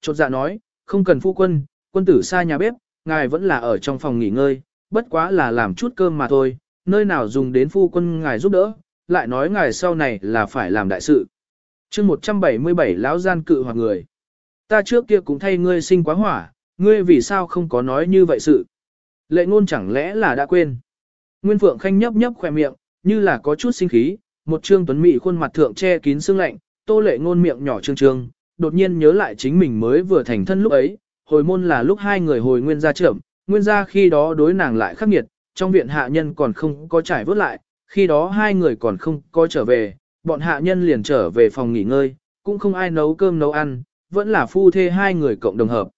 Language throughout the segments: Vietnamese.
Chột dạ nói, không cần phu quân, quân tử xa nhà bếp, ngài vẫn là ở trong phòng nghỉ ngơi, bất quá là làm chút cơm mà thôi, nơi nào dùng đến phu quân ngài giúp đỡ, lại nói ngài sau này là phải làm đại sự. chương 177 lão gian cự hoặc người. Ta trước kia cũng thay ngươi sinh quá hỏa, ngươi vì sao không có nói như vậy sự. Lệ ngôn chẳng lẽ là đã quên. Nguyên Phượng Khanh nhấp nhấp khỏe miệng, như là có chút sinh khí, một trương tuấn mỹ khuôn mặt thượng che kín sương lạnh, tô lệ ngôn miệng nhỏ trương trương, đột nhiên nhớ lại chính mình mới vừa thành thân lúc ấy, hồi môn là lúc hai người hồi nguyên gia trưởng, nguyên gia khi đó đối nàng lại khắc nghiệt, trong viện hạ nhân còn không có trải vớt lại, khi đó hai người còn không có trở về, bọn hạ nhân liền trở về phòng nghỉ ngơi, cũng không ai nấu cơm nấu ăn, vẫn là phu thê hai người cộng đồng hợp.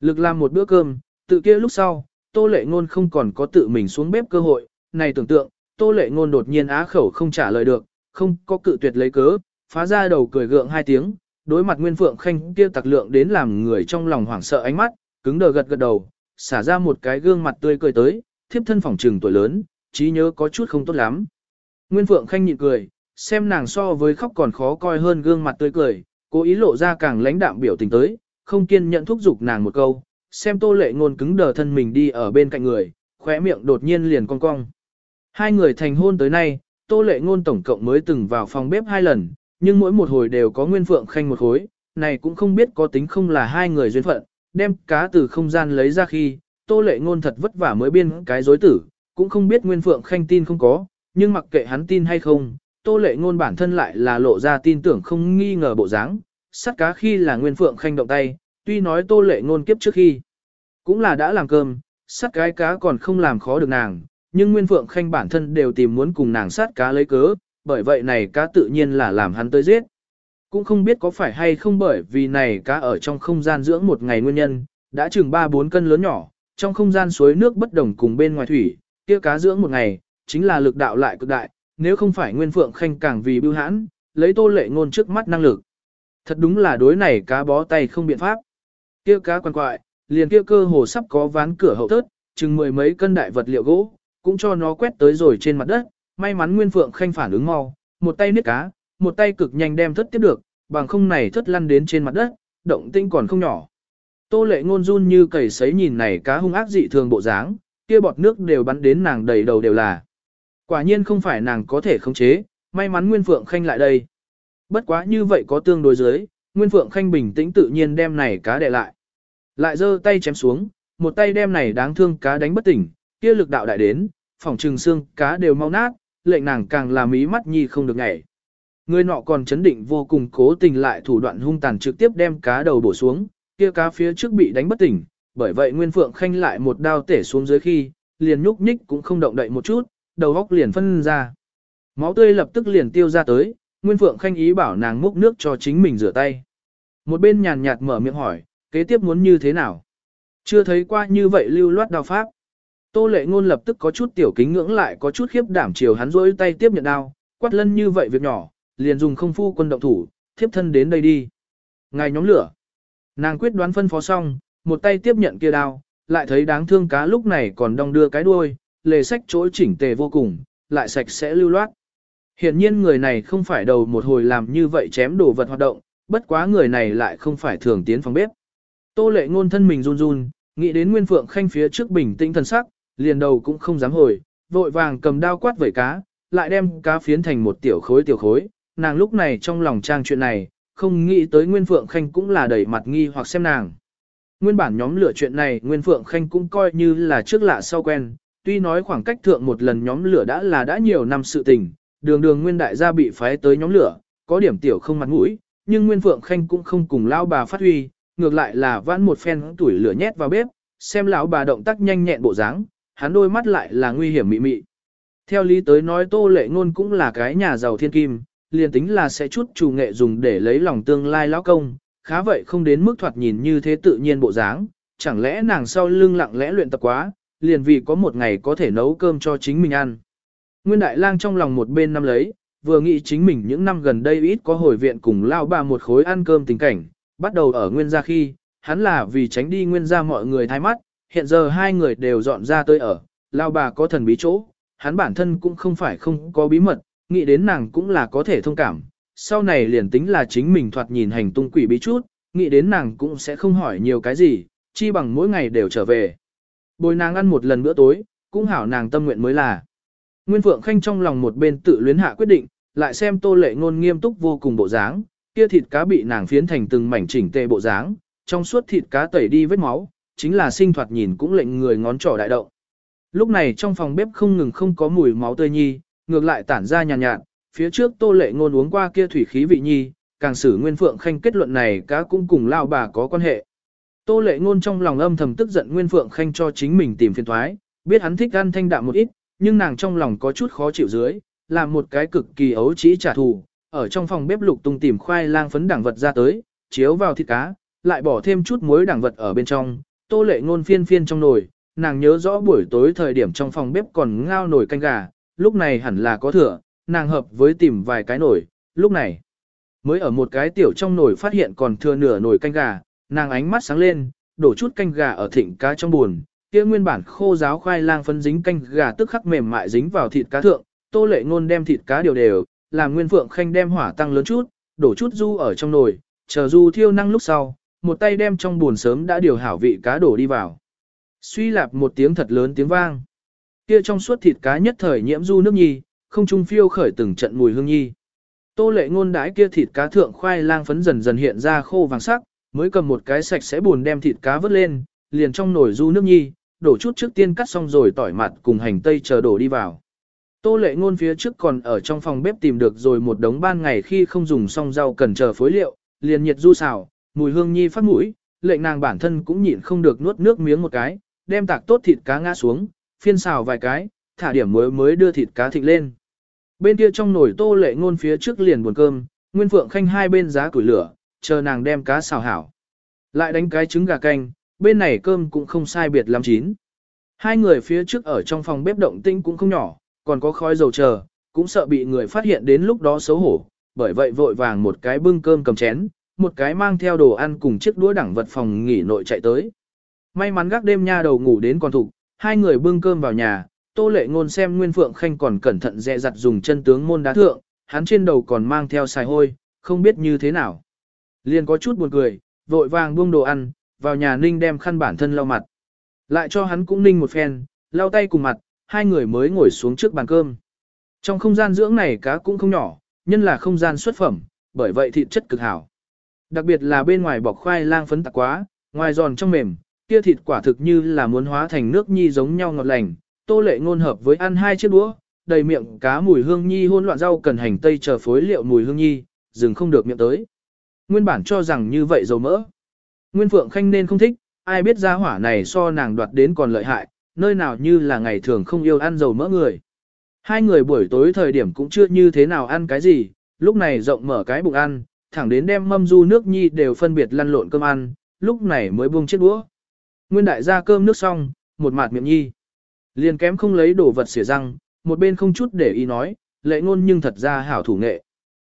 Lực làm một bữa cơm, tự kia lúc sau, tô lệ ngôn không còn có tự mình xuống bếp cơ hội, này tưởng tượng, tô lệ ngôn đột nhiên á khẩu không trả lời được, không có cự tuyệt lấy cớ, phá ra đầu cười gượng hai tiếng, đối mặt Nguyên Phượng Khanh kia tặc lượng đến làm người trong lòng hoảng sợ ánh mắt, cứng đờ gật gật đầu, xả ra một cái gương mặt tươi cười tới, thiếp thân phòng trừng tuổi lớn, trí nhớ có chút không tốt lắm. Nguyên Phượng Khanh nhịn cười, xem nàng so với khóc còn khó coi hơn gương mặt tươi cười, cố ý lộ ra càng lãnh đạm biểu tình tới, không kiên nhận thúc giục nàng một câu, xem tô lệ ngôn cứng đờ thân mình đi ở bên cạnh người, khóe miệng đột nhiên liền cong cong. Hai người thành hôn tới nay, tô lệ ngôn tổng cộng mới từng vào phòng bếp hai lần, nhưng mỗi một hồi đều có nguyên phượng khanh một khối, này cũng không biết có tính không là hai người duyên phận, đem cá từ không gian lấy ra khi, tô lệ ngôn thật vất vả mới biên cái dối tử, cũng không biết nguyên phượng khanh tin không có, nhưng mặc kệ hắn tin hay không, tô lệ ngôn bản thân lại là lộ ra tin tưởng không nghi ngờ bộ dáng, sắt cá khi là nguyên phượng khanh động tay, tuy nói tô lệ ngôn kiếp trước khi, cũng là đã làm cơm, sắt cái cá còn không làm khó được nàng, nhưng nguyên phượng khanh bản thân đều tìm muốn cùng nàng sát cá lấy cớ, bởi vậy này cá tự nhiên là làm hắn tới giết. Cũng không biết có phải hay không bởi vì này cá ở trong không gian dưỡng một ngày nguyên nhân, đã chừng 3-4 cân lớn nhỏ, trong không gian suối nước bất đồng cùng bên ngoài thủy, kia cá dưỡng một ngày, chính là lực đạo lại cực đại, nếu không phải Nguyên Phượng Khanh càng vì bưu hãn, lấy tô lệ ngôn trước mắt năng lực. Thật đúng là đối này cá bó tay không biện pháp. Kia cá quan quại, liền kia cơ hồ sắp có ván cửa hậu tớt, chừng mười mấy cân đại vật liệu gỗ, cũng cho nó quét tới rồi trên mặt đất, may mắn Nguyên Phượng Khanh phản ứng mau, một tay niết cá, một tay cực nhanh đem thất tiếp được, bằng không này thất lăn đến trên mặt đất, động tinh còn không nhỏ. Tô lệ ngôn run như cầy sấy nhìn này cá hung ác dị thường bộ dáng, kia bọt nước đều bắn đến nàng đầy đầu đều là. Quả nhiên không phải nàng có thể khống chế, may mắn Nguyên Phượng Khanh lại đây. Bất quá như vậy có tương đối dưới, Nguyên Phượng Khanh bình tĩnh tự nhiên đem này cá đè lại. Lại giơ tay chém xuống, một tay đem này đáng thương cá đánh bất tỉnh, kia lực đạo đại đến, phòng trừng xương cá đều mau nát, lệnh nàng càng làm ý mắt nhi không được nhảy. Người nọ còn chấn định vô cùng cố tình lại thủ đoạn hung tàn trực tiếp đem cá đầu bổ xuống, kia cá phía trước bị đánh bất tỉnh, bởi vậy Nguyên Phượng Khanh lại một đao tể xuống dưới khi, liền nhúc nhích cũng không động đậy một chút, đầu góc liền phân ra. Máu tươi lập tức liền tiêu ra tới, Nguyên Phượng Khanh ý bảo nàng múc nước cho chính mình rửa tay. Một bên nhàn nhạt mở miệng hỏi, kế tiếp muốn như thế nào? Chưa thấy qua như vậy lưu loát đao pháp. Tô lệ ngôn lập tức có chút tiểu kính ngưỡng lại có chút khiếp đảm chiều hắn rỗi tay tiếp nhận đao, quát lân như vậy việc nhỏ, liền dùng không phu quân động thủ, thiếp thân đến đây đi. Ngài nhóm lửa. Nàng quyết đoán phân phó xong, một tay tiếp nhận kia đao, lại thấy đáng thương cá lúc này còn đong đưa cái đuôi, lề sách chỗ chỉnh tề vô cùng, lại sạch sẽ lưu loát. Hiện nhiên người này không phải đầu một hồi làm như vậy chém đồ vật hoạt động, bất quá người này lại không phải thường tiến phòng bếp. Tô lệ ngôn thân mình run run, nghĩ đến Nguyên Phượng Khanh phía trước bình tĩnh thần sắc, liền đầu cũng không dám hồi, vội vàng cầm đao quát vẩy cá, lại đem cá phiến thành một tiểu khối tiểu khối, nàng lúc này trong lòng trang chuyện này, không nghĩ tới Nguyên Phượng Khanh cũng là đẩy mặt nghi hoặc xem nàng. Nguyên bản nhóm lửa chuyện này Nguyên Phượng Khanh cũng coi như là trước lạ sau quen, tuy nói khoảng cách thượng một lần nhóm lửa đã là đã nhiều năm sự tình, đường đường Nguyên Đại gia bị phái tới nhóm lửa, có điểm tiểu không mặt mũi, nhưng Nguyên Phượng Khanh cũng không cùng lao bà phát huy, ngược lại là vãn một phen tuổi lửa nhét vào bếp, xem lão bà động tác nhanh nhẹn bộ dáng, hắn đôi mắt lại là nguy hiểm mị mị. Theo lý tới nói Tô Lệ Ngôn cũng là cái nhà giàu thiên kim, liền tính là sẽ chút chủ nghệ dùng để lấy lòng tương lai lão công, khá vậy không đến mức thoạt nhìn như thế tự nhiên bộ dáng, chẳng lẽ nàng sau lưng lặng lẽ luyện tập quá, liền vì có một ngày có thể nấu cơm cho chính mình ăn. Nguyên Đại Lang trong lòng một bên năm lấy, vừa nghĩ chính mình những năm gần đây ít có hồi viện cùng lao bà một khối ăn cơm tình cảnh, bắt đầu ở nguyên gia khi, hắn là vì tránh đi nguyên gia mọi người thay mắt, hiện giờ hai người đều dọn ra tới ở, lao bà có thần bí chỗ, hắn bản thân cũng không phải không có bí mật, nghĩ đến nàng cũng là có thể thông cảm, sau này liền tính là chính mình thoạt nhìn hành tung quỷ bí chút, nghĩ đến nàng cũng sẽ không hỏi nhiều cái gì, chi bằng mỗi ngày đều trở về. Bồi nàng ăn một lần bữa tối, cũng hảo nàng tâm nguyện mới là. Nguyên Phượng Khanh trong lòng một bên tự luyến hạ quyết định, lại xem tô lệ ngôn nghiêm túc vô cùng bộ dáng, kia thịt cá bị nàng phiến thành từng mảnh chỉnh tề bộ dáng, trong suốt thịt cá tẩy đi vết máu, chính là sinh thoạt nhìn cũng lệnh người ngón trỏ đại động. Lúc này trong phòng bếp không ngừng không có mùi máu tươi nhi, ngược lại tản ra nhàn nhạt, nhạt, phía trước tô lệ ngôn uống qua kia thủy khí vị nhi, càng xử Nguyên Phượng Khanh kết luận này cá cũng cùng lao bà có quan hệ. Tô lệ ngôn trong lòng âm thầm tức giận Nguyên Phượng Khanh cho chính mình tìm phiền toái biết hắn thích ăn thanh đạm một ít, nhưng nàng trong lòng có chút khó chịu dưới, làm một cái cực kỳ ấu trí trả thù, ở trong phòng bếp lục tung tìm khoai lang phấn đẳng vật ra tới, chiếu vào thịt cá, lại bỏ thêm chút muối đẳng vật ở bên trong, tô lệ ngôn phiên phiên trong nồi, nàng nhớ rõ buổi tối thời điểm trong phòng bếp còn ngao nồi canh gà, lúc này hẳn là có thừa, nàng hợp với tìm vài cái nồi, lúc này mới ở một cái tiểu trong nồi phát hiện còn thừa nửa nồi canh gà, nàng ánh mắt sáng lên, đổ chút canh gà ở thịnh cá trong buồn, kia nguyên bản khô giáo khoai lang phân dính canh gà tức khắc mềm mại dính vào thịt cá thượng, Tô Lệ Ngôn đem thịt cá điều đều, làm Nguyên Phượng Khanh đem hỏa tăng lớn chút, đổ chút du ở trong nồi, chờ du thiêu năng lúc sau, một tay đem trong buồn sớm đã điều hảo vị cá đổ đi vào. Suy lạp một tiếng thật lớn tiếng vang. Kia trong suốt thịt cá nhất thời nhiễm du nước nhi, không trung phiêu khởi từng trận mùi hương nhi. Tô lệ ngôn đái kia thịt cá thượng khoai lang phấn dần dần hiện ra khô vàng sắc, mới cầm một cái sạch sẽ buồn đem thịt cá vớt lên, liền trong nồi du nước nhi, đổ chút trước tiên cắt xong rồi tỏi mặt cùng hành tây chờ đổ đi vào. Tô lệ ngôn phía trước còn ở trong phòng bếp tìm được rồi một đống ban ngày khi không dùng xong rau cần chờ phối liệu, liền nhiệt du xào, mùi hương nhi phát mũi, lệnh nàng bản thân cũng nhịn không được nuốt nước miếng một cái, đem tạc tốt thịt cá ngã xuống, phiên xào vài cái, thả điểm mới mới đưa thịt cá thịt lên. Bên kia trong nồi tô lệ ngôn phía trước liền buồn cơm, Nguyên Phượng Khanh hai bên giá củi lửa, chờ nàng đem cá xào hảo. Lại đánh cái trứng gà canh, bên này cơm cũng không sai biệt lắm chín. Hai người phía trước ở trong phòng bếp động tinh cũng không nhỏ, còn có khói dầu chờ, cũng sợ bị người phát hiện đến lúc đó xấu hổ, bởi vậy vội vàng một cái bưng cơm cầm chén, một cái mang theo đồ ăn cùng chiếc đũa đẳng vật phòng nghỉ nội chạy tới. May mắn gác đêm nha đầu ngủ đến còn thục, hai người bưng cơm vào nhà, Tô Lệ Ngôn xem Nguyên Phượng Khanh còn cẩn thận dè dặt dùng chân tướng môn đá thượng, hắn trên đầu còn mang theo xài hôi, không biết như thế nào. Liền có chút buồn cười, vội vàng buông đồ ăn, vào nhà ninh đem khăn bản thân lau mặt. Lại cho hắn cũng ninh một phen, lau tay cùng mặt, hai người mới ngồi xuống trước bàn cơm. Trong không gian dưỡng này cá cũng không nhỏ, nhân là không gian xuất phẩm, bởi vậy thịt chất cực hảo. Đặc biệt là bên ngoài bọc khoai lang phấn tạc quá, ngoài giòn trong mềm, kia thịt quả thực như là muốn hóa thành nước nhi giống nhau ngọt lành, tô lệ ngôn hợp với ăn hai chiếc đũa, đầy miệng cá mùi hương nhi hỗn loạn rau cần hành tây chờ phối liệu mùi hương nhi, dừng không được miệng tới. Nguyên bản cho rằng như vậy dầu mỡ. Nguyên Phượng Khanh nên không thích, ai biết gia hỏa này so nàng đoạt đến còn lợi hại, nơi nào như là ngày thường không yêu ăn dầu mỡ người. Hai người buổi tối thời điểm cũng chưa như thế nào ăn cái gì, lúc này rộng mở cái bụng ăn, thẳng đến đem mâm du nước nhi đều phân biệt lăn lộn cơm ăn, lúc này mới buông chiếc đũa. Nguyên đại gia cơm nước xong, một mạt miệng nhi. Liền kém không lấy đồ vật xỉa răng, một bên không chút để ý nói, lệ ngôn nhưng thật ra hảo thủ nghệ.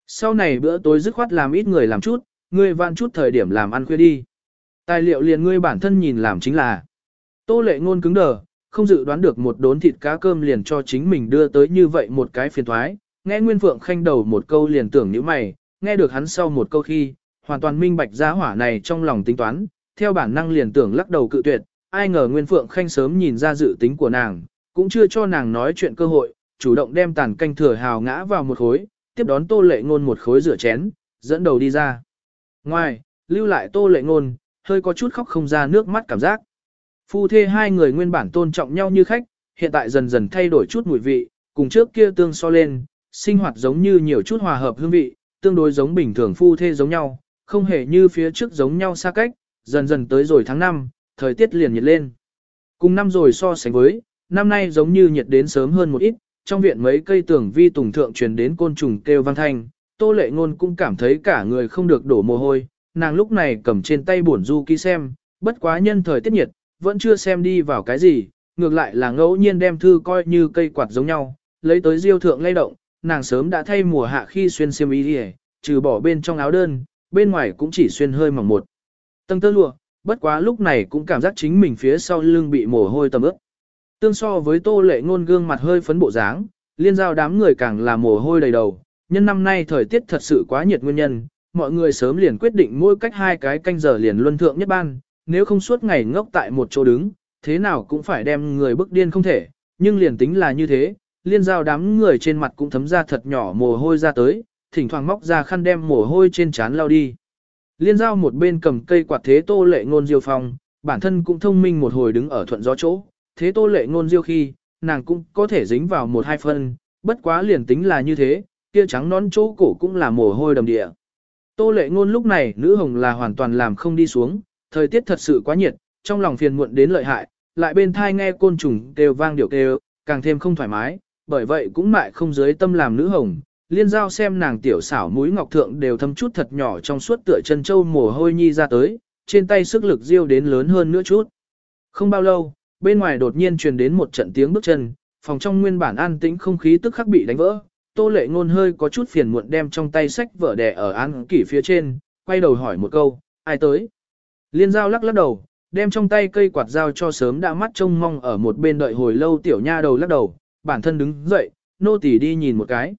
Sau này bữa tối dứt khoát làm ít người làm chút, ngươi vạn chút thời điểm làm ăn khuya đi. Tài liệu liền ngươi bản thân nhìn làm chính là. Tô lệ ngôn cứng đờ, không dự đoán được một đốn thịt cá cơm liền cho chính mình đưa tới như vậy một cái phiền thoái. Nghe Nguyên Phượng khanh đầu một câu liền tưởng như mày, nghe được hắn sau một câu khi, hoàn toàn minh bạch giá hỏa này trong lòng tính toán, theo bản năng liền tưởng lắc đầu cự tuyệt, ai ngờ Nguyên Phượng Khanh sớm nhìn ra dự tính của nàng, cũng chưa cho nàng nói chuyện cơ hội, chủ động đem tàn canh thừa hào ngã vào một khối, tiếp đón Tô Lệ Ngôn một khối rửa chén, dẫn đầu đi ra. Ngoài, lưu lại Tô Lệ Ngôn, hơi có chút khóc không ra nước mắt cảm giác. Phu thê hai người nguyên bản tôn trọng nhau như khách, hiện tại dần dần thay đổi chút mùi vị, cùng trước kia tương so lên, sinh hoạt giống như nhiều chút hòa hợp hương vị, tương đối giống bình thường phu thê giống nhau, không hề như phía trước giống nhau xa cách, dần dần tới rồi tháng 5, thời tiết liền nhiệt lên. Cùng năm rồi so sánh với, năm nay giống như nhiệt đến sớm hơn một ít, trong viện mấy cây tường vi tùng thượng truyền đến côn trùng kêu vang thanh, tô lệ ngôn cũng cảm thấy cả người không được đổ mồ hôi, nàng lúc này cầm trên tay bổn du ký xem, bất quá nhân thời tiết nhiệt, vẫn chưa xem đi vào cái gì, ngược lại là ngẫu nhiên đem thư coi như cây quạt giống nhau, lấy tới diêu thượng lay động, nàng sớm đã thay mùa hạ khi xuyên xiêm y đi trừ bỏ bên trong áo đơn, bên ngoài cũng chỉ xuyên hơi mỏng một. Tầng tơ lụa, bất quá lúc này cũng cảm giác chính mình phía sau lưng bị mồ hôi tầm ướt. Tương so với tô lệ ngôn gương mặt hơi phấn bộ dáng, liên giao đám người càng là mồ hôi đầy đầu, nhân năm nay thời tiết thật sự quá nhiệt nguyên nhân, mọi người sớm liền quyết định mỗi cách hai cái canh giờ liền luân thượng nhất ban, nếu không suốt ngày ngốc tại một chỗ đứng, thế nào cũng phải đem người bức điên không thể, nhưng liền tính là như thế, liên giao đám người trên mặt cũng thấm ra thật nhỏ mồ hôi ra tới, thỉnh thoảng móc ra khăn đem mồ hôi trên trán lau đi. Liên giao một bên cầm cây quạt thế tô lệ ngôn diêu phong, bản thân cũng thông minh một hồi đứng ở thuận gió chỗ, thế tô lệ ngôn diêu khi, nàng cũng có thể dính vào một hai phân, bất quá liền tính là như thế, kia trắng nón chỗ cổ cũng là mồ hôi đầm địa. Tô lệ ngôn lúc này nữ hồng là hoàn toàn làm không đi xuống, thời tiết thật sự quá nhiệt, trong lòng phiền muộn đến lợi hại, lại bên thai nghe côn trùng kêu vang điệu kêu, càng thêm không thoải mái, bởi vậy cũng mại không dưới tâm làm nữ hồng. Liên giao xem nàng tiểu xảo mũi ngọc thượng đều thâm chút thật nhỏ trong suốt tựa chân châu mồ hôi nhi ra tới, trên tay sức lực diêu đến lớn hơn nữa chút. Không bao lâu, bên ngoài đột nhiên truyền đến một trận tiếng bước chân, phòng trong nguyên bản an tĩnh không khí tức khắc bị đánh vỡ. Tô lệ ngôn hơi có chút phiền muộn đem trong tay sách vở đè ở án kỷ phía trên, quay đầu hỏi một câu, ai tới? Liên giao lắc lắc đầu, đem trong tay cây quạt dao cho sớm đã mắt trông mong ở một bên đợi hồi lâu tiểu nha đầu lắc đầu, bản thân đứng dậy, nô tỳ đi nhìn một cái.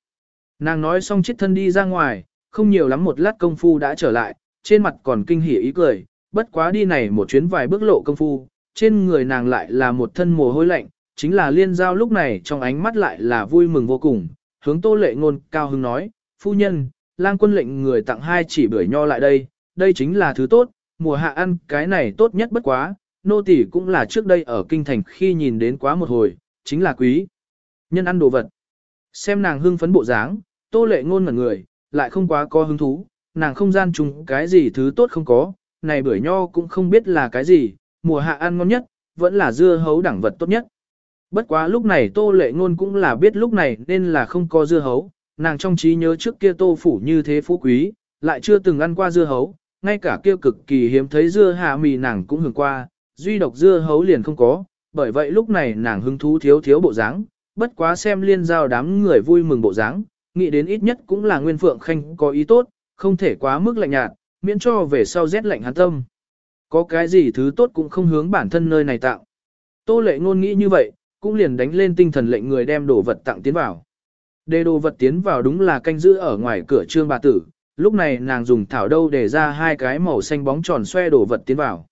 Nàng nói xong chết thân đi ra ngoài, không nhiều lắm một lát công phu đã trở lại, trên mặt còn kinh hỉ ý cười, bất quá đi này một chuyến vài bước lộ công phu, trên người nàng lại là một thân mồ hôi lạnh, chính là liên giao lúc này trong ánh mắt lại là vui mừng vô cùng, hướng tô lệ ngôn cao hứng nói, phu nhân, lang quân lệnh người tặng hai chỉ bưởi nho lại đây, đây chính là thứ tốt, mùa hạ ăn cái này tốt nhất bất quá, nô tỳ cũng là trước đây ở kinh thành khi nhìn đến quá một hồi, chính là quý. Nhân ăn đồ vật. Xem nàng hưng phấn bộ dáng, tô lệ ngôn ngẩn người, lại không quá có hứng thú, nàng không gian chung cái gì thứ tốt không có, này bưởi nho cũng không biết là cái gì, mùa hạ ăn ngon nhất, vẫn là dưa hấu đẳng vật tốt nhất. Bất quá lúc này tô lệ ngôn cũng là biết lúc này nên là không có dưa hấu, nàng trong trí nhớ trước kia tô phủ như thế phú quý, lại chưa từng ăn qua dưa hấu, ngay cả kia cực kỳ hiếm thấy dưa hạ mì nàng cũng hưởng qua, duy độc dưa hấu liền không có, bởi vậy lúc này nàng hứng thú thiếu thiếu bộ dáng, bất quá xem liên giao đám người vui mừng bộ dáng, nghĩ đến ít nhất cũng là nguyên phượng khanh có ý tốt, không thể quá mức lạnh nhạt, miễn cho về sau rét lạnh hắn tâm. Có cái gì thứ tốt cũng không hướng bản thân nơi này tạo. Tô lệ ngôn nghĩ như vậy, cũng liền đánh lên tinh thần lệnh người đem đồ vật tặng tiến vào. Đề đồ vật tiến vào đúng là canh giữ ở ngoài cửa trương bà tử, lúc này nàng dùng thảo đâu để ra hai cái màu xanh bóng tròn xoe đồ vật tiến vào.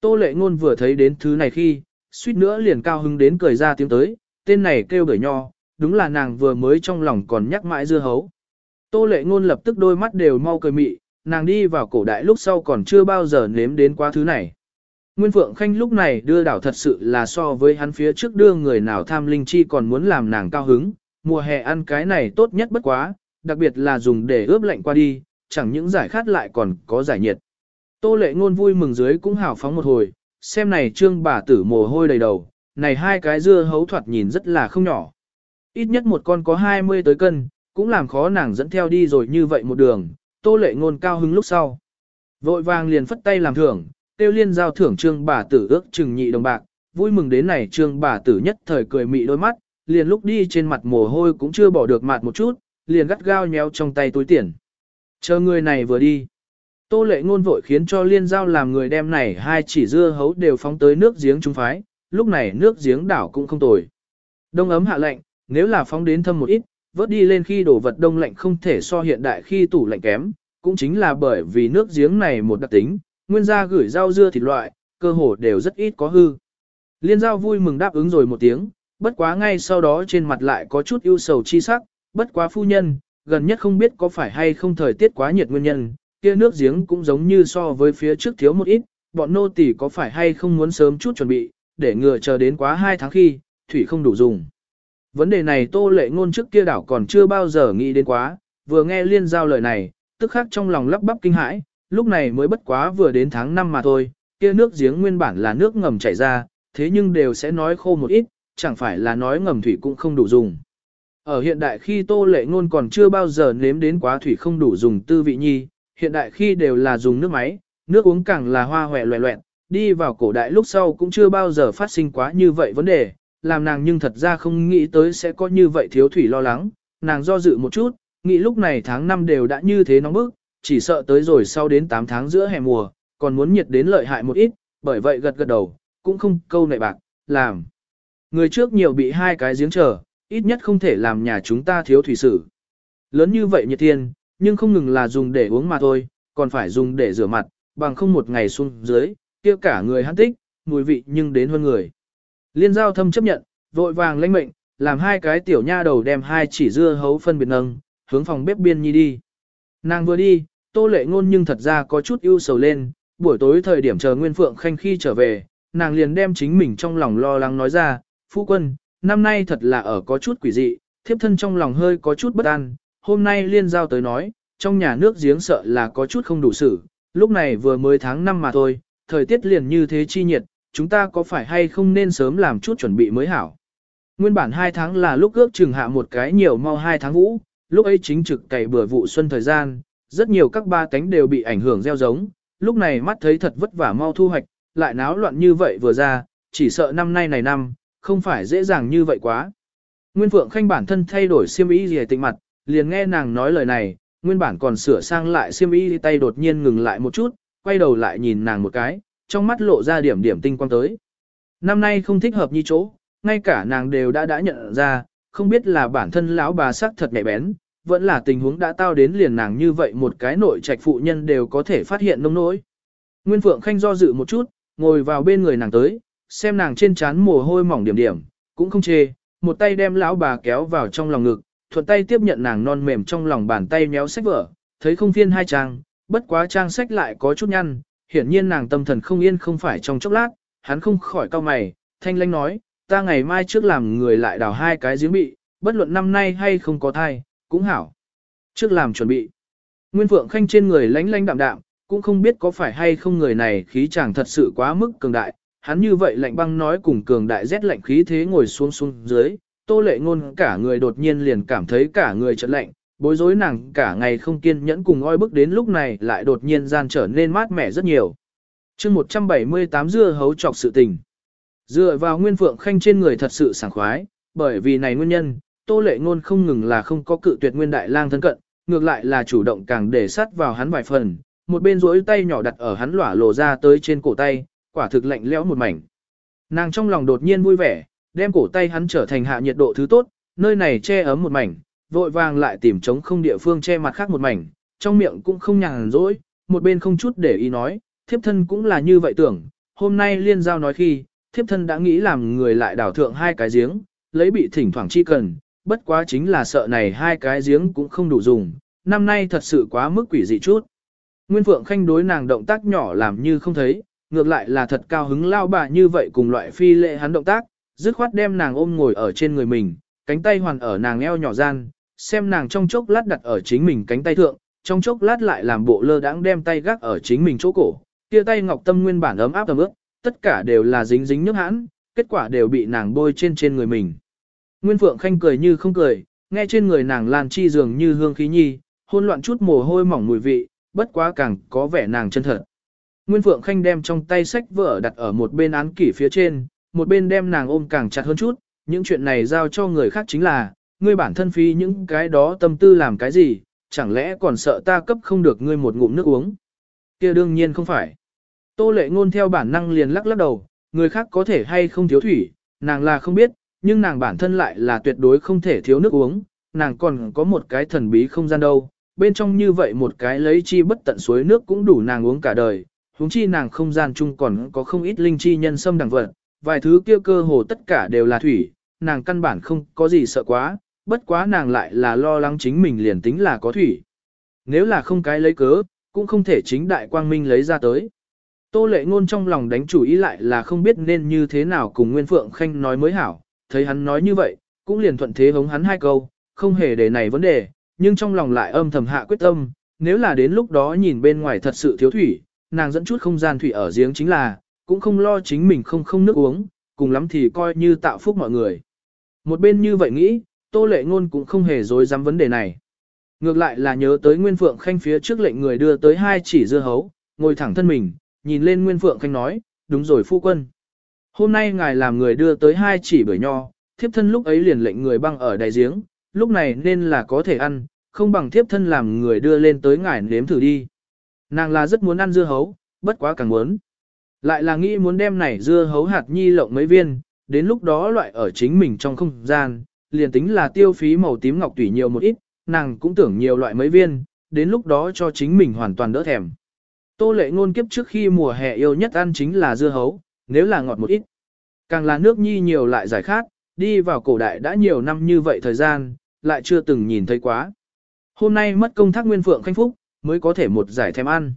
Tô lệ ngôn vừa thấy đến thứ này khi, suýt nữa liền cao hứng đến cười ra tiếng tới, tên này kêu bởi nho, đúng là nàng vừa mới trong lòng còn nhắc mãi dưa hấu. Tô lệ ngôn lập tức đôi mắt đều mau cười mị, nàng đi vào cổ đại lúc sau còn chưa bao giờ nếm đến quá thứ này. Nguyên Phượng Khanh lúc này đưa đảo thật sự là so với hắn phía trước đưa người nào tham linh chi còn muốn làm nàng cao hứng, mùa hè ăn cái này tốt nhất bất quá, đặc biệt là dùng để ướp lạnh qua đi, chẳng những giải khát lại còn có giải nhiệt. Tô lệ ngôn vui mừng dưới cũng hào phóng một hồi, xem này trương bà tử mồ hôi đầy đầu, này hai cái dưa hấu thoạt nhìn rất là không nhỏ. Ít nhất một con có 20 tới cân, cũng làm khó nàng dẫn theo đi rồi như vậy một đường, tô lệ ngôn cao hứng lúc sau. Vội vàng liền phất tay làm thưởng, tiêu liên giao thưởng trương bà tử ước chừng nhị đồng bạc, vui mừng đến này trương bà tử nhất thời cười mị đôi mắt, liền lúc đi trên mặt mồ hôi cũng chưa bỏ được mặt một chút, liền gắt gao nhéo trong tay túi tiền. Chờ người này vừa đi. Tô lệ ngôn vội khiến cho liên giao làm người đem này hai chỉ dưa hấu đều phóng tới nước giếng trung phái, lúc này nước giếng đảo cũng không tồi. Đông ấm hạ lạnh, nếu là phóng đến thâm một ít, vớt đi lên khi đổ vật đông lạnh không thể so hiện đại khi tủ lạnh kém, cũng chính là bởi vì nước giếng này một đặc tính, nguyên gia gửi rau dưa thịt loại, cơ hồ đều rất ít có hư. Liên giao vui mừng đáp ứng rồi một tiếng, bất quá ngay sau đó trên mặt lại có chút ưu sầu chi sắc, bất quá phu nhân, gần nhất không biết có phải hay không thời tiết quá nhiệt nguyên nhân, kia nước giếng cũng giống như so với phía trước thiếu một ít, bọn nô tỳ có phải hay không muốn sớm chút chuẩn bị, để ngừa chờ đến quá hai tháng khi, thủy không đủ dùng. Vấn đề này tô lệ ngôn trước kia đảo còn chưa bao giờ nghĩ đến quá, vừa nghe liên giao lời này, tức khắc trong lòng lắp bắp kinh hãi, lúc này mới bất quá vừa đến tháng 5 mà thôi, kia nước giếng nguyên bản là nước ngầm chảy ra, thế nhưng đều sẽ nói khô một ít, chẳng phải là nói ngầm thủy cũng không đủ dùng. Ở hiện đại khi tô lệ ngôn còn chưa bao giờ nếm đến quá thủy không đủ dùng tư vị nhi, hiện đại khi đều là dùng nước máy, nước uống càng là hoa hòe loẹ loẹn, đi vào cổ đại lúc sau cũng chưa bao giờ phát sinh quá như vậy vấn đề, làm nàng nhưng thật ra không nghĩ tới sẽ có như vậy thiếu thủy lo lắng, nàng do dự một chút, nghĩ lúc này tháng 5 đều đã như thế nóng bức, chỉ sợ tới rồi sau đến 8 tháng giữa hè mùa, còn muốn nhiệt đến lợi hại một ít, bởi vậy gật gật đầu, cũng không câu nệ bạc, làm. Người trước nhiều bị hai cái giếng chờ, ít nhất không thể làm nhà chúng ta thiếu thủy sử. Lớn như vậy nhiệt thiên, nhưng không ngừng là dùng để uống mà thôi, còn phải dùng để rửa mặt, bằng không một ngày xuống dưới, kia cả người hắn tích, mùi vị nhưng đến hơn người. Liên giao thâm chấp nhận, vội vàng lãnh mệnh, làm hai cái tiểu nha đầu đem hai chỉ dưa hấu phân biệt nâng, hướng phòng bếp biên nhi đi. Nàng vừa đi, tô lệ ngôn nhưng thật ra có chút ưu sầu lên, buổi tối thời điểm chờ Nguyên Phượng Khanh khi trở về, nàng liền đem chính mình trong lòng lo lắng nói ra, phu quân, năm nay thật là ở có chút quỷ dị, thiếp thân trong lòng hơi có chút bất an, hôm nay liên giao tới nói, trong nhà nước giếng sợ là có chút không đủ xử, lúc này vừa mới tháng năm mà thôi, thời tiết liền như thế chi nhiệt, chúng ta có phải hay không nên sớm làm chút chuẩn bị mới hảo. Nguyên bản 2 tháng là lúc ước chừng hạ một cái nhiều mau 2 tháng vũ, lúc ấy chính trực cày bừa vụ xuân thời gian, rất nhiều các ba cánh đều bị ảnh hưởng gieo giống, lúc này mắt thấy thật vất vả mau thu hoạch, lại náo loạn như vậy vừa ra, chỉ sợ năm nay này năm, không phải dễ dàng như vậy quá. Nguyên Phượng Khanh bản thân thay đổi xiêm y gì tịnh mặt, liền nghe nàng nói lời này, nguyên bản còn sửa sang lại xiêm y tay đột nhiên ngừng lại một chút, quay đầu lại nhìn nàng một cái, trong mắt lộ ra điểm điểm tinh quang tới. Năm nay không thích hợp như chỗ, ngay cả nàng đều đã đã nhận ra, không biết là bản thân lão bà sắc thật nhạy bén, vẫn là tình huống đã tao đến liền nàng như vậy một cái nội trạch phụ nhân đều có thể phát hiện nông nỗi. Nguyên Phượng Khanh do dự một chút, ngồi vào bên người nàng tới, xem nàng trên trán mồ hôi mỏng điểm điểm, cũng không chê, một tay đem lão bà kéo vào trong lòng ngực, thuận tay tiếp nhận nàng non mềm trong lòng bàn tay méo sách vở, thấy không phiên hai trang, bất quá trang sách lại có chút nhăn, hiển nhiên nàng tâm thần không yên không phải trong chốc lát, hắn không khỏi cau mày, thanh lãnh nói, ta ngày mai trước làm người lại đào hai cái giếng bị, bất luận năm nay hay không có thai, cũng hảo. Trước làm chuẩn bị. Nguyên Phượng Khanh trên người lánh lánh đạm đạm, cũng không biết có phải hay không người này khí chàng thật sự quá mức cường đại, hắn như vậy lạnh băng nói cùng cường đại rét lạnh khí thế ngồi xuống xuống dưới, tô lệ ngôn cả người đột nhiên liền cảm thấy cả người chợt lạnh, bối rối nàng cả ngày không kiên nhẫn cùng oi bức đến lúc này lại đột nhiên gian trở nên mát mẻ rất nhiều. chương 178 dưa hấu trọc sự tình. Dựa vào nguyên phượng khanh trên người thật sự sảng khoái, bởi vì này nguyên nhân, tô lệ ngôn không ngừng là không có cự tuyệt nguyên đại lang thân cận, ngược lại là chủ động càng để sát vào hắn vài phần, một bên duỗi tay nhỏ đặt ở hắn lỏa lộ ra tới trên cổ tay, quả thực lạnh lẽo một mảnh. Nàng trong lòng đột nhiên vui vẻ, đem cổ tay hắn trở thành hạ nhiệt độ thứ tốt, nơi này che ấm một mảnh, vội vàng lại tìm trống không địa phương che mặt khác một mảnh, trong miệng cũng không nhàn rỗi, một bên không chút để ý nói, thiếp thân cũng là như vậy tưởng, hôm nay liên giao nói khi, thiếp thân đã nghĩ làm người lại đảo thượng hai cái giếng, lấy bị thỉnh thoảng chi cần, bất quá chính là sợ này hai cái giếng cũng không đủ dùng, năm nay thật sự quá mức quỷ dị chút. Nguyên Phượng Khanh đối nàng động tác nhỏ làm như không thấy, ngược lại là thật cao hứng lao bà như vậy cùng loại phi lệ hắn động tác, dứt khoát đem nàng ôm ngồi ở trên người mình, cánh tay hoàn ở nàng eo nhỏ gian, xem nàng trong chốc lát đặt ở chính mình cánh tay thượng, trong chốc lát lại làm bộ lơ đãng đem tay gác ở chính mình chỗ cổ, kia tay ngọc tâm nguyên bản ấm áp ấm ướt, tất cả đều là dính dính nước hãn, kết quả đều bị nàng bôi trên trên người mình. Nguyên Phượng Khanh cười như không cười, nghe trên người nàng lan chi dường như hương khí nhi, hôn loạn chút mồ hôi mỏng mùi vị, bất quá càng có vẻ nàng chân thật. Nguyên Phượng Khanh đem trong tay sách vở đặt ở một bên án kỷ phía trên, một bên đem nàng ôm càng chặt hơn chút, những chuyện này giao cho người khác chính là, ngươi bản thân phí những cái đó tâm tư làm cái gì, chẳng lẽ còn sợ ta cấp không được ngươi một ngụm nước uống. kia đương nhiên không phải. Tô lệ ngôn theo bản năng liền lắc lắc đầu, người khác có thể hay không thiếu thủy, nàng là không biết, nhưng nàng bản thân lại là tuyệt đối không thể thiếu nước uống, nàng còn có một cái thần bí không gian đâu, bên trong như vậy một cái lấy chi bất tận suối nước cũng đủ nàng uống cả đời, huống chi nàng không gian chung còn có không ít linh chi nhân sâm đẳng vật, vài thứ kia cơ hồ tất cả đều là thủy, nàng căn bản không có gì sợ quá, bất quá nàng lại là lo lắng chính mình liền tính là có thủy. Nếu là không cái lấy cớ, cũng không thể chính đại quang minh lấy ra tới. Tô lệ ngôn trong lòng đánh chủ ý lại là không biết nên như thế nào cùng Nguyên Phượng Khanh nói mới hảo, thấy hắn nói như vậy, cũng liền thuận thế hống hắn hai câu, không hề để này vấn đề, nhưng trong lòng lại âm thầm hạ quyết tâm, nếu là đến lúc đó nhìn bên ngoài thật sự thiếu thủy, nàng dẫn chút không gian thủy ở giếng chính là, cũng không lo chính mình không không nước uống, cùng lắm thì coi như tạo phúc mọi người. Một bên như vậy nghĩ, Tô Lệ Ngôn cũng không hề dối dám vấn đề này. Ngược lại là nhớ tới Nguyên Phượng Khanh phía trước lệnh người đưa tới hai chỉ dưa hấu, ngồi thẳng thân mình, nhìn lên Nguyên Phượng Khanh nói, đúng rồi phu quân. Hôm nay ngài làm người đưa tới hai chỉ bưởi nho, thiếp thân lúc ấy liền lệnh người băng ở đại giếng, lúc này nên là có thể ăn, không bằng thiếp thân làm người đưa lên tới ngài nếm thử đi. Nàng là rất muốn ăn dưa hấu, bất quá càng muốn. Lại là nghĩ muốn đem này dưa hấu hạt nhi lộng mấy viên, đến lúc đó loại ở chính mình trong không gian, liền tính là tiêu phí màu tím ngọc tủy nhiều một ít, nàng cũng tưởng nhiều loại mấy viên, đến lúc đó cho chính mình hoàn toàn đỡ thèm. Tô lệ ngôn kiếp trước khi mùa hè yêu nhất ăn chính là dưa hấu, nếu là ngọt một ít. Càng là nước nhi nhiều lại giải khát, đi vào cổ đại đã nhiều năm như vậy thời gian, lại chưa từng nhìn thấy quá. Hôm nay mất công thác Nguyên Phượng Khanh Phúc, mới có thể một giải thèm ăn.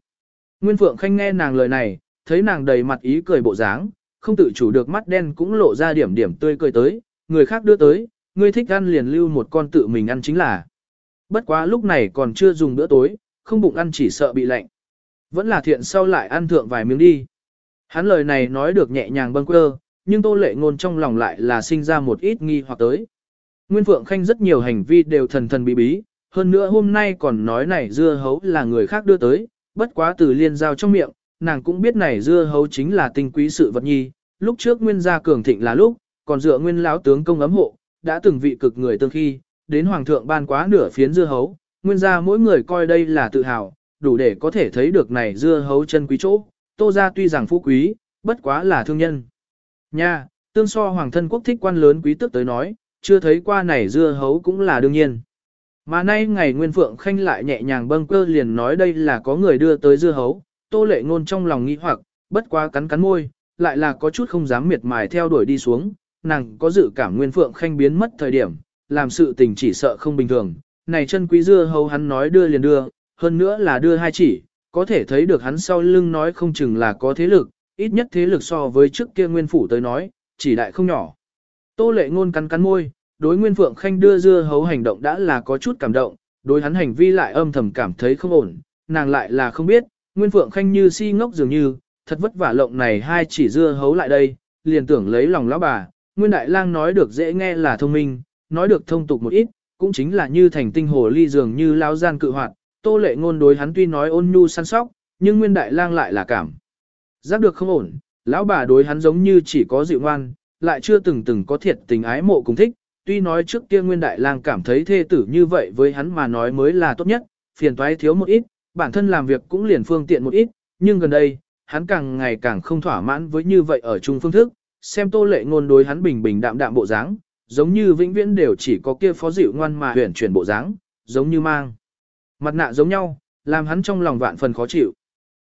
Nguyên Phượng Khanh nghe nàng lời này, thấy nàng đầy mặt ý cười bộ dáng, không tự chủ được mắt đen cũng lộ ra điểm điểm tươi cười tới, người khác đưa tới, ngươi thích ăn liền lưu một con tự mình ăn chính là. Bất quá lúc này còn chưa dùng bữa tối, không bụng ăn chỉ sợ bị lạnh. Vẫn là thiện sau lại ăn thượng vài miếng đi. Hắn lời này nói được nhẹ nhàng bâng quơ, nhưng tô lệ ngôn trong lòng lại là sinh ra một ít nghi hoặc tới. Nguyên Phượng Khanh rất nhiều hành vi đều thần thần bí bí, hơn nữa hôm nay còn nói này dưa hấu là người khác đưa tới, bất quá từ liên giao trong miệng, nàng cũng biết này dưa hấu chính là tinh quý sự vật nhi, lúc trước nguyên gia cường thịnh là lúc, còn dựa nguyên lão tướng công ấm hộ, đã từng vị cực người tương khi, đến hoàng thượng ban quá nửa phiến dưa hấu, nguyên gia mỗi người coi đây là tự hào, đủ để có thể thấy được này dưa hấu chân quý chỗ, tô gia tuy rằng phú quý, bất quá là thương nhân. Nha, tương so hoàng thân quốc thích quan lớn quý tức tới nói, chưa thấy qua này dưa hấu cũng là đương nhiên. Mà nay ngày Nguyên Phượng Khanh lại nhẹ nhàng bâng cơ liền nói đây là có người đưa tới dưa hấu, tô lệ ngôn trong lòng nghĩ hoặc, bất quá cắn cắn môi, lại là có chút không dám miệt mài theo đuổi đi xuống, nàng có dự cảm Nguyên Phượng Khanh biến mất thời điểm, làm sự tình chỉ sợ không bình thường. Này chân quý dưa hầu hắn nói đưa liền đưa, hơn nữa là đưa hai chỉ, có thể thấy được hắn sau lưng nói không chừng là có thế lực, ít nhất thế lực so với trước kia Nguyên Phủ tới nói, chỉ đại không nhỏ. Tô lệ ngôn cắn cắn môi, đối Nguyên Phượng Khanh đưa dưa hấu hành động đã là có chút cảm động, đối hắn hành vi lại âm thầm cảm thấy không ổn, nàng lại là không biết, Nguyên Phượng Khanh như si ngốc dường như, thật vất vả lộng này hai chỉ dưa hấu lại đây, liền tưởng lấy lòng lão bà, Nguyên Đại Lang nói được dễ nghe là thông minh, nói được thông tục một ít, cũng chính là như thành tinh hồ ly dường như lao gian cự hoạt, tô lệ ngôn đối hắn tuy nói ôn nhu săn sóc, nhưng Nguyên Đại Lang lại là cảm. Giác được không ổn, lão bà đối hắn giống như chỉ có dịu ngoan, lại chưa từng từng có thiệt tình ái mộ cùng thích, tuy nói trước kia Nguyên Đại Lang cảm thấy thê tử như vậy với hắn mà nói mới là tốt nhất, phiền toái thiếu một ít, bản thân làm việc cũng liền phương tiện một ít, nhưng gần đây, hắn càng ngày càng không thỏa mãn với như vậy ở chung phương thức, xem tô lệ ngôn đối hắn bình bình đạm đạm bộ dáng, giống như vĩnh viễn đều chỉ có kia phó dịu ngoan mà huyền chuyển bộ dáng, giống như mang. Mặt nạ giống nhau, làm hắn trong lòng vạn phần khó chịu.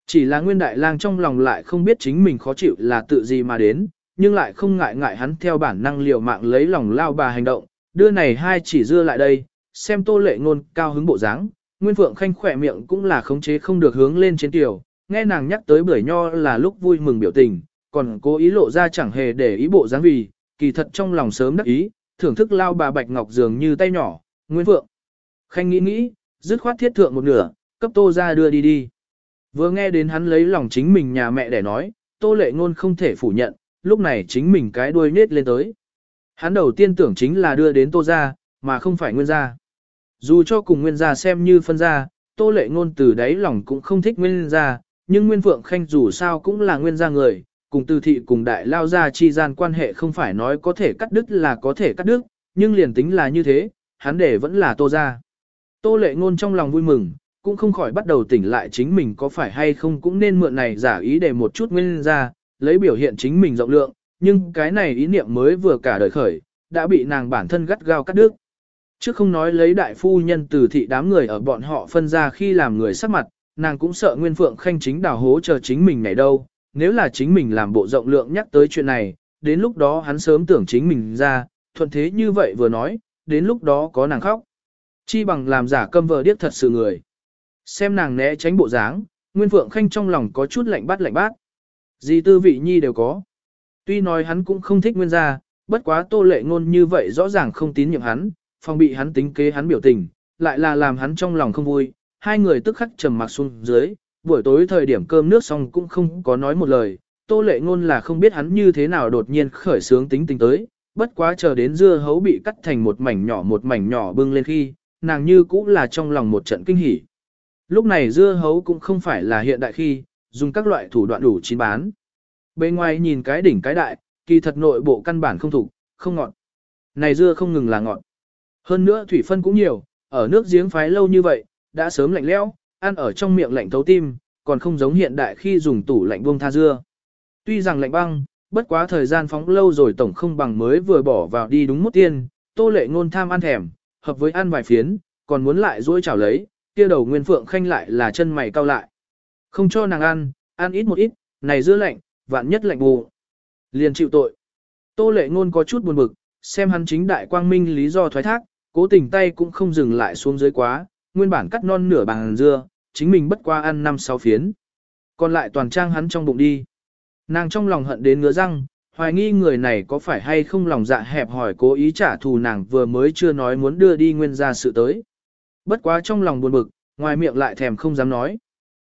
Chỉ là nguyên đại lang trong lòng lại không biết chính mình khó chịu là tự gì mà đến, nhưng lại không ngại ngại hắn theo bản năng liều mạng lấy lòng lao bà hành động, đưa này hai chỉ dưa lại đây, xem tô lệ ngôn cao hứng bộ dáng, Nguyên Phượng Khanh khỏe miệng cũng là khống chế không được hướng lên trên tiểu, nghe nàng nhắc tới bưởi nho là lúc vui mừng biểu tình, còn cố ý lộ ra chẳng hề để ý bộ dáng vì, kỳ thật trong lòng sớm đắc ý, thưởng thức lao bà Bạch Ngọc dường như tay nhỏ, Nguyên Phượng. Khanh nghĩ nghĩ, dứt khoát thiết thượng một nửa, cấp tô ra đưa đi đi. Vừa nghe đến hắn lấy lòng chính mình nhà mẹ để nói, tô lệ ngôn không thể phủ nhận, lúc này chính mình cái đuôi nết lên tới. Hắn đầu tiên tưởng chính là đưa đến tô ra, mà không phải nguyên gia. Dù cho cùng nguyên gia xem như phân gia, tô lệ ngôn từ đáy lòng cũng không thích nguyên gia, nhưng nguyên phượng khanh dù sao cũng là nguyên gia người, cùng từ thị cùng đại lao gia chi gian quan hệ không phải nói có thể cắt đứt là có thể cắt đứt, nhưng liền tính là như thế, hắn để vẫn là tô gia. Tô lệ ngôn trong lòng vui mừng, cũng không khỏi bắt đầu tỉnh lại chính mình có phải hay không cũng nên mượn này giả ý để một chút nguyên ra, lấy biểu hiện chính mình rộng lượng, nhưng cái này ý niệm mới vừa cả đời khởi, đã bị nàng bản thân gắt gao cắt đứt. Trước không nói lấy đại phu nhân từ thị đám người ở bọn họ phân ra khi làm người sắc mặt, nàng cũng sợ Nguyên Phượng Khanh chính đào hố chờ chính mình này đâu, nếu là chính mình làm bộ rộng lượng nhắc tới chuyện này, đến lúc đó hắn sớm tưởng chính mình ra, thuận thế như vậy vừa nói, đến lúc đó có nàng khóc. Chi bằng làm giả câm vờ điếc thật sự người. Xem nàng né tránh bộ dáng, Nguyên Phượng Khanh trong lòng có chút lạnh bát lạnh bát. Gì tư vị nhi đều có. Tuy nói hắn cũng không thích Nguyên gia, bất quá tô lệ ngôn như vậy rõ ràng không tín nhiệm hắn, phòng bị hắn tính kế hắn biểu tình, lại là làm hắn trong lòng không vui, hai người tức khắc trầm mặc xuống dưới, buổi tối thời điểm cơm nước xong cũng không có nói một lời, tô lệ ngôn là không biết hắn như thế nào đột nhiên khởi sướng tính tình tới, bất quá chờ đến dưa hấu bị cắt thành một mảnh nhỏ một mảnh nhỏ bưng lên khi, nàng như cũng là trong lòng một trận kinh hỉ. Lúc này dưa hấu cũng không phải là hiện đại khi, dùng các loại thủ đoạn đủ chín bán. Bên ngoài nhìn cái đỉnh cái đại, kỳ thật nội bộ căn bản không thủ, không ngọt. Này dưa không ngừng là ngọt. Hơn nữa thủy phân cũng nhiều, ở nước giếng phái lâu như vậy, đã sớm lạnh lẽo, ăn ở trong miệng lạnh thấu tim, còn không giống hiện đại khi dùng tủ lạnh buông tha dưa. Tuy rằng lạnh băng, bất quá thời gian phóng lâu rồi tổng không bằng mới vừa bỏ vào đi đúng mút tiên, tô lệ ngôn tham ăn thèm, hợp với ăn vài phiến, còn muốn lại dối chảo lấy, kia đầu Nguyên Phượng Khanh lại là chân mày cau lại. Không cho nàng ăn, ăn ít một ít, này dưa lạnh, vạn nhất lạnh bù. Liền chịu tội. Tô lệ ngôn có chút buồn bực, xem hắn chính đại quang minh lý do thoái thác, cố tình tay cũng không dừng lại xuống dưới quá, nguyên bản cắt non nửa bằng dưa, chính mình bất qua ăn năm sáu phiến. Còn lại toàn trang hắn trong bụng đi. Nàng trong lòng hận đến ngứa răng, hoài nghi người này có phải hay không lòng dạ hẹp hỏi cố ý trả thù nàng vừa mới chưa nói muốn đưa đi nguyên ra sự tới. Bất quá trong lòng buồn bực, ngoài miệng lại thèm không dám nói.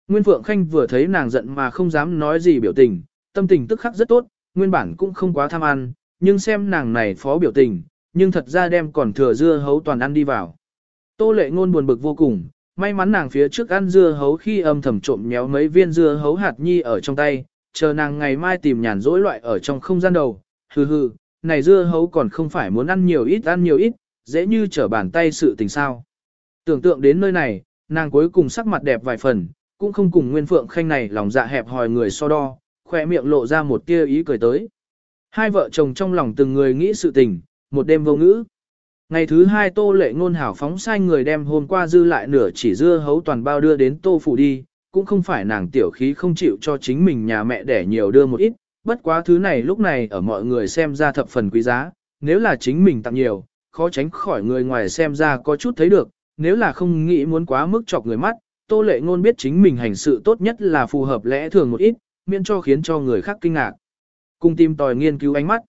Nguyên Phượng Khanh vừa thấy nàng giận mà không dám nói gì biểu tình, tâm tình tức khắc rất tốt, nguyên bản cũng không quá tham ăn, nhưng xem nàng này phó biểu tình, nhưng thật ra đem còn thừa dưa hấu toàn ăn đi vào. Tô lệ ngôn buồn bực vô cùng, may mắn nàng phía trước ăn dưa hấu khi âm thầm trộm nhéo mấy viên dưa hấu hạt nhi ở trong tay, chờ nàng ngày mai tìm nhàn rỗi loại ở trong không gian đầu, hừ hừ, này dưa hấu còn không phải muốn ăn nhiều ít ăn nhiều ít, dễ như trở bàn tay sự tình sao. Tưởng tượng đến nơi này, nàng cuối cùng sắc mặt đẹp vài phần, cũng không cùng Nguyên Phượng Khanh này lòng dạ hẹp hòi người so đo, khỏe miệng lộ ra một tia ý cười tới. Hai vợ chồng trong lòng từng người nghĩ sự tình, một đêm vô ngữ. Ngày thứ hai tô lệ ngôn hảo phóng sai người đem hôm qua dư lại nửa chỉ dưa hấu toàn bao đưa đến tô phủ đi, cũng không phải nàng tiểu khí không chịu cho chính mình nhà mẹ để nhiều đưa một ít, bất quá thứ này lúc này ở mọi người xem ra thập phần quý giá, nếu là chính mình tặng nhiều, khó tránh khỏi người ngoài xem ra có chút thấy được, nếu là không nghĩ muốn quá mức chọc người mắt, tô lệ ngôn biết chính mình hành sự tốt nhất là phù hợp lẽ thường một ít, miễn cho khiến cho người khác kinh ngạc. Cùng tìm tòi nghiên cứu ánh mắt.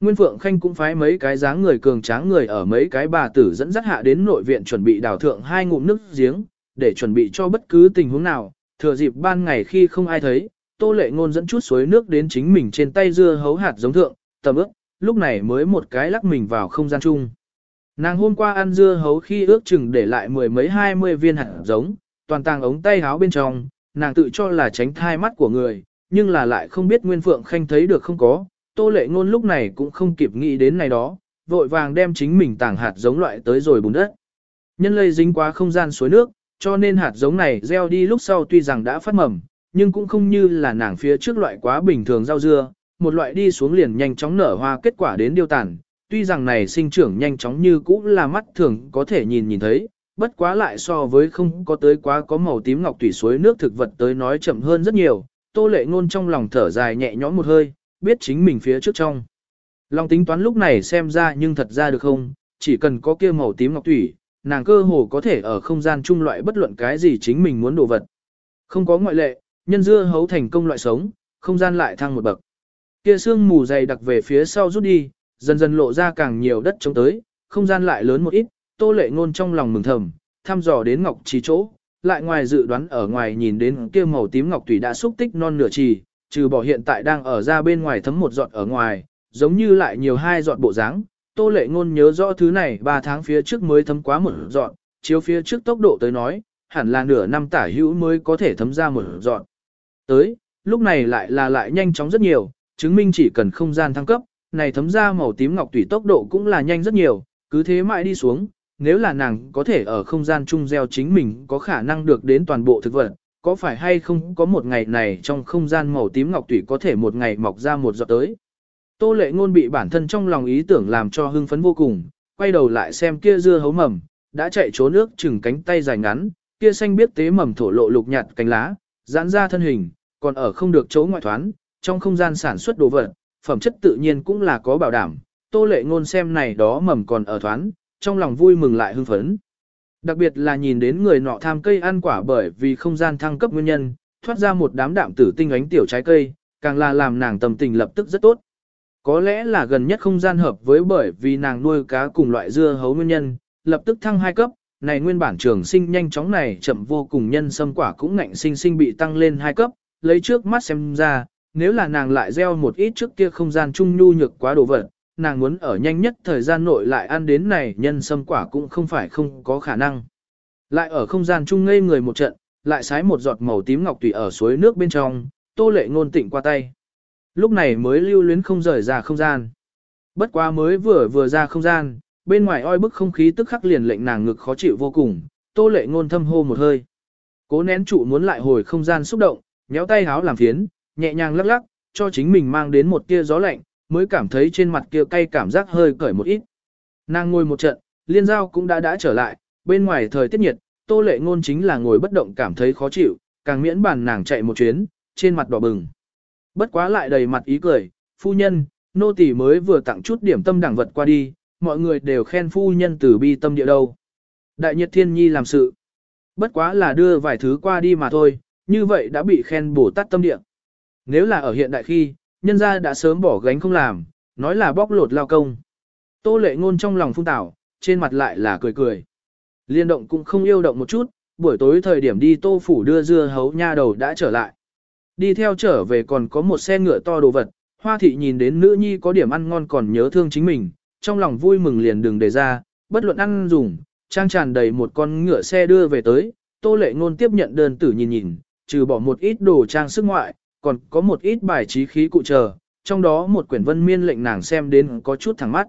Nguyên Phượng Khanh cũng phái mấy cái dáng người cường tráng người ở mấy cái bà tử dẫn dắt hạ đến nội viện chuẩn bị đào thượng hai ngụm nước giếng, để chuẩn bị cho bất cứ tình huống nào, thừa dịp ban ngày khi không ai thấy, Tô Lệ Ngôn dẫn chút suối nước đến chính mình trên tay dưa hấu hạt giống thượng, tầm ước, lúc này mới một cái lắc mình vào không gian chung. Nàng hôm qua ăn dưa hấu khi ước chừng để lại mười mấy hai mươi viên hạt giống, toàn tàng ống tay háo bên trong, nàng tự cho là tránh thai mắt của người, nhưng là lại không biết Nguyên Phượng Khanh thấy được không có, Tô Lệ Ngôn lúc này cũng không kịp nghĩ đến này đó, vội vàng đem chính mình tàng hạt giống loại tới rồi bùn đất. Nhân lây dính quá không gian suối nước, cho nên hạt giống này gieo đi lúc sau tuy rằng đã phát mầm, nhưng cũng không như là nàng phía trước loại quá bình thường rau dưa, một loại đi xuống liền nhanh chóng nở hoa kết quả đến điêu tàn. Tuy rằng này sinh trưởng nhanh chóng như cũ là mắt thường có thể nhìn nhìn thấy, bất quá lại so với không có tới quá có màu tím ngọc thủy suối nước thực vật tới nói chậm hơn rất nhiều. Tô lệ ngôn trong lòng thở dài nhẹ nhõm một hơi, biết chính mình phía trước trong. long tính toán lúc này xem ra nhưng thật ra được không, chỉ cần có kia màu tím ngọc thủy, nàng cơ hồ có thể ở không gian chung loại bất luận cái gì chính mình muốn đồ vật. Không có ngoại lệ, nhân dưa hấu thành công loại sống, không gian lại thăng một bậc. Kia xương mù dày đặc về phía sau rút đi, dần dần lộ ra càng nhiều đất trống tới, không gian lại lớn một ít, tô lệ ngôn trong lòng mừng thầm, thăm dò đến ngọc trì chỗ, lại ngoài dự đoán ở ngoài nhìn đến kia màu tím ngọc thủy đã xúc tích non nửa trì, trừ bỏ hiện tại đang ở ra bên ngoài thấm một giọt ở ngoài, giống như lại nhiều hai giọt bộ dáng. Tô lệ ngôn nhớ rõ thứ này 3 tháng phía trước mới thấm quá một giọt, chiếu phía trước tốc độ tới nói, hẳn là nửa năm tả hữu mới có thể thấm ra một giọt. Tới, lúc này lại là lại nhanh chóng rất nhiều, chứng minh chỉ cần không gian thăng cấp, này thấm ra màu tím ngọc tùy tốc độ cũng là nhanh rất nhiều, cứ thế mãi đi xuống, nếu là nàng có thể ở không gian chung gieo chính mình có khả năng được đến toàn bộ thực vật, có phải hay không có một ngày này trong không gian màu tím ngọc tủy có thể một ngày mọc ra một giọt tới. Tô lệ ngôn bị bản thân trong lòng ý tưởng làm cho hưng phấn vô cùng, quay đầu lại xem kia dưa hấu mầm, đã chạy trốn nước chừng cánh tay dài ngắn, kia xanh biết tế mầm thổ lộ lục nhạt cánh lá, giãn ra thân hình, còn ở không được chỗ ngoại thoán, trong không gian sản xuất đồ vật, phẩm chất tự nhiên cũng là có bảo đảm. Tô lệ ngôn xem này đó mầm còn ở thoán, trong lòng vui mừng lại hưng phấn. Đặc biệt là nhìn đến người nọ tham cây ăn quả bởi vì không gian thăng cấp nguyên nhân, thoát ra một đám đạm tử tinh ánh tiểu trái cây, càng là làm nàng tâm tình lập tức rất tốt. Có lẽ là gần nhất không gian hợp với bởi vì nàng nuôi cá cùng loại dưa hấu nguyên nhân, lập tức thăng hai cấp, này nguyên bản trường sinh nhanh chóng này chậm vô cùng nhân sâm quả cũng ngạnh sinh sinh bị tăng lên hai cấp, lấy trước mắt xem ra, nếu là nàng lại gieo một ít trước kia không gian trung nhu nhược quá đồ vật, nàng muốn ở nhanh nhất thời gian nội lại ăn đến này nhân sâm quả cũng không phải không có khả năng. Lại ở không gian chung ngây người một trận, lại sái một giọt màu tím ngọc tùy ở suối nước bên trong, tô lệ ngôn tịnh qua tay. Lúc này mới lưu luyến không rời ra không gian. Bất quá mới vừa vừa ra không gian, bên ngoài oi bức không khí tức khắc liền lệnh nàng ngực khó chịu vô cùng, tô lệ ngôn thâm hô một hơi. Cố nén trụ muốn lại hồi không gian xúc động, nhéo tay háo làm phiến, nhẹ nhàng lắc lắc, cho chính mình mang đến một tia gió lạnh, mới cảm thấy trên mặt kia cay cảm giác hơi cởi một ít. Nàng ngồi một trận, liên giao cũng đã đã trở lại, bên ngoài thời tiết nhiệt, tô lệ ngôn chính là ngồi bất động cảm thấy khó chịu, càng miễn bàn nàng chạy một chuyến, trên mặt đỏ bừng. Bất quá lại đầy mặt ý cười, phu nhân, nô tỳ mới vừa tặng chút điểm tâm đẳng vật qua đi, mọi người đều khen phu nhân từ bi tâm địa đâu. Đại nhật thiên nhi làm sự. Bất quá là đưa vài thứ qua đi mà thôi, như vậy đã bị khen bổ tát tâm địa. Nếu là ở hiện đại khi, nhân gia đã sớm bỏ gánh không làm, nói là bóc lột lao công. Tô lệ ngôn trong lòng phung tảo, trên mặt lại là cười cười. Liên động cũng không yêu động một chút, buổi tối thời điểm đi tô phủ đưa dưa hấu nha đầu đã trở lại. Đi theo trở về còn có một xe ngựa to đồ vật, hoa thị nhìn đến nữ nhi có điểm ăn ngon còn nhớ thương chính mình, trong lòng vui mừng liền đừng đề ra, bất luận ăn dùng, trang tràn đầy một con ngựa xe đưa về tới, tô lệ ngôn tiếp nhận đơn tử nhìn nhìn, trừ bỏ một ít đồ trang sức ngoại, còn có một ít bài trí khí cụ chờ, trong đó một quyển vân miên lệnh nàng xem đến có chút thẳng mắt.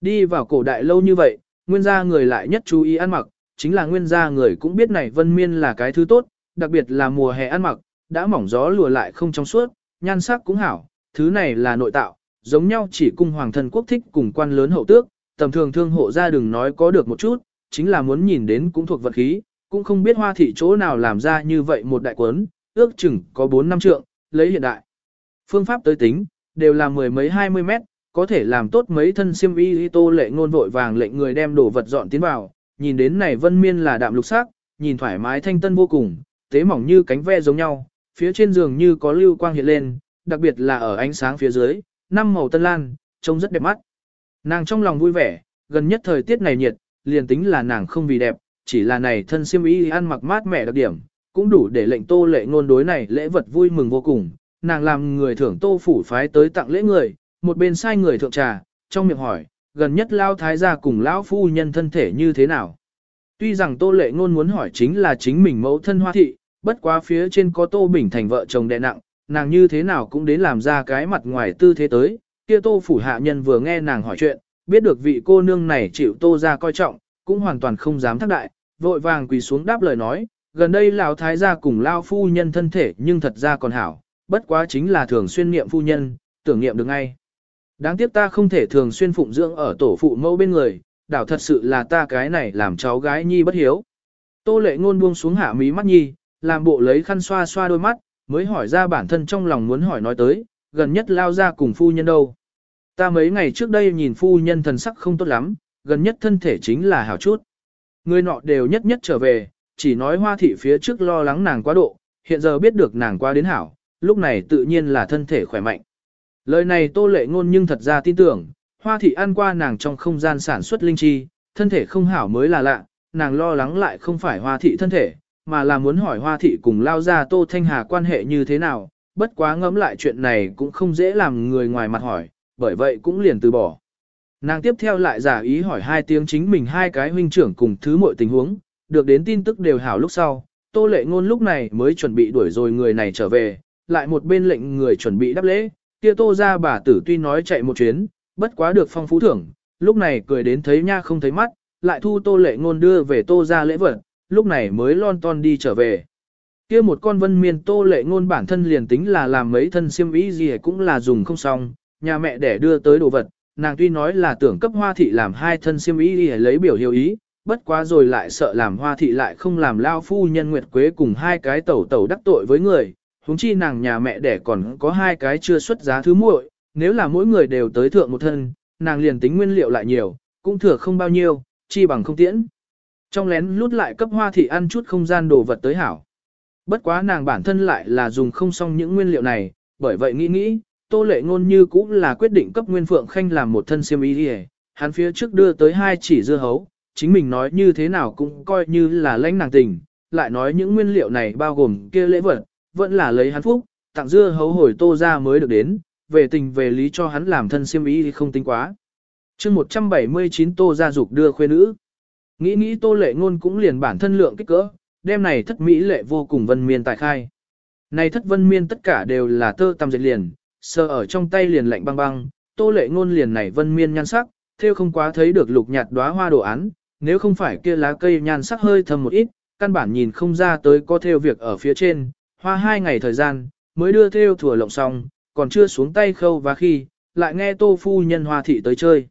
Đi vào cổ đại lâu như vậy, nguyên gia người lại nhất chú ý ăn mặc, chính là nguyên gia người cũng biết này vân miên là cái thứ tốt, đặc biệt là mùa hè ăn mặc, đã mỏng gió lùa lại không trong suốt, nhan sắc cũng hảo, thứ này là nội tạo, giống nhau chỉ cung hoàng thân quốc thích cùng quan lớn hậu tước, tầm thường thương hộ gia đừng nói có được một chút, chính là muốn nhìn đến cũng thuộc vật khí, cũng không biết hoa thị chỗ nào làm ra như vậy một đại quấn, ước chừng có 4 năm trượng, lấy hiện đại. Phương pháp tới tính, đều là mười mấy hai mươi mét, có thể làm tốt mấy thân xiêm y tô lệ ngôn vội vàng lệnh người đem đồ vật dọn tiến vào, nhìn đến này vân miên là đạm lục sắc, nhìn thoải mái thanh tân vô cùng, tế mỏng như cánh ve giống nhau, phía trên giường như có lưu quang hiện lên, đặc biệt là ở ánh sáng phía dưới, năm màu tân lan, trông rất đẹp mắt. Nàng trong lòng vui vẻ, gần nhất thời tiết này nhiệt, liền tính là nàng không vì đẹp, chỉ là này thân xiêm y ăn mặc mát mẻ đặc điểm, cũng đủ để lệnh tô lệ ngôn đối này lễ vật vui mừng vô cùng. Nàng làm người thưởng tô phủ phái tới tặng lễ người, một bên sai người thượng trà, trong miệng hỏi, gần nhất lao thái gia cùng lão phu nhân thân thể như thế nào. Tuy rằng tô lệ ngôn muốn hỏi chính là chính mình mẫu thân hoa thị, bất quá phía trên có tô bình thành vợ chồng đè nặng, nàng như thế nào cũng đến làm ra cái mặt ngoài tư thế tới, kia tô phủ hạ nhân vừa nghe nàng hỏi chuyện, biết được vị cô nương này chịu tô ra coi trọng, cũng hoàn toàn không dám thắc đại, vội vàng quỳ xuống đáp lời nói, gần đây lão thái gia cùng lao phu nhân thân thể nhưng thật ra còn hảo, bất quá chính là thường xuyên niệm phu nhân, tưởng niệm được ngay. Đáng tiếc ta không thể thường xuyên phụng dưỡng ở tổ phụ mẫu bên người, đảo thật sự là ta cái này làm cháu gái nhi bất hiếu. Tô lệ ngôn buông xuống hạ mí mắt nhi, làm bộ lấy khăn xoa xoa đôi mắt, mới hỏi ra bản thân trong lòng muốn hỏi nói tới, gần nhất lao ra cùng phu nhân đâu. Ta mấy ngày trước đây nhìn phu nhân thần sắc không tốt lắm, gần nhất thân thể chính là hảo chút. Người nọ đều nhất nhất trở về, chỉ nói hoa thị phía trước lo lắng nàng quá độ, hiện giờ biết được nàng qua đến hảo, lúc này tự nhiên là thân thể khỏe mạnh. Lời này tô lệ ngôn nhưng thật ra tin tưởng, hoa thị ăn qua nàng trong không gian sản xuất linh chi, thân thể không hảo mới là lạ, nàng lo lắng lại không phải hoa thị thân thể, mà là muốn hỏi hoa thị cùng lao ra tô thanh hà quan hệ như thế nào, bất quá ngẫm lại chuyện này cũng không dễ làm người ngoài mặt hỏi, bởi vậy cũng liền từ bỏ. Nàng tiếp theo lại giả ý hỏi hai tiếng chính mình hai cái huynh trưởng cùng thứ mọi tình huống, được đến tin tức đều hảo lúc sau, tô lệ ngôn lúc này mới chuẩn bị đuổi rồi người này trở về, lại một bên lệnh người chuẩn bị đáp lễ, kia tô ra bà tử tuy nói chạy một chuyến, bất quá được phong phú thưởng, lúc này cười đến thấy nha không thấy mắt, lại thu tô lệ ngôn đưa về tô ra lễ vật, lúc này mới lon ton đi trở về. Kia một con vân miên tô lệ ngôn bản thân liền tính là làm mấy thân xiêm y gì cũng là dùng không xong, nhà mẹ để đưa tới đồ vật, nàng tuy nói là tưởng cấp hoa thị làm hai thân xiêm ý lấy biểu hiệu ý, bất quá rồi lại sợ làm hoa thị lại không làm lao phu nhân nguyệt quế cùng hai cái tẩu tẩu đắc tội với người, huống chi nàng nhà mẹ đẻ còn có hai cái chưa xuất giá thứ muội, nếu là mỗi người đều tới thượng một thân, nàng liền tính nguyên liệu lại nhiều, cũng thừa không bao nhiêu, chi bằng không tiễn. Trong lén lút lại cấp hoa thị ăn chút không gian đồ vật tới hảo. Bất quá nàng bản thân lại là dùng không xong những nguyên liệu này, bởi vậy nghĩ nghĩ, tô lệ ngôn như cũng là quyết định cấp nguyên phượng khanh làm một thân siêm y đi hắn phía trước đưa tới hai chỉ dưa hấu, chính mình nói như thế nào cũng coi như là lãnh nàng tình, lại nói những nguyên liệu này bao gồm kia lễ vật, vẫn là lấy hắn phúc, tặng dưa hấu hồi tô ra mới được đến, về tình về lý cho hắn làm thân siêm ý thì không tính quá. chương 179 tô gia dục đưa khuê nữ. Nghĩ nghĩ tô lệ ngôn cũng liền bản thân lượng kích cỡ, đêm này thất mỹ lệ vô cùng vân miên tại khai. Này thất vân miên tất cả đều là tơ tằm dệt liền, sờ ở trong tay liền lạnh băng băng, tô lệ ngôn liền này vân miên nhan sắc, theo không quá thấy được lục nhạt đóa hoa đồ án, nếu không phải kia lá cây nhan sắc hơi thâm một ít, căn bản nhìn không ra tới có theo việc ở phía trên, hoa hai ngày thời gian, mới đưa theo thừa lộng xong, còn chưa xuống tay khâu và khi, lại nghe tô phu nhân hoa thị tới chơi.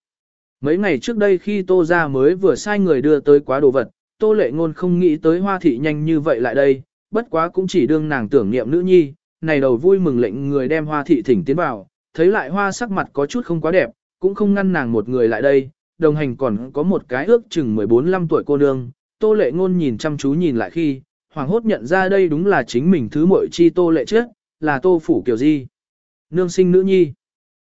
Mấy ngày trước đây khi tô ra mới vừa sai người đưa tới quá đồ vật, tô lệ ngôn không nghĩ tới hoa thị nhanh như vậy lại đây, bất quá cũng chỉ đương nàng tưởng niệm nữ nhi, này đầu vui mừng lệnh người đem hoa thị thỉnh tiến vào, thấy lại hoa sắc mặt có chút không quá đẹp, cũng không ngăn nàng một người lại đây, đồng hành còn có một cái ước chừng 14-15 tuổi cô nương, tô lệ ngôn nhìn chăm chú nhìn lại khi, hoàng hốt nhận ra đây đúng là chính mình thứ muội chi tô lệ trước, là tô phủ kiều di. Nương sinh nữ nhi.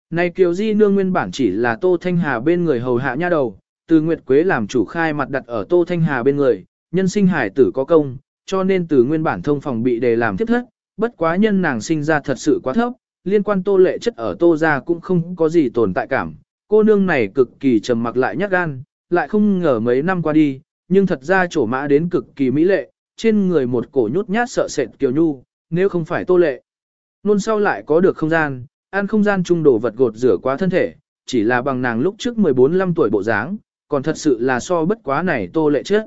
Này kiều di nương nguyên bản chỉ là tô thanh hà bên người hầu hạ nha đầu, từ Nguyệt Quế làm chủ khai mặt đặt ở tô thanh hà bên người, nhân sinh hải tử có công, cho nên từ nguyên bản thông phòng bị đề làm tiếp thất, bất quá nhân nàng sinh ra thật sự quá thấp, liên quan tô lệ chất ở tô gia cũng không có gì tồn tại cảm. Cô nương này cực kỳ trầm mặc lại nhát gan, lại không ngờ mấy năm qua đi, nhưng thật ra trổ mã đến cực kỳ mỹ lệ, trên người một cổ nhút nhát sợ sệt kiều nhu, nếu không phải tô lệ. Nôn sau lại có được không gian, ăn không gian trung đồ vật gột rửa quá thân thể, chỉ là bằng nàng lúc trước 14-15 tuổi bộ dáng, còn thật sự là so bất quá này tô lệ trước.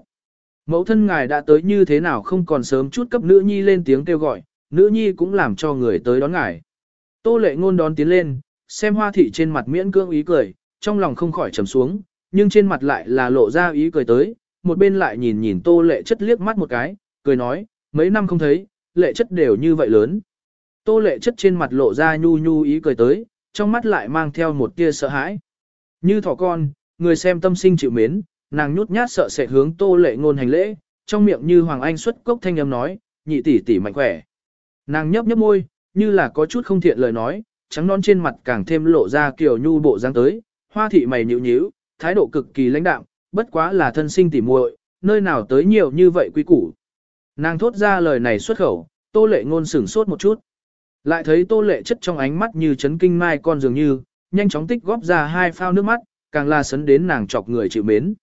Mẫu thân ngài đã tới như thế nào không còn sớm chút cấp nữ nhi lên tiếng kêu gọi, nữ nhi cũng làm cho người tới đón ngài. Tô lệ ngôn đón tiến lên, xem hoa thị trên mặt miễn cưỡng ý cười, trong lòng không khỏi trầm xuống, nhưng trên mặt lại là lộ ra ý cười tới, một bên lại nhìn nhìn tô lệ chất liếc mắt một cái, cười nói, mấy năm không thấy, lệ chất đều như vậy lớn. Tô lệ chất trên mặt lộ ra nhu nhu ý cười tới, trong mắt lại mang theo một tia sợ hãi. Như thỏ con, người xem tâm sinh chịu mến, nàng nhút nhát sợ sệt hướng tô lệ ngôn hành lễ, trong miệng như Hoàng Anh xuất cốc thanh âm nói, nhị tỷ tỷ mạnh khỏe. Nàng nhấp nhấp môi, như là có chút không thiện lời nói, trắng non trên mặt càng thêm lộ ra kiểu nhu bộ dáng tới, hoa thị mày nhíu nhíu, thái độ cực kỳ lãnh đạm, bất quá là thân sinh tỉ muội, nơi nào tới nhiều như vậy quý củ. Nàng thốt ra lời này xuất khẩu, tô lệ ngôn sửng sốt một chút. Lại thấy tô lệ chất trong ánh mắt như chấn kinh mai con dường như, nhanh chóng tích góp ra hai phao nước mắt, càng là sấn đến nàng chọc người chịu mến.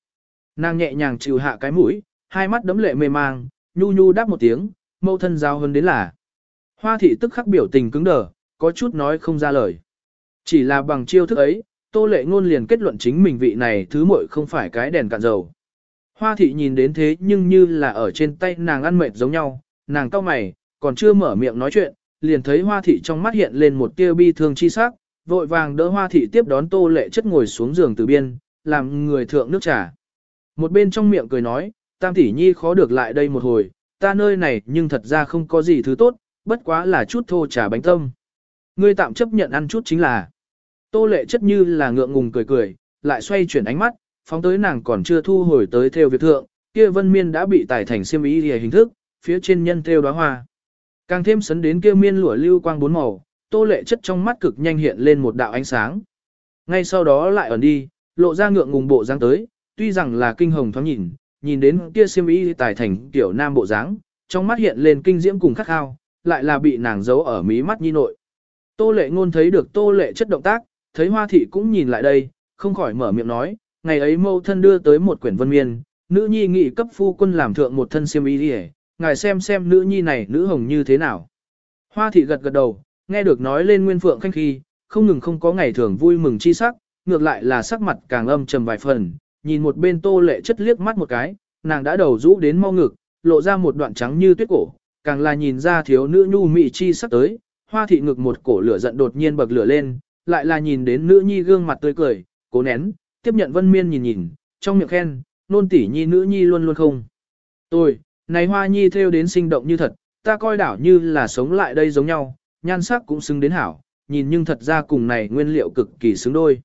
Nàng nhẹ nhàng chịu hạ cái mũi, hai mắt đấm lệ mê mang, nhu nhu đáp một tiếng, mâu thân giao hơn đến là. Hoa thị tức khắc biểu tình cứng đờ, có chút nói không ra lời. Chỉ là bằng chiêu thức ấy, tô lệ ngôn liền kết luận chính mình vị này thứ muội không phải cái đèn cạn dầu. Hoa thị nhìn đến thế nhưng như là ở trên tay nàng ăn mệt giống nhau, nàng cau mày, còn chưa mở miệng nói chuyện, liền thấy hoa thị trong mắt hiện lên một tia bi thương chi sắc, vội vàng đỡ hoa thị tiếp đón tô lệ chất ngồi xuống giường từ biên, làm người thượng nước trà. Một bên trong miệng cười nói, tam tỷ nhi khó được lại đây một hồi, ta nơi này nhưng thật ra không có gì thứ tốt, bất quá là chút thô trà bánh tâm. Ngươi tạm chấp nhận ăn chút chính là. Tô lệ chất như là ngượng ngùng cười cười, lại xoay chuyển ánh mắt, phóng tới nàng còn chưa thu hồi tới theo việc thượng, kia vân miên đã bị tải thành xiêm ý hình thức, phía trên nhân theo đóa hoa. Càng thêm sấn đến kia miên lụa lưu quang bốn màu, tô lệ chất trong mắt cực nhanh hiện lên một đạo ánh sáng. Ngay sau đó lại ẩn đi, lộ ra ngượng ngùng bộ dáng tới, tuy rằng là kinh hồng thoáng nhìn, nhìn đến kia xiêm y tài thành tiểu nam bộ dáng, trong mắt hiện lên kinh diễm cùng khắc khao, lại là bị nàng giấu ở mí mắt nhi nội. Tô lệ ngôn thấy được tô lệ chất động tác, thấy hoa thị cũng nhìn lại đây, không khỏi mở miệng nói, ngày ấy mâu thân đưa tới một quyển vân miên, nữ nhi nghị cấp phu quân làm thượng một thân siêm y đi ngài xem xem nữ nhi này nữ hồng như thế nào. Hoa thị gật gật đầu, nghe được nói lên nguyên phượng khanh khi, không ngừng không có ngày thường vui mừng chi sắc, ngược lại là sắc mặt càng âm trầm vài phần, nhìn một bên tô lệ chất liếc mắt một cái, nàng đã đầu rũ đến mau ngực, lộ ra một đoạn trắng như tuyết cổ, càng là nhìn ra thiếu nữ nhu mị chi sắc tới, hoa thị ngực một cổ lửa giận đột nhiên bậc lửa lên, lại là nhìn đến nữ nhi gương mặt tươi cười, cố nén, tiếp nhận vân miên nhìn nhìn, trong miệng khen, nôn tỉ nhi nữ nhi luôn luôn không. Tôi, này hoa nhi theo đến sinh động như thật, ta coi đảo như là sống lại đây giống nhau, nhan sắc cũng xứng đến hảo, nhìn nhưng thật ra cùng này nguyên liệu cực kỳ xứng đôi.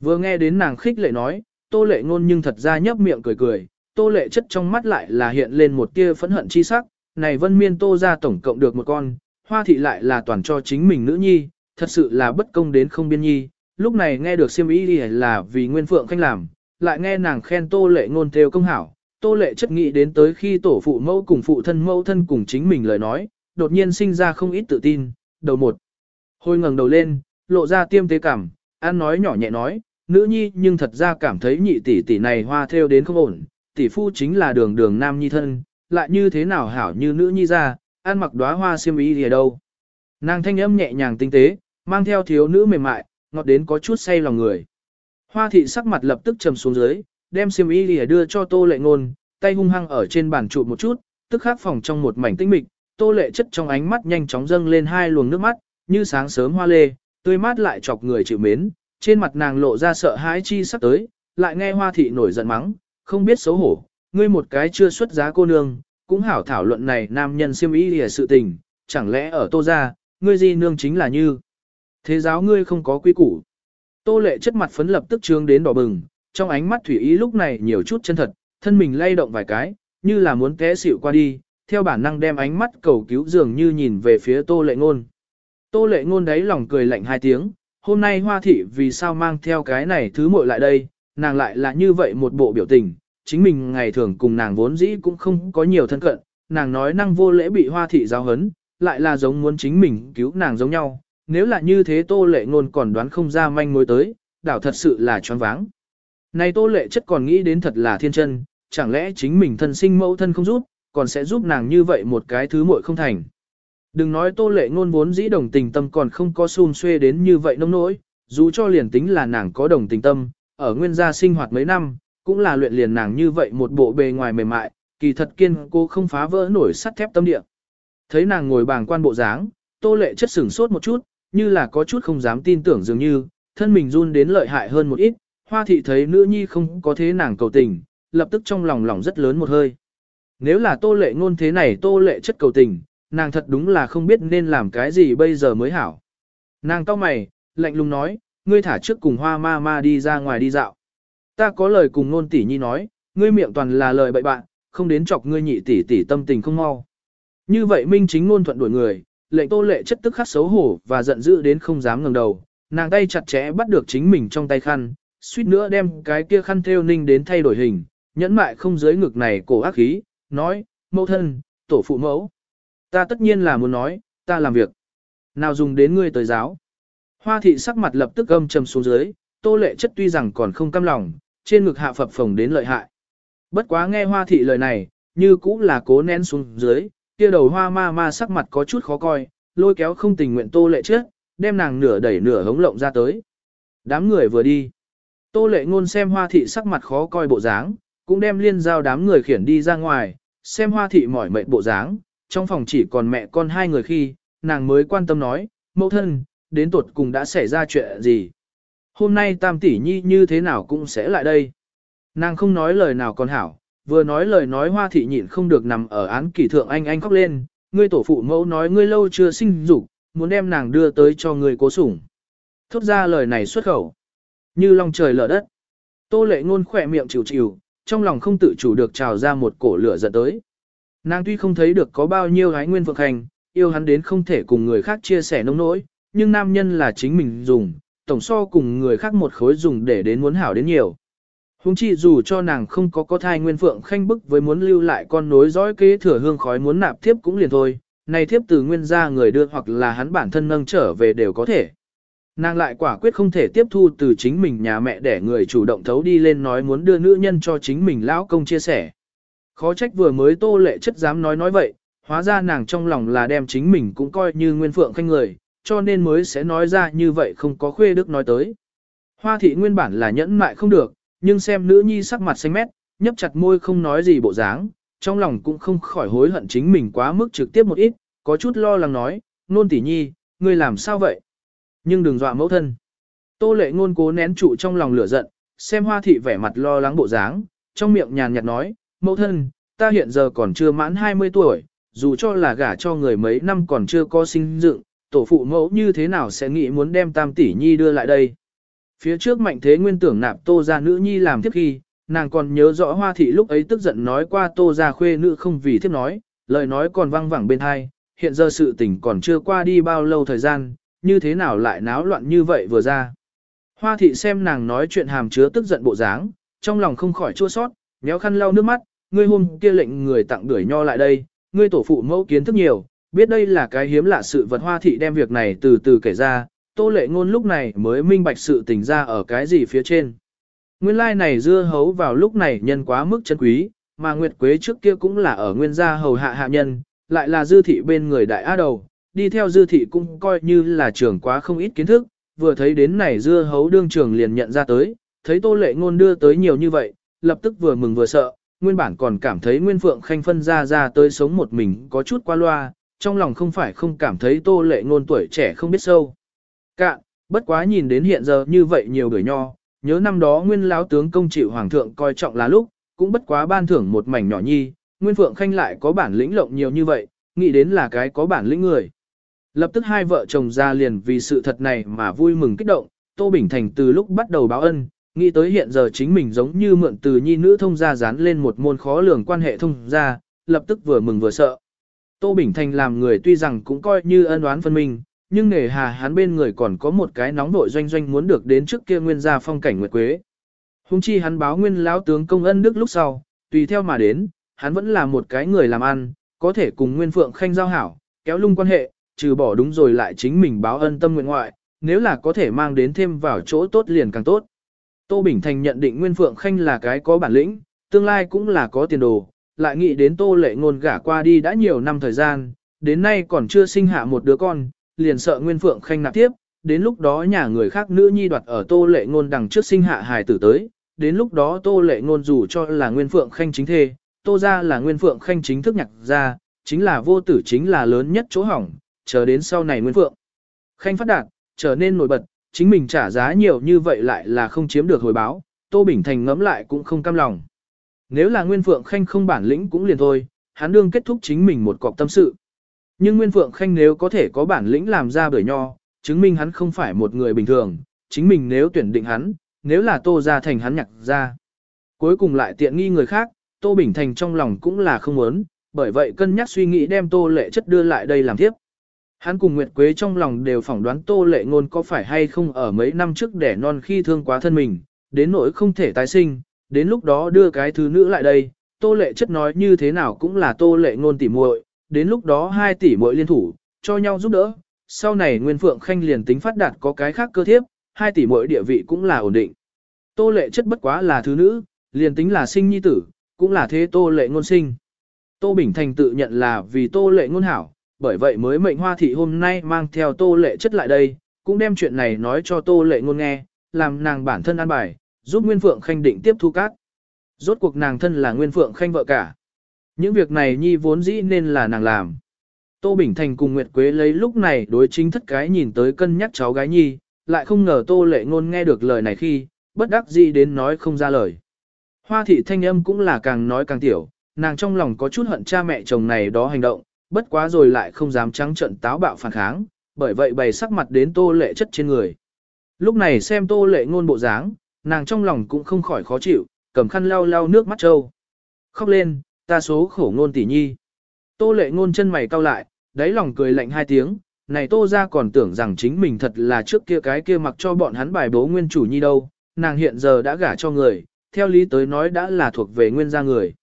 Vừa nghe đến nàng khích lệ nói, tô lệ ngôn nhưng thật ra nhấp miệng cười cười, tô lệ chất trong mắt lại là hiện lên một tia phẫn hận chi sắc, này vân miên tô ra tổng cộng được một con, hoa thị lại là toàn cho chính mình nữ nhi, thật sự là bất công đến không biên nhi, lúc này nghe được siêm ý là vì nguyên phượng khanh làm, lại nghe nàng khen tô lệ ngôn theo công hảo, tô lệ chất nghĩ đến tới khi tổ phụ mẫu cùng phụ thân mẫu thân cùng chính mình lời nói, đột nhiên sinh ra không ít tự tin, đầu một. hôi ngẩng đầu lên, lộ ra tiêm tế cảm, an nói nhỏ nhẹ nói, nữ nhi nhưng thật ra cảm thấy nhị tỷ tỷ này hoa theo đến không ổn, tỷ phu chính là đường đường nam nhi thân, lại như thế nào hảo như nữ nhi ra, ăn mặc đóa hoa xiêm y gì đâu. Nàng thanh âm nhẹ nhàng tinh tế, mang theo thiếu nữ mềm mại, ngọt đến có chút say lòng người. Hoa thị sắc mặt lập tức trầm xuống dưới, đem xiêm y lìa đưa cho tô lệ ngôn, tay hung hăng ở trên bàn trụ một chút, tức khắc phòng trong một mảnh tĩnh mịch, tô lệ chất trong ánh mắt nhanh chóng dâng lên hai luồng nước mắt, như sáng sớm hoa lê, tươi mát lại chọc người chịu mến, trên mặt nàng lộ ra sợ hãi chi sắp tới, lại nghe hoa thị nổi giận mắng, không biết xấu hổ, ngươi một cái chưa xuất giá cô nương, cũng hảo thảo luận này nam nhân siêm ý lìa sự tình, chẳng lẽ ở tô gia, ngươi di nương chính là như. Thế giáo ngươi không có quy củ. Tô lệ chất mặt phấn lập tức trương đến đỏ bừng, trong ánh mắt thủy ý lúc này nhiều chút chân thật, thân mình lay động vài cái, như là muốn té xỉu qua đi, theo bản năng đem ánh mắt cầu cứu dường như nhìn về phía tô lệ ngôn. Tô lệ ngôn đấy lòng cười lạnh hai tiếng, hôm nay hoa thị vì sao mang theo cái này thứ muội lại đây, nàng lại là như vậy một bộ biểu tình, chính mình ngày thường cùng nàng vốn dĩ cũng không có nhiều thân cận, nàng nói năng vô lễ bị hoa thị giáo hấn, lại là giống muốn chính mình cứu nàng giống nhau, nếu là như thế tô lệ ngôn còn đoán không ra manh mối tới, đảo thật sự là choáng váng. Này tô lệ chất còn nghĩ đến thật là thiên chân, chẳng lẽ chính mình thân sinh mẫu thân không giúp, còn sẽ giúp nàng như vậy một cái thứ muội không thành. Đừng nói tô lệ ngôn vốn dĩ đồng tình tâm còn không có xun xuê đến như vậy nông nỗi, dù cho liền tính là nàng có đồng tình tâm, ở nguyên gia sinh hoạt mấy năm, cũng là luyện liền nàng như vậy một bộ bề ngoài mềm mại, kỳ thật kiên cô không phá vỡ nổi sắt thép tâm địa. Thấy nàng ngồi bàng quan bộ dáng, tô lệ chất sửng sốt một chút, như là có chút không dám tin tưởng dường như, thân mình run đến lợi hại hơn một ít, hoa thị thấy nữ nhi không có thế nàng cầu tình, lập tức trong lòng lòng rất lớn một hơi. Nếu là tô lệ ngôn thế này tô lệ chất cầu tình, nàng thật đúng là không biết nên làm cái gì bây giờ mới hảo. Nàng cau mày, lạnh lùng nói, ngươi thả trước cùng hoa ma ma đi ra ngoài đi dạo. Ta có lời cùng nôn tỷ nhi nói, ngươi miệng toàn là lời bậy bạn, không đến chọc ngươi nhị tỷ tỷ tâm tình không mau. Như vậy minh chính nôn thuận đuổi người, lệnh tô lệ chất tức khắc xấu hổ và giận dữ đến không dám ngẩng đầu, nàng tay chặt chẽ bắt được chính mình trong tay khăn, suýt nữa đem cái kia khăn theo ninh đến thay đổi hình, nhẫn mại không dưới ngực này cổ ác khí, nói, mẫu thân, tổ phụ mẫu. Ta tất nhiên là muốn nói, ta làm việc. Nào dùng đến ngươi tới giáo. Hoa thị sắc mặt lập tức âm trầm xuống dưới, tô lệ chất tuy rằng còn không căm lòng, trên ngực hạ phập phồng đến lợi hại. Bất quá nghe hoa thị lời này, như cũng là cố nén xuống dưới, kia đầu hoa ma ma sắc mặt có chút khó coi, lôi kéo không tình nguyện tô lệ trước, đem nàng nửa đẩy nửa hống lộng ra tới. Đám người vừa đi. Tô lệ ngôn xem hoa thị sắc mặt khó coi bộ dáng, cũng đem liên giao đám người khiển đi ra ngoài, xem hoa thị mỏi mệt bộ dáng, trong phòng chỉ còn mẹ con hai người khi, nàng mới quan tâm nói, mẫu thân, đến tuột cùng đã xảy ra chuyện gì. Hôm nay tam tỷ nhi như thế nào cũng sẽ lại đây. Nàng không nói lời nào còn hảo, vừa nói lời nói hoa thị nhịn không được nằm ở án kỷ thượng anh anh khóc lên, ngươi tổ phụ mẫu nói ngươi lâu chưa sinh dục, muốn đem nàng đưa tới cho ngươi cố sủng. Thốt ra lời này xuất khẩu, như lòng trời lở đất. Tô lệ ngôn khỏe miệng chịu chịu, trong lòng không tự chủ được trào ra một cổ lửa giận tới. Nàng tuy không thấy được có bao nhiêu gái nguyên phượng hành, yêu hắn đến không thể cùng người khác chia sẻ nông nỗi, nhưng nam nhân là chính mình dùng, tổng so cùng người khác một khối dùng để đến muốn hảo đến nhiều. Hùng chi dù cho nàng không có có thai nguyên phượng khanh bức với muốn lưu lại con nối dõi kế thừa hương khói muốn nạp thiếp cũng liền thôi, này thiếp từ nguyên gia người đưa hoặc là hắn bản thân nâng trở về đều có thể. Nàng lại quả quyết không thể tiếp thu từ chính mình nhà mẹ để người chủ động thấu đi lên nói muốn đưa nữ nhân cho chính mình lão công chia sẻ. Khó trách vừa mới tô lệ chất dám nói nói vậy, hóa ra nàng trong lòng là đem chính mình cũng coi như nguyên phượng khanh người, cho nên mới sẽ nói ra như vậy không có khuê đức nói tới. Hoa thị nguyên bản là nhẫn mại không được, nhưng xem nữ nhi sắc mặt xanh mét, nhấp chặt môi không nói gì bộ dáng, trong lòng cũng không khỏi hối hận chính mình quá mức trực tiếp một ít, có chút lo lắng nói, nôn tỷ nhi, ngươi làm sao vậy? Nhưng đừng dọa mẫu thân. Tô lệ ngôn cố nén trụ trong lòng lửa giận, xem hoa thị vẻ mặt lo lắng bộ dáng, trong miệng nhàn nhạt nói, mẫu thân, ta hiện giờ còn chưa mãn 20 tuổi, dù cho là gả cho người mấy năm còn chưa có sinh dựng, tổ phụ mẫu như thế nào sẽ nghĩ muốn đem tam tỷ nhi đưa lại đây. Phía trước mạnh thế nguyên tưởng nạp tô ra nữ nhi làm tiếp khi, nàng còn nhớ rõ hoa thị lúc ấy tức giận nói qua tô ra khuê nữ không vì thiếp nói, lời nói còn văng vẳng bên hai, hiện giờ sự tình còn chưa qua đi bao lâu thời gian, như thế nào lại náo loạn như vậy vừa ra. Hoa thị xem nàng nói chuyện hàm chứa tức giận bộ dáng, trong lòng không khỏi chua sót, méo khăn lau nước mắt, ngươi hôm kia lệnh người tặng đuổi nho lại đây, ngươi tổ phụ mẫu kiến thức nhiều, biết đây là cái hiếm lạ sự vật hoa thị đem việc này từ từ kể ra, tô lệ ngôn lúc này mới minh bạch sự tình ra ở cái gì phía trên. Nguyên lai like này dưa hấu vào lúc này nhân quá mức chân quý, mà Nguyệt Quế trước kia cũng là ở nguyên gia hầu hạ hạ nhân, lại là dư thị bên người đại á đầu, đi theo dư thị cũng coi như là trưởng quá không ít kiến thức, vừa thấy đến này dưa hấu đương trưởng liền nhận ra tới, thấy tô lệ ngôn đưa tới nhiều như vậy, lập tức vừa mừng vừa sợ, nguyên bản còn cảm thấy Nguyên Phượng Khanh phân ra ra tới sống một mình có chút qua loa, trong lòng không phải không cảm thấy tô lệ ngôn tuổi trẻ không biết sâu. Cạn, bất quá nhìn đến hiện giờ như vậy nhiều người nho, nhớ năm đó nguyên lão tướng công chịu hoàng thượng coi trọng là lúc, cũng bất quá ban thưởng một mảnh nhỏ nhi, Nguyên Phượng Khanh lại có bản lĩnh lộng nhiều như vậy, nghĩ đến là cái có bản lĩnh người. Lập tức hai vợ chồng ra liền vì sự thật này mà vui mừng kích động, Tô Bình Thành từ lúc bắt đầu báo ân, nghĩ tới hiện giờ chính mình giống như mượn từ nhi nữ thông gia dán lên một môn khó lường quan hệ thông gia, lập tức vừa mừng vừa sợ. Tô Bình Thành làm người tuy rằng cũng coi như ân oán phân minh, nhưng nề hà hắn bên người còn có một cái nóng nội doanh doanh muốn được đến trước kia nguyên gia phong cảnh nguyệt quế. Hùng chi hắn báo nguyên lão tướng công ân đức lúc sau, tùy theo mà đến, hắn vẫn là một cái người làm ăn, có thể cùng nguyên phượng khanh giao hảo, kéo lung quan hệ, trừ bỏ đúng rồi lại chính mình báo ân tâm nguyện ngoại, nếu là có thể mang đến thêm vào chỗ tốt liền càng tốt. Tô Bình Thành nhận định Nguyên Phượng Khanh là cái có bản lĩnh, tương lai cũng là có tiền đồ, lại nghĩ đến Tô Lệ Ngôn gả qua đi đã nhiều năm thời gian, đến nay còn chưa sinh hạ một đứa con, liền sợ Nguyên Phượng Khanh nạp tiếp, đến lúc đó nhà người khác nữ nhi đoạt ở Tô Lệ Ngôn đằng trước sinh hạ hài tử tới, đến lúc đó Tô Lệ Ngôn dù cho là Nguyên Phượng Khanh chính thê, Tô gia là Nguyên Phượng Khanh chính thức nhặt ra, chính là vô tử chính là lớn nhất chỗ hỏng, chờ đến sau này Nguyên Phượng Khanh phát đạt, trở nên nổi bật, chính mình trả giá nhiều như vậy lại là không chiếm được hồi báo, Tô Bình Thành ngẫm lại cũng không cam lòng. Nếu là Nguyên Phượng Khanh không bản lĩnh cũng liền thôi, hắn đương kết thúc chính mình một cọc tâm sự. Nhưng Nguyên Phượng Khanh nếu có thể có bản lĩnh làm ra bởi nho, chứng minh hắn không phải một người bình thường, chính mình nếu tuyển định hắn, nếu là Tô ra thành hắn nhặt ra. Cuối cùng lại tiện nghi người khác, Tô Bình Thành trong lòng cũng là không muốn, bởi vậy cân nhắc suy nghĩ đem Tô Lệ chất đưa lại đây làm tiếp. Hắn cùng Nguyệt Quế trong lòng đều phỏng đoán Tô Lệ Ngôn có phải hay không ở mấy năm trước đẻ non khi thương quá thân mình, đến nỗi không thể tái sinh, đến lúc đó đưa cái thứ nữ lại đây, Tô Lệ chất nói như thế nào cũng là Tô Lệ Ngôn tỉ muội, đến lúc đó hai tỷ muội liên thủ, cho nhau giúp đỡ. Sau này Nguyên Phượng Khanh liền tính phát đạt có cái khác cơ thiếp, hai tỷ muội địa vị cũng là ổn định. Tô Lệ chất bất quá là thứ nữ, liền tính là sinh nhi tử, cũng là thế Tô Lệ Ngôn sinh. Tô Bình Thành tự nhận là vì Tô Lệ Ngôn hảo, bởi vậy mới mệnh hoa thị hôm nay mang theo tô lệ chất lại đây, cũng đem chuyện này nói cho tô lệ ngôn nghe, làm nàng bản thân an bài, giúp Nguyên Phượng Khanh định tiếp thu cát. Rốt cuộc nàng thân là Nguyên Phượng Khanh vợ cả. Những việc này nhi vốn dĩ nên là nàng làm. Tô Bình Thành cùng Nguyệt Quế lấy lúc này đối chính thất cái nhìn tới cân nhắc cháu gái nhi, lại không ngờ Tô Lệ Ngôn nghe được lời này khi, bất đắc dĩ đến nói không ra lời. Hoa thị thanh âm cũng là càng nói càng tiểu, nàng trong lòng có chút hận cha mẹ chồng này đó hành động, bất quá rồi lại không dám trắng trợn táo bạo phản kháng, bởi vậy bày sắc mặt đến tô lệ chất trên người. Lúc này xem tô lệ ngôn bộ dáng, nàng trong lòng cũng không khỏi khó chịu, cầm khăn lau lau nước mắt trâu. Khóc lên, ta số khổ ngôn tỷ nhi. Tô lệ ngôn chân mày cau lại, đáy lòng cười lạnh hai tiếng, này tô ra còn tưởng rằng chính mình thật là trước kia cái kia mặc cho bọn hắn bài bố nguyên chủ nhi đâu, nàng hiện giờ đã gả cho người, theo lý tới nói đã là thuộc về nguyên gia người.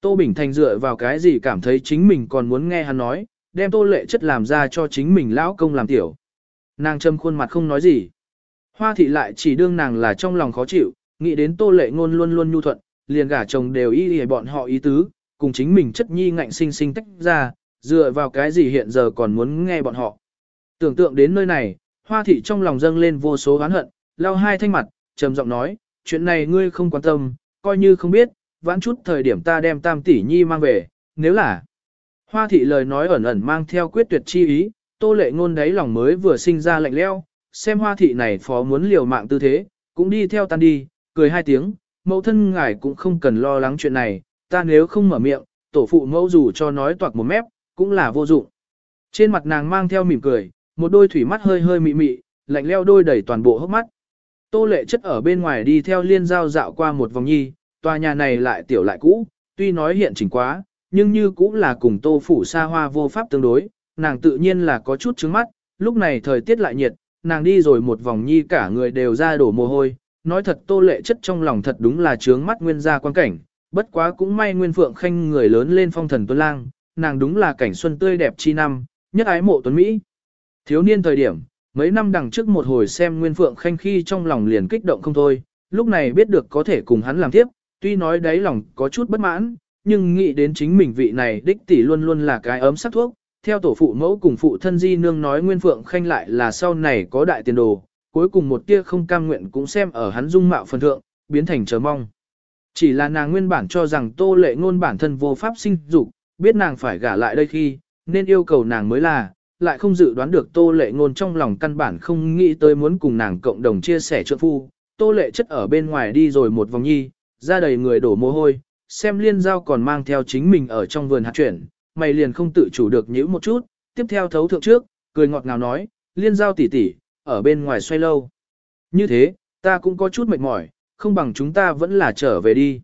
Tô Bình Thành dựa vào cái gì cảm thấy chính mình còn muốn nghe hắn nói, đem tô lệ chất làm ra cho chính mình lão công làm tiểu. Nàng châm khuôn mặt không nói gì. Hoa thị lại chỉ đương nàng là trong lòng khó chịu, nghĩ đến tô lệ ngôn luôn luôn nhu thuận, liền gả chồng đều y y bọn họ ý tứ, cùng chính mình chất nhi ngạnh sinh sinh tách ra, dựa vào cái gì hiện giờ còn muốn nghe bọn họ. Tưởng tượng đến nơi này, hoa thị trong lòng dâng lên vô số oán hận, lau hai thanh mặt, trầm giọng nói, chuyện này ngươi không quan tâm, coi như không biết, vãn chút thời điểm ta đem tam tỷ nhi mang về, nếu là. Hoa thị lời nói ẩn ẩn mang theo quyết tuyệt chi ý, tô lệ ngôn đấy lòng mới vừa sinh ra lạnh lẽo xem hoa thị này phó muốn liều mạng tư thế, cũng đi theo tan đi, cười hai tiếng, mẫu thân ngài cũng không cần lo lắng chuyện này, ta nếu không mở miệng, tổ phụ mẫu dù cho nói toạc một mép, cũng là vô dụng. Trên mặt nàng mang theo mỉm cười, một đôi thủy mắt hơi hơi mị mị, lạnh leo đôi đầy toàn bộ hốc mắt. Tô lệ chất ở bên ngoài đi theo liên giao dạo qua một vòng nhi, tòa nhà này lại tiểu lại cũ, tuy nói hiện chỉnh quá, nhưng như cũng là cùng tô phủ xa hoa vô pháp tương đối, nàng tự nhiên là có chút trứng mắt, lúc này thời tiết lại nhiệt, nàng đi rồi một vòng nhi cả người đều ra đổ mồ hôi, nói thật tô lệ chất trong lòng thật đúng là trướng mắt nguyên gia quan cảnh, bất quá cũng may nguyên phượng khanh người lớn lên phong thần tuấn lang, nàng đúng là cảnh xuân tươi đẹp chi năm, nhất ái mộ tuấn Mỹ. Thiếu niên thời điểm, mấy năm đằng trước một hồi xem nguyên phượng khanh khi trong lòng liền kích động không thôi, lúc này biết được có thể cùng hắn làm tiếp, tuy nói đáy lòng có chút bất mãn, nhưng nghĩ đến chính mình vị này đích tỷ luôn luôn là cái ấm sắc thuốc. Theo tổ phụ mẫu cùng phụ thân di nương nói Nguyên Phượng Khanh lại là sau này có đại tiền đồ, cuối cùng một tia không cam nguyện cũng xem ở hắn dung mạo phần thượng, biến thành chờ mong. Chỉ là nàng nguyên bản cho rằng tô lệ ngôn bản thân vô pháp sinh dục, biết nàng phải gả lại đây khi, nên yêu cầu nàng mới là, lại không dự đoán được tô lệ ngôn trong lòng căn bản không nghĩ tới muốn cùng nàng cộng đồng chia sẻ trượng phu. Tô lệ chất ở bên ngoài đi rồi một vòng nhi, ra đầy người đổ mồ hôi, xem liên giao còn mang theo chính mình ở trong vườn hạt chuyển, mày liền không tự chủ được nhíu một chút, tiếp theo thấu thượng trước, cười ngọt ngào nói, liên giao tỷ tỷ, ở bên ngoài xoay lâu. Như thế, ta cũng có chút mệt mỏi, không bằng chúng ta vẫn là trở về đi.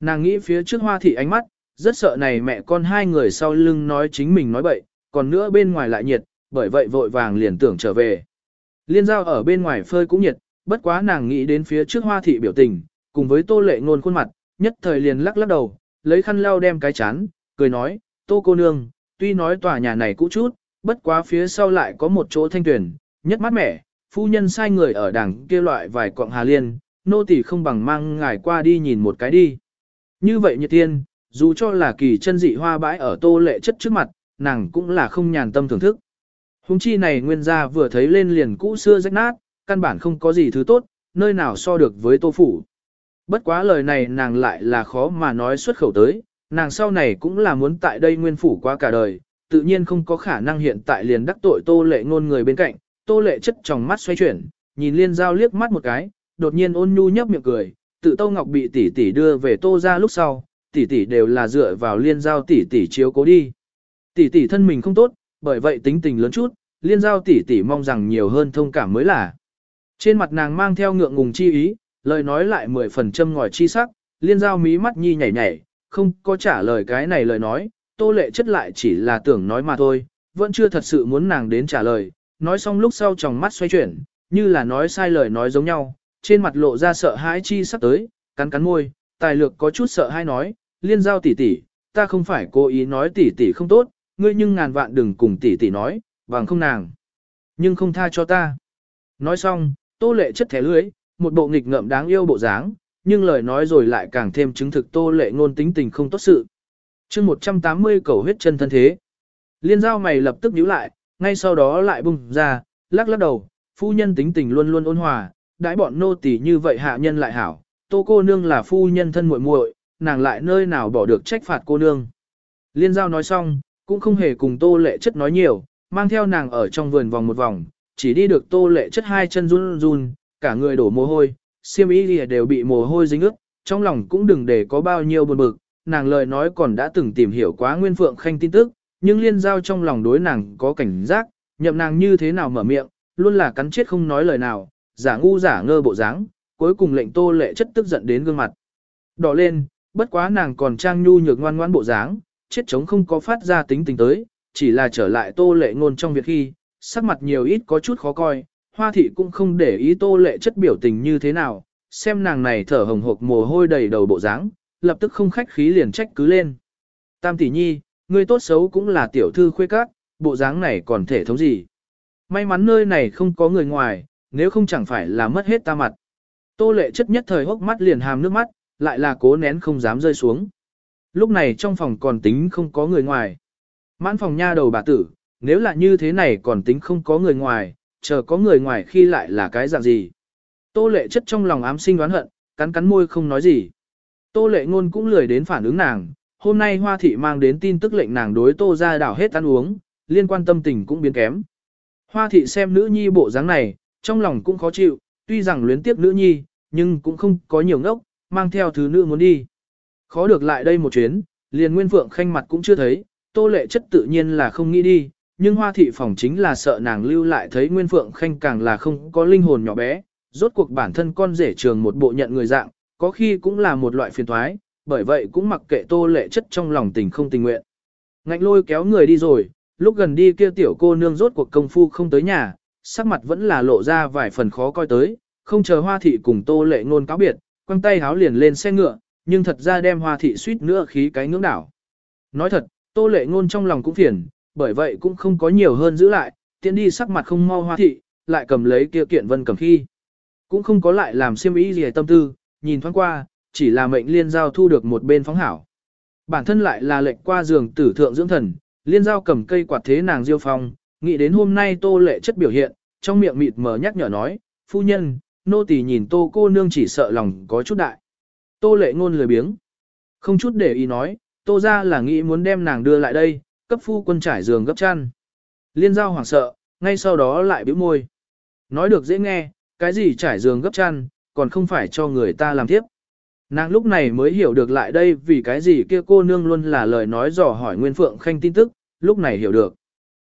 Nàng nghĩ phía trước hoa thị ánh mắt, rất sợ này mẹ con hai người sau lưng nói chính mình nói bậy, còn nữa bên ngoài lại nhiệt, bởi vậy vội vàng liền tưởng trở về. Liên giao ở bên ngoài phơi cũng nhiệt, bất quá nàng nghĩ đến phía trước hoa thị biểu tình, cùng với tô lệ ngôn khuôn mặt, nhất thời liền lắc lắc đầu, lấy khăn lau đem cái chán, cười nói, tô cô nương, tuy nói tòa nhà này cũ chút, bất quá phía sau lại có một chỗ thanh tuyển, nhất mát mẻ, phu nhân sai người ở đằng kia loại vài quặng hà liên, nô tỳ không bằng mang ngài qua đi nhìn một cái đi. Như vậy nhiệt tiên, dù cho là kỳ chân dị hoa bãi ở tô lệ chất trước mặt, nàng cũng là không nhàn tâm thưởng thức. Hùng chi này nguyên gia vừa thấy lên liền cũ xưa rách nát, căn bản không có gì thứ tốt, nơi nào so được với tô phủ. Bất quá lời này nàng lại là khó mà nói xuất khẩu tới, nàng sau này cũng là muốn tại đây nguyên phủ qua cả đời, tự nhiên không có khả năng hiện tại liền đắc tội tô lệ ngôn người bên cạnh, tô lệ chất trong mắt xoay chuyển, nhìn liên giao liếc mắt một cái, đột nhiên ôn nhu nhấp miệng cười, tự tô ngọc bị tỷ tỷ đưa về tô ra lúc sau, tỷ tỷ đều là dựa vào liên giao tỷ tỷ chiếu cố đi. Tỷ tỷ thân mình không tốt, bởi vậy tính tình lớn chút, liên giao tỷ tỷ mong rằng nhiều hơn thông cảm mới là. Trên mặt nàng mang theo ngượng ngùng chi ý, lời nói lại mười phần châm ngòi chi sắc, liên giao mí mắt nhi nhảy nhảy, không có trả lời cái này lời nói, tô lệ chất lại chỉ là tưởng nói mà thôi, vẫn chưa thật sự muốn nàng đến trả lời, nói xong lúc sau tròng mắt xoay chuyển, như là nói sai lời nói giống nhau, trên mặt lộ ra sợ hãi chi sắp tới, cắn cắn môi, tài lược có chút sợ hãi nói, liên giao tỷ tỷ, ta không phải cố ý nói tỷ tỷ không tốt, ngươi nhưng ngàn vạn đừng cùng tỷ tỷ nói, bằng không nàng. Nhưng không tha cho ta. Nói xong, tô lệ chất thẻ lưới, một bộ nghịch ngợm đáng yêu bộ dáng, nhưng lời nói rồi lại càng thêm chứng thực tô lệ ngôn tính tình không tốt sự. chương 180 cầu huyết chân thân thế. Liên giao mày lập tức nhíu lại, ngay sau đó lại bung ra, lắc lắc đầu, phu nhân tính tình luôn luôn ôn hòa, đãi bọn nô tỳ như vậy hạ nhân lại hảo, tô cô nương là phu nhân thân muội muội, nàng lại nơi nào bỏ được trách phạt cô nương. Liên giao nói xong, cũng không hề cùng tô lệ chất nói nhiều, mang theo nàng ở trong vườn vòng một vòng, chỉ đi được tô lệ chất hai chân run run, cả người đổ mồ hôi, xiêm y đều bị mồ hôi dính ướt, trong lòng cũng đừng để có bao nhiêu buồn bực, nàng lời nói còn đã từng tìm hiểu quá Nguyên Phượng Khanh tin tức, nhưng liên giao trong lòng đối nàng có cảnh giác, nhậm nàng như thế nào mở miệng, luôn là cắn chết không nói lời nào, giả ngu giả ngơ bộ dáng, cuối cùng lệnh tô lệ chất tức giận đến gương mặt. Đỏ lên, bất quá nàng còn trang nhu nhược ngoan ngoãn bộ dáng, chết chống không có phát ra tính tình tới, chỉ là trở lại tô lệ ngôn trong việc khi, sắc mặt nhiều ít có chút khó coi, hoa thị cũng không để ý tô lệ chất biểu tình như thế nào, xem nàng này thở hồng hộc mồ hôi đầy đầu bộ dáng, lập tức không khách khí liền trách cứ lên. Tam tỷ nhi, người tốt xấu cũng là tiểu thư khuê các, bộ dáng này còn thể thống gì. May mắn nơi này không có người ngoài, nếu không chẳng phải là mất hết ta mặt. Tô lệ chất nhất thời hốc mắt liền hàm nước mắt, lại là cố nén không dám rơi xuống. Lúc này trong phòng còn tính không có người ngoài. Mãn phòng nha đầu bà tử, nếu là như thế này còn tính không có người ngoài, chờ có người ngoài khi lại là cái dạng gì. Tô lệ chất trong lòng ám sinh đoán hận, cắn cắn môi không nói gì. Tô lệ ngôn cũng lười đến phản ứng nàng, hôm nay hoa thị mang đến tin tức lệnh nàng đối tô ra đảo hết ăn uống, liên quan tâm tình cũng biến kém. Hoa thị xem nữ nhi bộ dáng này, trong lòng cũng khó chịu, tuy rằng luyến tiếc nữ nhi, nhưng cũng không có nhiều ngốc, mang theo thứ nữ muốn đi. Khó được lại đây một chuyến, liền nguyên phượng khanh mặt cũng chưa thấy, tô lệ chất tự nhiên là không nghĩ đi, nhưng hoa thị phòng chính là sợ nàng lưu lại thấy nguyên phượng khanh càng là không có linh hồn nhỏ bé, rốt cuộc bản thân con rể trường một bộ nhận người dạng, có khi cũng là một loại phiền thoái, bởi vậy cũng mặc kệ tô lệ chất trong lòng tình không tình nguyện. Ngạnh lôi kéo người đi rồi, lúc gần đi kia tiểu cô nương rốt cuộc công phu không tới nhà, sắc mặt vẫn là lộ ra vài phần khó coi tới, không chờ hoa thị cùng tô lệ ngôn cáo biệt, quăng tay háo liền lên xe ngựa, nhưng thật ra đem hoa thị suýt nữa khí cái ngưỡng đảo. Nói thật, tô lệ ngôn trong lòng cũng phiền, bởi vậy cũng không có nhiều hơn giữ lại, tiện đi sắc mặt không mau hoa thị, lại cầm lấy kia kiện vân cầm khi. Cũng không có lại làm siêm ý gì tâm tư, nhìn thoáng qua, chỉ là mệnh liên giao thu được một bên phóng hảo. Bản thân lại là lệnh qua giường tử thượng dưỡng thần, liên giao cầm cây quạt thế nàng diêu phong, nghĩ đến hôm nay tô lệ chất biểu hiện, trong miệng mịt mờ nhắc nhở nói, phu nhân, nô tỳ nhìn tô cô nương chỉ sợ lòng có chút đại. Tô lệ ngôn lười biếng. Không chút để ý nói, tô ra là nghĩ muốn đem nàng đưa lại đây, cấp phu quân trải giường gấp chăn. Liên giao hoảng sợ, ngay sau đó lại bĩu môi. Nói được dễ nghe, cái gì trải giường gấp chăn, còn không phải cho người ta làm tiếp. Nàng lúc này mới hiểu được lại đây vì cái gì kia cô nương luôn là lời nói dò hỏi Nguyên Phượng Khanh tin tức, lúc này hiểu được.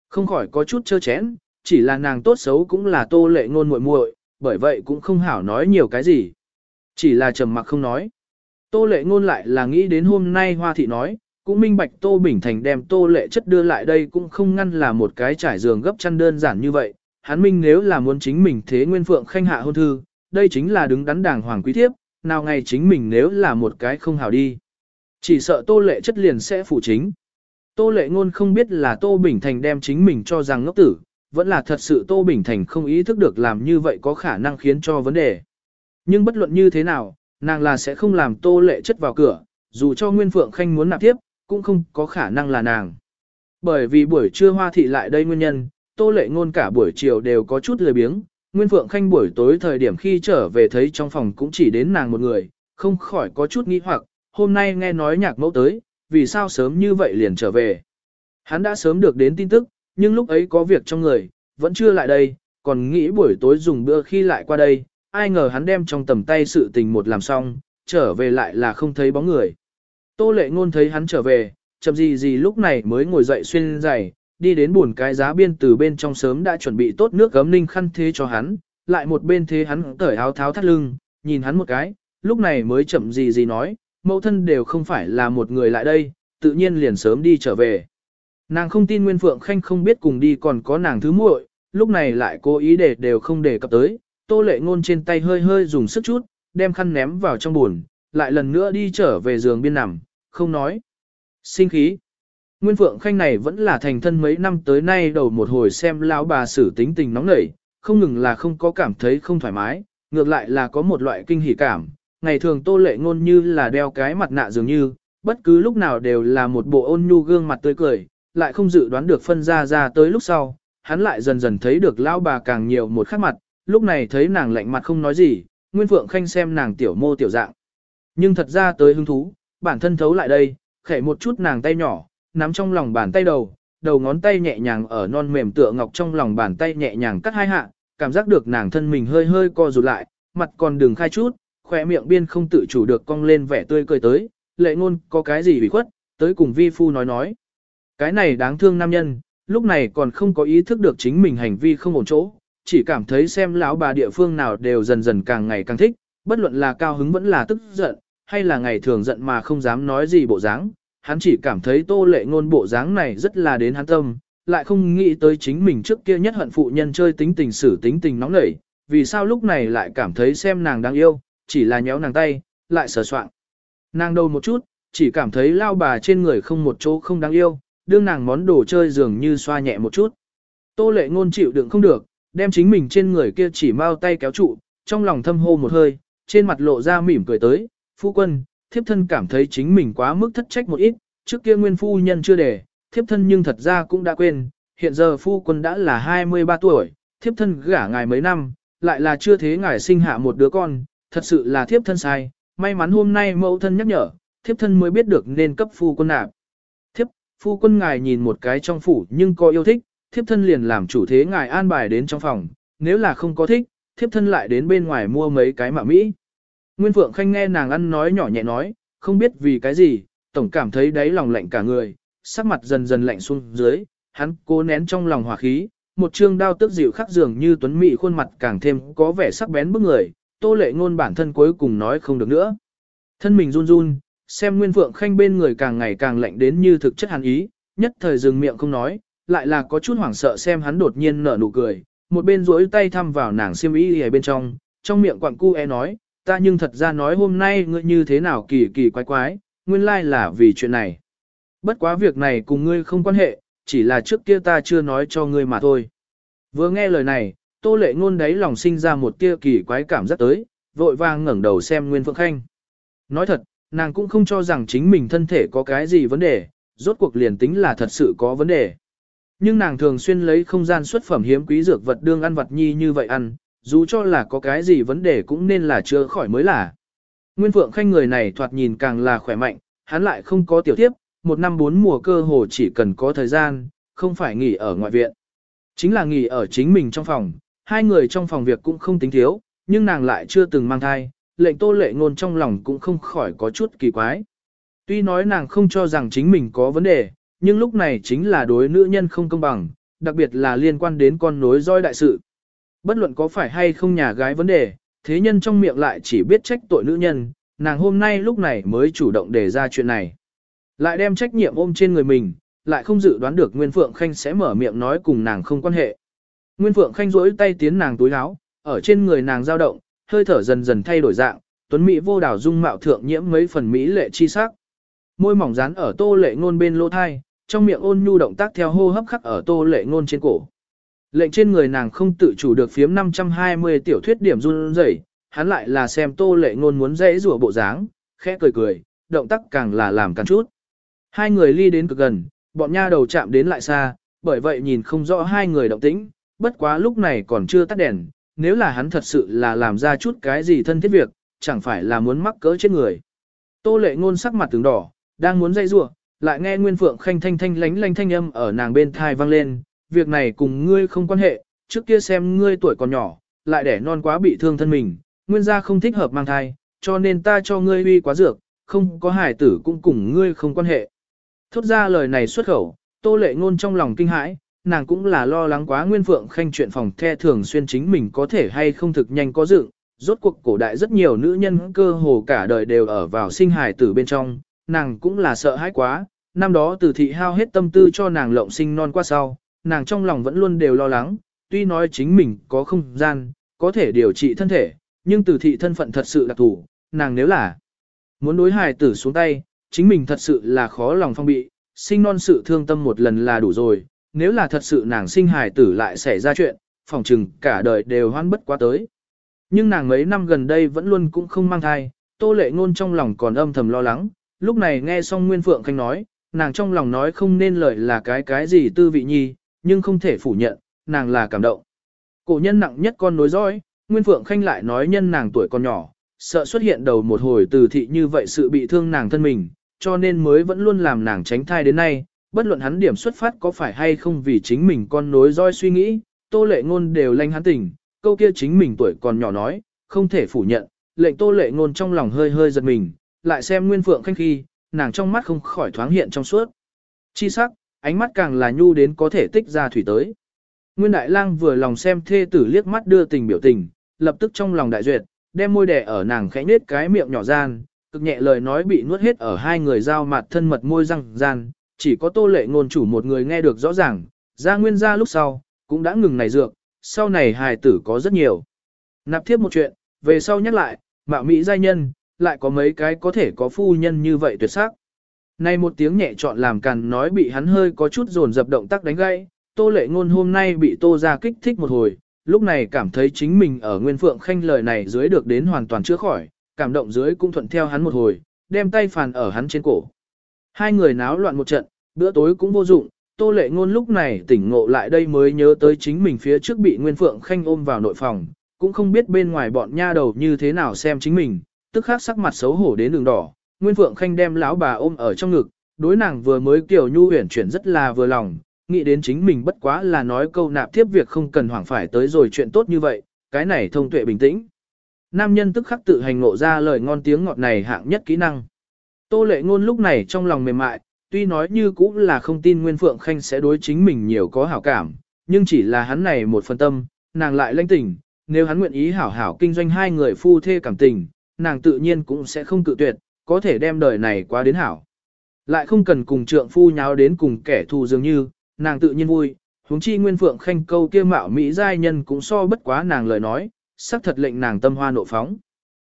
Không khỏi có chút chơ chén, chỉ là nàng tốt xấu cũng là tô lệ ngôn muội muội, bởi vậy cũng không hảo nói nhiều cái gì. Chỉ là trầm mặc không nói. Tô lệ ngôn lại là nghĩ đến hôm nay Hoa Thị nói, cũng minh bạch Tô Bình Thành đem Tô lệ chất đưa lại đây cũng không ngăn là một cái trải giường gấp chăn đơn giản như vậy. Hắn minh nếu là muốn chính mình thế Nguyên Phượng Khanh hạ hôn thư, đây chính là đứng đắn đàng hoàng quý thiếp, nào ngày chính mình nếu là một cái không hảo đi. Chỉ sợ Tô lệ chất liền sẽ phụ chính. Tô lệ ngôn không biết là Tô Bình Thành đem chính mình cho rằng ngốc tử, vẫn là thật sự Tô Bình Thành không ý thức được làm như vậy có khả năng khiến cho vấn đề. Nhưng bất luận như thế nào, nàng là sẽ không làm Tô lệ chất vào cửa, dù cho Nguyên Phượng Khanh muốn nạp tiếp, cũng không có khả năng là nàng. Bởi vì buổi trưa hoa thị lại đây nguyên nhân, Tô lệ ngôn cả buổi chiều đều có chút lười biếng, Nguyên Phượng Khanh buổi tối thời điểm khi trở về thấy trong phòng cũng chỉ đến nàng một người, không khỏi có chút nghi hoặc, hôm nay nghe nói nhạc mẫu tới, vì sao sớm như vậy liền trở về. Hắn đã sớm được đến tin tức, nhưng lúc ấy có việc trong người, vẫn chưa lại đây, còn nghĩ buổi tối dùng bữa khi lại qua đây, ai ngờ hắn đem trong tầm tay sự tình một làm xong, trở về lại là không thấy bóng người. Tô lệ ngôn thấy hắn trở về, chậm gì gì lúc này mới ngồi dậy xuyên giày, đi đến buồn cái giá biên từ bên trong sớm đã chuẩn bị tốt nước gấm ninh khăn thế cho hắn, lại một bên thế hắn cởi áo tháo thắt lưng, nhìn hắn một cái, lúc này mới chậm gì gì nói, mẫu thân đều không phải là một người lại đây, tự nhiên liền sớm đi trở về. Nàng không tin Nguyên Phượng Khanh không biết cùng đi còn có nàng thứ muội, lúc này lại cố ý để đều không để cập tới, tô lệ ngôn trên tay hơi hơi dùng sức chút, đem khăn ném vào trong buồn, lại lần nữa đi trở về giường biên nằm, không nói. Sinh khí. Nguyên Phượng Khanh này vẫn là thành thân mấy năm tới nay đầu một hồi xem lão bà xử tính tình nóng nảy, không ngừng là không có cảm thấy không thoải mái, ngược lại là có một loại kinh hỉ cảm. Ngày thường tô lệ ngôn như là đeo cái mặt nạ dường như, bất cứ lúc nào đều là một bộ ôn nhu gương mặt tươi cười, lại không dự đoán được phân ra ra tới lúc sau, hắn lại dần dần thấy được lão bà càng nhiều một khắc mặt, lúc này thấy nàng lạnh mặt không nói gì, Nguyên Phượng Khanh xem nàng tiểu mô tiểu dạng. Nhưng thật ra tới hứng thú, bản thân thấu lại đây, khẽ một chút nàng tay nhỏ, nắm trong lòng bàn tay đầu, đầu ngón tay nhẹ nhàng ở non mềm tựa ngọc trong lòng bàn tay nhẹ nhàng cắt hai hạ, cảm giác được nàng thân mình hơi hơi co rụt lại, mặt còn đường khai chút, khỏe miệng biên không tự chủ được cong lên vẻ tươi cười tới, lệ ngôn có cái gì bị khuất, tới cùng vi phu nói nói. Cái này đáng thương nam nhân, lúc này còn không có ý thức được chính mình hành vi không ổn chỗ, chỉ cảm thấy xem lão bà địa phương nào đều dần dần càng ngày càng thích, bất luận là cao hứng vẫn là tức giận, hay là ngày thường giận mà không dám nói gì bộ dáng, hắn chỉ cảm thấy tô lệ ngôn bộ dáng này rất là đến hắn tâm, lại không nghĩ tới chính mình trước kia nhất hận phụ nhân chơi tính tình xử tính tình nóng nảy, vì sao lúc này lại cảm thấy xem nàng đáng yêu, chỉ là nhéo nàng tay, lại sờ soạn. Nàng đầu một chút, chỉ cảm thấy lao bà trên người không một chỗ không đáng yêu, đương nàng món đồ chơi dường như xoa nhẹ một chút. Tô lệ ngôn chịu đựng không được, đem chính mình trên người kia chỉ mau tay kéo trụ, trong lòng thâm hô một hơi, trên mặt lộ ra mỉm cười tới, phu quân, thiếp thân cảm thấy chính mình quá mức thất trách một ít, trước kia nguyên phu nhân chưa để, thiếp thân nhưng thật ra cũng đã quên, hiện giờ phu quân đã là 23 tuổi, thiếp thân gả ngài mấy năm, lại là chưa thế ngài sinh hạ một đứa con, thật sự là thiếp thân sai, may mắn hôm nay mẫu thân nhắc nhở, thiếp thân mới biết được nên cấp phu quân nạp. Thiếp, phu quân ngài nhìn một cái trong phủ nhưng có yêu thích, thiếp thân liền làm chủ thế ngài an bài đến trong phòng, nếu là không có thích, thiếp thân lại đến bên ngoài mua mấy cái mạ Mỹ. Nguyên Phượng Khanh nghe nàng ăn nói nhỏ nhẹ nói, không biết vì cái gì, tổng cảm thấy đáy lòng lạnh cả người, sắc mặt dần dần lạnh xuống dưới, hắn cố nén trong lòng hỏa khí, một trương đao tức dịu khắc dường như tuấn mỹ khuôn mặt càng thêm có vẻ sắc bén bức người, tô lệ ngôn bản thân cuối cùng nói không được nữa. Thân mình run run, xem Nguyên Phượng Khanh bên người càng ngày càng lạnh đến như thực chất hàn ý, nhất thời dừng miệng không nói, lại là có chút hoảng sợ xem hắn đột nhiên nở nụ cười, một bên duỗi tay thăm vào nàng xiêm y ở bên trong, trong miệng quặn cu e nói, ta nhưng thật ra nói hôm nay ngươi như thế nào kỳ kỳ quái quái, nguyên lai là vì chuyện này. Bất quá việc này cùng ngươi không quan hệ, chỉ là trước kia ta chưa nói cho ngươi mà thôi. Vừa nghe lời này, tô lệ ngôn đấy lòng sinh ra một tia kỳ quái cảm giác tới, vội vàng ngẩng đầu xem Nguyên Phượng Khanh. Nói thật, nàng cũng không cho rằng chính mình thân thể có cái gì vấn đề, rốt cuộc liền tính là thật sự có vấn đề. Nhưng nàng thường xuyên lấy không gian xuất phẩm hiếm quý dược vật đương ăn vật nhi như vậy ăn, dù cho là có cái gì vấn đề cũng nên là chưa khỏi mới là. Nguyên Phượng Khanh người này thoạt nhìn càng là khỏe mạnh, hắn lại không có tiểu tiếp, một năm bốn mùa cơ hồ chỉ cần có thời gian, không phải nghỉ ở ngoại viện. Chính là nghỉ ở chính mình trong phòng, hai người trong phòng việc cũng không tính thiếu, nhưng nàng lại chưa từng mang thai, lệnh tô lệ ngôn trong lòng cũng không khỏi có chút kỳ quái. Tuy nói nàng không cho rằng chính mình có vấn đề, nhưng lúc này chính là đối nữ nhân không công bằng, đặc biệt là liên quan đến con nối roi đại sự. Bất luận có phải hay không nhà gái vấn đề, thế nhân trong miệng lại chỉ biết trách tội nữ nhân, nàng hôm nay lúc này mới chủ động đề ra chuyện này. Lại đem trách nhiệm ôm trên người mình, lại không dự đoán được Nguyên Phượng Khanh sẽ mở miệng nói cùng nàng không quan hệ. Nguyên Phượng Khanh rỗi tay tiến nàng túi áo, ở trên người nàng dao động, hơi thở dần dần thay đổi dạng, tuấn mỹ vô đảo dung mạo thượng nhiễm mấy phần mỹ lệ chi sắc. Môi mỏng dán ở tô lệ ngôn bên lỗ thai, trong miệng ôn nhu động tác theo hô hấp khắc ở tô lệ ngôn trên cổ. Lệnh trên người nàng không tự chủ được phiếm 520 tiểu thuyết điểm run rẩy, hắn lại là xem tô lệ ngôn muốn dễ rủa bộ dáng, khẽ cười cười, động tác càng là làm càng chút. Hai người ly đến cực gần, bọn nha đầu chạm đến lại xa, bởi vậy nhìn không rõ hai người động tĩnh, bất quá lúc này còn chưa tắt đèn, nếu là hắn thật sự là làm ra chút cái gì thân thiết việc, chẳng phải là muốn mắc cỡ chết người. Tô lệ ngôn sắc mặt tướng đỏ, đang muốn dây rủa, lại nghe Nguyên Phượng khanh thanh thanh lánh lánh thanh âm ở nàng bên thai vang lên, việc này cùng ngươi không quan hệ, trước kia xem ngươi tuổi còn nhỏ, lại đẻ non quá bị thương thân mình, nguyên gia không thích hợp mang thai, cho nên ta cho ngươi uy quá dược, không có hải tử cũng cùng ngươi không quan hệ. Thốt ra lời này xuất khẩu, tô lệ ngôn trong lòng kinh hãi, nàng cũng là lo lắng quá Nguyên Phượng Khanh chuyện phòng the thường xuyên chính mình có thể hay không thực nhanh có dựng, rốt cuộc cổ đại rất nhiều nữ nhân cơ hồ cả đời đều ở vào sinh hài tử bên trong, nàng cũng là sợ hãi quá, năm đó từ thị hao hết tâm tư cho nàng lộng sinh non qua sau, nàng trong lòng vẫn luôn đều lo lắng, tuy nói chính mình có không gian, có thể điều trị thân thể, nhưng từ thị thân phận thật sự đặc thủ, nàng nếu là muốn đối hài tử xuống tay, chính mình thật sự là khó lòng phong bị, sinh non sự thương tâm một lần là đủ rồi, nếu là thật sự nàng sinh hài tử lại xảy ra chuyện, phòng trừng cả đời đều hoan bất quá tới. Nhưng nàng mấy năm gần đây vẫn luôn cũng không mang thai, tô lệ ngôn trong lòng còn âm thầm lo lắng, lúc này nghe xong Nguyên Phượng Khanh nói, nàng trong lòng nói không nên lời là cái cái gì tư vị nhi, nhưng không thể phủ nhận, nàng là cảm động. Cổ nhân nặng nhất con nối dõi, Nguyên Phượng Khanh lại nói nhân nàng tuổi còn nhỏ, sợ xuất hiện đầu một hồi từ thị như vậy sự bị thương nàng thân mình, cho nên mới vẫn luôn làm nàng tránh thai đến nay, bất luận hắn điểm xuất phát có phải hay không vì chính mình con nối dõi suy nghĩ, tô lệ ngôn đều lanh hắn tỉnh, câu kia chính mình tuổi còn nhỏ nói, không thể phủ nhận, lệnh tô lệ ngôn trong lòng hơi hơi giật mình, lại xem Nguyên Phượng Khanh khi, nàng trong mắt không khỏi thoáng hiện trong suốt. Chi sắc, ánh mắt càng là nhu đến có thể tích ra thủy tới. Nguyên Đại Lang vừa lòng xem thê tử liếc mắt đưa tình biểu tình, lập tức trong lòng đại duyệt, đem môi đẻ ở nàng khẽ nết cái miệng nhỏ gian, cực nhẹ lời nói bị nuốt hết ở hai người giao mặt thân mật môi răng gian, chỉ có tô lệ ngôn chủ một người nghe được rõ ràng, ra nguyên gia lúc sau, cũng đã ngừng này dược, sau này hài tử có rất nhiều. Nạp tiếp một chuyện, về sau nhắc lại, mạo mỹ giai nhân, lại có mấy cái có thể có phu nhân như vậy tuyệt sắc. Này một tiếng nhẹ chọn làm càn nói bị hắn hơi có chút dồn dập động tác đánh gãy, tô lệ ngôn hôm nay bị tô ra kích thích một hồi, lúc này cảm thấy chính mình ở nguyên phượng khanh lời này dưới được đến hoàn toàn chữa khỏi, cảm động dưới cũng thuận theo hắn một hồi, đem tay phàn ở hắn trên cổ. Hai người náo loạn một trận, bữa tối cũng vô dụng, Tô Lệ Ngôn lúc này tỉnh ngộ lại đây mới nhớ tới chính mình phía trước bị Nguyên Phượng Khanh ôm vào nội phòng, cũng không biết bên ngoài bọn nha đầu như thế nào xem chính mình, tức khắc sắc mặt xấu hổ đến đường đỏ. Nguyên Phượng Khanh đem lão bà ôm ở trong ngực, đối nàng vừa mới kiểu nhu huyển chuyển rất là vừa lòng, nghĩ đến chính mình bất quá là nói câu nạp tiếp việc không cần hoảng phải tới rồi chuyện tốt như vậy, cái này thông tuệ bình tĩnh. Nam nhân tức khắc tự hành ngộ ra lời ngon tiếng ngọt này hạng nhất kỹ năng. Tô lệ ngôn lúc này trong lòng mềm mại, tuy nói như cũng là không tin Nguyên Phượng Khanh sẽ đối chính mình nhiều có hảo cảm, nhưng chỉ là hắn này một phần tâm, nàng lại lãnh tình, nếu hắn nguyện ý hảo hảo kinh doanh hai người phu thê cảm tình, nàng tự nhiên cũng sẽ không cự tuyệt, có thể đem đời này qua đến hảo. Lại không cần cùng trượng phu nháo đến cùng kẻ thù dường như, nàng tự nhiên vui, huống chi Nguyên Phượng Khanh câu kia mạo mỹ giai nhân cũng so bất quá nàng lời nói, sắc thật lệnh nàng tâm hoa nộ phóng.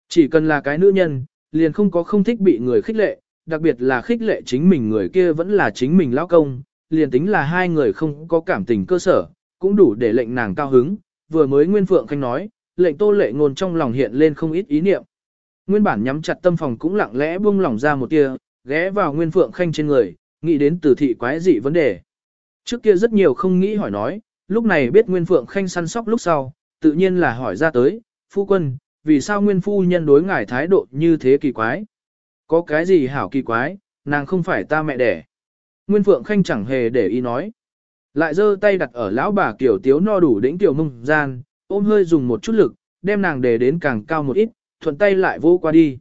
Chỉ cần là cái nữ nhân, liền không có không thích bị người khích lệ, đặc biệt là khích lệ chính mình người kia vẫn là chính mình lão công, liền tính là hai người không có cảm tình cơ sở, cũng đủ để lệnh nàng cao hứng, vừa mới Nguyên Phượng Khanh nói, lệnh tô lệ ngôn trong lòng hiện lên không ít ý niệm. Nguyên bản nhắm chặt tâm phòng cũng lặng lẽ buông lỏng ra một tia, ghé vào Nguyên Phượng Khanh trên người, nghĩ đến từ thị quái dị vấn đề. Trước kia rất nhiều không nghĩ hỏi nói, lúc này biết Nguyên Phượng Khanh săn sóc lúc sau, tự nhiên là hỏi ra tới, phu quân, vì sao Nguyên Phu nhân đối ngài thái độ như thế kỳ quái? Có cái gì hảo kỳ quái, nàng không phải ta mẹ đẻ. Nguyên Phượng Khanh chẳng hề để ý nói. Lại giơ tay đặt ở lão bà kiểu tiếu no đủ đỉnh tiểu mông gian, ôm hơi dùng một chút lực, đem nàng để đến càng cao một ít, thuận tay lại vô qua đi.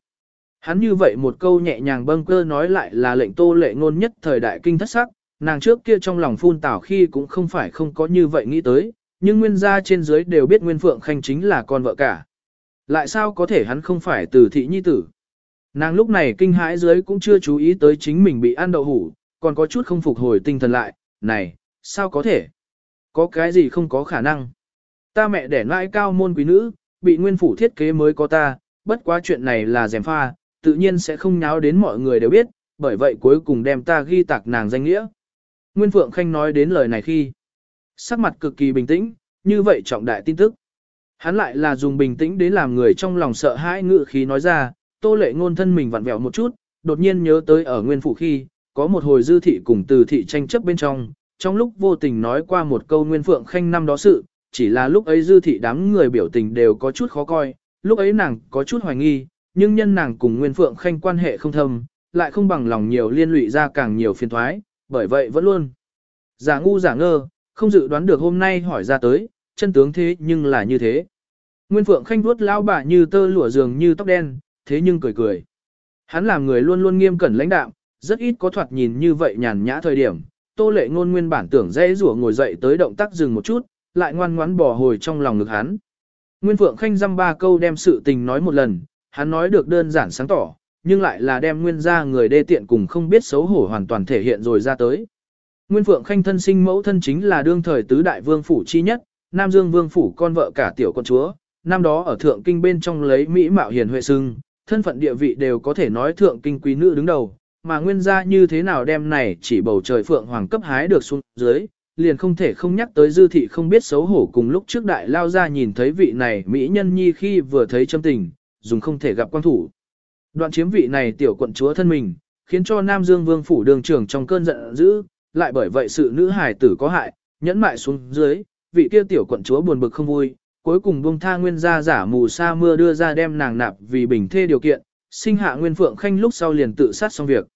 Hắn như vậy một câu nhẹ nhàng bâng cơ nói lại là lệnh tô lệ ngôn nhất thời đại kinh thất sắc, nàng trước kia trong lòng phun tảo khi cũng không phải không có như vậy nghĩ tới, nhưng nguyên gia trên dưới đều biết Nguyên Phượng Khanh chính là con vợ cả. Lại sao có thể hắn không phải từ thị nhi tử? Nàng lúc này kinh hãi dưới cũng chưa chú ý tới chính mình bị ăn đậu hủ, còn có chút không phục hồi tinh thần lại, này, sao có thể? Có cái gì không có khả năng? Ta mẹ đẻ nãi cao môn quý nữ, bị nguyên phủ thiết kế mới có ta, bất quá chuyện này là dèm pha, tự nhiên sẽ không nháo đến mọi người đều biết, bởi vậy cuối cùng đem ta ghi tạc nàng danh nghĩa. Nguyên Phượng Khanh nói đến lời này khi, sắc mặt cực kỳ bình tĩnh, như vậy trọng đại tin tức. Hắn lại là dùng bình tĩnh đến làm người trong lòng sợ hãi ngự khí nói ra, tô lệ ngôn thân mình vặn vẹo một chút, đột nhiên nhớ tới ở nguyên phủ khi, có một hồi dư thị cùng từ thị tranh chấp bên trong, trong lúc vô tình nói qua một câu nguyên phượng khanh năm đó sự, chỉ là lúc ấy dư thị đám người biểu tình đều có chút khó coi, lúc ấy nàng có chút hoài nghi, nhưng nhân nàng cùng nguyên phượng khanh quan hệ không thâm, lại không bằng lòng nhiều liên lụy ra càng nhiều phiền thoái, bởi vậy vẫn luôn giả ngu giả ngơ, không dự đoán được hôm nay hỏi ra tới, chân tướng thế nhưng là như thế. Nguyên Phượng Khanh vuốt lao bà như tơ lụa giường như tóc đen, thế nhưng cười cười. Hắn làm người luôn luôn nghiêm cẩn lãnh đạm, rất ít có thoạt nhìn như vậy nhàn nhã thời điểm. Tô lệ ngôn nguyên bản tưởng dễ rủa ngồi dậy tới động tác dừng một chút, lại ngoan ngoãn bỏ hồi trong lòng ngực hắn. Nguyên Phượng Khanh dăm ba câu đem sự tình nói một lần, hắn nói được đơn giản sáng tỏ, nhưng lại là đem nguyên gia người đê tiện cùng không biết xấu hổ hoàn toàn thể hiện rồi ra tới. Nguyên Phượng Khanh thân sinh mẫu thân chính là đương thời tứ đại vương phủ chi nhất, Nam Dương vương phủ con vợ cả tiểu con chúa, năm đó ở thượng kinh bên trong lấy mỹ mạo hiền huệ sưng, thân phận địa vị đều có thể nói thượng kinh quý nữ đứng đầu, mà nguyên gia như thế nào đem này chỉ bầu trời phượng hoàng cấp hái được xuống dưới, liền không thể không nhắc tới dư thị không biết xấu hổ cùng lúc trước đại lao ra nhìn thấy vị này mỹ nhân nhi khi vừa thấy châm tình, dùng không thể gặp quan thủ. Đoạn chiếm vị này tiểu quận chúa thân mình, khiến cho Nam Dương Vương phủ đường trưởng trong cơn giận dữ, lại bởi vậy sự nữ hài tử có hại, nhẫn mại xuống dưới, vị kia tiểu quận chúa buồn bực không vui, cuối cùng buông tha nguyên gia giả mù sa mưa đưa ra đem nàng nạp vì bình thê điều kiện, sinh hạ nguyên phượng khanh lúc sau liền tự sát xong việc.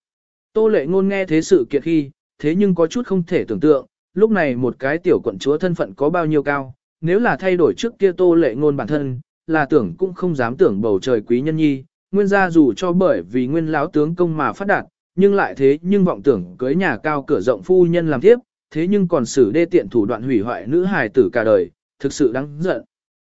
Tô lệ ngôn nghe thế sự kiện khi, thế nhưng có chút không thể tưởng tượng, lúc này một cái tiểu quận chúa thân phận có bao nhiêu cao, nếu là thay đổi trước kia tô lệ ngôn bản thân, là tưởng cũng không dám tưởng bầu trời quý nhân nhi, nguyên gia dù cho bởi vì nguyên lão tướng công mà phát đạt, nhưng lại thế nhưng vọng tưởng cưới nhà cao cửa rộng phu nhân làm tiếp, thế nhưng còn xử đê tiện thủ đoạn hủy hoại nữ hài tử cả đời, thực sự đáng giận.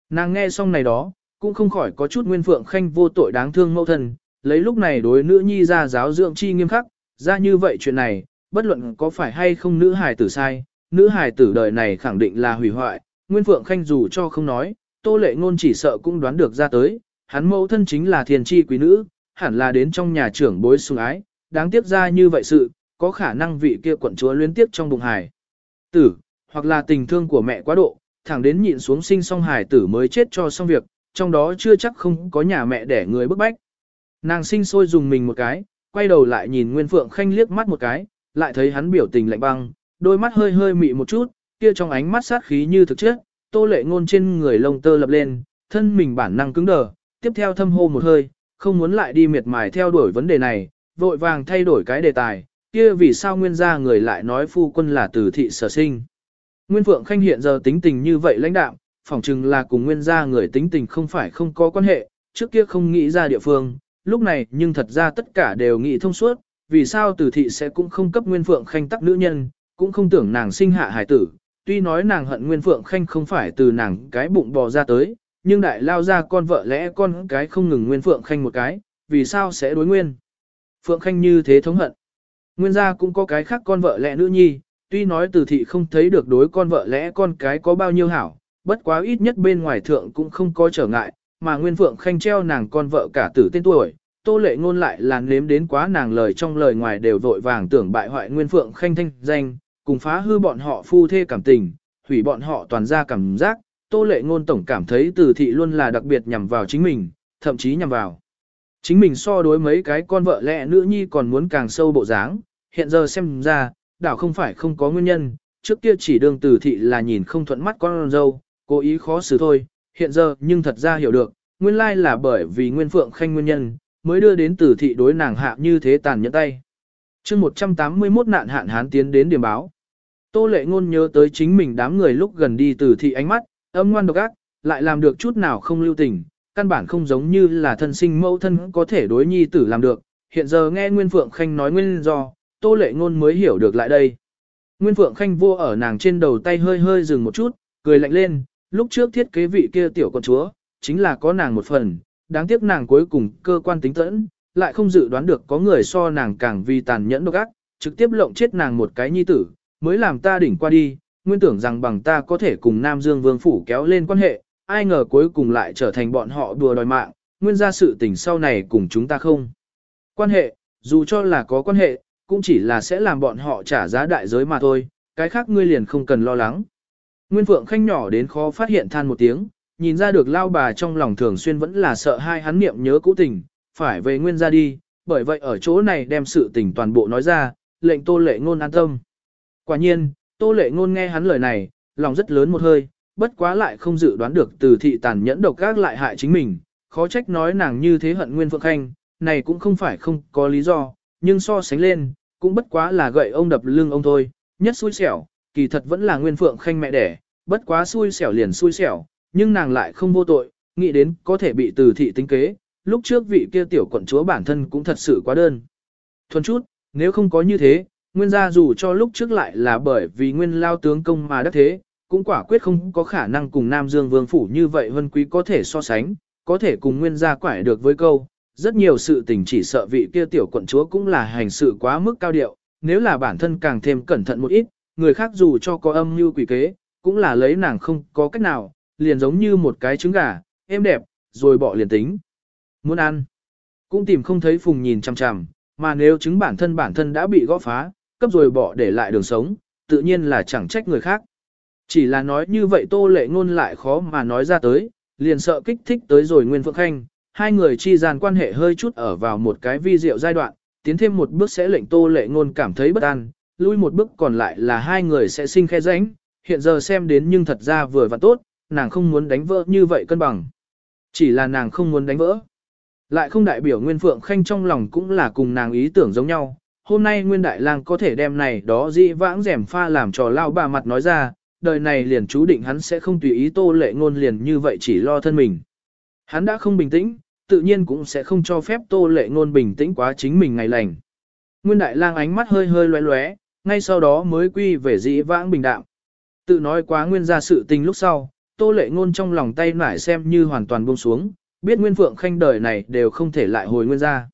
Nàng nghe xong này đó, cũng không khỏi có chút nguyên phượng khanh vô tội đáng thương mẫu thân, lấy lúc này đối nữ nhi ra giáo dưỡng chi nghiêm khắc, ra như vậy chuyện này, bất luận có phải hay không nữ hài tử sai, nữ hài tử đời này khẳng định là hủy hoại, nguyên phượng khanh dù cho không nói, tô lệ ngôn chỉ sợ cũng đoán được ra tới, hắn mẫu thân chính là thiền chi quý nữ, hẳn là đến trong nhà trưởng bối sùng ái, đáng tiếc ra như vậy sự, có khả năng vị kia quận chúa liên tiếp trong bụng hài. Tử, hoặc là tình thương của mẹ quá độ, thẳng đến nhịn xuống sinh song hài tử mới chết cho xong việc, trong đó chưa chắc không có nhà mẹ để người bức bách. Nàng sinh sôi dùng mình một cái, quay đầu lại nhìn Nguyên Phượng Khanh liếc mắt một cái, lại thấy hắn biểu tình lạnh băng, đôi mắt hơi hơi mị một chút, kia trong ánh mắt sát khí như thực chất, tô lệ ngôn trên người lông tơ lập lên, thân mình bản năng cứng đờ, tiếp theo thâm hô một hơi, không muốn lại đi miệt mài theo đuổi vấn đề này, vội vàng thay đổi cái đề tài, kia vì sao nguyên gia người lại nói phu quân là từ thị sở sinh. Nguyên Phượng Khanh hiện giờ tính tình như vậy lãnh đạm, phỏng chừng là cùng nguyên gia người tính tình không phải không có quan hệ, trước kia không nghĩ ra địa phương, lúc này nhưng thật ra tất cả đều nghĩ thông suốt, vì sao từ thị sẽ cũng không cấp Nguyên Phượng Khanh tắc nữ nhân, cũng không tưởng nàng sinh hạ hải tử, tuy nói nàng hận Nguyên Phượng Khanh không phải từ nàng cái bụng bò ra tới, nhưng đại lao ra con vợ lẽ con cái không ngừng Nguyên Phượng Khanh một cái, vì sao sẽ đối Nguyên. Phượng Khanh như thế thống hận. Nguyên gia cũng có cái khác con vợ lẽ nữ nhi, tuy nói từ thị không thấy được đối con vợ lẽ con cái có bao nhiêu hảo, bất quá ít nhất bên ngoài thượng cũng không có trở ngại, mà Nguyên Phượng Khanh treo nàng con vợ cả tử tên tuổi, tô lệ ngôn lại là nếm đến quá nàng lời trong lời ngoài đều vội vàng tưởng bại hoại Nguyên Phượng Khanh thanh danh, cùng phá hư bọn họ phu thê cảm tình, hủy bọn họ toàn ra cảm giác, tô lệ ngôn tổng cảm thấy từ thị luôn là đặc biệt nhằm vào chính mình, thậm chí nhằm vào. Chính mình so đối mấy cái con vợ lẽ nữ nhi còn muốn càng sâu bộ dáng, hiện giờ xem ra, đảo không phải không có nguyên nhân, trước kia chỉ đương tử thị là nhìn không thuận mắt con dâu, cố ý khó xử thôi, hiện giờ nhưng thật ra hiểu được, nguyên lai là bởi vì nguyên phượng khanh nguyên nhân, mới đưa đến tử thị đối nàng hạ như thế tàn nhẫn tay. chương 181 nạn hạn hán tiến đến điểm báo. Tô lệ ngôn nhớ tới chính mình đám người lúc gần đi tử thị ánh mắt, âm ngoan độc ác, lại làm được chút nào không lưu tình, căn bản không giống như là thân sinh mẫu thân có thể đối nhi tử làm được. Hiện giờ nghe Nguyên Phượng Khanh nói nguyên do, Tô Lệ Ngôn mới hiểu được lại đây. Nguyên Phượng Khanh vô ở nàng trên đầu tay hơi hơi dừng một chút, cười lạnh lên, lúc trước thiết kế vị kia tiểu con chúa, chính là có nàng một phần, đáng tiếc nàng cuối cùng cơ quan tính tẫn, lại không dự đoán được có người so nàng càng vì tàn nhẫn độc ác, trực tiếp lộng chết nàng một cái nhi tử, mới làm ta đỉnh qua đi, nguyên tưởng rằng bằng ta có thể cùng Nam Dương Vương Phủ kéo lên quan hệ, ai ngờ cuối cùng lại trở thành bọn họ đùa đòi mạng, nguyên ra sự tình sau này cùng chúng ta không. Quan hệ, dù cho là có quan hệ, cũng chỉ là sẽ làm bọn họ trả giá đại giới mà thôi, cái khác ngươi liền không cần lo lắng. Nguyên Phượng Khanh nhỏ đến khó phát hiện than một tiếng, nhìn ra được lao bà trong lòng thường xuyên vẫn là sợ hai hắn niệm nhớ cũ tình, phải về nguyên ra đi, bởi vậy ở chỗ này đem sự tình toàn bộ nói ra, lệnh tô lệ ngôn an tâm. Quả nhiên, tô lệ ngôn nghe hắn lời này, lòng rất lớn một hơi, bất quá lại không dự đoán được từ thị tàn nhẫn độc gác lại hại chính mình, khó trách nói nàng như thế hận Nguyên Phượng Khanh, này cũng không phải không có lý do, nhưng so sánh lên, cũng bất quá là gậy ông đập lưng ông thôi, nhất xui xẻo, kỳ thật vẫn là Nguyên Phượng Khanh mẹ đẻ, bất quá xui xẻo liền xui xẻo, nhưng nàng lại không vô tội, nghĩ đến có thể bị từ thị tính kế, lúc trước vị kia tiểu quận chúa bản thân cũng thật sự quá đơn. Thuần chút, nếu không có như thế, nguyên gia dù cho lúc trước lại là bởi vì nguyên lao tướng công mà đắc thế, cũng quả quyết không có khả năng cùng Nam Dương Vương Phủ như vậy vân quý có thể so sánh, có thể cùng nguyên gia quải được với câu. Rất nhiều sự tình chỉ sợ vị kia tiểu quận chúa cũng là hành sự quá mức cao điệu, nếu là bản thân càng thêm cẩn thận một ít, người khác dù cho có âm mưu quỷ kế, cũng là lấy nàng không có cách nào, liền giống như một cái trứng gà, êm đẹp, rồi bỏ liền tính. Muốn ăn, cũng tìm không thấy phùng nhìn chằm chằm, mà nếu trứng bản thân bản thân đã bị gõ phá, cấp rồi bỏ để lại đường sống, tự nhiên là chẳng trách người khác. Chỉ là nói như vậy tô lệ ngôn lại khó mà nói ra tới, liền sợ kích thích tới rồi Nguyên Phượng Khanh, hai người chi gian quan hệ hơi chút ở vào một cái vi diệu giai đoạn, tiến thêm một bước sẽ lệnh tô lệ ngôn cảm thấy bất an, lui một bước còn lại là hai người sẽ sinh khe rãnh, hiện giờ xem đến nhưng thật ra vừa và tốt, nàng không muốn đánh vỡ như vậy cân bằng. Chỉ là nàng không muốn đánh vỡ. Lại không đại biểu Nguyên Phượng Khanh trong lòng cũng là cùng nàng ý tưởng giống nhau. Hôm nay Nguyên Đại Lang có thể đem này đó dị vãng rèm pha làm trò lao bà mặt nói ra, đời này liền chú định hắn sẽ không tùy ý tô lệ ngôn liền như vậy chỉ lo thân mình. Hắn đã không bình tĩnh, tự nhiên cũng sẽ không cho phép tô lệ ngôn bình tĩnh quá chính mình ngày lành. Nguyên Đại Lang ánh mắt hơi hơi loé loé, ngay sau đó mới quy về dĩ vãng bình đạm. Tự nói quá nguyên ra sự tình lúc sau, tô lệ ngôn trong lòng tay nải xem như hoàn toàn buông xuống, biết nguyên phượng khanh đời này đều không thể lại hồi nguyên ra.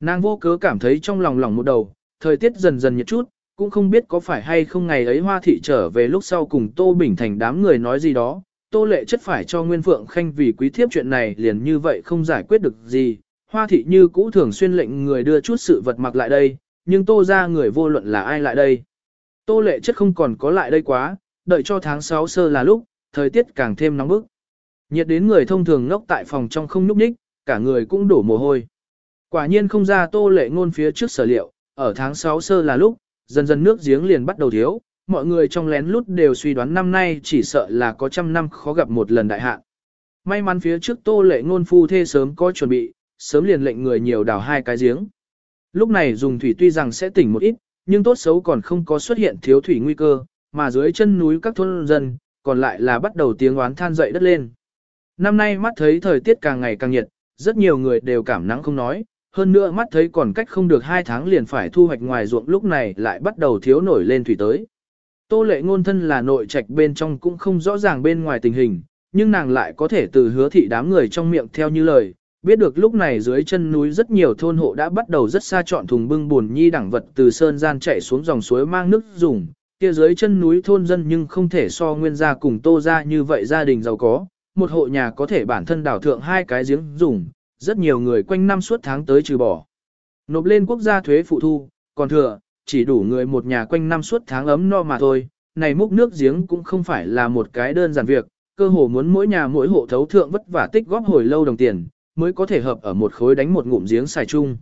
Nàng vô cớ cảm thấy trong lòng lòng một đầu, thời tiết dần dần nhiệt chút, cũng không biết có phải hay không ngày ấy hoa thị trở về lúc sau cùng tô bình thành đám người nói gì đó. Tô lệ chất phải cho Nguyên Phượng Khanh vì quý thiếp chuyện này liền như vậy không giải quyết được gì. Hoa thị như cũ thường xuyên lệnh người đưa chút sự vật mặc lại đây, nhưng tô ra người vô luận là ai lại đây. Tô lệ chất không còn có lại đây quá, đợi cho tháng 6 sơ là lúc, thời tiết càng thêm nóng bức. Nhiệt đến người thông thường ngốc tại phòng trong không nhúc nhích, cả người cũng đổ mồ hôi. Quả nhiên không ra tô lệ ngôn phía trước sở liệu, ở tháng 6 sơ là lúc, dần dần nước giếng liền bắt đầu thiếu, mọi người trong lén lút đều suy đoán năm nay chỉ sợ là có trăm năm khó gặp một lần đại hạn. May mắn phía trước tô lệ ngôn phu thê sớm có chuẩn bị, sớm liền lệnh người nhiều đào hai cái giếng. Lúc này dùng thủy tuy rằng sẽ tỉnh một ít, nhưng tốt xấu còn không có xuất hiện thiếu thủy nguy cơ, mà dưới chân núi các thôn dân, còn lại là bắt đầu tiếng oán than dậy đất lên. Năm nay mắt thấy thời tiết càng ngày càng nhiệt, rất nhiều người đều cảm nắng không nói, hơn nữa mắt thấy còn cách không được hai tháng liền phải thu hoạch ngoài ruộng lúc này lại bắt đầu thiếu nổi lên thủy tới. Tô lệ ngôn thân là nội trạch bên trong cũng không rõ ràng bên ngoài tình hình, nhưng nàng lại có thể từ hứa thị đám người trong miệng theo như lời, biết được lúc này dưới chân núi rất nhiều thôn hộ đã bắt đầu rất xa chọn thùng bưng buồn nhi đẳng vật từ sơn gian chạy xuống dòng suối mang nước dùng, kia dưới chân núi thôn dân nhưng không thể so nguyên gia cùng tô gia như vậy gia đình giàu có, một hộ nhà có thể bản thân đảo thượng hai cái giếng dùng, rất nhiều người quanh năm suốt tháng tới trừ bỏ. Nộp lên quốc gia thuế phụ thu, còn thừa, chỉ đủ người một nhà quanh năm suốt tháng ấm no mà thôi, này múc nước giếng cũng không phải là một cái đơn giản việc, cơ hồ muốn mỗi nhà mỗi hộ thấu thượng vất vả tích góp hồi lâu đồng tiền, mới có thể hợp ở một khối đánh một ngụm giếng xài chung.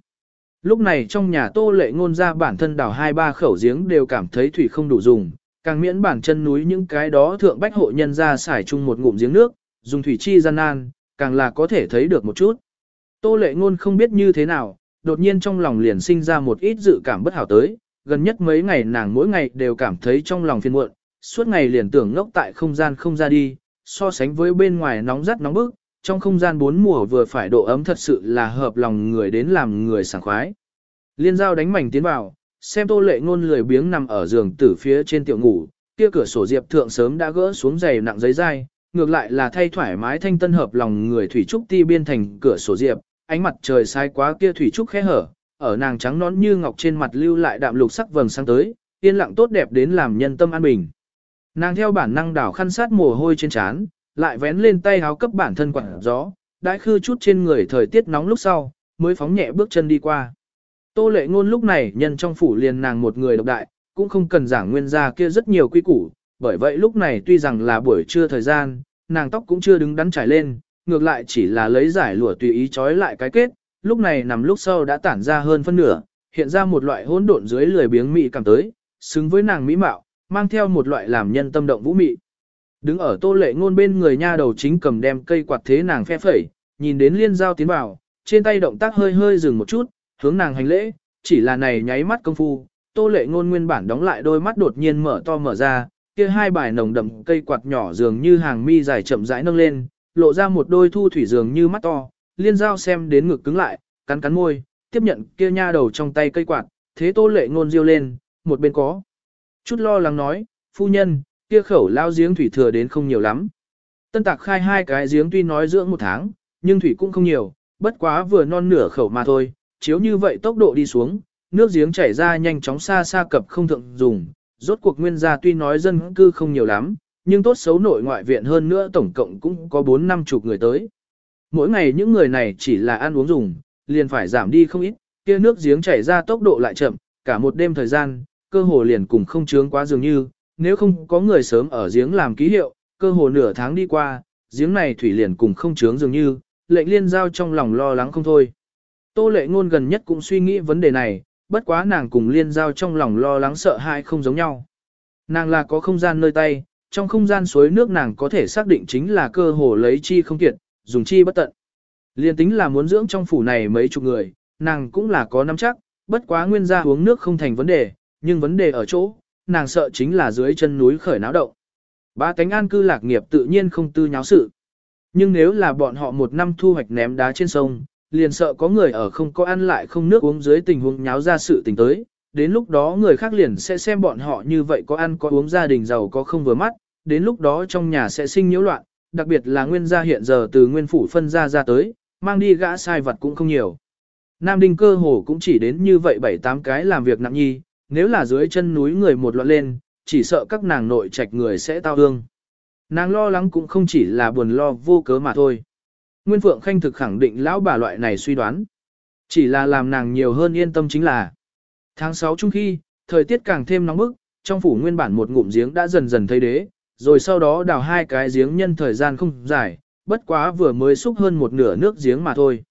Lúc này trong nhà tô lệ ngôn ra bản thân đào hai ba khẩu giếng đều cảm thấy thủy không đủ dùng, càng miễn bản chân núi những cái đó thượng bách hộ nhân ra xài chung một ngụm giếng nước, dùng thủy chi gian nan, càng là có thể thấy được một chút. Tô lệ ngôn không biết như thế nào, đột nhiên trong lòng liền sinh ra một ít dự cảm bất hảo tới, gần nhất mấy ngày nàng mỗi ngày đều cảm thấy trong lòng phiền muộn, suốt ngày liền tưởng ngốc tại không gian không ra đi, so sánh với bên ngoài nóng rất nóng bức, trong không gian bốn mùa vừa phải độ ấm thật sự là hợp lòng người đến làm người sảng khoái. Liên giao đánh mảnh tiến vào, xem tô lệ ngôn lười biếng nằm ở giường tử phía trên tiểu ngủ, kia cửa sổ diệp thượng sớm đã gỡ xuống giày nặng giấy dai, ngược lại là thay thoải mái thanh tân hợp lòng người thủy trúc ti biên thành cửa sổ diệp, ánh mặt trời sai quá kia thủy trúc khẽ hở, ở nàng trắng nón như ngọc trên mặt lưu lại đạm lục sắc vầng sáng tới, yên lặng tốt đẹp đến làm nhân tâm an bình. Nàng theo bản năng đảo khăn sát mồ hôi trên trán, lại vén lên tay háo cấp bản thân quảng gió, đãi khư chút trên người thời tiết nóng lúc sau, mới phóng nhẹ bước chân đi qua. Tô lệ ngôn lúc này nhân trong phủ liền nàng một người độc đại, cũng không cần giảng nguyên gia kia rất nhiều quy củ, bởi vậy lúc này tuy rằng là buổi trưa thời gian, nàng tóc cũng chưa đứng đắn trải lên, ngược lại chỉ là lấy giải lụa tùy ý trói lại cái kết, lúc này nằm lúc sau đã tản ra hơn phân nửa, hiện ra một loại hỗn độn dưới lười biếng mị cảm tới, xứng với nàng mỹ mạo, mang theo một loại làm nhân tâm động vũ mị. Đứng ở tô lệ ngôn bên người nha đầu chính cầm đem cây quạt thế nàng phe phẩy, nhìn đến liên giao tiến vào, trên tay động tác hơi hơi dừng một chút, hướng nàng hành lễ, chỉ là này nháy mắt công phu, tô lệ ngôn nguyên bản đóng lại đôi mắt đột nhiên mở to mở ra, kia hai bài nồng đậm cây quạt nhỏ dường như hàng mi dài chậm rãi nâng lên, lộ ra một đôi thu thủy dường như mắt to, liên giao xem đến ngực cứng lại, cắn cắn môi, tiếp nhận kia nha đầu trong tay cây quạt, thế tô lệ ngôn riêu lên, một bên có. Chút lo lắng nói, phu nhân, kia khẩu lao giếng thủy thừa đến không nhiều lắm. Tân tạc khai hai cái giếng tuy nói dưỡng một tháng, nhưng thủy cũng không nhiều, bất quá vừa non nửa khẩu mà thôi, chiếu như vậy tốc độ đi xuống, nước giếng chảy ra nhanh chóng xa xa cập không thượng dùng, rốt cuộc nguyên gia tuy nói dân cư không nhiều lắm, nhưng tốt xấu nội ngoại viện hơn nữa tổng cộng cũng có 4 năm chục người tới. Mỗi ngày những người này chỉ là ăn uống dùng, liền phải giảm đi không ít, kia nước giếng chảy ra tốc độ lại chậm, cả một đêm thời gian, cơ hồ liền cùng không chướng quá dường như, nếu không có người sớm ở giếng làm ký hiệu, cơ hồ nửa tháng đi qua, giếng này thủy liền cùng không chướng dường như, lệnh liên giao trong lòng lo lắng không thôi. Tô lệ ngôn gần nhất cũng suy nghĩ vấn đề này, bất quá nàng cùng liên giao trong lòng lo lắng sợ hãi không giống nhau. Nàng là có không gian nơi tay, trong không gian suối nước nàng có thể xác định chính là cơ hồ lấy chi không kiệt, dùng chi bất tận. Liên tính là muốn dưỡng trong phủ này mấy chục người, nàng cũng là có nắm chắc, bất quá nguyên gia uống nước không thành vấn đề, nhưng vấn đề ở chỗ, nàng sợ chính là dưới chân núi khởi náo động. Ba cánh an cư lạc nghiệp tự nhiên không tư nháo sự. Nhưng nếu là bọn họ một năm thu hoạch ném đá trên sông, liền sợ có người ở không có ăn lại không nước uống dưới tình huống nháo ra sự tình tới, đến lúc đó người khác liền sẽ xem bọn họ như vậy có ăn có uống gia đình giàu có không vừa mắt, đến lúc đó trong nhà sẽ sinh nhiễu loạn, đặc biệt là nguyên gia hiện giờ từ nguyên phủ phân gia ra tới, mang đi gã sai vật cũng không nhiều. Nam Đinh cơ hồ cũng chỉ đến như vậy bảy tám cái làm việc nặng nhi, nếu là dưới chân núi người một loạn lên, chỉ sợ các nàng nội trạch người sẽ tao hương. Nàng lo lắng cũng không chỉ là buồn lo vô cớ mà thôi. Nguyên Phượng Khanh thực khẳng định lão bà loại này suy đoán. Chỉ là làm nàng nhiều hơn yên tâm chính là tháng 6 chung khi, thời tiết càng thêm nóng bức, trong phủ nguyên bản một ngụm giếng đã dần dần thấy đế, rồi sau đó đào hai cái giếng nhân thời gian không dài, bất quá vừa mới xúc hơn một nửa nước giếng mà thôi.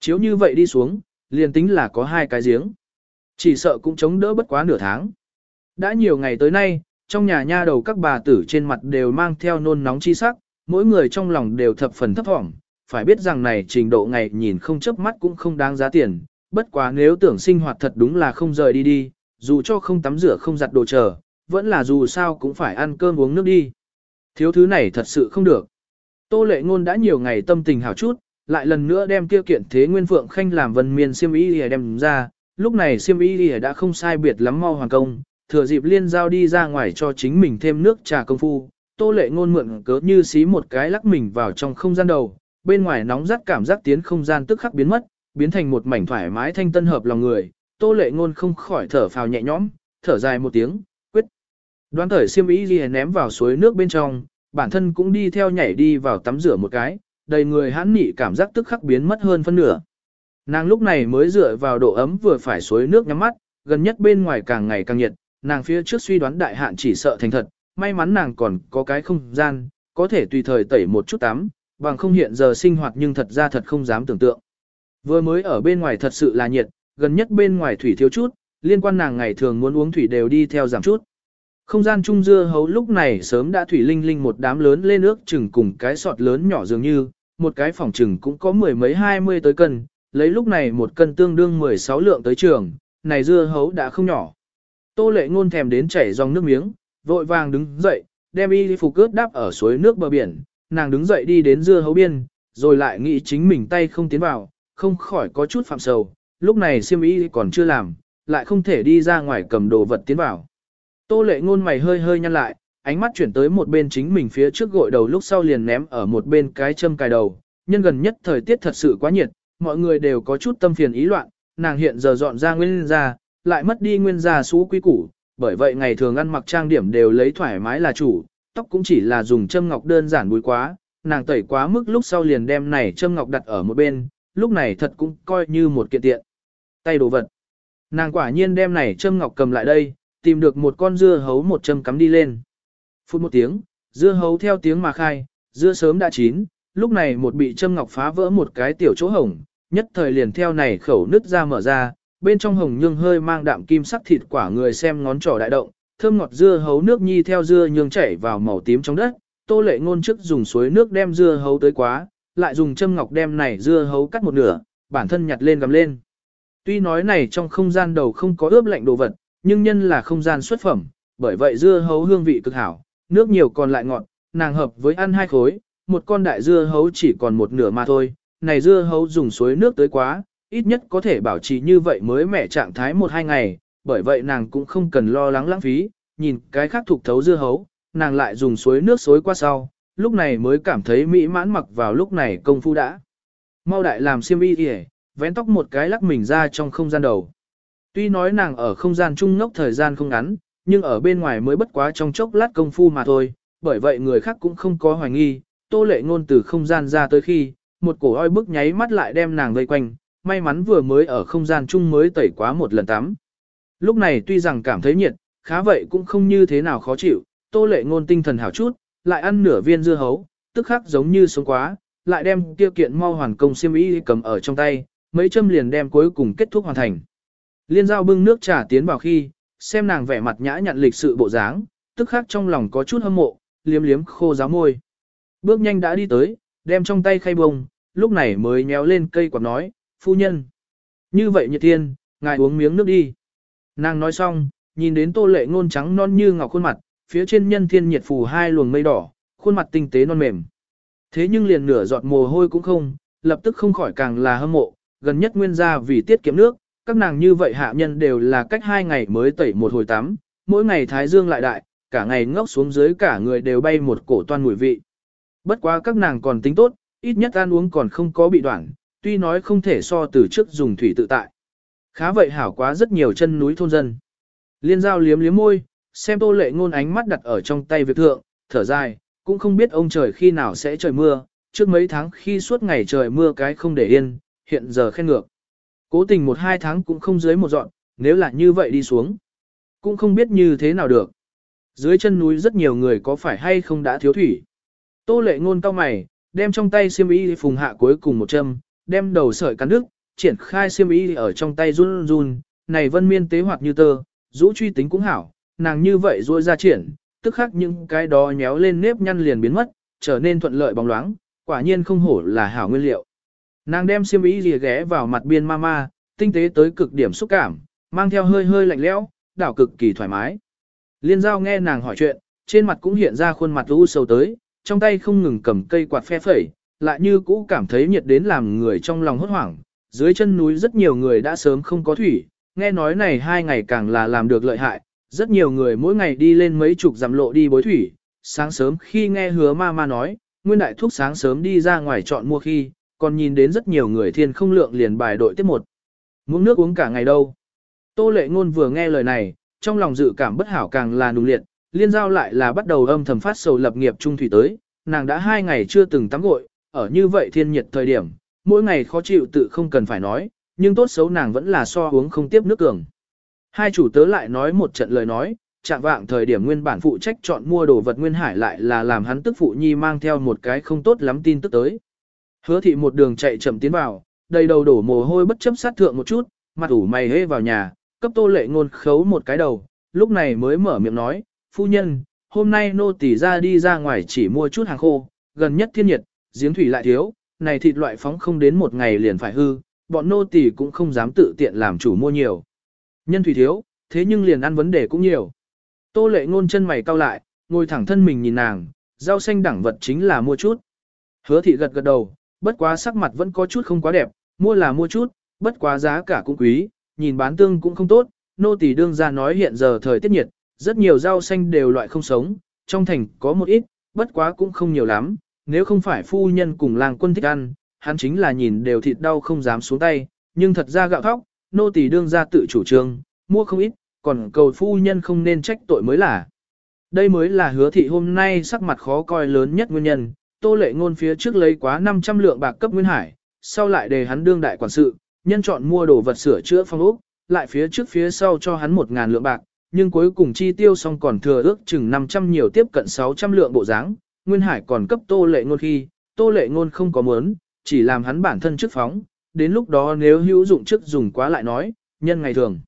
Chiếu như vậy đi xuống, liền tính là có hai cái giếng. Chỉ sợ cũng chống đỡ bất quá nửa tháng. Đã nhiều ngày tới nay, trong nhà nha đầu các bà tử trên mặt đều mang theo nôn nóng chi sắc, mỗi người trong lòng đều thập phần thấp thỏm, phải biết rằng này trình độ ngày nhìn không chớp mắt cũng không đáng giá tiền, bất quá nếu tưởng sinh hoạt thật đúng là không rời đi đi, dù cho không tắm rửa không giặt đồ chờ, vẫn là dù sao cũng phải ăn cơm uống nước đi. Thiếu thứ này thật sự không được. Tô lệ ngôn đã nhiều ngày tâm tình hảo chút, lại lần nữa đem kia kiện thế nguyên phượng khanh làm vân miên siêm y đem ra, lúc này siêm y đã không sai biệt lắm mau hoàn công, thừa dịp liên giao đi ra ngoài cho chính mình thêm nước trà công phu, tô lệ ngôn mượn cớ như xí một cái lắc mình vào trong không gian đầu, bên ngoài nóng rát cảm giác tiến không gian tức khắc biến mất, biến thành một mảnh thoải mái thanh tân hợp lòng người, tô lệ ngôn không khỏi thở phào nhẹ nhõm, thở dài một tiếng. Đoán thời siêm ý gì ném vào suối nước bên trong, bản thân cũng đi theo nhảy đi vào tắm rửa một cái, đầy người hãn nị cảm giác tức khắc biến mất hơn phân nửa. Nàng lúc này mới dựa vào độ ấm vừa phải suối nước nhắm mắt, gần nhất bên ngoài càng ngày càng nhiệt, nàng phía trước suy đoán đại hạn chỉ sợ thành thật, may mắn nàng còn có cái không gian, có thể tùy thời tẩy một chút tắm, bằng không hiện giờ sinh hoạt nhưng thật ra thật không dám tưởng tượng. Vừa mới ở bên ngoài thật sự là nhiệt, gần nhất bên ngoài thủy thiếu chút, liên quan nàng ngày thường muốn uống thủy đều đi theo giảm chút. Không gian trung dưa hấu lúc này sớm đã thủy linh linh một đám lớn lên nước chừng cùng cái sọt lớn nhỏ dường như, một cái phòng chừng cũng có mười mấy hai mươi tới cân, lấy lúc này một cân tương đương 16 lượng tới trường, này dưa hấu đã không nhỏ. Tô lệ ngôn thèm đến chảy dòng nước miếng, vội vàng đứng dậy, đem y phục cướp đáp ở suối nước bờ biển, nàng đứng dậy đi đến dưa hấu biên, rồi lại nghĩ chính mình tay không tiến vào, không khỏi có chút phạm sầu, lúc này siêm y còn chưa làm, lại không thể đi ra ngoài cầm đồ vật tiến vào. Tô lệ ngôn mày hơi hơi nhăn lại, ánh mắt chuyển tới một bên chính mình phía trước gội đầu lúc sau liền ném ở một bên cái châm cài đầu, nhân gần nhất thời tiết thật sự quá nhiệt, mọi người đều có chút tâm phiền ý loạn, nàng hiện giờ dọn ra nguyên gia, lại mất đi nguyên gia xú quý củ, bởi vậy ngày thường ăn mặc trang điểm đều lấy thoải mái là chủ, tóc cũng chỉ là dùng châm ngọc đơn giản bùi quá, nàng tẩy quá mức lúc sau liền đem này châm ngọc đặt ở một bên, lúc này thật cũng coi như một kiện tiện. Tay đồ vật. Nàng quả nhiên đem này châm ngọc cầm lại đây, tìm được một con dưa hấu một châm cắm đi lên. Phút một tiếng, dưa hấu theo tiếng mà khai, dưa sớm đã chín, lúc này một bị châm ngọc phá vỡ một cái tiểu chỗ hồng nhất thời liền theo này khẩu nứt ra mở ra, bên trong hồng nhương hơi mang đạm kim sắc thịt quả người xem ngón trỏ đại động, thơm ngọt dưa hấu nước nhi theo dưa nhương chảy vào màu tím trong đất, tô lệ ngôn trước dùng suối nước đem dưa hấu tới quá, lại dùng châm ngọc đem này dưa hấu cắt một nửa, bản thân nhặt lên gầm lên. Tuy nói này trong không gian đầu không có ướp lạnh đồ vật, nhưng nhân là không gian xuất phẩm, bởi vậy dưa hấu hương vị cực hảo, nước nhiều còn lại ngọt, nàng hợp với ăn hai khối, một con đại dưa hấu chỉ còn một nửa mà thôi, này dưa hấu dùng suối nước tới quá, ít nhất có thể bảo trì như vậy mới mẻ trạng thái một hai ngày, bởi vậy nàng cũng không cần lo lắng lãng phí, nhìn cái khác thuộc thấu dưa hấu, nàng lại dùng suối nước xối qua sau, lúc này mới cảm thấy mỹ mãn mặc vào lúc này công phu đã. Mau đại làm xiêm y kìa, vén tóc một cái lắc mình ra trong không gian đầu. Tuy nói nàng ở không gian trung ngốc thời gian không ngắn, nhưng ở bên ngoài mới bất quá trong chốc lát công phu mà thôi, bởi vậy người khác cũng không có hoài nghi, tô lệ ngôn từ không gian ra tới khi, một cổ oi bức nháy mắt lại đem nàng vây quanh, may mắn vừa mới ở không gian chung mới tẩy quá một lần tắm. Lúc này tuy rằng cảm thấy nhiệt, khá vậy cũng không như thế nào khó chịu, tô lệ ngôn tinh thần hảo chút, lại ăn nửa viên dưa hấu, tức khắc giống như sống quá, lại đem tiêu kiện mau hoàn công xiêm y cầm ở trong tay, mấy châm liền đem cuối cùng kết thúc hoàn thành. Liên giao bưng nước trà tiến vào khi, xem nàng vẻ mặt nhã nhặn lịch sự bộ dáng, tức khắc trong lòng có chút hâm mộ, liếm liếm khô giáo môi. Bước nhanh đã đi tới, đem trong tay khay bông, lúc này mới nhéo lên cây quạt nói, phu nhân. Như vậy nhiệt thiên, ngài uống miếng nước đi. Nàng nói xong, nhìn đến tô lệ ngôn trắng non như ngọc khuôn mặt, phía trên nhân thiên nhiệt phù hai luồng mây đỏ, khuôn mặt tinh tế non mềm. Thế nhưng liền nửa giọt mồ hôi cũng không, lập tức không khỏi càng là hâm mộ, gần nhất nguyên gia vì tiết kiệm nước, các nàng như vậy hạ nhân đều là cách hai ngày mới tẩy một hồi tắm, mỗi ngày thái dương lại đại, cả ngày ngốc xuống dưới cả người đều bay một cổ toan mùi vị. Bất quá các nàng còn tính tốt, ít nhất ăn uống còn không có bị đoạn, tuy nói không thể so từ trước dùng thủy tự tại. Khá vậy hảo quá rất nhiều chân núi thôn dân. Liên giao liếm liếm môi, xem tô lệ ngôn ánh mắt đặt ở trong tay việc thượng, thở dài, cũng không biết ông trời khi nào sẽ trời mưa, trước mấy tháng khi suốt ngày trời mưa cái không để yên, hiện giờ khen ngược. Cố tình một hai tháng cũng không dưới một dọn, nếu là như vậy đi xuống, cũng không biết như thế nào được. Dưới chân núi rất nhiều người có phải hay không đã thiếu thủy. Tô lệ ngôn cao mày, đem trong tay xiêm y phùng hạ cuối cùng một châm, đem đầu sợi cắn đứt, triển khai xiêm y ở trong tay run run, này vân miên tế hoạt như tơ, rũ truy tính cũng hảo, nàng như vậy ruôi ra triển, tức khắc những cái đó nhéo lên nếp nhăn liền biến mất, trở nên thuận lợi bóng loáng, quả nhiên không hổ là hảo nguyên liệu. Nàng đem xiêm y lìa ghé vào mặt biên mama, tinh tế tới cực điểm xúc cảm, mang theo hơi hơi lạnh lẽo, đảo cực kỳ thoải mái. Liên giao nghe nàng hỏi chuyện, trên mặt cũng hiện ra khuôn mặt u sầu tới, trong tay không ngừng cầm cây quạt phe phẩy, lại như cũ cảm thấy nhiệt đến làm người trong lòng hốt hoảng. Dưới chân núi rất nhiều người đã sớm không có thủy, nghe nói này hai ngày càng là làm được lợi hại, rất nhiều người mỗi ngày đi lên mấy chục dặm lộ đi bối thủy. Sáng sớm khi nghe hứa ma ma nói, nguyên đại thúc sáng sớm đi ra ngoài chọn mua khi, còn nhìn đến rất nhiều người thiên không lượng liền bài đội tiếp một. Muốn nước uống cả ngày đâu. Tô lệ ngôn vừa nghe lời này, trong lòng dự cảm bất hảo càng là nung liệt, liên giao lại là bắt đầu âm thầm phát sầu lập nghiệp trung thủy tới, nàng đã hai ngày chưa từng tắm gội, ở như vậy thiên nhiệt thời điểm, mỗi ngày khó chịu tự không cần phải nói, nhưng tốt xấu nàng vẫn là so uống không tiếp nước cường. Hai chủ tớ lại nói một trận lời nói, chạm vạng thời điểm nguyên bản phụ trách chọn mua đồ vật nguyên hải lại là làm hắn tức phụ nhi mang theo một cái không tốt lắm tin tức tới. Hứa thị một đường chạy chậm tiến vào, đầy đầu đổ mồ hôi bất chấp sát thượng một chút, mặt ủ mày hê vào nhà, cấp tô lệ ngôn khấu một cái đầu, lúc này mới mở miệng nói, phu nhân, hôm nay nô tỳ ra đi ra ngoài chỉ mua chút hàng khô, gần nhất thiên nhiệt, giếng thủy lại thiếu, này thịt loại phóng không đến một ngày liền phải hư, bọn nô tỳ cũng không dám tự tiện làm chủ mua nhiều. Nhân thủy thiếu, thế nhưng liền ăn vấn đề cũng nhiều. Tô lệ ngôn chân mày cau lại, ngồi thẳng thân mình nhìn nàng, rau xanh đẳng vật chính là mua chút. Hứa thị gật gật đầu, bất quá sắc mặt vẫn có chút không quá đẹp, mua là mua chút, bất quá giá cả cũng quý, nhìn bán tương cũng không tốt, nô tỳ đương ra nói hiện giờ thời tiết nhiệt, rất nhiều rau xanh đều loại không sống, trong thành có một ít, bất quá cũng không nhiều lắm, nếu không phải phu nhân cùng làng quân thích ăn, hắn chính là nhìn đều thịt đau không dám xuống tay, nhưng thật ra gạo thóc, nô tỳ đương ra tự chủ trương, mua không ít, còn cầu phu nhân không nên trách tội mới là. Đây mới là hứa thị hôm nay sắc mặt khó coi lớn nhất nguyên nhân, tô lệ ngôn phía trước lấy quá 500 lượng bạc cấp Nguyên Hải, sau lại đề hắn đương đại quản sự, nhân chọn mua đồ vật sửa chữa phong ốc, lại phía trước phía sau cho hắn 1000 lượng bạc, nhưng cuối cùng chi tiêu xong còn thừa ước chừng 500 nhiều tiếp cận 600 lượng bộ dáng. Nguyên Hải còn cấp tô lệ ngôn khi, tô lệ ngôn không có muốn, chỉ làm hắn bản thân trước phóng, đến lúc đó nếu hữu dụng trước dùng quá lại nói, nhân ngày thường.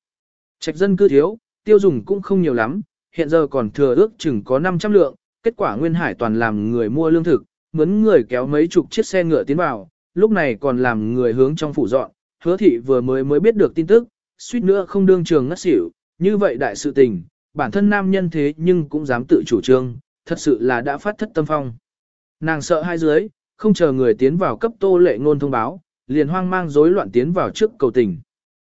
Trạch dân cư thiếu, tiêu dùng cũng không nhiều lắm, hiện giờ còn thừa ước chừng có 500 lượng, kết quả Nguyên Hải toàn làm người mua lương thực, mướn người kéo mấy chục chiếc xe ngựa tiến vào, lúc này còn làm người hướng trong phủ dọn, hứa thị vừa mới mới biết được tin tức, suýt nữa không đương trường ngất xỉu, như vậy đại sự tình, bản thân nam nhân thế nhưng cũng dám tự chủ trương, thật sự là đã phát thất tâm phong. Nàng sợ hai dưới, không chờ người tiến vào cấp tô lệ ngôn thông báo, liền hoang mang rối loạn tiến vào trước cầu tình.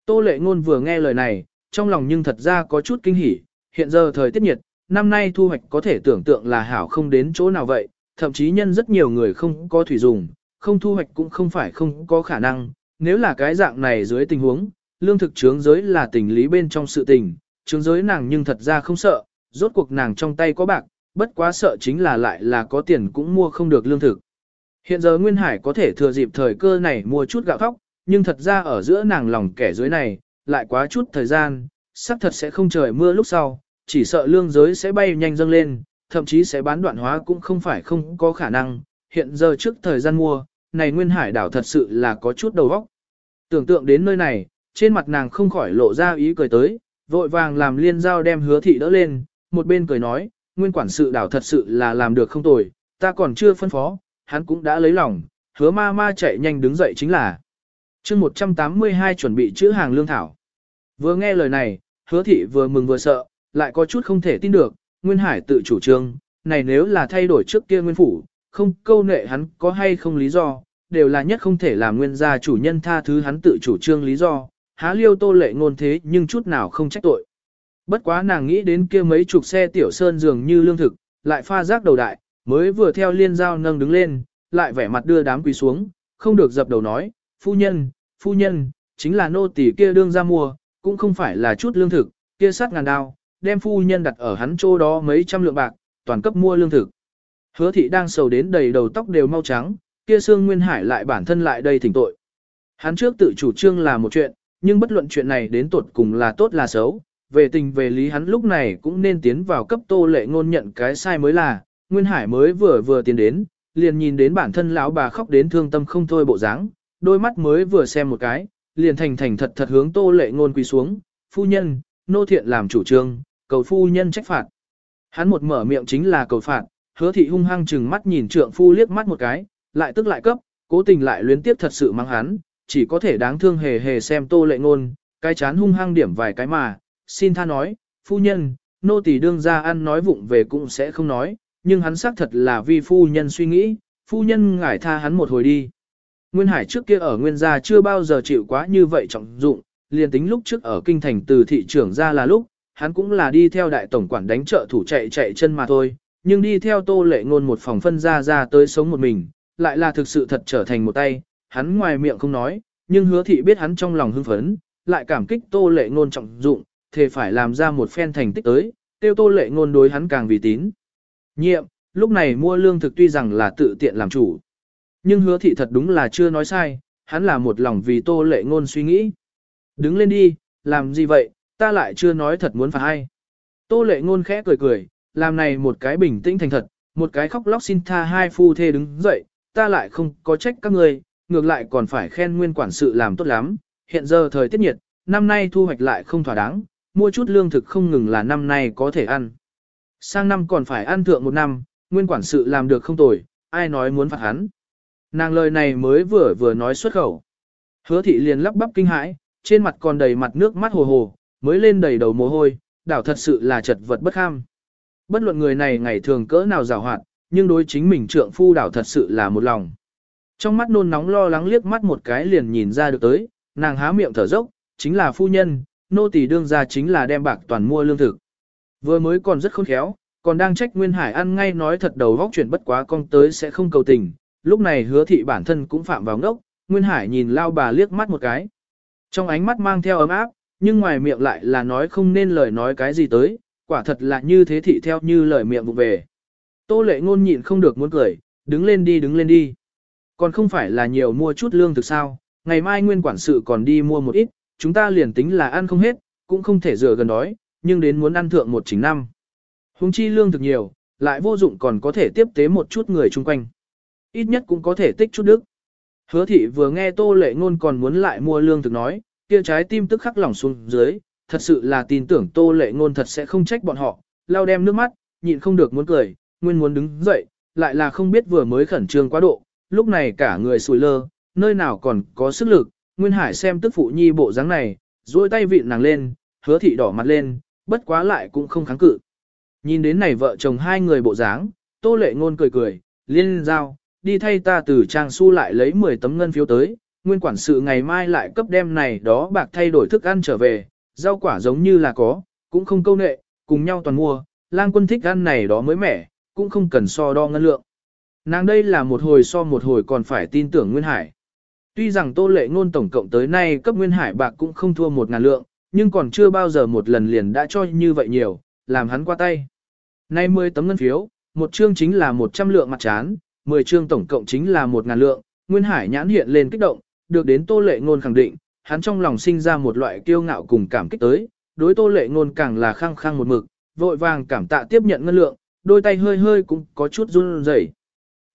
Tô lệ ngôn vừa nghe lời này, trong lòng nhưng thật ra có chút kinh hỉ, hiện giờ thời tiết nhiệt, năm nay thu hoạch có thể tưởng tượng là hảo không đến chỗ nào vậy, thậm chí nhân rất nhiều người không có thủy dùng, không thu hoạch cũng không phải không có khả năng, nếu là cái dạng này dưới tình huống, lương thực trướng giới là tình lý bên trong sự tình, trướng giới nàng nhưng thật ra không sợ, rốt cuộc nàng trong tay có bạc, bất quá sợ chính là lại là có tiền cũng mua không được lương thực. Hiện giờ Nguyên Hải có thể thừa dịp thời cơ này mua chút gạo thóc, nhưng thật ra ở giữa nàng lòng kẻ dưới này, lại quá chút thời gian, sắp thật sẽ không trời mưa lúc sau, chỉ sợ lương giới sẽ bay nhanh dâng lên, thậm chí sẽ bán đoạn hóa cũng không phải không có khả năng, hiện giờ trước thời gian mua, này Nguyên Hải đảo thật sự là có chút đầu óc. Tưởng tượng đến nơi này, trên mặt nàng không khỏi lộ ra ý cười tới, vội vàng làm liên giao đem hứa thị đỡ lên, một bên cười nói, nguyên quản sự đảo thật sự là làm được không tồi, ta còn chưa phân phó, hắn cũng đã lấy lòng, hứa ma ma chạy nhanh đứng dậy chính là. chương 182 chuẩn bị chữ hàng lương thảo. Vừa nghe lời này, hứa thị vừa mừng vừa sợ, lại có chút không thể tin được, Nguyên Hải tự chủ trương, này nếu là thay đổi trước kia Nguyên Phủ, không câu nệ hắn có hay không lý do, đều là nhất không thể làm nguyên gia chủ nhân tha thứ hắn tự chủ trương lý do, há liêu tô lệ ngôn thế nhưng chút nào không trách tội. Bất quá nàng nghĩ đến kia mấy chục xe tiểu sơn dường như lương thực, lại pha rác đầu đại, mới vừa theo liên giao nâng đứng lên, lại vẻ mặt đưa đám quỳ xuống, không được dập đầu nói, phu nhân, phu nhân, chính là nô tỳ kia đương ra mua, cũng không phải là chút lương thực, kia sát ngàn đao, đem phu nhân đặt ở hắn chỗ đó mấy trăm lượng bạc, toàn cấp mua lương thực. Hứa thị đang sầu đến đầy đầu tóc đều mau trắng, kia xương nguyên hải lại bản thân lại đây thỉnh tội. Hắn trước tự chủ trương là một chuyện, nhưng bất luận chuyện này đến tuột cùng là tốt là xấu, về tình về lý hắn lúc này cũng nên tiến vào cấp tô lệ ngôn nhận cái sai mới là, Nguyên Hải mới vừa vừa tiến đến, liền nhìn đến bản thân lão bà khóc đến thương tâm không thôi bộ dáng, đôi mắt mới vừa xem một cái, liền thành thành thật thật hướng tô lệ ngôn quỳ xuống, phu nhân, nô thiện làm chủ trương, cầu phu nhân trách phạt. Hắn một mở miệng chính là cầu phạt, hứa thị hung hăng chừng mắt nhìn trượng phu liếc mắt một cái, lại tức lại cấp, cố tình lại luyến tiếp thật sự mang hắn, chỉ có thể đáng thương hề hề xem tô lệ ngôn, cái chán hung hăng điểm vài cái mà, xin tha nói, phu nhân, nô tỳ đương ra ăn nói vụng về cũng sẽ không nói, nhưng hắn xác thật là vì phu nhân suy nghĩ, phu nhân ngải tha hắn một hồi đi. Nguyên Hải trước kia ở Nguyên gia chưa bao giờ chịu quá như vậy trọng dụng, liền tính lúc trước ở kinh thành từ thị trưởng ra là lúc, hắn cũng là đi theo đại tổng quản đánh trợ thủ chạy chạy chân mà thôi, nhưng đi theo tô lệ ngôn một phòng phân ra ra tới sống một mình, lại là thực sự thật trở thành một tay, hắn ngoài miệng không nói, nhưng hứa thị biết hắn trong lòng hưng phấn, lại cảm kích tô lệ ngôn trọng dụng, thề phải làm ra một phen thành tích tới, tiêu tô lệ ngôn đối hắn càng vì tín. Nhiệm, lúc này mua lương thực tuy rằng là tự tiện làm chủ. Nhưng hứa thị thật đúng là chưa nói sai, hắn là một lòng vì tô lệ ngôn suy nghĩ. Đứng lên đi, làm gì vậy, ta lại chưa nói thật muốn phạt hay. Tô lệ ngôn khẽ cười cười, làm này một cái bình tĩnh thành thật, một cái khóc lóc xin tha hai phu thê đứng dậy, ta lại không có trách các người, ngược lại còn phải khen nguyên quản sự làm tốt lắm, hiện giờ thời tiết nhiệt, năm nay thu hoạch lại không thỏa đáng, mua chút lương thực không ngừng là năm nay có thể ăn. Sang năm còn phải ăn thượng một năm, nguyên quản sự làm được không tồi, ai nói muốn phạt hắn. Nàng lời này mới vừa vừa nói xuất khẩu. Hứa thị liền lắp bắp kinh hãi, trên mặt còn đầy mặt nước mắt hồ hồ, mới lên đầy đầu mồ hôi, đảo thật sự là chật vật bất kham. Bất luận người này ngày thường cỡ nào rào hoạt, nhưng đối chính mình trượng phu đảo thật sự là một lòng. Trong mắt nôn nóng lo lắng liếc mắt một cái liền nhìn ra được tới, nàng há miệng thở dốc, chính là phu nhân, nô tỳ đương ra chính là đem bạc toàn mua lương thực. Vừa mới còn rất khôn khéo, còn đang trách Nguyên Hải ăn ngay nói thật đầu vóc chuyển bất quá con tới sẽ không cầu tình, lúc này hứa thị bản thân cũng phạm vào ngốc, Nguyên Hải nhìn lao bà liếc mắt một cái. Trong ánh mắt mang theo ấm áp, nhưng ngoài miệng lại là nói không nên lời nói cái gì tới, quả thật là như thế thị theo như lời miệng vụ về. Tô lệ ngôn nhịn không được muốn cười, đứng lên đi đứng lên đi. Còn không phải là nhiều mua chút lương thực sao, ngày mai nguyên quản sự còn đi mua một ít, chúng ta liền tính là ăn không hết, cũng không thể rửa gần đói, nhưng đến muốn ăn thượng một chính năm. Hùng chi lương thực nhiều, lại vô dụng còn có thể tiếp tế một chút người chung quanh. Ít nhất cũng có thể tích chút đức. Hứa thị vừa nghe tô lệ ngôn còn muốn lại mua lương thực nói, kia trái tim tức khắc lỏng xuống dưới, thật sự là tin tưởng tô lệ ngôn thật sẽ không trách bọn họ, lau đem nước mắt, nhịn không được muốn cười, nguyên muốn đứng dậy, lại là không biết vừa mới khẩn trương quá độ, lúc này cả người sùi lơ, nơi nào còn có sức lực, Nguyên Hải xem tức phụ nhi bộ dáng này, duỗi tay vịn nàng lên, hứa thị đỏ mặt lên, bất quá lại cũng không kháng cự. Nhìn đến này vợ chồng hai người bộ dáng, tô lệ ngôn cười cười, liên giao, đi thay ta từ trang su lại lấy 10 tấm ngân phiếu tới, nguyên quản sự ngày mai lại cấp đem này đó bạc thay đổi thức ăn trở về, rau quả giống như là có, cũng không câu nệ, cùng nhau toàn mua, lang quân thích ăn này đó mới mẻ, cũng không cần so đo ngân lượng. Nàng đây là một hồi so một hồi còn phải tin tưởng Nguyên Hải. Tuy rằng Tô Lệ Ngôn tổng cộng tới nay cấp Nguyên Hải bạc cũng không thua một ngàn lượng, nhưng còn chưa bao giờ một lần liền đã cho như vậy nhiều, làm hắn qua tay. Nay 10 tấm ngân phiếu, một chương chính là 100 lượng mặt chán, 10 chương tổng cộng chính là 1 ngàn lượng, Nguyên Hải nhãn hiện lên kích động, được đến Tô Lệ Ngôn khẳng định, hắn trong lòng sinh ra một loại kiêu ngạo cùng cảm kích tới, đối Tô Lệ Ngôn càng là khăng khăng một mực, vội vàng cảm tạ tiếp nhận ngân lượng, đôi tay hơi hơi cũng có chút run rẩy.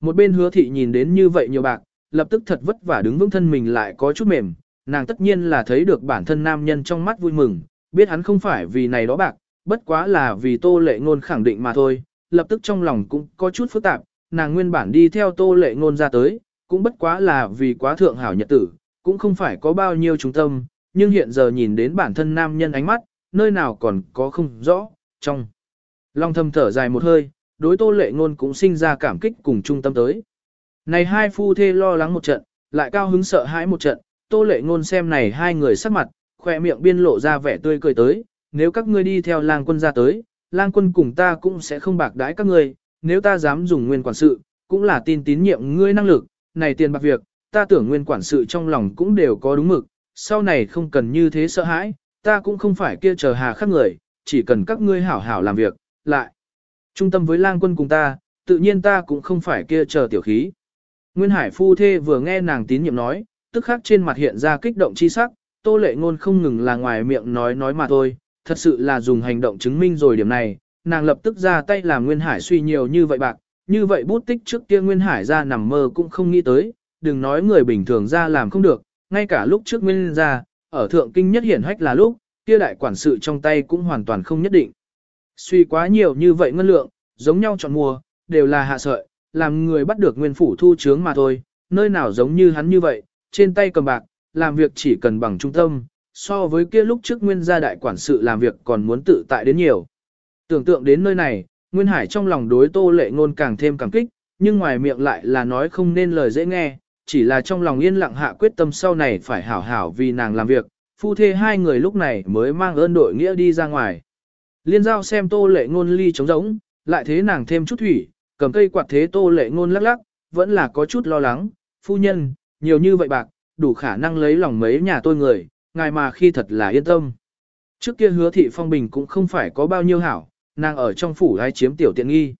Một bên hứa thị nhìn đến như vậy nhiều bạc, lập tức thật vất vả đứng vững thân mình lại có chút mềm, nàng tất nhiên là thấy được bản thân nam nhân trong mắt vui mừng, biết hắn không phải vì này đó bạc, bất quá là vì tô lệ ngôn khẳng định mà thôi, lập tức trong lòng cũng có chút phức tạp, nàng nguyên bản đi theo tô lệ ngôn ra tới, cũng bất quá là vì quá thượng hảo nhật tử, cũng không phải có bao nhiêu trung tâm, nhưng hiện giờ nhìn đến bản thân nam nhân ánh mắt, nơi nào còn có không rõ, trong long thầm thở dài một hơi, đối tô lệ ngôn cũng sinh ra cảm kích cùng trung tâm tới. Này hai phu thê lo lắng một trận, lại cao hứng sợ hãi một trận, tô lệ ngôn xem này hai người sắc mặt, khỏe miệng biên lộ ra vẻ tươi cười tới, nếu các ngươi đi theo lang quân ra tới, lang quân cùng ta cũng sẽ không bạc đãi các ngươi, nếu ta dám dùng nguyên quản sự, cũng là tin tín nhiệm ngươi năng lực, này tiền bạc việc, ta tưởng nguyên quản sự trong lòng cũng đều có đúng mực, sau này không cần như thế sợ hãi, ta cũng không phải kia chờ hà khắc người, chỉ cần các ngươi hảo hảo làm việc, lại. Trung tâm với lang quân cùng ta, tự nhiên ta cũng không phải kia chờ tiểu khí. Nguyên Hải phu thê vừa nghe nàng tín nhiệm nói, tức khắc trên mặt hiện ra kích động chi sắc, tô lệ ngôn không ngừng là ngoài miệng nói nói mà thôi, thật sự là dùng hành động chứng minh rồi điểm này, nàng lập tức ra tay làm Nguyên Hải suy nhiều như vậy bạc, như vậy bút tích trước kia Nguyên Hải ra nằm mơ cũng không nghĩ tới, đừng nói người bình thường ra làm không được, ngay cả lúc trước Nguyên ra, ở thượng kinh nhất hiển hách là lúc, kia đại quản sự trong tay cũng hoàn toàn không nhất định. Suy quá nhiều như vậy ngân lượng, giống nhau chọn mua, đều là hạ sợi, làm người bắt được nguyên phủ thu chướng mà thôi, nơi nào giống như hắn như vậy, trên tay cầm bạc, làm việc chỉ cần bằng trung tâm, so với kia lúc trước nguyên gia đại quản sự làm việc còn muốn tự tại đến nhiều. Tưởng tượng đến nơi này, Nguyên Hải trong lòng đối tô lệ ngôn càng thêm cảm kích, nhưng ngoài miệng lại là nói không nên lời dễ nghe, chỉ là trong lòng yên lặng hạ quyết tâm sau này phải hảo hảo vì nàng làm việc, phu thê hai người lúc này mới mang ơn đội nghĩa đi ra ngoài. Liên giao xem tô lệ ngôn ly trống rỗng, lại thế nàng thêm chút thủy, cầm cây quạt thế tô lệ ngôn lắc lắc, vẫn là có chút lo lắng, phu nhân, nhiều như vậy bạc, đủ khả năng lấy lòng mấy nhà tôi người, ngài mà khi thật là yên tâm. Trước kia hứa thị phong bình cũng không phải có bao nhiêu hảo, nàng ở trong phủ hay chiếm tiểu tiện nghi.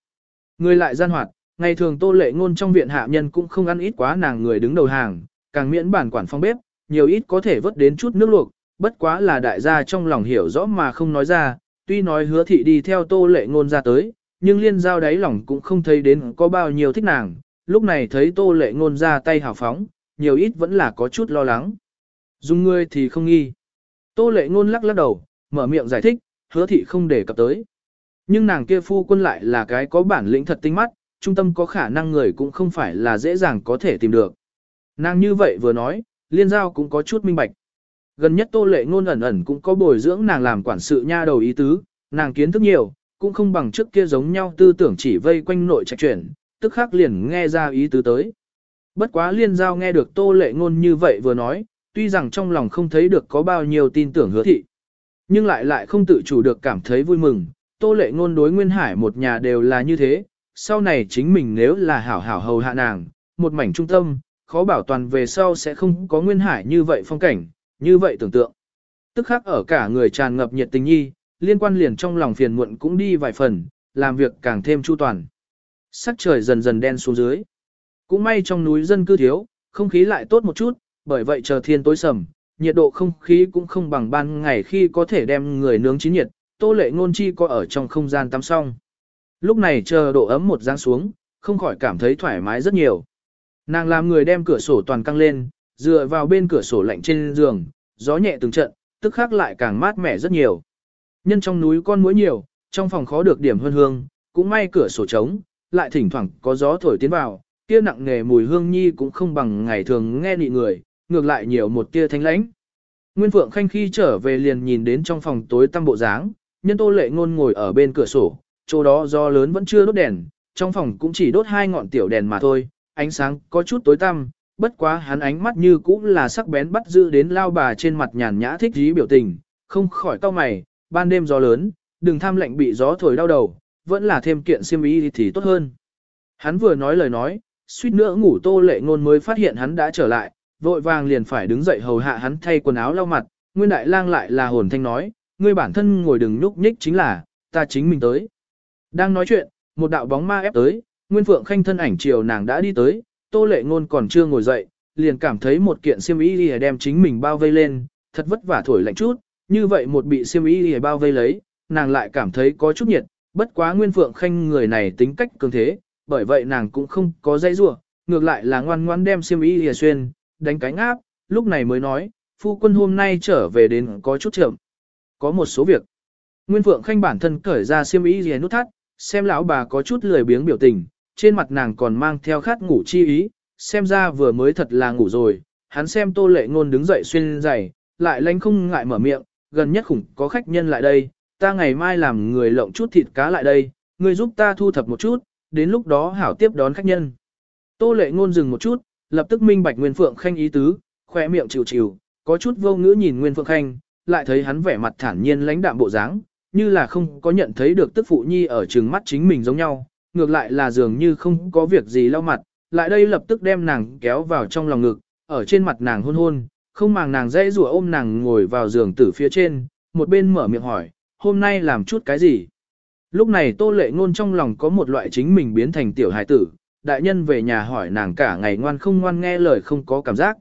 Người lại gian hoạt, ngày thường tô lệ ngôn trong viện hạ nhân cũng không ăn ít quá nàng người đứng đầu hàng, càng miễn bản quản phong bếp, nhiều ít có thể vớt đến chút nước luộc, bất quá là đại gia trong lòng hiểu rõ mà không nói ra, tuy nói hứa thị đi theo tô lệ ngôn ra tới, nhưng liên giao đáy lòng cũng không thấy đến có bao nhiêu thích nàng, lúc này thấy tô lệ ngôn ra tay hào phóng, nhiều ít vẫn là có chút lo lắng. Dùng ngươi thì không nghi. Tô lệ ngôn lắc lắc đầu, mở miệng giải thích, hứa thị không để cập tới. Nhưng nàng kia phu quân lại là cái có bản lĩnh thật tinh mắt, trung tâm có khả năng người cũng không phải là dễ dàng có thể tìm được. Nàng như vậy vừa nói, liên giao cũng có chút minh bạch. Gần nhất tô lệ ngôn ẩn ẩn cũng có bồi dưỡng nàng làm quản sự nha đầu ý tứ, nàng kiến thức nhiều, cũng không bằng trước kia giống nhau tư tưởng chỉ vây quanh nội trạch chuyển, tức khắc liền nghe ra ý tứ tới. Bất quá liên giao nghe được tô lệ ngôn như vậy vừa nói, tuy rằng trong lòng không thấy được có bao nhiêu tin tưởng hứa thị, nhưng lại lại không tự chủ được cảm thấy vui mừng. Tô lệ ngôn đối Nguyên Hải một nhà đều là như thế, sau này chính mình nếu là hảo hảo hầu hạ nàng, một mảnh trung tâm, khó bảo toàn về sau sẽ không có Nguyên Hải như vậy phong cảnh, như vậy tưởng tượng. Tức khắc ở cả người tràn ngập nhiệt tình nhi, liên quan liền trong lòng phiền muộn cũng đi vài phần, làm việc càng thêm chu toàn. Sắc trời dần dần đen xuống dưới. Cũng may trong núi dân cư thiếu, không khí lại tốt một chút, bởi vậy chờ thiên tối sầm, nhiệt độ không khí cũng không bằng ban ngày khi có thể đem người nướng chín nhiệt, tô lệ ngôn chi có ở trong không gian tắm xong. Lúc này chờ độ ấm một giáng xuống, không khỏi cảm thấy thoải mái rất nhiều. Nàng làm người đem cửa sổ toàn căng lên, dựa vào bên cửa sổ lạnh trên giường, gió nhẹ từng trận, tức khắc lại càng mát mẻ rất nhiều. Nhân trong núi con muỗi nhiều, trong phòng khó được điểm hương hương, cũng may cửa sổ trống, lại thỉnh thoảng có gió thổi tiến vào, kia nặng nghề mùi hương nhi cũng không bằng ngày thường nghe nị người, ngược lại nhiều một tia thanh lãnh. Nguyên Phượng Khanh khi trở về liền nhìn đến trong phòng tối tăm bộ dáng, nhân tô lệ ngôn ngồi ở bên cửa sổ, chỗ đó do lớn vẫn chưa đốt đèn, trong phòng cũng chỉ đốt hai ngọn tiểu đèn mà thôi, ánh sáng có chút tối tăm, bất quá hắn ánh mắt như cũng là sắc bén bắt giữ đến lao bà trên mặt nhàn nhã thích dí biểu tình, không khỏi cau mày, ban đêm gió lớn, đừng tham lệnh bị gió thổi đau đầu, vẫn là thêm kiện xiêm y thì tốt hơn. Hắn vừa nói lời nói, suýt nữa ngủ tô lệ ngôn mới phát hiện hắn đã trở lại, vội vàng liền phải đứng dậy hầu hạ hắn thay quần áo lau mặt, nguyên đại lang lại là hồn thanh nói, ngươi bản thân ngồi đừng nhúc nhích chính là, ta chính mình tới. Đang nói chuyện, một đạo bóng ma ép tới, Nguyên Phượng Khanh thân ảnh chiều nàng đã đi tới, Tô Lệ Ngôn còn chưa ngồi dậy, liền cảm thấy một kiện xiêm y liề đem chính mình bao vây lên, thật vất vả thổi lạnh chút, như vậy một bị xiêm y liề bao vây lấy, nàng lại cảm thấy có chút nhiệt, bất quá Nguyên Phượng Khanh người này tính cách cường thế, bởi vậy nàng cũng không có dây rủa, ngược lại là ngoan ngoãn đem xiêm y liề xuyên, đánh cánh áp, lúc này mới nói, phu quân hôm nay trở về đến có chút chậm. Có một số việc. Nguyên Phượng Khanh bản thân cởi ra xiêm y liề nút thắt, xem lão bà có chút lười biếng biểu tình, trên mặt nàng còn mang theo khát ngủ chi ý, xem ra vừa mới thật là ngủ rồi, hắn xem tô lệ ngôn đứng dậy xuyên giày, lại lánh không ngại mở miệng, gần nhất khủng có khách nhân lại đây, ta ngày mai làm người lộng chút thịt cá lại đây, người giúp ta thu thập một chút, đến lúc đó hảo tiếp đón khách nhân. Tô lệ ngôn dừng một chút, lập tức minh bạch Nguyên Phượng Khanh ý tứ, khỏe miệng chịu chịu, có chút vô ngữ nhìn Nguyên Phượng Khanh, lại thấy hắn vẻ mặt thản nhiên lãnh đạm bộ dáng, như là không có nhận thấy được tức phụ nhi ở trừng mắt chính mình giống nhau, ngược lại là dường như không có việc gì lau mặt, lại đây lập tức đem nàng kéo vào trong lòng ngực, ở trên mặt nàng hôn hôn, không màng nàng dãy rùa ôm nàng ngồi vào giường tử phía trên, một bên mở miệng hỏi, hôm nay làm chút cái gì? Lúc này tô lệ ngôn trong lòng có một loại chính mình biến thành tiểu hải tử, đại nhân về nhà hỏi nàng cả ngày ngoan không ngoan nghe lời không có cảm giác.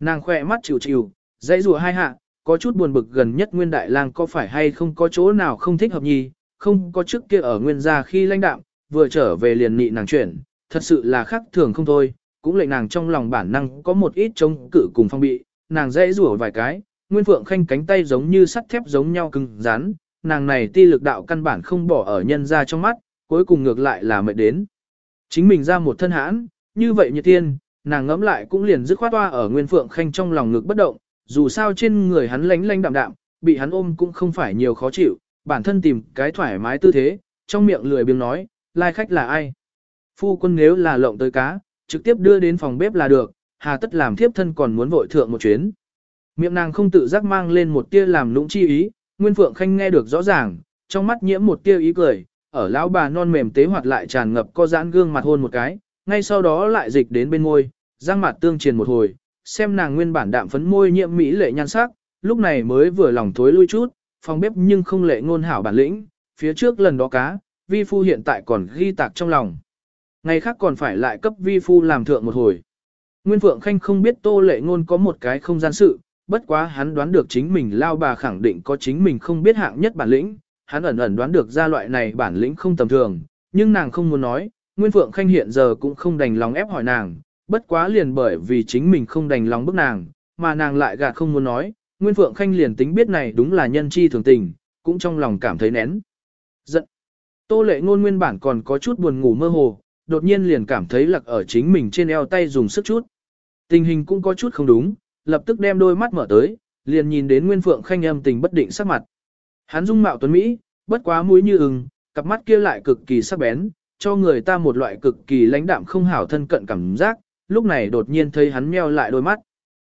Nàng khỏe mắt chịu chịu, dãy rùa hai hạ, có chút buồn bực gần nhất nguyên đại lang có phải hay không có chỗ nào không thích hợp nhi, không có trước kia ở nguyên gia khi lãnh đạm, vừa trở về liền nị nàng chuyển, thật sự là khác thường không thôi, cũng lệnh nàng trong lòng bản năng có một ít chống cự cùng phong bị, nàng dễ rủa vài cái, nguyên phượng khanh cánh tay giống như sắt thép giống nhau cứng rắn, nàng này ti lực đạo căn bản không bỏ ở nhân ra trong mắt, cuối cùng ngược lại là mệt đến. Chính mình ra một thân hãn, như vậy như tiên, nàng ngẫm lại cũng liền dứt khoát toa ở nguyên phượng khanh trong lòng ngực bất động, dù sao trên người hắn lánh lánh đạm đạm, bị hắn ôm cũng không phải nhiều khó chịu, bản thân tìm cái thoải mái tư thế, trong miệng lười biếng nói, lai khách là ai? Phu quân nếu là lộng tới cá, trực tiếp đưa đến phòng bếp là được, hà tất làm thiếp thân còn muốn vội thượng một chuyến. Miệng nàng không tự giác mang lên một tia làm lũng chi ý, Nguyên Phượng Khanh nghe được rõ ràng, trong mắt nhiễm một tia ý cười, ở lão bà non mềm tế hoạt lại tràn ngập co giãn gương mặt hôn một cái, ngay sau đó lại dịch đến bên môi, răng mặt tương truyền một hồi, xem nàng nguyên bản đạm phấn môi nhiễm mỹ lệ nhan sắc, lúc này mới vừa lòng thối lui chút, phòng bếp nhưng không lệ ngôn hảo bản lĩnh, phía trước lần đó cá, vi phu hiện tại còn ghi tạc trong lòng. Ngày khác còn phải lại cấp vi phu làm thượng một hồi. Nguyên Phượng Khanh không biết tô lệ ngôn có một cái không gian sự, bất quá hắn đoán được chính mình lao bà khẳng định có chính mình không biết hạng nhất bản lĩnh, hắn ẩn ẩn đoán được ra loại này bản lĩnh không tầm thường, nhưng nàng không muốn nói, Nguyên Phượng Khanh hiện giờ cũng không đành lòng ép hỏi nàng, bất quá liền bởi vì chính mình không đành lòng bức nàng, mà nàng lại gạt không muốn nói, Nguyên Phượng Khanh liền tính biết này đúng là nhân chi thường tình, cũng trong lòng cảm thấy nén. Giận. Tô lệ ngôn nguyên bản còn có chút buồn ngủ mơ hồ, đột nhiên liền cảm thấy lặc ở chính mình trên eo tay dùng sức chút. Tình hình cũng có chút không đúng, lập tức đem đôi mắt mở tới, liền nhìn đến Nguyên Phượng Khanh âm tình bất định sắc mặt. Hắn dung mạo tuấn Mỹ, bất quá mũi như ưng, cặp mắt kia lại cực kỳ sắc bén, cho người ta một loại cực kỳ lãnh đạm không hảo thân cận cảm giác, lúc này đột nhiên thấy hắn meo lại đôi mắt.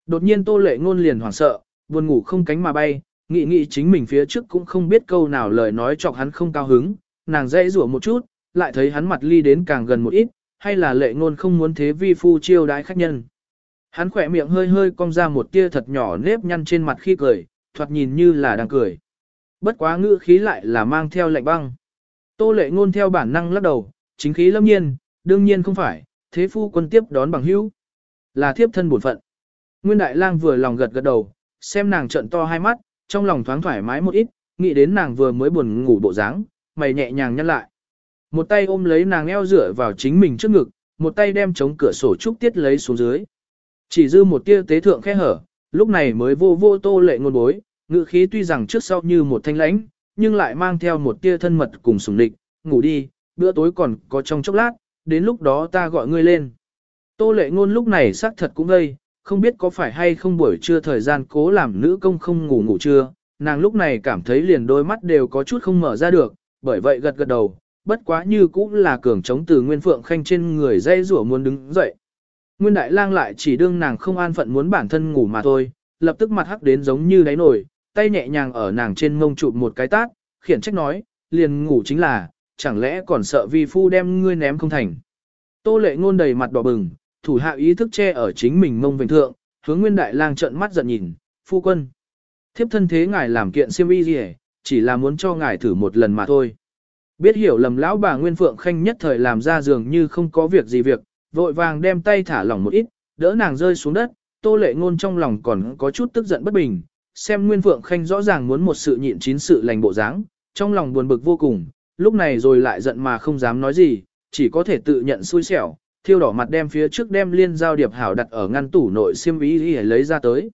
Đột nhiên tô lệ ngôn liền hoảng sợ, buồn ngủ không cánh mà bay, nghĩ nghĩ chính mình phía trước cũng không biết câu nào lời nói chọc hắn không cao hứng, nàng dãy rủa một chút, lại thấy hắn mặt ly đến càng gần một ít, hay là lệ ngôn không muốn thế vi phu chiêu đái khách nhân. Hắn khỏe miệng hơi hơi cong ra một tia thật nhỏ nếp nhăn trên mặt khi cười, thoạt nhìn như là đang cười. Bất quá ngữ khí lại là mang theo lạnh băng. Tô lệ ngôn theo bản năng lắc đầu, chính khí lâm nhiên, đương nhiên không phải, thế phu quân tiếp đón bằng hữu. Là thiếp thân bổn phận. Nguyên đại lang vừa lòng gật gật đầu, xem nàng trận to hai mắt, trong lòng thoáng thoải mái một ít, nghĩ đến nàng vừa mới buồn ngủ bộ dáng, mày nhẹ nhàng nhăn lại. Một tay ôm lấy nàng eo dựa vào chính mình trước ngực, một tay đem chống cửa sổ trúc tiết lấy xuống dưới. Chỉ dư một tia tế thượng khe hở, lúc này mới vô vô tô lệ ngôn bối, ngự khí tuy rằng trước sau như một thanh lãnh, nhưng lại mang theo một tia thân mật cùng sủng địch, ngủ đi, bữa tối còn có trong chốc lát, đến lúc đó ta gọi ngươi lên. Tô lệ ngôn lúc này xác thật cũng gây, không biết có phải hay không buổi trưa thời gian cố làm nữ công không ngủ ngủ trưa, nàng lúc này cảm thấy liền đôi mắt đều có chút không mở ra được, bởi vậy gật gật đầu, bất quá như cũng là cường chống từ Nguyên Phượng Khanh trên người dây rủa muốn đứng dậy. Nguyên Đại Lang lại chỉ đương nàng không an phận muốn bản thân ngủ mà thôi, lập tức mặt hắc đến giống như đáy nổi, tay nhẹ nhàng ở nàng trên mông chụp một cái tát, khiển trách nói, liền ngủ chính là, chẳng lẽ còn sợ vi phu đem ngươi ném không thành. Tô lệ ngôn đầy mặt đỏ bừng, thủ hạ ý thức che ở chính mình mông vành thượng, hướng Nguyên Đại Lang trợn mắt giận nhìn, phu quân. Thiếp thân thế ngài làm kiện siêm y gì chỉ là muốn cho ngài thử một lần mà thôi. Biết hiểu lầm lão bà Nguyên Phượng Khanh nhất thời làm ra dường như không có việc gì việc, vội vàng đem tay thả lỏng một ít, đỡ nàng rơi xuống đất, tô lệ ngôn trong lòng còn có chút tức giận bất bình, xem Nguyên Phượng Khanh rõ ràng muốn một sự nhịn chín sự lành bộ dáng, trong lòng buồn bực vô cùng, lúc này rồi lại giận mà không dám nói gì, chỉ có thể tự nhận xui xẻo, thiêu đỏ mặt đem phía trước đem liên giao điệp hảo đặt ở ngăn tủ nội xiêm y lấy ra tới.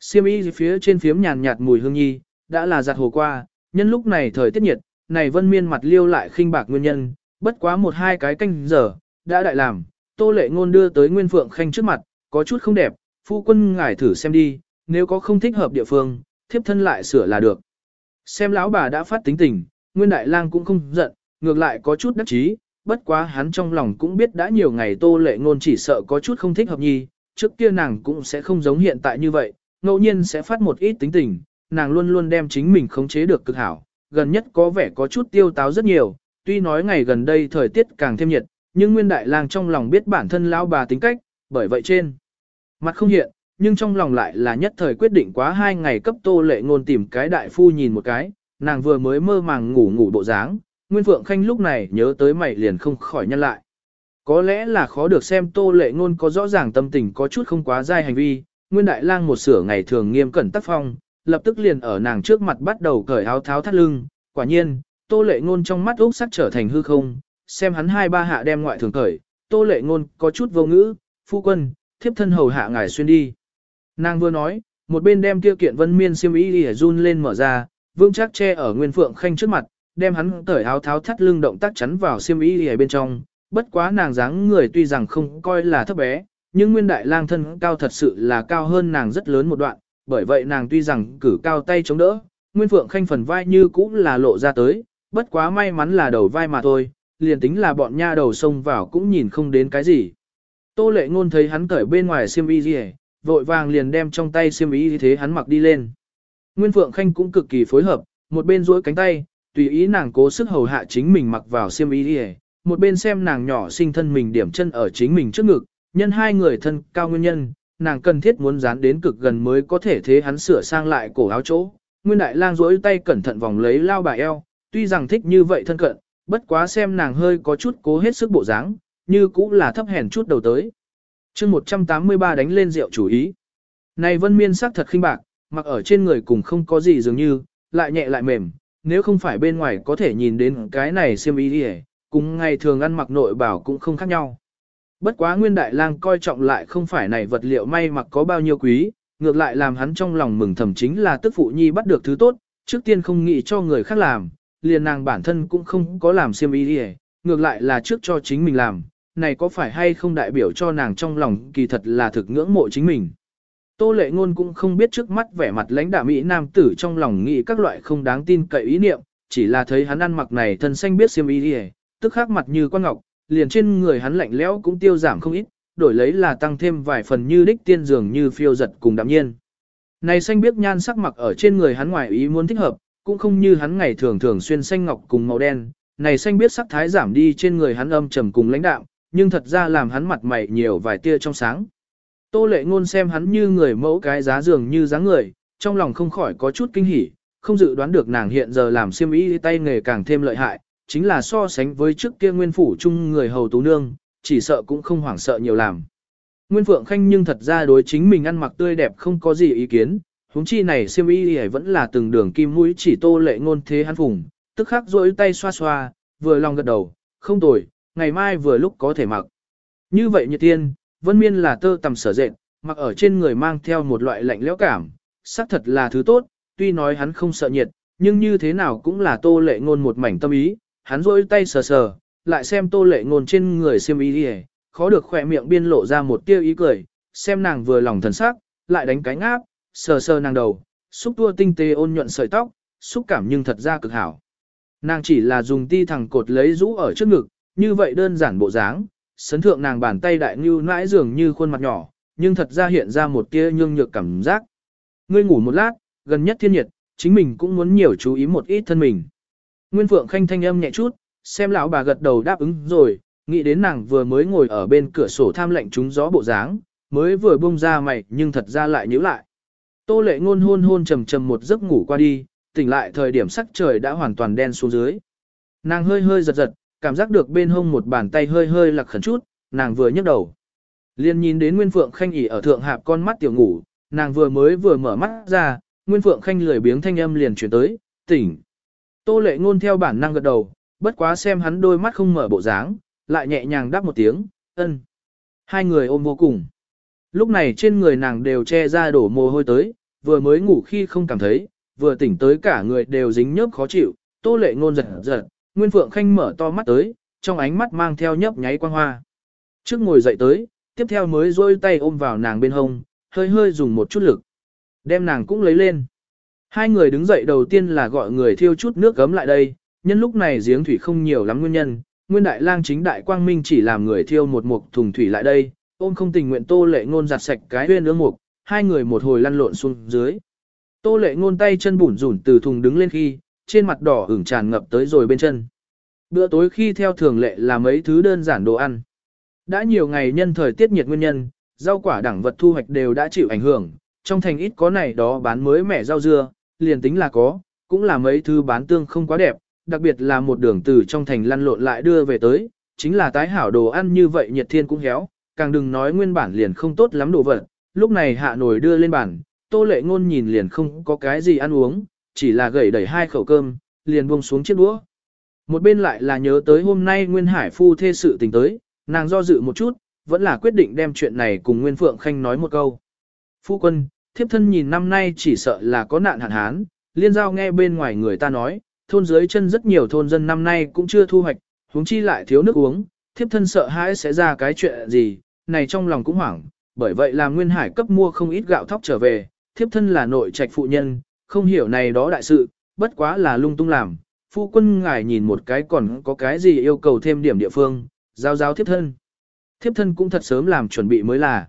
Xiêm y phía trên phiếm nhàn nhạt mùi hương nhi, đã là giặt hồ qua, nhân lúc này thời tiết nhiệt, này vân miên mặt liêu lại khinh bạc nguyên nhân, bất quá một hai cái canh giờ, đã đại làm, tô lệ ngôn đưa tới Nguyên Phượng Khanh trước mặt, có chút không đẹp, phu quân ngài thử xem đi, nếu có không thích hợp địa phương, thiếp thân lại sửa là được. Xem lão bà đã phát tính tình, Nguyên Đại Lang cũng không giận, ngược lại có chút đắc chí, bất quá hắn trong lòng cũng biết đã nhiều ngày tô lệ ngôn chỉ sợ có chút không thích hợp nhi, trước kia nàng cũng sẽ không giống hiện tại như vậy, ngẫu nhiên sẽ phát một ít tính tình, nàng luôn luôn đem chính mình khống chế được cực hảo, gần nhất có vẻ có chút tiêu táo rất nhiều, tuy nói ngày gần đây thời tiết càng thêm nhiệt, nhưng Nguyên Đại Lang trong lòng biết bản thân lão bà tính cách, bởi vậy trên mặt không hiện, nhưng trong lòng lại là nhất thời quyết định quá hai ngày cấp tô lệ ngôn tìm cái đại phu nhìn một cái, nàng vừa mới mơ màng ngủ ngủ bộ dáng, Nguyên Phượng Khanh lúc này nhớ tới mày liền không khỏi nhân lại. Có lẽ là khó được xem tô lệ ngôn có rõ ràng tâm tình có chút không quá dai hành vi, Nguyên Đại Lang một sửa ngày thường nghiêm cẩn tác phong, lập tức liền ở nàng trước mặt bắt đầu cởi áo tháo thắt lưng, quả nhiên, tô lệ ngôn trong mắt úc sắc trở thành hư không, xem hắn hai ba hạ đem ngoại thường cởi, tô lệ ngôn có chút vô ngữ, phu quân, thiếp thân hầu hạ ngài xuyên đi. Nàng vừa nói, một bên đem kia kiện vân miên xiêm y đi run lên mở ra, vương chắc che ở nguyên phượng khanh trước mặt, đem hắn tởi áo tháo thắt lưng động tác chắn vào xiêm y ở bên trong, bất quá nàng dáng người tuy rằng không coi là thấp bé, nhưng nguyên đại lang thân cao thật sự là cao hơn nàng rất lớn một đoạn, bởi vậy nàng tuy rằng cử cao tay chống đỡ, Nguyên Phượng Khanh phần vai như cũng là lộ ra tới, bất quá may mắn là đầu vai mà thôi, liền tính là bọn nha đầu xông vào cũng nhìn không đến cái gì. Tô lệ ngôn thấy hắn cởi bên ngoài xiêm y gì, vội vàng liền đem trong tay xiêm y thế hắn mặc đi lên. Nguyên Phượng Khanh cũng cực kỳ phối hợp, một bên duỗi cánh tay, tùy ý nàng cố sức hầu hạ chính mình mặc vào xiêm y đi một bên xem nàng nhỏ sinh thân mình điểm chân ở chính mình trước ngực, nhân hai người thân cao nguyên nhân, nàng cần thiết muốn dán đến cực gần mới có thể thế hắn sửa sang lại cổ áo chỗ. Nguyên Đại Lang duỗi tay cẩn thận vòng lấy lao bà eo, tuy rằng thích như vậy thân cận, bất quá xem nàng hơi có chút cố hết sức bộ dáng, như cũng là thấp hèn chút đầu tới. Chương 183 đánh lên rượu chủ ý. Này Vân Miên sắc thật khinh bạc, mặc ở trên người cùng không có gì dường như, lại nhẹ lại mềm, nếu không phải bên ngoài có thể nhìn đến cái này xiêm y đi cùng ngày thường ăn mặc nội bảo cũng không khác nhau. Bất quá Nguyên Đại Lang coi trọng lại không phải này vật liệu may mặc có bao nhiêu quý, ngược lại làm hắn trong lòng mừng thầm chính là tức phụ nhi bắt được thứ tốt, trước tiên không nghĩ cho người khác làm, liền nàng bản thân cũng không có làm xiêm y đi ngược lại là trước cho chính mình làm, này có phải hay không đại biểu cho nàng trong lòng kỳ thật là thực ngưỡng mộ chính mình. Tô lệ ngôn cũng không biết trước mắt vẻ mặt lãnh đạo Mỹ nam tử trong lòng nghĩ các loại không đáng tin cậy ý niệm, chỉ là thấy hắn ăn mặc này thân xanh biết xiêm y đi tức khắc mặt như quan ngọc, liền trên người hắn lạnh lẽo cũng tiêu giảm không ít, đổi lấy là tăng thêm vài phần như đích tiên dường như phiêu giật cùng đạm nhiên. Này xanh biết nhan sắc mặc ở trên người hắn ngoài ý muốn thích hợp, cũng không như hắn ngày thường thường xuyên xanh ngọc cùng màu đen, này xanh biết sắc thái giảm đi trên người hắn âm trầm cùng lãnh đạm, nhưng thật ra làm hắn mặt mày nhiều vài tia trong sáng. Tô lệ ngôn xem hắn như người mẫu cái giá dường như dáng người, trong lòng không khỏi có chút kinh hỉ, không dự đoán được nàng hiện giờ làm xiêm y tay nghề càng thêm lợi hại, chính là so sánh với trước kia nguyên phủ chung người hầu tú nương, chỉ sợ cũng không hoảng sợ nhiều làm. Nguyên Phượng Khanh nhưng thật ra đối chính mình ăn mặc tươi đẹp không có gì ý kiến, huống chi này xiêm y vẫn là từng đường kim mũi chỉ tô lệ ngôn thế hắn phùng, tức khắc rỗi tay xoa xoa, vừa lòng gật đầu, không tồi, ngày mai vừa lúc có thể mặc. Như vậy như tiên, vân miên là tơ tầm sở dệt, mặc ở trên người mang theo một loại lạnh lẽo cảm, xác thật là thứ tốt, tuy nói hắn không sợ nhiệt, nhưng như thế nào cũng là tô lệ ngôn một mảnh tâm ý, hắn rỗi tay sờ sờ, lại xem tô lệ ngôn trên người xiêm y đi khó được khỏe miệng biên lộ ra một tia ý cười, xem nàng vừa lòng thần sắc, lại đánh cánh áp, sờ sờ nàng đầu, xúc tua tinh tế ôn nhuận sợi tóc, xúc cảm nhưng thật ra cực hảo. Nàng chỉ là dùng ti thẳng cột lấy rũ ở trước ngực, như vậy đơn giản bộ dáng, sấn thượng nàng bàn tay đại ngưu nãi dường như khuôn mặt nhỏ, nhưng thật ra hiện ra một tia nhương nhược cảm giác. Ngươi ngủ một lát, gần nhất thiên nhiệt, chính mình cũng muốn nhiều chú ý một ít thân mình. Nguyên Phượng Khanh thanh âm nhẹ chút, xem lão bà gật đầu đáp ứng rồi, nghĩ đến nàng vừa mới ngồi ở bên cửa sổ tham lệnh trúng gió bộ dáng, mới vừa bông ra mày nhưng thật ra lại nhíu lại. Tô lệ ngôn hôn hôn trầm trầm một giấc ngủ qua đi, tỉnh lại thời điểm sắc trời đã hoàn toàn đen xuống dưới. Nàng hơi hơi giật giật, cảm giác được bên hông một bàn tay hơi hơi lạc khẩn chút, nàng vừa nhấc đầu. Liên nhìn đến Nguyên Phượng Khanh ỉ ở thượng hạp con mắt tiểu ngủ, nàng vừa mới vừa mở mắt ra, Nguyên Phượng Khanh lười biếng thanh âm liền chuyển tới, tỉnh. Tô lệ ngôn theo bản năng gật đầu, bất quá xem hắn đôi mắt không mở bộ dáng, lại nhẹ nhàng đáp một tiếng, ân. Hai người ôm vô cùng. Lúc này trên người nàng đều che ra đổ mồ hôi tới, vừa mới ngủ khi không cảm thấy, vừa tỉnh tới cả người đều dính nhớp khó chịu, tô lệ ngôn giật giật, Nguyên Phượng Khanh mở to mắt tới, trong ánh mắt mang theo nhấp nháy quang hoa. Trước ngồi dậy tới, tiếp theo mới rôi tay ôm vào nàng bên hông, hơi hơi dùng một chút lực. Đem nàng cũng lấy lên. Hai người đứng dậy đầu tiên là gọi người thiêu chút nước gấm lại đây, nhân lúc này giếng thủy không nhiều lắm nguyên nhân, nguyên đại lang chính đại quang minh chỉ làm người thiêu một mục thùng thủy lại đây, ôm không tình nguyện tô lệ ngôn giặt sạch cái huyên ương mục, hai người một hồi lăn lộn xuống dưới. Tô lệ ngôn tay chân bủn rủn từ thùng đứng lên khi, trên mặt đỏ ửng tràn ngập tới rồi bên chân. Bữa tối khi theo thường lệ là mấy thứ đơn giản đồ ăn. Đã nhiều ngày nhân thời tiết nhiệt nguyên nhân, rau quả đẳng vật thu hoạch đều đã chịu ảnh hưởng, trong thành ít có này đó bán mới mẻ rau dưa, liền tính là có, cũng là mấy thứ bán tương không quá đẹp, đặc biệt là một đường từ trong thành lăn lộn lại đưa về tới, chính là tái hảo đồ ăn như vậy nhiệt thiên cũng héo, càng đừng nói nguyên bản liền không tốt lắm đồ vật, lúc này hạ nồi đưa lên bàn, tô lệ ngôn nhìn liền không có cái gì ăn uống, chỉ là gẩy đẩy hai khẩu cơm, liền buông xuống chiếc đũa. Một bên lại là nhớ tới hôm nay Nguyên Hải phu thê sự tình tới, nàng do dự một chút, vẫn là quyết định đem chuyện này cùng Nguyên Phượng Khanh nói một câu. Phu quân, thiếp thân nhìn năm nay chỉ sợ là có nạn hạn hán, liên giao nghe bên ngoài người ta nói, thôn dưới chân rất nhiều thôn dân năm nay cũng chưa thu hoạch, huống chi lại thiếu nước uống, thiếp thân sợ hãi sẽ ra cái chuyện gì, này trong lòng cũng hoảng, bởi vậy là Nguyên Hải cấp mua không ít gạo thóc trở về, thiếp thân là nội trạch phụ nhân, không hiểu này đó đại sự, bất quá là lung tung làm, phu quân ngài nhìn một cái còn có cái gì yêu cầu thêm điểm địa phương, giao giao thiếp thân. Thiếp thân cũng thật sớm làm chuẩn bị mới là.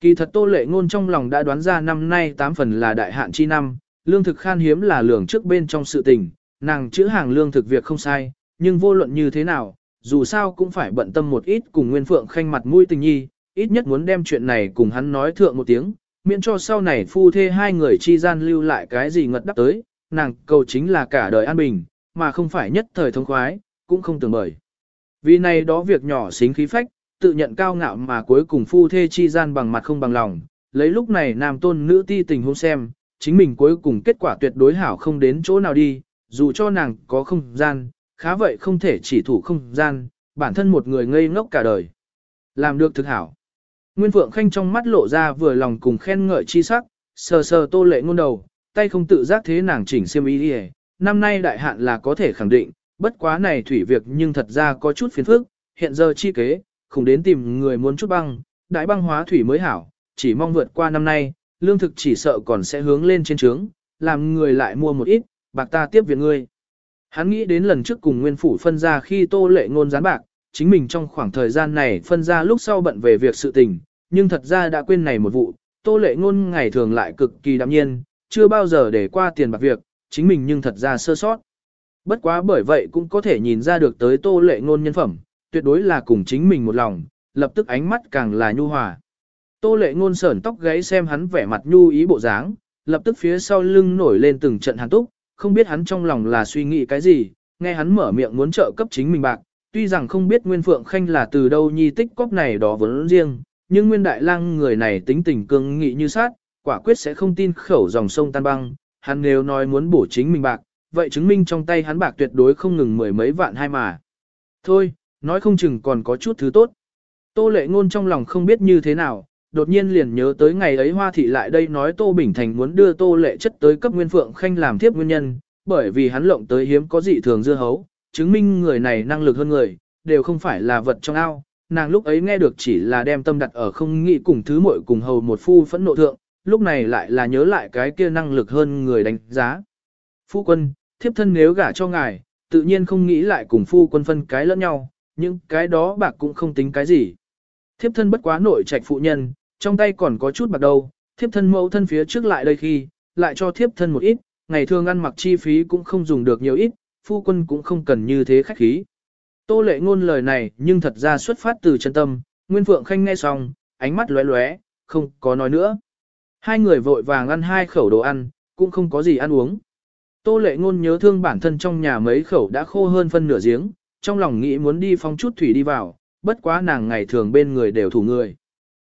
Kỳ thật tô lệ ngôn trong lòng đã đoán ra năm nay tám phần là đại hạn chi năm, lương thực khan hiếm là lường trước bên trong sự tình, nàng chữ hàng lương thực việc không sai, nhưng vô luận như thế nào, dù sao cũng phải bận tâm một ít cùng Nguyên Phượng khanh mặt mũi tình nhi, ít nhất muốn đem chuyện này cùng hắn nói thượng một tiếng, miễn cho sau này phu thê hai người chi gian lưu lại cái gì ngật đắp tới, nàng cầu chính là cả đời an bình, mà không phải nhất thời thông khoái, cũng không tưởng bởi. Vì này đó việc nhỏ xính khí phách, tự nhận cao ngạo mà cuối cùng phu thê chi gian bằng mặt không bằng lòng, lấy lúc này nam tôn nữ ti tình hôn xem, chính mình cuối cùng kết quả tuyệt đối hảo không đến chỗ nào đi, dù cho nàng có không gian, khá vậy không thể chỉ thủ không gian, bản thân một người ngây ngốc cả đời. Làm được thực hảo. Nguyên Phượng Khanh trong mắt lộ ra vừa lòng cùng khen ngợi chi sắc, sờ sờ tô lệ ngôn đầu, tay không tự giác thế nàng chỉnh xiêm y đi năm nay đại hạn là có thể khẳng định, bất quá này thủy việc nhưng thật ra có chút phiền phức, hiện giờ chi kế, không đến tìm người muốn chút băng, đại băng hóa thủy mới hảo, chỉ mong vượt qua năm nay, lương thực chỉ sợ còn sẽ hướng lên trên trướng, làm người lại mua một ít, bạc ta tiếp viện ngươi. Hắn nghĩ đến lần trước cùng nguyên phủ phân ra khi tô lệ ngôn gián bạc, chính mình trong khoảng thời gian này phân ra lúc sau bận về việc sự tình, nhưng thật ra đã quên này một vụ, tô lệ ngôn ngày thường lại cực kỳ đạm nhiên, chưa bao giờ để qua tiền bạc việc, chính mình nhưng thật ra sơ sót. Bất quá bởi vậy cũng có thể nhìn ra được tới tô lệ ngôn nhân phẩm, tuyệt đối là cùng chính mình một lòng, lập tức ánh mắt càng là nhu hòa. Tô lệ ngôn sởn tóc gáy xem hắn vẻ mặt nhu ý bộ dáng, lập tức phía sau lưng nổi lên từng trận hàn túc, không biết hắn trong lòng là suy nghĩ cái gì, nghe hắn mở miệng muốn trợ cấp chính mình bạc, tuy rằng không biết Nguyên Phượng Khanh là từ đâu nhi tích cóp này đó vốn riêng, nhưng Nguyên Đại Lang người này tính tình cương nghị như sát, quả quyết sẽ không tin khẩu dòng sông tan băng, hắn nếu nói muốn bổ chính mình bạc, vậy chứng minh trong tay hắn bạc tuyệt đối không ngừng mười mấy vạn hai mà. Thôi, nói không chừng còn có chút thứ tốt. Tô lệ ngôn trong lòng không biết như thế nào, đột nhiên liền nhớ tới ngày ấy Hoa Thị lại đây nói Tô Bình Thành muốn đưa Tô lệ chất tới cấp Nguyên Phượng Khanh làm tiếp nguyên nhân, bởi vì hắn lộng tới hiếm có dị thường dưa hấu, chứng minh người này năng lực hơn người, đều không phải là vật trong ao. Nàng lúc ấy nghe được chỉ là đem tâm đặt ở không nghĩ cùng thứ muội cùng hầu một phu phẫn nộ thượng, lúc này lại là nhớ lại cái kia năng lực hơn người đánh giá. Phu quân, thiếp thân nếu gả cho ngài, tự nhiên không nghĩ lại cùng phu quân phân cái lẫn nhau, nhưng cái đó bạc cũng không tính cái gì. Thiếp thân bất quá nội trạch phụ nhân, trong tay còn có chút bạc đâu, thiếp thân mẫu thân phía trước lại đây khi, lại cho thiếp thân một ít, ngày thường ăn mặc chi phí cũng không dùng được nhiều ít, phu quân cũng không cần như thế khách khí. Tô lệ ngôn lời này nhưng thật ra xuất phát từ chân tâm, Nguyên Phượng Khanh nghe xong, ánh mắt lóe lóe, không có nói nữa. Hai người vội vàng ăn hai khẩu đồ ăn, cũng không có gì ăn uống. Tô lệ ngôn nhớ thương bản thân trong nhà mấy khẩu đã khô hơn phân nửa giếng, trong lòng nghĩ muốn đi phong chút thủy đi vào, bất quá nàng ngày thường bên người đều thủ người.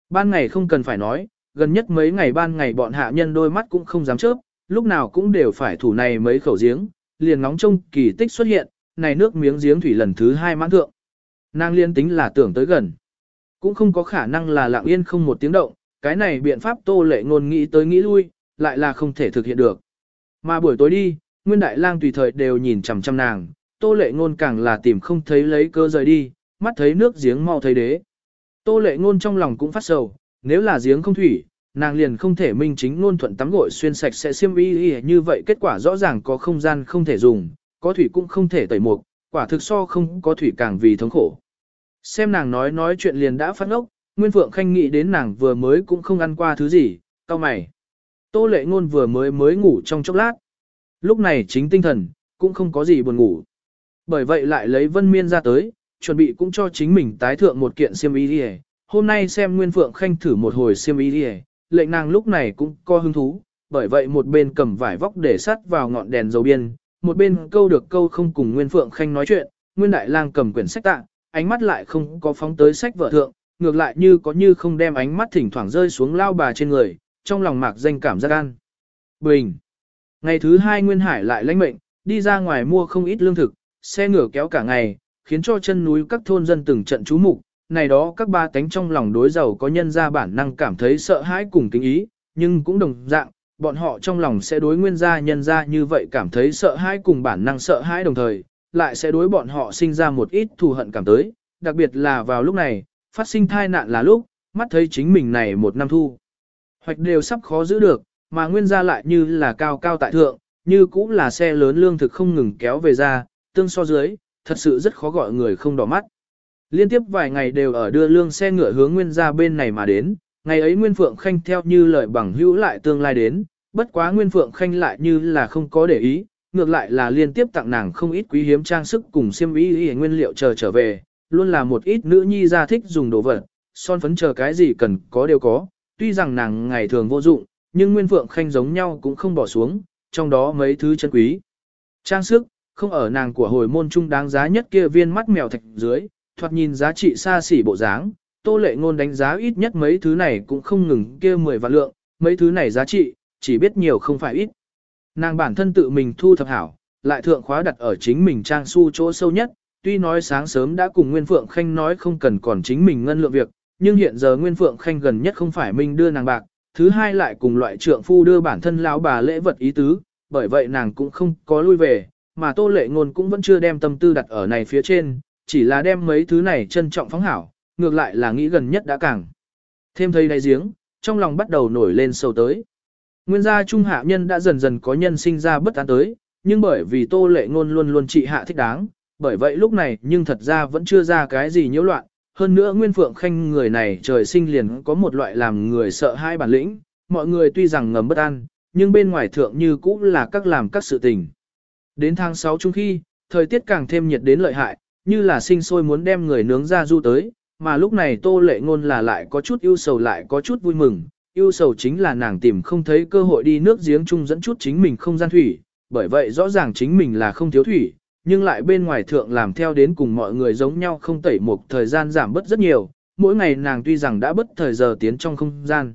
Ban ngày không cần phải nói, gần nhất mấy ngày ban ngày bọn hạ nhân đôi mắt cũng không dám chớp, lúc nào cũng đều phải thủ này mấy khẩu giếng, liền ngóng trông kỳ tích xuất hiện, này nước miếng giếng thủy lần thứ hai mãn thượng. Nàng liên tính là tưởng tới gần. Cũng không có khả năng là lặng yên không một tiếng động, cái này biện pháp tô lệ ngôn nghĩ tới nghĩ lui, lại là không thể thực hiện được. Mà buổi tối đi, Nguyên Đại Lang tùy thời đều nhìn chằm chằm nàng, tô lệ ngôn càng là tìm không thấy lấy cơ rời đi, mắt thấy nước giếng mau thấy đế. Tô lệ ngôn trong lòng cũng phát sầu, nếu là giếng không thủy, nàng liền không thể minh chính ngôn thuận tắm gội xuyên sạch sẽ xiêm y y như vậy kết quả rõ ràng có không gian không thể dùng, có thủy cũng không thể tẩy mục, quả thực so không có thủy càng vì thống khổ. Xem nàng nói nói chuyện liền đã phát ốc, Nguyên Phượng Khanh nghĩ đến nàng vừa mới cũng không ăn qua thứ gì, cao mày. Tô lệ ngôn vừa mới mới ngủ trong chốc lát. Lúc này chính tinh thần, cũng không có gì buồn ngủ. Bởi vậy lại lấy vân miên ra tới, chuẩn bị cũng cho chính mình tái thượng một kiện xiêm y đi Hôm nay xem Nguyên Phượng Khanh thử một hồi xiêm y đi lệnh nàng lúc này cũng có hứng thú, bởi vậy một bên cầm vải vóc để sắt vào ngọn đèn dầu biên, một bên câu được câu không cùng Nguyên Phượng Khanh nói chuyện, Nguyên Đại Lang cầm quyển sách tạ, ánh mắt lại không có phóng tới sách vợ thượng, ngược lại như có như không đem ánh mắt thỉnh thoảng rơi xuống lao bà trên người, trong lòng mạc danh cảm giác an. Bình. Ngày thứ hai Nguyên Hải lại lãnh mệnh, đi ra ngoài mua không ít lương thực, xe ngựa kéo cả ngày, khiến cho chân núi các thôn dân từng trận chú mục, này đó các ba tánh trong lòng đối giàu có nhân ra bản năng cảm thấy sợ hãi cùng kính ý, nhưng cũng đồng dạng, bọn họ trong lòng sẽ đối nguyên gia nhân gia như vậy cảm thấy sợ hãi cùng bản năng sợ hãi đồng thời, lại sẽ đối bọn họ sinh ra một ít thù hận cảm tới, đặc biệt là vào lúc này, phát sinh thai nạn là lúc, mắt thấy chính mình này một năm thu. Hoạch đều sắp khó giữ được, mà nguyên gia lại như là cao cao tại thượng, như cũng là xe lớn lương thực không ngừng kéo về ra, tương so dưới, thật sự rất khó gọi người không đỏ mắt. Liên tiếp vài ngày đều ở đưa lương xe ngựa hướng nguyên gia bên này mà đến, ngày ấy Nguyên Phượng Khanh theo như lời bằng hữu lại tương lai đến, bất quá Nguyên Phượng Khanh lại như là không có để ý, ngược lại là liên tiếp tặng nàng không ít quý hiếm trang sức cùng xiêm y y nguyên liệu chờ trở về, luôn là một ít nữ nhi ra thích dùng đồ vật, son phấn chờ cái gì cần có đều có, tuy rằng nàng ngày thường vô dụng, nhưng Nguyên Phượng Khanh giống nhau cũng không bỏ xuống, trong đó mấy thứ chân quý. Trang sức, không ở nàng của hồi môn trung đáng giá nhất kia viên mắt mèo thạch dưới, thoạt nhìn giá trị xa xỉ bộ dáng, tô lệ ngôn đánh giá ít nhất mấy thứ này cũng không ngừng kia 10 vạn lượng, mấy thứ này giá trị, chỉ biết nhiều không phải ít. Nàng bản thân tự mình thu thập hảo, lại thượng khóa đặt ở chính mình trang su chỗ sâu nhất, tuy nói sáng sớm đã cùng Nguyên Phượng Khanh nói không cần còn chính mình ngân lượng việc, nhưng hiện giờ Nguyên Phượng Khanh gần nhất không phải mình đưa nàng bạc, thứ hai lại cùng loại trượng phu đưa bản thân lão bà lễ vật ý tứ, bởi vậy nàng cũng không có lui về, mà Tô Lệ Ngôn cũng vẫn chưa đem tâm tư đặt ở này phía trên, chỉ là đem mấy thứ này trân trọng phóng hảo, ngược lại là nghĩ gần nhất đã càng. Thêm thấy đáy giếng, trong lòng bắt đầu nổi lên sâu tới. Nguyên gia trung hạ nhân đã dần dần có nhân sinh ra bất an tới, nhưng bởi vì tô lệ ngôn luôn luôn trị hạ thích đáng, bởi vậy lúc này nhưng thật ra vẫn chưa ra cái gì nhiễu loạn, hơn nữa Nguyên Phượng Khanh người này trời sinh liền có một loại làm người sợ hai bản lĩnh, mọi người tuy rằng ngầm bất an, nhưng bên ngoài thượng như cũ là các làm các sự tình. Đến tháng 6 chung khi, thời tiết càng thêm nhiệt đến lợi hại, như là sinh sôi muốn đem người nướng ra du tới, mà lúc này tô lệ ngôn là lại có chút ưu sầu lại có chút vui mừng, ưu sầu chính là nàng tìm không thấy cơ hội đi nước giếng chung dẫn chút chính mình không gian thủy, bởi vậy rõ ràng chính mình là không thiếu thủy, nhưng lại bên ngoài thượng làm theo đến cùng mọi người giống nhau không tẩy một thời gian giảm bớt rất nhiều, mỗi ngày nàng tuy rằng đã bất thời giờ tiến trong không gian.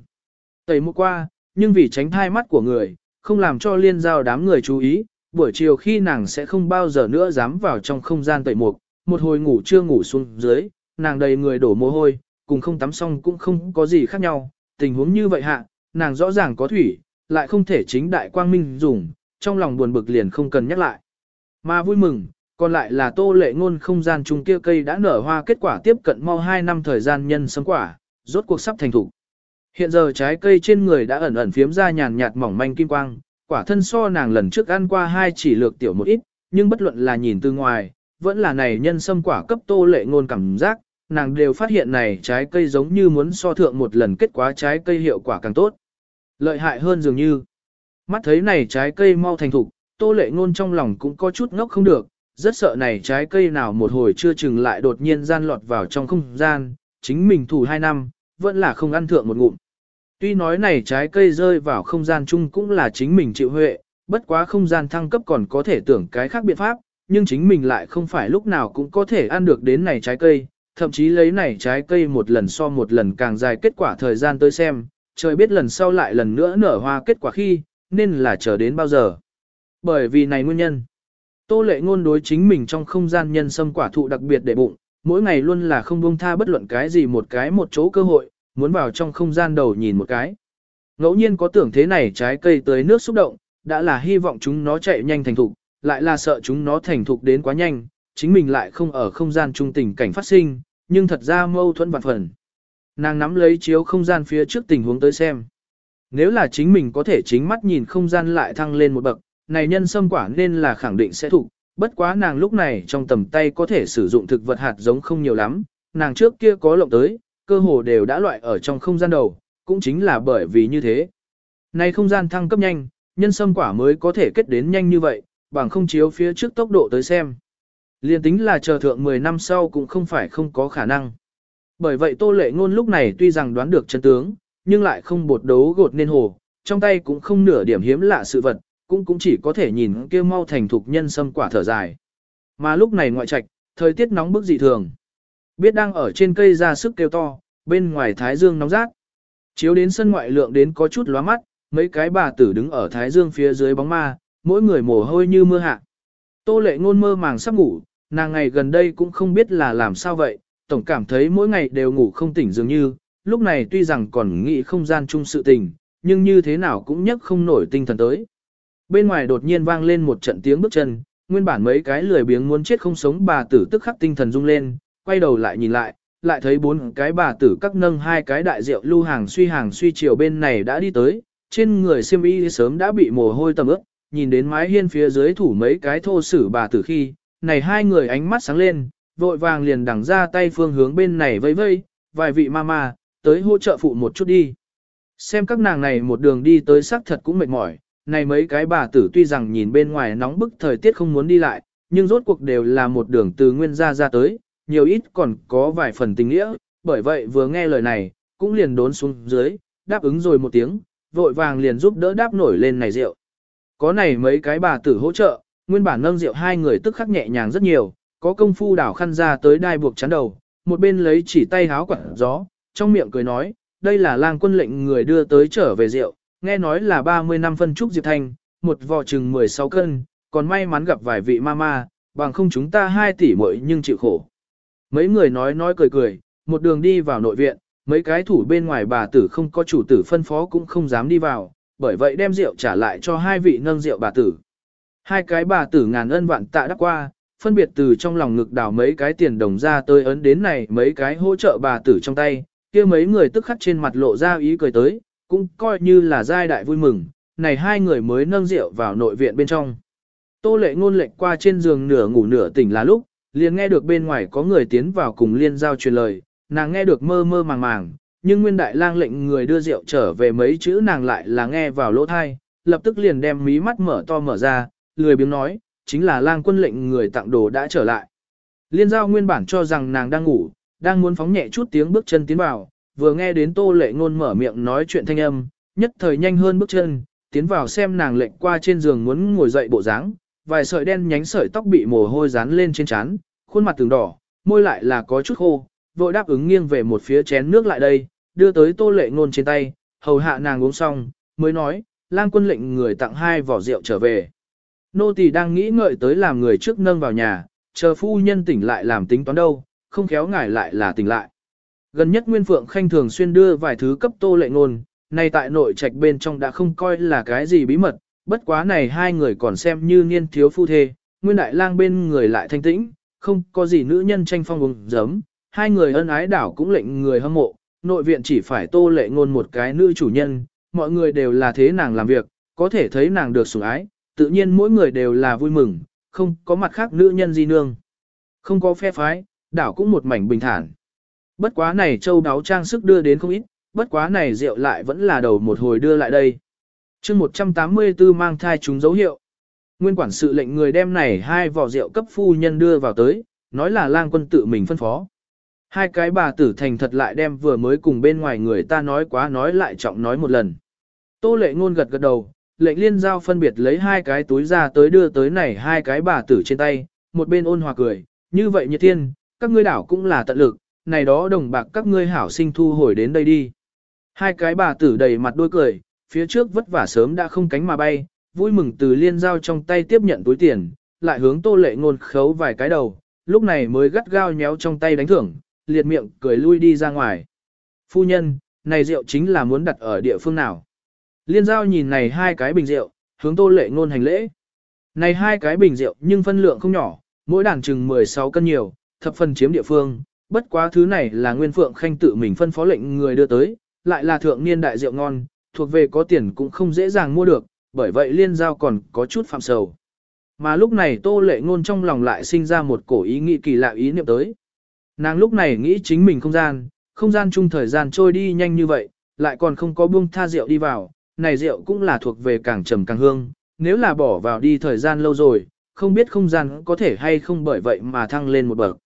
Tẩy một qua, nhưng vì tránh thai mắt của người, không làm cho liên giao đám người chú ý, buổi chiều khi nàng sẽ không bao giờ nữa dám vào trong không gian tẩy mục, một hồi ngủ chưa ngủ xuống dưới, nàng đầy người đổ mồ hôi, cùng không tắm xong cũng không có gì khác nhau, tình huống như vậy hạ, nàng rõ ràng có thủy, lại không thể chính đại quang minh dùng, trong lòng buồn bực liền không cần nhắc lại. Mà vui mừng, còn lại là tô lệ ngôn không gian trung kia cây đã nở hoa kết quả tiếp cận mau 2 năm thời gian nhân sấm quả, rốt cuộc sắp thành thủ. Hiện giờ trái cây trên người đã ẩn ẩn phiếm ra nhàn nhạt mỏng manh kim quang, quả thân so nàng lần trước ăn qua hai chỉ lược tiểu một ít, nhưng bất luận là nhìn từ ngoài, vẫn là này nhân sâm quả cấp tô lệ ngôn cảm giác, nàng đều phát hiện này trái cây giống như muốn so thượng một lần kết quả trái cây hiệu quả càng tốt. Lợi hại hơn dường như. Mắt thấy này trái cây mau thành thục, tô lệ ngôn trong lòng cũng có chút ngốc không được, rất sợ này trái cây nào một hồi chưa chừng lại đột nhiên gian lọt vào trong không gian, chính mình thủ hai năm, vẫn là không ăn thượng một ngụm. Tuy nói này trái cây rơi vào không gian chung cũng là chính mình chịu huệ, bất quá không gian thăng cấp còn có thể tưởng cái khác biện pháp, nhưng chính mình lại không phải lúc nào cũng có thể ăn được đến này trái cây, thậm chí lấy này trái cây một lần so một lần càng dài kết quả thời gian tới xem, trời biết lần sau lại lần nữa nở hoa kết quả khi, nên là chờ đến bao giờ. Bởi vì này nguyên nhân, tô lệ ngôn đối chính mình trong không gian nhân sâm quả thụ đặc biệt để bụng, mỗi ngày luôn là không buông tha bất luận cái gì một cái một chỗ cơ hội, muốn vào trong không gian đầu nhìn một cái. Ngẫu nhiên có tưởng thế này trái cây tới nước xúc động, đã là hy vọng chúng nó chạy nhanh thành thục, lại là sợ chúng nó thành thục đến quá nhanh, chính mình lại không ở không gian trung tình cảnh phát sinh, nhưng thật ra mâu thuẫn vạn phần. Nàng nắm lấy chiếu không gian phía trước tình huống tới xem. Nếu là chính mình có thể chính mắt nhìn không gian lại thăng lên một bậc, này nhân sâm quả nên là khẳng định sẽ thụ. bất quá nàng lúc này trong tầm tay có thể sử dụng thực vật hạt giống không nhiều lắm, nàng trước kia có lộng tới, cơ hồ đều đã loại ở trong không gian đầu, cũng chính là bởi vì như thế. Này không gian thăng cấp nhanh, nhân sâm quả mới có thể kết đến nhanh như vậy, bằng không chiếu phía trước tốc độ tới xem. Liên tính là chờ thượng 10 năm sau cũng không phải không có khả năng. Bởi vậy Tô Lệ Ngôn lúc này tuy rằng đoán được chân tướng, nhưng lại không bột đấu gột nên hồ, trong tay cũng không nửa điểm hiếm lạ sự vật, cũng cũng chỉ có thể nhìn kia mau thành thục nhân sâm quả thở dài. Mà lúc này ngoại trạch, thời tiết nóng bức dị thường. Biết đang ở trên cây ra sức kêu to, bên ngoài thái dương nóng rát. Chiếu đến sân ngoại lượng đến có chút lóa mắt, mấy cái bà tử đứng ở thái dương phía dưới bóng ma, mỗi người mồ hôi như mưa hạ. Tô lệ ngôn mơ màng sắp ngủ, nàng ngày gần đây cũng không biết là làm sao vậy, tổng cảm thấy mỗi ngày đều ngủ không tỉnh dường như, lúc này tuy rằng còn nghĩ không gian chung sự tình, nhưng như thế nào cũng nhấc không nổi tinh thần tới. Bên ngoài đột nhiên vang lên một trận tiếng bước chân, nguyên bản mấy cái lười biếng muốn chết không sống bà tử tức khắc tinh thần rung lên, quay đầu lại nhìn lại, lại thấy bốn cái bà tử các nâng hai cái đại rượu lưu hàng suy hàng suy chiều bên này đã đi tới, trên người siêm y sớm đã bị mồ hôi tầm ướt, nhìn đến mái hiên phía dưới thủ mấy cái thô sử bà tử khi, này hai người ánh mắt sáng lên, vội vàng liền đằng ra tay phương hướng bên này vây vây, vài vị mama, tới hỗ trợ phụ một chút đi. Xem các nàng này một đường đi tới sắc thật cũng mệt mỏi, này mấy cái bà tử tuy rằng nhìn bên ngoài nóng bức thời tiết không muốn đi lại, nhưng rốt cuộc đều là một đường từ nguyên gia ra tới, nhiều ít còn có vài phần tình nghĩa, bởi vậy vừa nghe lời này, cũng liền đốn xuống dưới, đáp ứng rồi một tiếng, vội vàng liền giúp đỡ đáp nổi lên này rượu. Có này mấy cái bà tử hỗ trợ, nguyên bản nâng rượu hai người tức khắc nhẹ nhàng rất nhiều, có công phu đảo khăn ra tới đai buộc chắn đầu, một bên lấy chỉ tay háo quặn gió, trong miệng cười nói, đây là lang quân lệnh người đưa tới trở về rượu, nghe nói là 30 năm phân trúc Diệp Thanh, một vò chừng 16 cân, còn may mắn gặp vài vị mama, bằng không chúng ta hai tỷ muội nhưng chịu khổ. Mấy người nói nói cười cười, một đường đi vào nội viện, mấy cái thủ bên ngoài bà tử không có chủ tử phân phó cũng không dám đi vào, bởi vậy đem rượu trả lại cho hai vị nâng rượu bà tử. Hai cái bà tử ngàn ân vạn tạ đắc qua, phân biệt từ trong lòng ngực đào mấy cái tiền đồng ra tới ấn đến này mấy cái hỗ trợ bà tử trong tay, kia mấy người tức khắc trên mặt lộ ra ý cười tới, cũng coi như là giai đại vui mừng, này hai người mới nâng rượu vào nội viện bên trong. Tô lệ ngôn lệnh qua trên giường nửa ngủ nửa tỉnh là lúc, liền nghe được bên ngoài có người tiến vào cùng liên giao truyền lời, nàng nghe được mơ mơ màng màng, nhưng nguyên đại lang lệnh người đưa rượu trở về mấy chữ nàng lại là nghe vào lỗ thai, lập tức liền đem mí mắt mở to mở ra, lười biếng nói, chính là lang quân lệnh người tặng đồ đã trở lại. Liên giao nguyên bản cho rằng nàng đang ngủ, đang muốn phóng nhẹ chút tiếng bước chân tiến vào, vừa nghe đến tô lệ ngôn mở miệng nói chuyện thanh âm, nhất thời nhanh hơn bước chân, tiến vào xem nàng lệnh qua trên giường muốn ngồi dậy bộ dáng, vài sợi đen nhánh sợi tóc bị mồ hôi dán lên trên trán, khuôn mặt từng đỏ, môi lại là có chút khô, vội đáp ứng nghiêng về một phía chén nước lại đây, đưa tới tô lệ ngôn trên tay, hầu hạ nàng uống xong, mới nói, lang quân lệnh người tặng hai vỏ rượu trở về. Nô tỳ đang nghĩ ngợi tới làm người trước nâng vào nhà, chờ phu nhân tỉnh lại làm tính toán đâu, không khéo ngài lại là tỉnh lại. Gần nhất Nguyên Phượng Khanh thường xuyên đưa vài thứ cấp tô lệ ngôn, này tại nội trạch bên trong đã không coi là cái gì bí mật, bất quá này hai người còn xem như niên thiếu phu thê, Nguyên Đại Lang bên người lại thanh tĩnh, không có gì nữ nhân tranh phong vùng giấm, hai người ân ái đảo cũng lệnh người hâm mộ, nội viện chỉ phải tô lệ ngôn một cái nữ chủ nhân, mọi người đều là thế nàng làm việc, có thể thấy nàng được sủng ái, tự nhiên mỗi người đều là vui mừng, không có mặt khác nữ nhân di nương. Không có phe phái, đảo cũng một mảnh bình thản. Bất quá này châu đáo trang sức đưa đến không ít, bất quá này rượu lại vẫn là đầu một hồi đưa lại đây. chương 184 mang thai chúng dấu hiệu. Nguyên quản sự lệnh người đem này hai vỏ rượu cấp phu nhân đưa vào tới, nói là lang quân tự mình phân phó. Hai cái bà tử thành thật lại đem vừa mới cùng bên ngoài người ta nói quá nói lại trọng nói một lần. Tô lệ ngôn gật gật đầu, lệnh liên giao phân biệt lấy hai cái túi ra tới đưa tới này hai cái bà tử trên tay, một bên ôn hòa cười, như vậy như thiên, các ngươi đảo cũng là tận lực, này đó đồng bạc các ngươi hảo sinh thu hồi đến đây đi. Hai cái bà tử đầy mặt đôi cười, phía trước vất vả sớm đã không cánh mà bay, vui mừng từ liên giao trong tay tiếp nhận túi tiền, lại hướng tô lệ ngôn khấu vài cái đầu, lúc này mới gắt gao nhéo trong tay đánh thưởng, liệt miệng cười lui đi ra ngoài. Phu nhân, này rượu chính là muốn đặt ở địa phương nào? Liên giao nhìn này hai cái bình rượu, hướng tô lệ ngôn hành lễ. Này hai cái bình rượu nhưng phân lượng không nhỏ, mỗi đàn chừng 16 cân nhiều, thập phần chiếm địa phương, bất quá thứ này là Nguyên Phượng Khanh tự mình phân phó lệnh người đưa tới, lại là thượng niên đại rượu ngon, thuộc về có tiền cũng không dễ dàng mua được, bởi vậy liên giao còn có chút phạm sầu. Mà lúc này tô lệ ngôn trong lòng lại sinh ra một cổ ý nghĩ kỳ lạ ý niệm tới. Nàng lúc này nghĩ chính mình không gian, không gian chung thời gian trôi đi nhanh như vậy, lại còn không có buông tha rượu đi vào, này rượu cũng là thuộc về càng trầm càng hương, nếu là bỏ vào đi thời gian lâu rồi, không biết không gian có thể hay không bởi vậy mà thăng lên một bậc.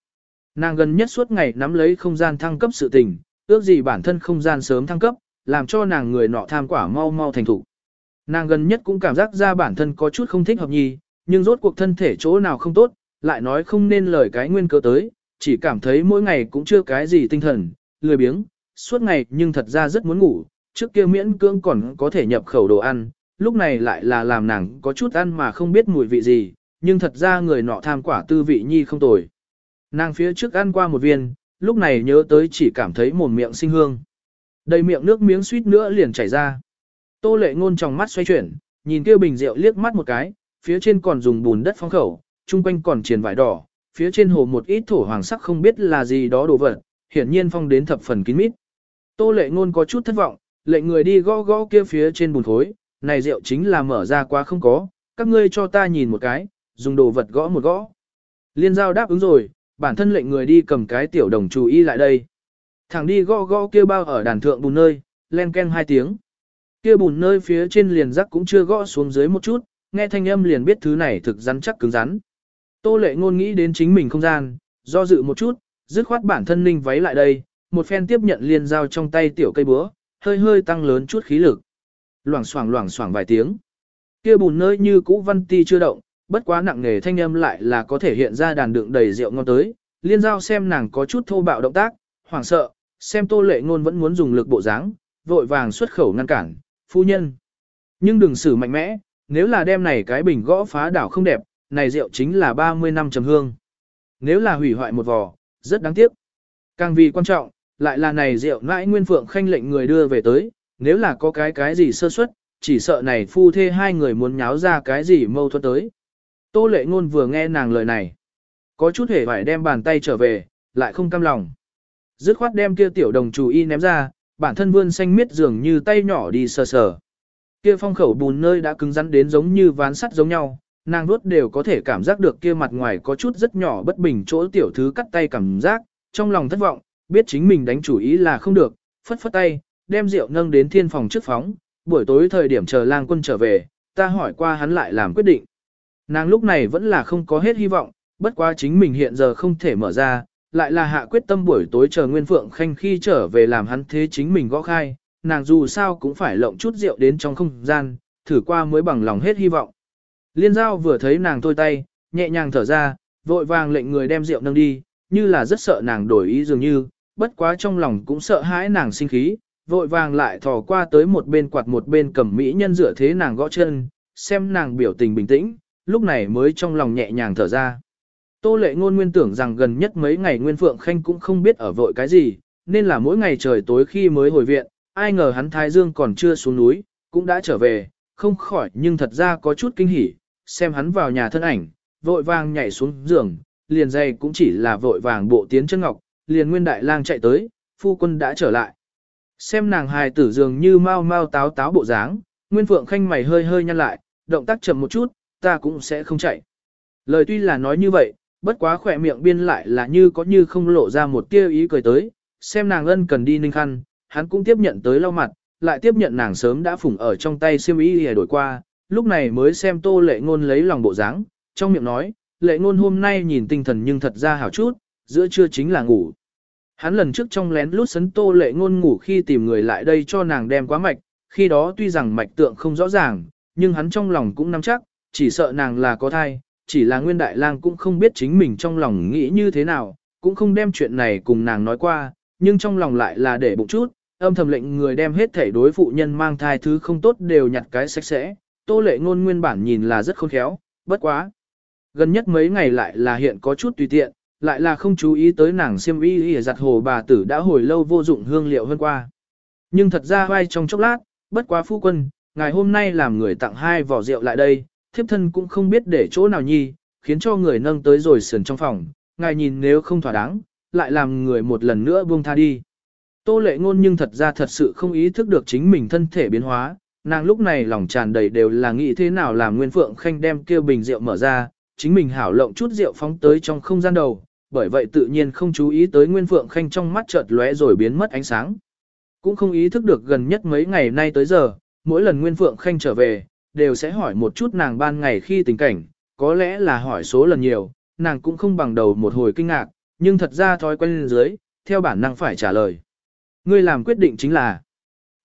Nàng gần nhất suốt ngày nắm lấy không gian thăng cấp sự tình, ước gì bản thân không gian sớm thăng cấp, làm cho nàng người nọ tham quả mau mau thành thủ. Nàng gần nhất cũng cảm giác ra bản thân có chút không thích hợp nhì, nhưng rốt cuộc thân thể chỗ nào không tốt, lại nói không nên lời cái nguyên cớ tới, chỉ cảm thấy mỗi ngày cũng chưa cái gì tinh thần, lười biếng, suốt ngày nhưng thật ra rất muốn ngủ, trước kia miễn cưỡng còn có thể nhập khẩu đồ ăn, lúc này lại là làm nàng có chút ăn mà không biết mùi vị gì, nhưng thật ra người nọ tham quả tư vị nhi không tồi. Nàng phía trước ăn qua một viên, lúc này nhớ tới chỉ cảm thấy mồm miệng sinh hương. Đầy miệng nước miếng suýt nữa liền chảy ra. Tô lệ ngôn trong mắt xoay chuyển, nhìn kia bình rượu liếc mắt một cái, phía trên còn dùng bùn đất phong khẩu, trung quanh còn triền vải đỏ, phía trên hồ một ít thổ hoàng sắc không biết là gì đó đồ vật, hiển nhiên phong đến thập phần kín mít. Tô lệ ngôn có chút thất vọng, lệnh người đi gõ gõ kia phía trên bùn khối, này rượu chính là mở ra quá không có, các ngươi cho ta nhìn một cái, dùng đồ vật gõ một gõ. Liên giao đáp ứng rồi, bản thân lệnh người đi cầm cái tiểu đồng chú ý lại đây. Thẳng đi gõ gõ kia bao ở đàn thượng bùn nơi, len ken hai tiếng. Kia bùn nơi phía trên liền rắc cũng chưa gõ xuống dưới một chút, nghe thanh âm liền biết thứ này thực rắn chắc cứng rắn. Tô lệ ngôn nghĩ đến chính mình không gian, do dự một chút, dứt khoát bản thân ninh váy lại đây, một phen tiếp nhận liên giao trong tay tiểu cây búa, hơi hơi tăng lớn chút khí lực. Loảng xoảng loảng xoảng vài tiếng. Kia bùn nơi như cũ văn ti chưa động, bất quá nặng nề thanh âm lại là có thể hiện ra đàn đựng đầy rượu ngon tới. Liên giao xem nàng có chút thô bạo động tác, hoảng sợ, xem tô lệ ngôn vẫn muốn dùng lực bộ dáng, vội vàng xuất khẩu ngăn cản, phu nhân. Nhưng đừng xử mạnh mẽ, nếu là đem này cái bình gõ phá đảo không đẹp, này rượu chính là 30 năm trầm hương. Nếu là hủy hoại một vò, rất đáng tiếc. Càng vì quan trọng, lại là này rượu nãi nguyên phượng khanh lệnh người đưa về tới, nếu là có cái cái gì sơ suất, chỉ sợ này phu thê hai người muốn nháo ra cái gì mâu thuẫn tới. Tô lệ ngôn vừa nghe nàng lời này, có chút hề phải đem bàn tay trở về, lại không cam lòng. Dứt khoát đem kia tiểu đồng chủ y ném ra, bản thân vươn xanh miết dường như tay nhỏ đi sờ sờ. Kia phong khẩu bùn nơi đã cứng rắn đến giống như ván sắt giống nhau, nàng nuốt đều có thể cảm giác được kia mặt ngoài có chút rất nhỏ bất bình chỗ tiểu thứ cắt tay cảm giác, trong lòng thất vọng, biết chính mình đánh chủ ý là không được, phất phất tay, đem rượu nâng đến thiên phòng trước phóng, buổi tối thời điểm chờ lang quân trở về, ta hỏi qua hắn lại làm quyết định. Nàng lúc này vẫn là không có hết hy vọng, bất quá chính mình hiện giờ không thể mở ra, lại là hạ quyết tâm buổi tối chờ Nguyên Phượng Khanh khi trở về làm hắn thế chính mình gõ khai, nàng dù sao cũng phải lộng chút rượu đến trong không gian, thử qua mới bằng lòng hết hy vọng. Liên giao vừa thấy nàng thôi tay, nhẹ nhàng thở ra, vội vàng lệnh người đem rượu nâng đi, như là rất sợ nàng đổi ý dường như, bất quá trong lòng cũng sợ hãi nàng sinh khí, vội vàng lại thò qua tới một bên quạt một bên cầm mỹ nhân dựa thế nàng gõ chân, xem nàng biểu tình bình tĩnh, lúc này mới trong lòng nhẹ nhàng thở ra. Tô lệ ngôn nguyên tưởng rằng gần nhất mấy ngày Nguyên Phượng Khanh cũng không biết ở vội cái gì, nên là mỗi ngày trời tối khi mới hồi viện, ai ngờ hắn Thái Dương còn chưa xuống núi, cũng đã trở về, không khỏi nhưng thật ra có chút kinh hỉ, xem hắn vào nhà thân ảnh, vội vàng nhảy xuống giường, liền dây cũng chỉ là vội vàng bộ tiến chân ngọc, liền nguyên đại lang chạy tới, phu quân đã trở lại. Xem nàng hài tử dường như mau mau táo táo bộ dáng, Nguyên Phượng Khanh mày hơi hơi nhăn lại, động tác chậm một chút, ta cũng sẽ không chạy. Lời tuy là nói như vậy, bất quá khỏe miệng biên lại là như có như không lộ ra một tia ý cười tới, xem nàng ân cần đi ninh khăn, hắn cũng tiếp nhận tới lau mặt, lại tiếp nhận nàng sớm đã phủng ở trong tay xiêm y để đổi qua, lúc này mới xem tô lệ ngôn lấy lòng bộ dáng, trong miệng nói, lệ ngôn hôm nay nhìn tinh thần nhưng thật ra hảo chút, giữa trưa chính là ngủ. Hắn lần trước trong lén lút sấn tô lệ ngôn ngủ khi tìm người lại đây cho nàng đem quá mạch, khi đó tuy rằng mạch tượng không rõ ràng, nhưng hắn trong lòng cũng nắm chắc, chỉ sợ nàng là có thai, chỉ là nguyên đại lang cũng không biết chính mình trong lòng nghĩ như thế nào, cũng không đem chuyện này cùng nàng nói qua, nhưng trong lòng lại là để bụng chút, âm thầm lệnh người đem hết thể đối phụ nhân mang thai thứ không tốt đều nhặt cái sạch sẽ, tô lệ ngôn nguyên bản nhìn là rất khôn khéo, bất quá. Gần nhất mấy ngày lại là hiện có chút tùy tiện, lại là không chú ý tới nàng xiêm y y giặt hồ bà tử đã hồi lâu vô dụng hương liệu hơn qua. Nhưng thật ra vai trong chốc lát, bất quá phu quân, ngày hôm nay làm người tặng hai vỏ rượu lại đây, thiếp thân cũng không biết để chỗ nào nhi, khiến cho người nâng tới rồi sườn trong phòng, ngài nhìn nếu không thỏa đáng, lại làm người một lần nữa buông tha đi. Tô lệ ngôn nhưng thật ra thật sự không ý thức được chính mình thân thể biến hóa, nàng lúc này lòng tràn đầy đều là nghĩ thế nào làm Nguyên Phượng Khanh đem kia bình rượu mở ra, chính mình hảo lộng chút rượu phóng tới trong không gian đầu, bởi vậy tự nhiên không chú ý tới Nguyên Phượng Khanh trong mắt chợt lóe rồi biến mất ánh sáng. Cũng không ý thức được gần nhất mấy ngày nay tới giờ, mỗi lần Nguyên Phượng Khanh trở về, đều sẽ hỏi một chút nàng ban ngày khi tình cảnh, có lẽ là hỏi số lần nhiều, nàng cũng không bằng đầu một hồi kinh ngạc, nhưng thật ra thói quen lên dưới, theo bản năng phải trả lời. Ngươi làm quyết định chính là,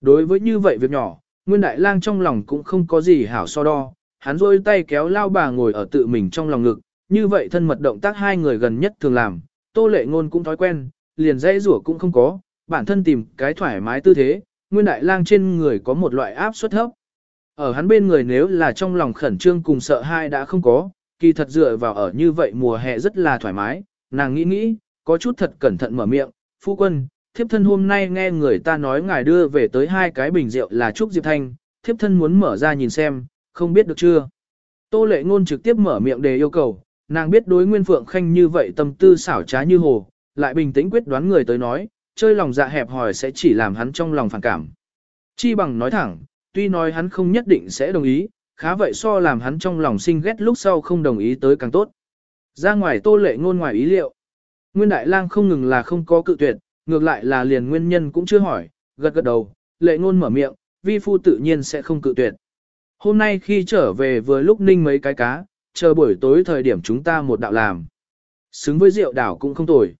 đối với như vậy việc nhỏ, Nguyên Đại Lang trong lòng cũng không có gì hảo so đo, hắn rôi tay kéo lao bà ngồi ở tự mình trong lòng ngực, như vậy thân mật động tác hai người gần nhất thường làm, tô lệ ngôn cũng thói quen, liền dây rủa cũng không có, bản thân tìm cái thoải mái tư thế, Nguyên Đại Lang trên người có một loại áp suất thấp. Ở hắn bên người nếu là trong lòng khẩn trương cùng sợ hai đã không có, kỳ thật dựa vào ở như vậy mùa hè rất là thoải mái, nàng nghĩ nghĩ, có chút thật cẩn thận mở miệng, phu quân, thiếp thân hôm nay nghe người ta nói ngài đưa về tới hai cái bình rượu là Trúc Diệp Thanh, thiếp thân muốn mở ra nhìn xem, không biết được chưa. Tô lệ ngôn trực tiếp mở miệng để yêu cầu, nàng biết đối Nguyên Phượng Khanh như vậy tâm tư xảo trá như hồ, lại bình tĩnh quyết đoán người tới nói, chơi lòng dạ hẹp hòi sẽ chỉ làm hắn trong lòng phản cảm. Chi bằng nói thẳng, tuy nói hắn không nhất định sẽ đồng ý, khá vậy so làm hắn trong lòng sinh ghét lúc sau không đồng ý tới càng tốt. Ra ngoài tô lệ ngôn ngoài ý liệu. Nguyên Đại Lang không ngừng là không có cự tuyệt, ngược lại là liền nguyên nhân cũng chưa hỏi, gật gật đầu, lệ ngôn mở miệng, vi phu tự nhiên sẽ không cự tuyệt. Hôm nay khi trở về vừa lúc ninh mấy cái cá, chờ buổi tối thời điểm chúng ta một đạo làm. Xứng với rượu đảo cũng không tồi.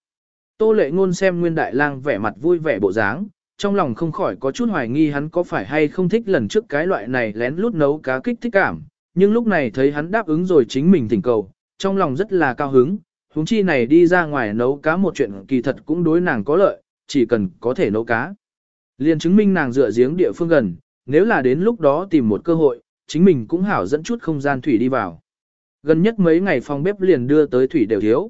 Tô lệ ngôn xem nguyên đại lang vẻ mặt vui vẻ bộ dáng, trong lòng không khỏi có chút hoài nghi hắn có phải hay không thích lần trước cái loại này lén lút nấu cá kích thích cảm, nhưng lúc này thấy hắn đáp ứng rồi chính mình thỉnh cầu, trong lòng rất là cao hứng, huống chi này đi ra ngoài nấu cá một chuyện kỳ thật cũng đối nàng có lợi, chỉ cần có thể nấu cá. Liền chứng minh nàng dựa giếng địa phương gần, nếu là đến lúc đó tìm một cơ hội, chính mình cũng hảo dẫn chút không gian thủy đi vào. Gần nhất mấy ngày phòng bếp liền đưa tới thủy đều thiếu.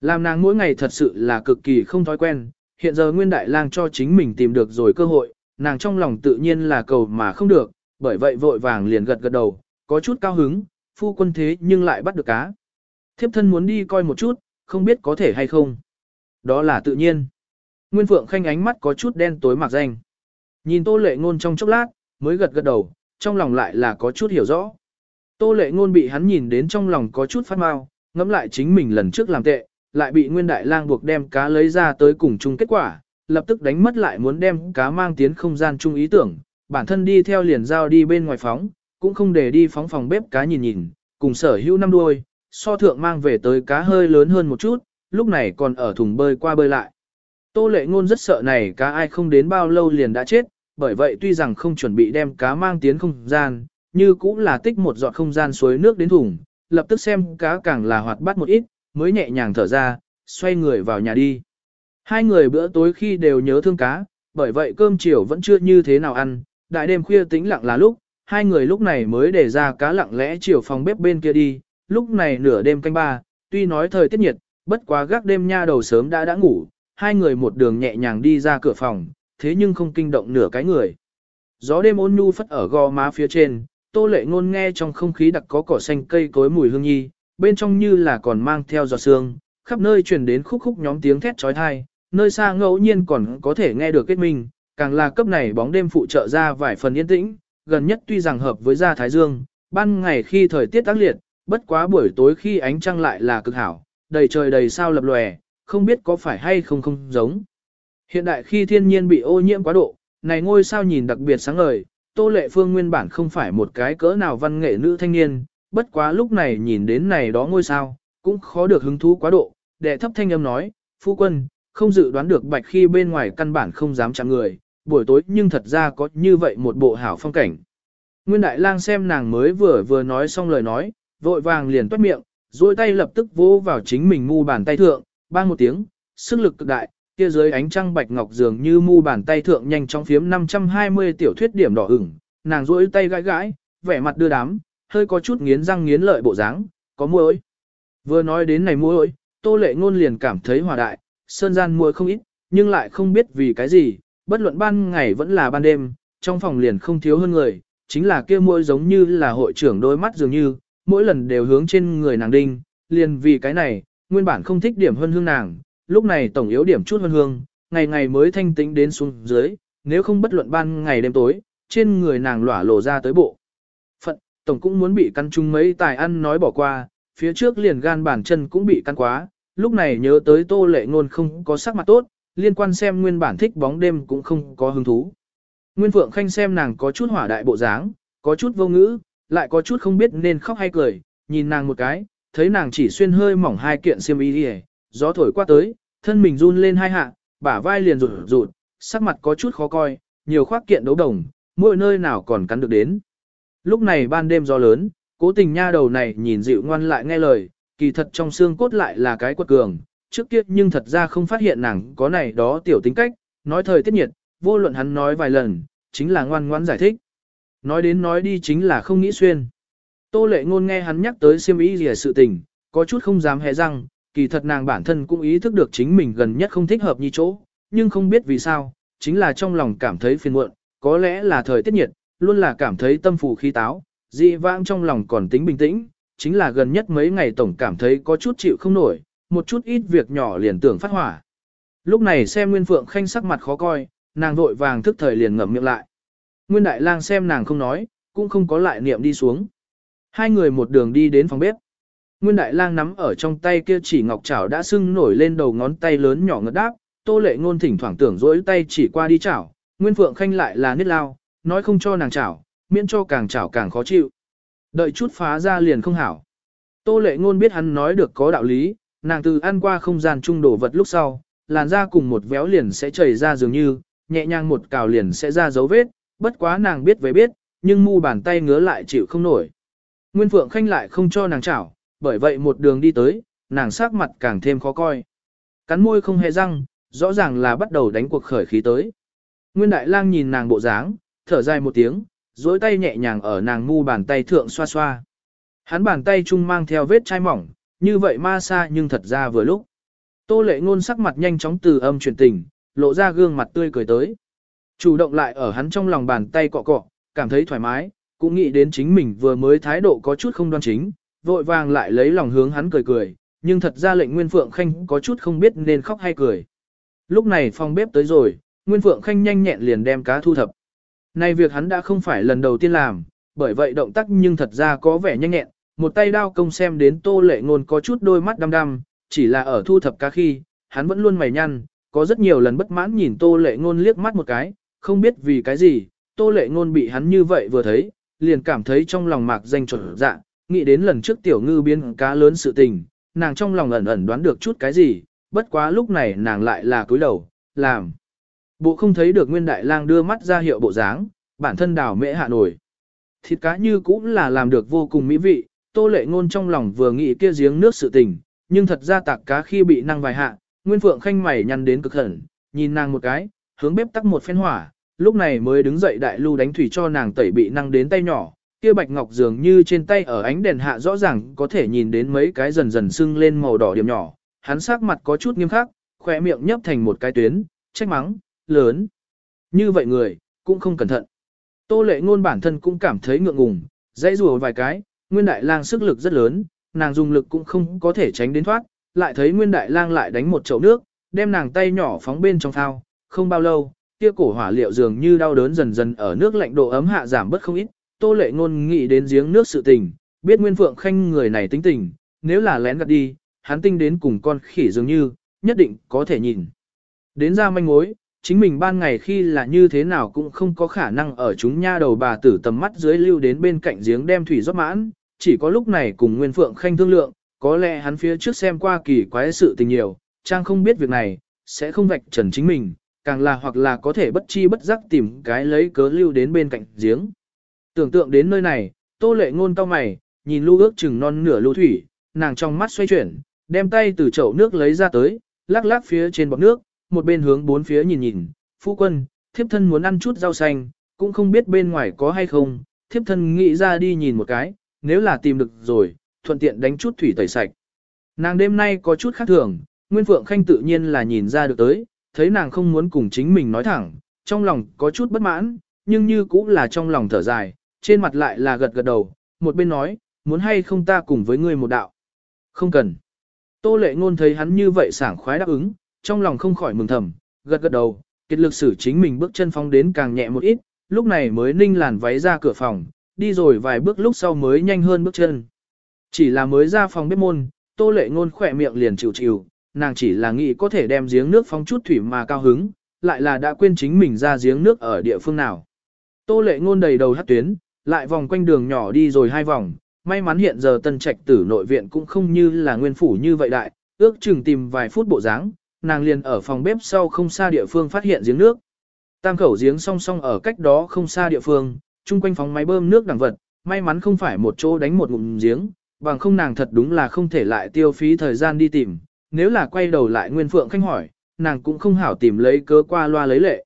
Làm nàng mỗi ngày thật sự là cực kỳ không thói quen, hiện giờ Nguyên Đại Lang cho chính mình tìm được rồi cơ hội, nàng trong lòng tự nhiên là cầu mà không được, bởi vậy vội vàng liền gật gật đầu, có chút cao hứng, phu quân thế nhưng lại bắt được cá. Thiếp thân muốn đi coi một chút, không biết có thể hay không. Đó là tự nhiên. Nguyên Phượng Khanh ánh mắt có chút đen tối mạc danh. Nhìn Tô Lệ Ngôn trong chốc lát, mới gật gật đầu, trong lòng lại là có chút hiểu rõ. Tô lệ ngôn bị hắn nhìn đến trong lòng có chút phát mau, ngẫm lại chính mình lần trước làm tệ, lại bị nguyên đại lang buộc đem cá lấy ra tới cùng chung kết quả, lập tức đánh mất lại muốn đem cá mang tiến không gian chung ý tưởng, bản thân đi theo liền giao đi bên ngoài phóng, cũng không để đi phóng phòng bếp cá nhìn nhìn, cùng sở hữu năm đuôi, so thượng mang về tới cá hơi lớn hơn một chút, lúc này còn ở thùng bơi qua bơi lại. Tô lệ ngôn rất sợ này cá ai không đến bao lâu liền đã chết, bởi vậy tuy rằng không chuẩn bị đem cá mang tiến không gian, như cũng là tích một giọt không gian suối nước đến thùng, lập tức xem cá càng là hoạt bát một ít, mới nhẹ nhàng thở ra, xoay người vào nhà đi. Hai người bữa tối khi đều nhớ thương cá, bởi vậy cơm chiều vẫn chưa như thế nào ăn, đại đêm khuya tĩnh lặng là lúc, hai người lúc này mới để ra cá lặng lẽ chiều phòng bếp bên kia đi, lúc này nửa đêm canh ba, tuy nói thời tiết nhiệt, bất quá gác đêm nha đầu sớm đã đã ngủ, hai người một đường nhẹ nhàng đi ra cửa phòng, thế nhưng không kinh động nửa cái người. Gió đêm ôn nhu phất ở gò má phía trên, tô lệ ngôn nghe trong không khí đặc có cỏ xanh cây cối mùi hương nhi, bên trong như là còn mang theo giọt sương, khắp nơi truyền đến khúc khúc nhóm tiếng thét chói tai nơi xa ngẫu nhiên còn có thể nghe được kết minh, càng là cấp này bóng đêm phụ trợ ra vài phần yên tĩnh, gần nhất tuy rằng hợp với gia thái dương, ban ngày khi thời tiết tác liệt, bất quá buổi tối khi ánh trăng lại là cực hảo, đầy trời đầy sao lập lòe, không biết có phải hay không không giống. Hiện đại khi thiên nhiên bị ô nhiễm quá độ, này ngôi sao nhìn đặc biệt sáng ngời, Tô Lệ Phương nguyên bản không phải một cái cỡ nào văn nghệ nữ thanh niên, bất quá lúc này nhìn đến này đó ngôi sao, cũng khó được hứng thú quá độ, đệ thấp thanh âm nói, phu quân, không dự đoán được bạch khi bên ngoài căn bản không dám chạm người, buổi tối nhưng thật ra có như vậy một bộ hảo phong cảnh. Nguyên Đại Lang xem nàng mới vừa vừa nói xong lời nói, vội vàng liền toát miệng, duỗi tay lập tức vỗ vào chính mình mu bàn tay thượng, bang một tiếng, sức lực cực đại, kia dưới ánh trăng bạch ngọc dường như mu bàn tay thượng nhanh chóng phiếm 520 tiểu thuyết điểm đỏ ửng, nàng duỗi tay gãi gãi, vẻ mặt đưa đám, hơi có chút nghiến răng nghiến lợi bộ dáng, có muối. Vừa nói đến này muối, Tô Lệ ngôn liền cảm thấy hòa đại, sơn gian muối không ít, nhưng lại không biết vì cái gì, bất luận ban ngày vẫn là ban đêm, trong phòng liền không thiếu hơn người, chính là kia muối giống như là hội trưởng đôi mắt dường như, mỗi lần đều hướng trên người nàng đinh, liền vì cái này, nguyên bản không thích điểm hơn hương nàng, lúc này tổng yếu điểm chút hơn hương, ngày ngày mới thanh tĩnh đến xuống dưới, nếu không bất luận ban ngày đêm tối, trên người nàng lỏa lộ ra tới bộ. Phận, tổng cũng muốn bị căn chung mấy tài ăn nói bỏ qua, phía trước liền gan bản chân cũng bị căn quá, lúc này nhớ tới tô lệ ngôn không có sắc mặt tốt, liên quan xem nguyên bản thích bóng đêm cũng không có hứng thú. Nguyên Phượng Khanh xem nàng có chút hỏa đại bộ dáng, có chút vô ngữ, lại có chút không biết nên khóc hay cười, nhìn nàng một cái, thấy nàng chỉ xuyên hơi mỏng hai kiện xiêm y đi gió thổi qua tới, thân mình run lên hai hạ, bả vai liền rụt rụt, sắc mặt có chút khó coi, nhiều khoác kiện đấu đồng, mỗi nơi nào còn cắn được đến. Lúc này ban đêm gió lớn, cố tình nha đầu này nhìn dịu ngoan lại nghe lời, kỳ thật trong xương cốt lại là cái quật cường, trước kia nhưng thật ra không phát hiện nàng có này đó tiểu tính cách, nói thời tiết nhiệt, vô luận hắn nói vài lần, chính là ngoan ngoãn giải thích. Nói đến nói đi chính là không nghĩ xuyên. Tô lệ ngôn nghe hắn nhắc tới siêm ý gì sự tình, có chút không dám hé răng, kỳ thật nàng bản thân cũng ý thức được chính mình gần nhất không thích hợp như chỗ, nhưng không biết vì sao, chính là trong lòng cảm thấy phiền muộn, có lẽ là thời tiết nhiệt, luôn là cảm thấy tâm phù khí táo, dị vãng trong lòng còn tính bình tĩnh, chính là gần nhất mấy ngày tổng cảm thấy có chút chịu không nổi, một chút ít việc nhỏ liền tưởng phát hỏa. Lúc này xem Nguyên Phượng Khanh sắc mặt khó coi, nàng vội vàng thức thời liền ngậm miệng lại. Nguyên Đại Lang xem nàng không nói, cũng không có lại niệm đi xuống. Hai người một đường đi đến phòng bếp. Nguyên Đại Lang nắm ở trong tay kia chỉ ngọc chảo đã sưng nổi lên đầu ngón tay lớn nhỏ ngất đáp, Tô Lệ Ngôn thỉnh thoảng tưởng rỗi tay chỉ qua đi chảo, Nguyên Phượng Khanh lại là nít lao, nói không cho nàng chảo, miễn cho càng chảo càng khó chịu. Đợi chút phá ra liền không hảo. Tô Lệ Ngôn biết hắn nói được có đạo lý, nàng từ ăn qua không gian trung đổ vật lúc sau, làn da cùng một véo liền sẽ chảy ra dường như, nhẹ nhàng một cào liền sẽ ra dấu vết, bất quá nàng biết về biết, nhưng mu bàn tay ngứa lại chịu không nổi. Nguyên Phượng Khanh lại không cho nàng chảo, bởi vậy một đường đi tới, nàng sắc mặt càng thêm khó coi. Cắn môi không hề răng, rõ ràng là bắt đầu đánh cuộc khởi khí tới. Nguyên Đại Lang nhìn nàng bộ dáng, thở dài một tiếng, duỗi tay nhẹ nhàng ở nàng mu bàn tay thượng xoa xoa. Hắn bàn tay chung mang theo vết chai mỏng, như vậy ma xa nhưng thật ra vừa lúc. Tô lệ ngôn sắc mặt nhanh chóng từ âm chuyển tình, lộ ra gương mặt tươi cười tới. Chủ động lại ở hắn trong lòng bàn tay cọ cọ, cảm thấy thoải mái, cũng nghĩ đến chính mình vừa mới thái độ có chút không đoan chính, vội vàng lại lấy lòng hướng hắn cười cười, nhưng thật ra lệnh Nguyên Phượng Khanh có chút không biết nên khóc hay cười. Lúc này phòng bếp tới rồi, Nguyên Phượng Khanh nhanh nhẹn liền đem cá thu thập. Nay việc hắn đã không phải lần đầu tiên làm, bởi vậy động tác nhưng thật ra có vẻ nhanh nhẹn, một tay đao công xem đến tô lệ ngôn có chút đôi mắt đăm đăm, chỉ là ở thu thập cá khi, hắn vẫn luôn mày nhăn, có rất nhiều lần bất mãn nhìn tô lệ ngôn liếc mắt một cái, không biết vì cái gì, tô lệ ngôn bị hắn như vậy vừa thấy, liền cảm thấy trong lòng mạc danh trở dạ, nghĩ đến lần trước tiểu ngư biến cá lớn sự tình, nàng trong lòng ẩn ẩn đoán được chút cái gì, bất quá lúc này nàng lại là cúi đầu, làm. Bộ không thấy được nguyên đại lang đưa mắt ra hiệu bộ dáng, bản thân đào mễ hạ nổi. Thịt cá như cũng là làm được vô cùng mỹ vị, tô lệ ngôn trong lòng vừa nghĩ kia giếng nước sự tình, nhưng thật ra tạc cá khi bị năng vài hạ, nguyên phượng khanh mày nhăn đến cực hẳn, nhìn nàng một cái, hướng bếp tắt một phen hỏa, lúc này mới đứng dậy đại lưu đánh thủy cho nàng tẩy bị năng đến tay nhỏ, kia bạch ngọc dường như trên tay ở ánh đèn hạ rõ ràng có thể nhìn đến mấy cái dần dần sưng lên màu đỏ điểm nhỏ, hắn sắc mặt có chút nghiêm khắc, khỏe miệng nhấp thành một cái tuyến, trách mắng, lớn. Như vậy người, cũng không cẩn thận. Tô lệ ngôn bản thân cũng cảm thấy ngượng ngùng, dãy rùa vài cái, nguyên đại lang sức lực rất lớn, nàng dùng lực cũng không có thể tránh đến thoát, lại thấy nguyên đại lang lại đánh một chậu nước, đem nàng tay nhỏ phóng bên trong thao, không bao lâu, kia cổ hỏa liệu dường như đau đớn dần dần ở nước lạnh độ ấm hạ giảm bớt không ít, tô lệ ngôn nghĩ đến giếng nước sự tình, biết nguyên phượng khanh người này tính tình, nếu là lén gạt đi, hắn tinh đến cùng con khỉ dường như, nhất định có thể nhìn. Đến ra manh mối, chính mình ban ngày khi là như thế nào cũng không có khả năng ở chúng nha đầu bà tử tầm mắt dưới lưu đến bên cạnh giếng đem thủy rót mãn, chỉ có lúc này cùng Nguyên Phượng Khanh thương lượng, có lẽ hắn phía trước xem qua kỳ quái sự tình nhiều, trang không biết việc này, sẽ không vạch trần chính mình, càng là hoặc là có thể bất chi bất giác tìm cái lấy cớ lưu đến bên cạnh giếng. Tưởng tượng đến nơi này, tô lệ ngôn cao mày, nhìn lưu ước chừng non nửa lưu thủy, nàng trong mắt xoay chuyển, đem tay từ chậu nước lấy ra tới, lắc lắc phía trên bọc nước, một bên hướng bốn phía nhìn nhìn, phu quân, thiếp thân muốn ăn chút rau xanh, cũng không biết bên ngoài có hay không, thiếp thân nghĩ ra đi nhìn một cái, nếu là tìm được rồi, thuận tiện đánh chút thủy tẩy sạch. Nàng đêm nay có chút khác thường, Nguyên Phượng Khanh tự nhiên là nhìn ra được tới, thấy nàng không muốn cùng chính mình nói thẳng, trong lòng có chút bất mãn, nhưng như cũng là trong lòng thở dài, trên mặt lại là gật gật đầu, một bên nói, muốn hay không ta cùng với ngươi một đạo. Không cần. Tô lệ ngôn thấy hắn như vậy sảng khoái đáp ứng, trong lòng không khỏi mừng thầm, gật gật đầu, kết lực sử chính mình bước chân phóng đến càng nhẹ một ít, lúc này mới ninh làn váy ra cửa phòng, đi rồi vài bước lúc sau mới nhanh hơn bước chân. Chỉ là mới ra phòng bếp môn, tô lệ ngôn khỏe miệng liền chịu chịu, nàng chỉ là nghĩ có thể đem giếng nước phóng chút thủy mà cao hứng, lại là đã quên chính mình ra giếng nước ở địa phương nào. Tô lệ ngôn đầy đầu hát tuyến, lại vòng quanh đường nhỏ đi rồi hai vòng, may mắn hiện giờ tân trạch tử nội viện cũng không như là nguyên phủ như vậy đại, ước chừng tìm vài phút bộ dáng, nàng liền ở phòng bếp sau không xa địa phương phát hiện giếng nước. Tam khẩu giếng song song ở cách đó không xa địa phương, chung quanh phóng máy bơm nước đẳng vật, may mắn không phải một chỗ đánh một ngụm giếng, bằng không nàng thật đúng là không thể lại tiêu phí thời gian đi tìm, nếu là quay đầu lại Nguyên Phượng Khanh hỏi, nàng cũng không hảo tìm lấy cớ qua loa lấy lệ.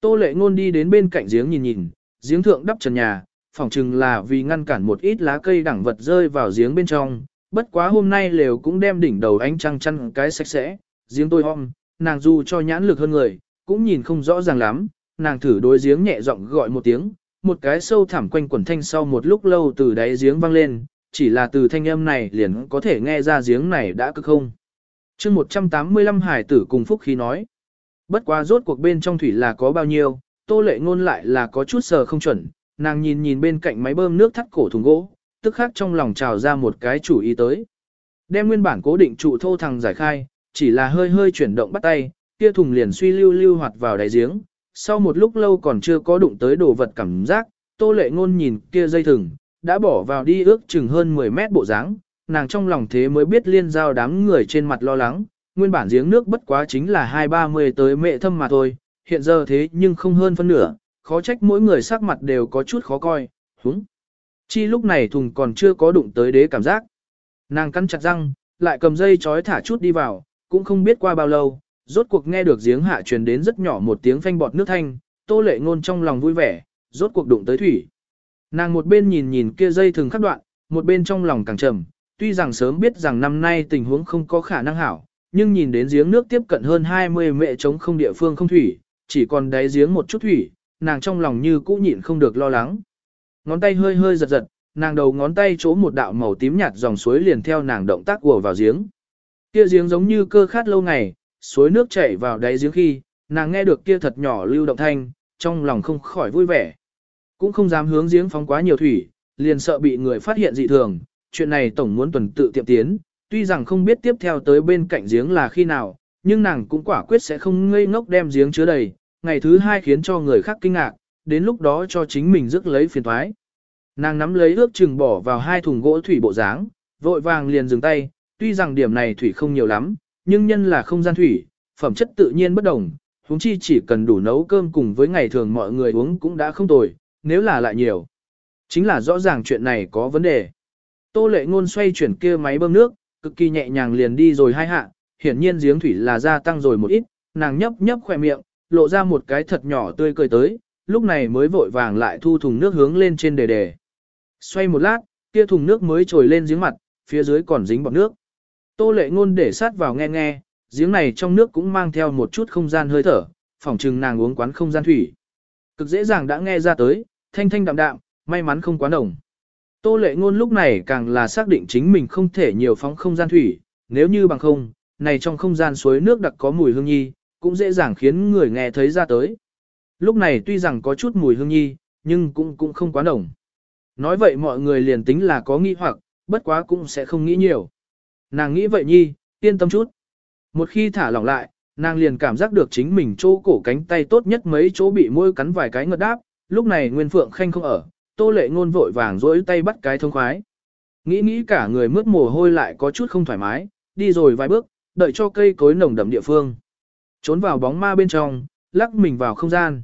Tô lệ ngôn đi đến bên cạnh giếng nhìn nhìn, giếng thượng đắp trần nhà, phỏng chừng là vì ngăn cản một ít lá cây đẳng vật rơi vào giếng bên trong, bất quá hôm nay lều cũng đem đỉnh đầu ánh trăng chăn cái sạch sẽ, giếng tôi hôm, nàng dù cho nhãn lực hơn người, cũng nhìn không rõ ràng lắm, nàng thử đối giếng nhẹ giọng gọi một tiếng, một cái sâu thẳm quanh quần thanh sau một lúc lâu từ đáy giếng vang lên, chỉ là từ thanh âm này liền có thể nghe ra giếng này đã cực không. chương 185 hải tử cùng phúc khí nói, bất quá rốt cuộc bên trong thủy là có bao nhiêu, tô lệ ngôn lại là có chút sờ không chuẩn, nàng nhìn nhìn bên cạnh máy bơm nước thắt cổ thùng gỗ, tức khắc trong lòng trào ra một cái chủ ý tới. Đem nguyên bản cố định trụ thô thằng giải khai, chỉ là hơi hơi chuyển động bắt tay, kia thùng liền suy lưu lưu hoạt vào đáy giếng. Sau một lúc lâu còn chưa có đụng tới đồ vật cảm giác, tô lệ ngôn nhìn kia dây thừng, đã bỏ vào đi ước chừng hơn 10 mét bộ dáng, nàng trong lòng thế mới biết liên giao đám người trên mặt lo lắng, nguyên bản giếng nước bất quá chính là hai ba mươi tới mệ thâm mà thôi, hiện giờ thế nhưng không hơn phân nửa, khó trách mỗi người sắc mặt đều có chút khó coi, húng. Chi lúc này thùng còn chưa có đụng tới đế cảm giác. Nàng cắn chặt răng, lại cầm dây chói thả chút đi vào, cũng không biết qua bao lâu, rốt cuộc nghe được giếng hạ truyền đến rất nhỏ một tiếng phanh bọt nước thanh, tô lệ ngôn trong lòng vui vẻ, rốt cuộc đụng tới thủy. Nàng một bên nhìn nhìn kia dây thường khắc đoạn, một bên trong lòng càng trầm, tuy rằng sớm biết rằng năm nay tình huống không có khả năng hảo, nhưng nhìn đến giếng nước tiếp cận hơn 20 mệ trống không địa phương không thủy, chỉ còn đáy giếng một chút thủy, nàng trong lòng như cũ nhịn không được lo lắng. Ngón tay hơi hơi giật giật, nàng đầu ngón tay chỗ một đạo màu tím nhạt dòng suối liền theo nàng động tác của vào giếng. Kia giếng giống như cơ khát lâu ngày, suối nước chảy vào đáy giếng khi, nàng nghe được kia thật nhỏ lưu động thanh, trong lòng không khỏi vui vẻ. cũng không dám hướng giếng phóng quá nhiều thủy, liền sợ bị người phát hiện dị thường, chuyện này tổng muốn tuần tự tiệm tiến, tuy rằng không biết tiếp theo tới bên cạnh giếng là khi nào, nhưng nàng cũng quả quyết sẽ không ngây ngốc đem giếng chứa đầy, ngày thứ hai khiến cho người khác kinh ngạc, đến lúc đó cho chính mình rước lấy phiền thoái. Nàng nắm lấy ước chừng bỏ vào hai thùng gỗ thủy bộ dáng, vội vàng liền dừng tay, tuy rằng điểm này thủy không nhiều lắm, nhưng nhân là không gian thủy, phẩm chất tự nhiên bất đồng, huống chi chỉ cần đủ nấu cơm cùng với ngày thường mọi người uống cũng đã không tồi, nếu là lại nhiều. Chính là rõ ràng chuyện này có vấn đề. Tô lệ ngôn xoay chuyển kia máy bơm nước, cực kỳ nhẹ nhàng liền đi rồi hai hạ, hiển nhiên giếng thủy là gia tăng rồi một ít, nàng nhấp nhấp khỏe miệng, lộ ra một cái thật nhỏ tươi cười tới, lúc này mới vội vàng lại thu thùng nước hướng lên trên đề đề. Xoay một lát, kia thùng nước mới trồi lên giếng mặt, phía dưới còn dính bọt nước. Tô lệ ngôn để sát vào nghe nghe, giếng này trong nước cũng mang theo một chút không gian hơi thở, phỏng chừng nàng uống quán không gian thủy. Cực dễ dàng đã nghe ra tới, thanh thanh đạm đạm, may mắn không quá nồng. Tô lệ ngôn lúc này càng là xác định chính mình không thể nhiều phóng không gian thủy, nếu như bằng không, này trong không gian suối nước đặc có mùi hương nhi, cũng dễ dàng khiến người nghe thấy ra tới. Lúc này tuy rằng có chút mùi hương nhi, nhưng cũng cũng không quá nồng. Nói vậy mọi người liền tính là có nghi hoặc, bất quá cũng sẽ không nghĩ nhiều. Nàng nghĩ vậy nhi, yên tâm chút. Một khi thả lỏng lại, nàng liền cảm giác được chính mình chỗ cổ cánh tay tốt nhất mấy chỗ bị môi cắn vài cái ngợt đáp, lúc này Nguyên Phượng Khanh không ở, tô lệ ngôn vội vàng duỗi tay bắt cái thông khoái. Nghĩ nghĩ cả người mướt mồ hôi lại có chút không thoải mái, đi rồi vài bước, đợi cho cây cối nồng đậm địa phương. Trốn vào bóng ma bên trong, lắc mình vào không gian.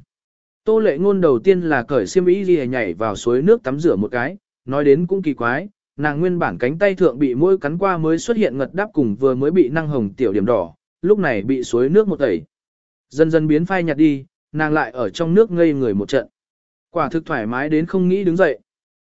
Tô lệ ngôn đầu tiên là cởi xiêm y ghi nhảy vào suối nước tắm rửa một cái, nói đến cũng kỳ quái, nàng nguyên bản cánh tay thượng bị môi cắn qua mới xuất hiện ngật đáp cùng vừa mới bị năng hồng tiểu điểm đỏ, lúc này bị suối nước một tẩy. Dần dần biến phai nhạt đi, nàng lại ở trong nước ngây người một trận. Quả thực thoải mái đến không nghĩ đứng dậy.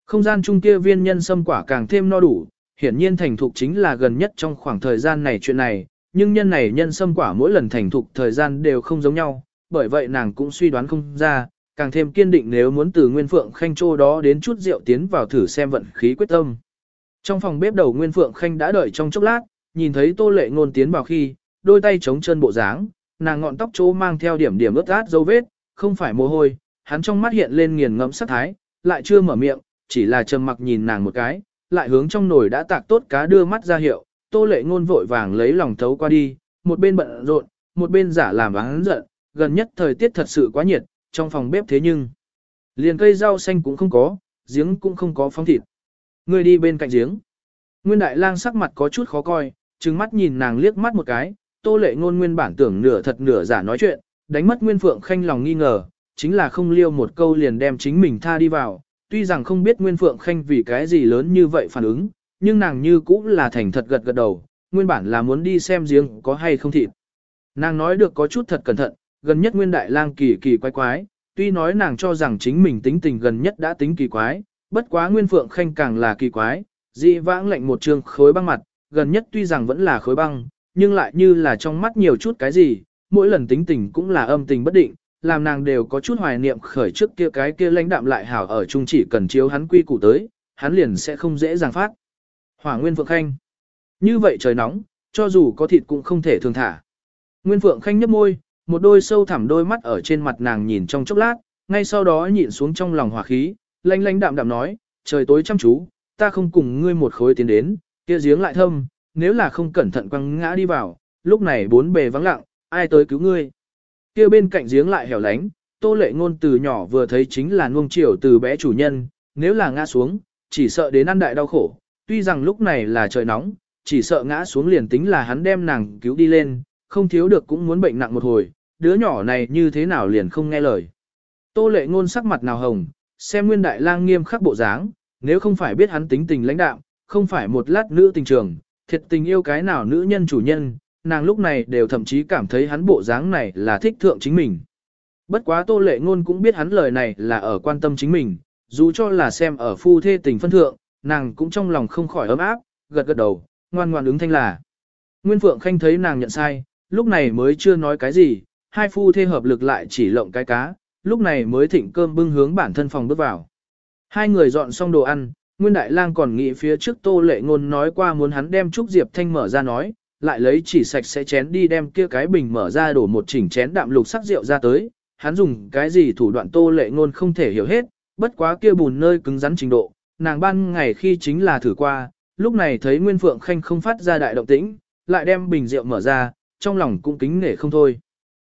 Không gian trung kia viên nhân sâm quả càng thêm no đủ, hiển nhiên thành thục chính là gần nhất trong khoảng thời gian này chuyện này, nhưng nhân này nhân sâm quả mỗi lần thành thục thời gian đều không giống nhau, bởi vậy nàng cũng suy đoán không ra, càng thêm kiên định nếu muốn từ Nguyên Phượng Khanh Châu đó đến chút rượu tiến vào thử xem vận khí quyết tâm. Trong phòng bếp đầu Nguyên Phượng Khanh đã đợi trong chốc lát, nhìn thấy Tô Lệ Ngôn tiến vào khi, đôi tay chống chân bộ dáng, nàng ngọn tóc chỗ mang theo điểm điểm ướt át dấu vết, không phải mồ hôi, hắn trong mắt hiện lên nghiền ngẫm sắc thái, lại chưa mở miệng, chỉ là trầm mặc nhìn nàng một cái, lại hướng trong nồi đã tạc tốt cá đưa mắt ra hiệu, Tô Lệ Ngôn vội vàng lấy lòng thấu qua đi, một bên bận rộn, một bên giả làm hắn giận, gần nhất thời tiết thật sự quá nhiệt, trong phòng bếp thế nhưng liền cây rau xanh cũng không có, giếng cũng không có phóng thịt. Người đi bên cạnh giếng. Nguyên Đại Lang sắc mặt có chút khó coi, trừng mắt nhìn nàng liếc mắt một cái, Tô Lệ Ngôn nguyên bản tưởng nửa thật nửa giả nói chuyện, đánh mất Nguyên Phượng Khanh lòng nghi ngờ, chính là không liêu một câu liền đem chính mình tha đi vào, tuy rằng không biết Nguyên Phượng Khanh vì cái gì lớn như vậy phản ứng, nhưng nàng như cũng là thành thật gật gật đầu, nguyên bản là muốn đi xem giếng có hay không thịt. Nàng nói được có chút thật cẩn thận, gần nhất Nguyên Đại Lang kỳ kỳ quái quái, tuy nói nàng cho rằng chính mình tính tình gần nhất đã tính kỳ quái, bất quá Nguyên Phượng Khanh càng là kỳ quái, dị vãng lệnh một trường khối băng mặt, gần nhất tuy rằng vẫn là khối băng, nhưng lại như là trong mắt nhiều chút cái gì, mỗi lần tính tình cũng là âm tình bất định, làm nàng đều có chút hoài niệm khởi trước kia cái kia lãnh đạm lại hảo ở chung chỉ cần chiếu hắn quy củ tới, hắn liền sẽ không dễ dàng phát. Hỏa Nguyên Phượng Khanh. Như vậy trời nóng, cho dù có thịt cũng không thể thường thả. Nguyên Phượng Khanh nhấp môi, một đôi sâu thẳm đôi mắt ở trên mặt nàng nhìn trong chốc lát, ngay sau đó nhịn xuống trong lòng hỏa khí, lanh lanh đạm đạm nói, trời tối chăm chú, ta không cùng ngươi một khối tiến đến, kia giếng lại thâm, nếu là không cẩn thận quăng ngã đi vào, lúc này bốn bề vắng lặng, ai tới cứu ngươi. Kia bên cạnh giếng lại hẻo lánh, tô lệ ngôn từ nhỏ vừa thấy chính là nuông chiều từ bé chủ nhân, nếu là ngã xuống, chỉ sợ đến ăn đại đau khổ, tuy rằng lúc này là trời nóng, chỉ sợ ngã xuống liền tính là hắn đem nàng cứu đi lên, không thiếu được cũng muốn bệnh nặng một hồi, đứa nhỏ này như thế nào liền không nghe lời. Tô lệ ngôn sắc mặt nào hồng, xem nguyên đại lang nghiêm khắc bộ dáng, nếu không phải biết hắn tính tình lãnh đạm, không phải một lát nữ tình trường, thiệt tình yêu cái nào nữ nhân chủ nhân, nàng lúc này đều thậm chí cảm thấy hắn bộ dáng này là thích thượng chính mình. Bất quá tô lệ ngôn cũng biết hắn lời này là ở quan tâm chính mình, dù cho là xem ở phu thê tình phân thượng, nàng cũng trong lòng không khỏi ấm áp, gật gật đầu, ngoan ngoan ứng thanh là. Nguyên Phượng Khanh thấy nàng nhận sai, lúc này mới chưa nói cái gì, hai phu thê hợp lực lại chỉ lộng cái cá, lúc này mới thịnh cơm bưng hướng bản thân phòng bước vào. Hai người dọn xong đồ ăn, Nguyên Đại Lang còn nghĩ phía trước Tô Lệ Ngôn nói qua muốn hắn đem Trúc Diệp Thanh mở ra nói, lại lấy chỉ sạch sẽ chén đi đem kia cái bình mở ra đổ một chỉnh chén đạm lục sắc rượu ra tới, hắn dùng cái gì thủ đoạn Tô Lệ Ngôn không thể hiểu hết, bất quá kia bùn nơi cứng rắn trình độ, nàng ban ngày khi chính là thử qua, lúc này thấy Nguyên Phượng Khanh không phát ra đại động tĩnh, lại đem bình rượu mở ra, trong lòng cũng kính nể không thôi.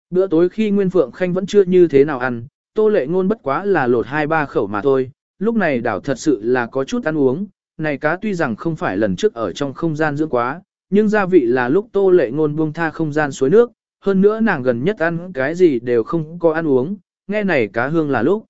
Bữa tối khi Nguyên Phượng Khanh vẫn chưa như thế nào ăn, tô lệ ngôn bất quá là lột hai ba khẩu mà thôi, lúc này đảo thật sự là có chút ăn uống, này cá tuy rằng không phải lần trước ở trong không gian dưỡng quá, nhưng gia vị là lúc tô lệ ngôn buông tha không gian suối nước, hơn nữa nàng gần nhất ăn cái gì đều không có ăn uống, nghe này cá hương là lúc.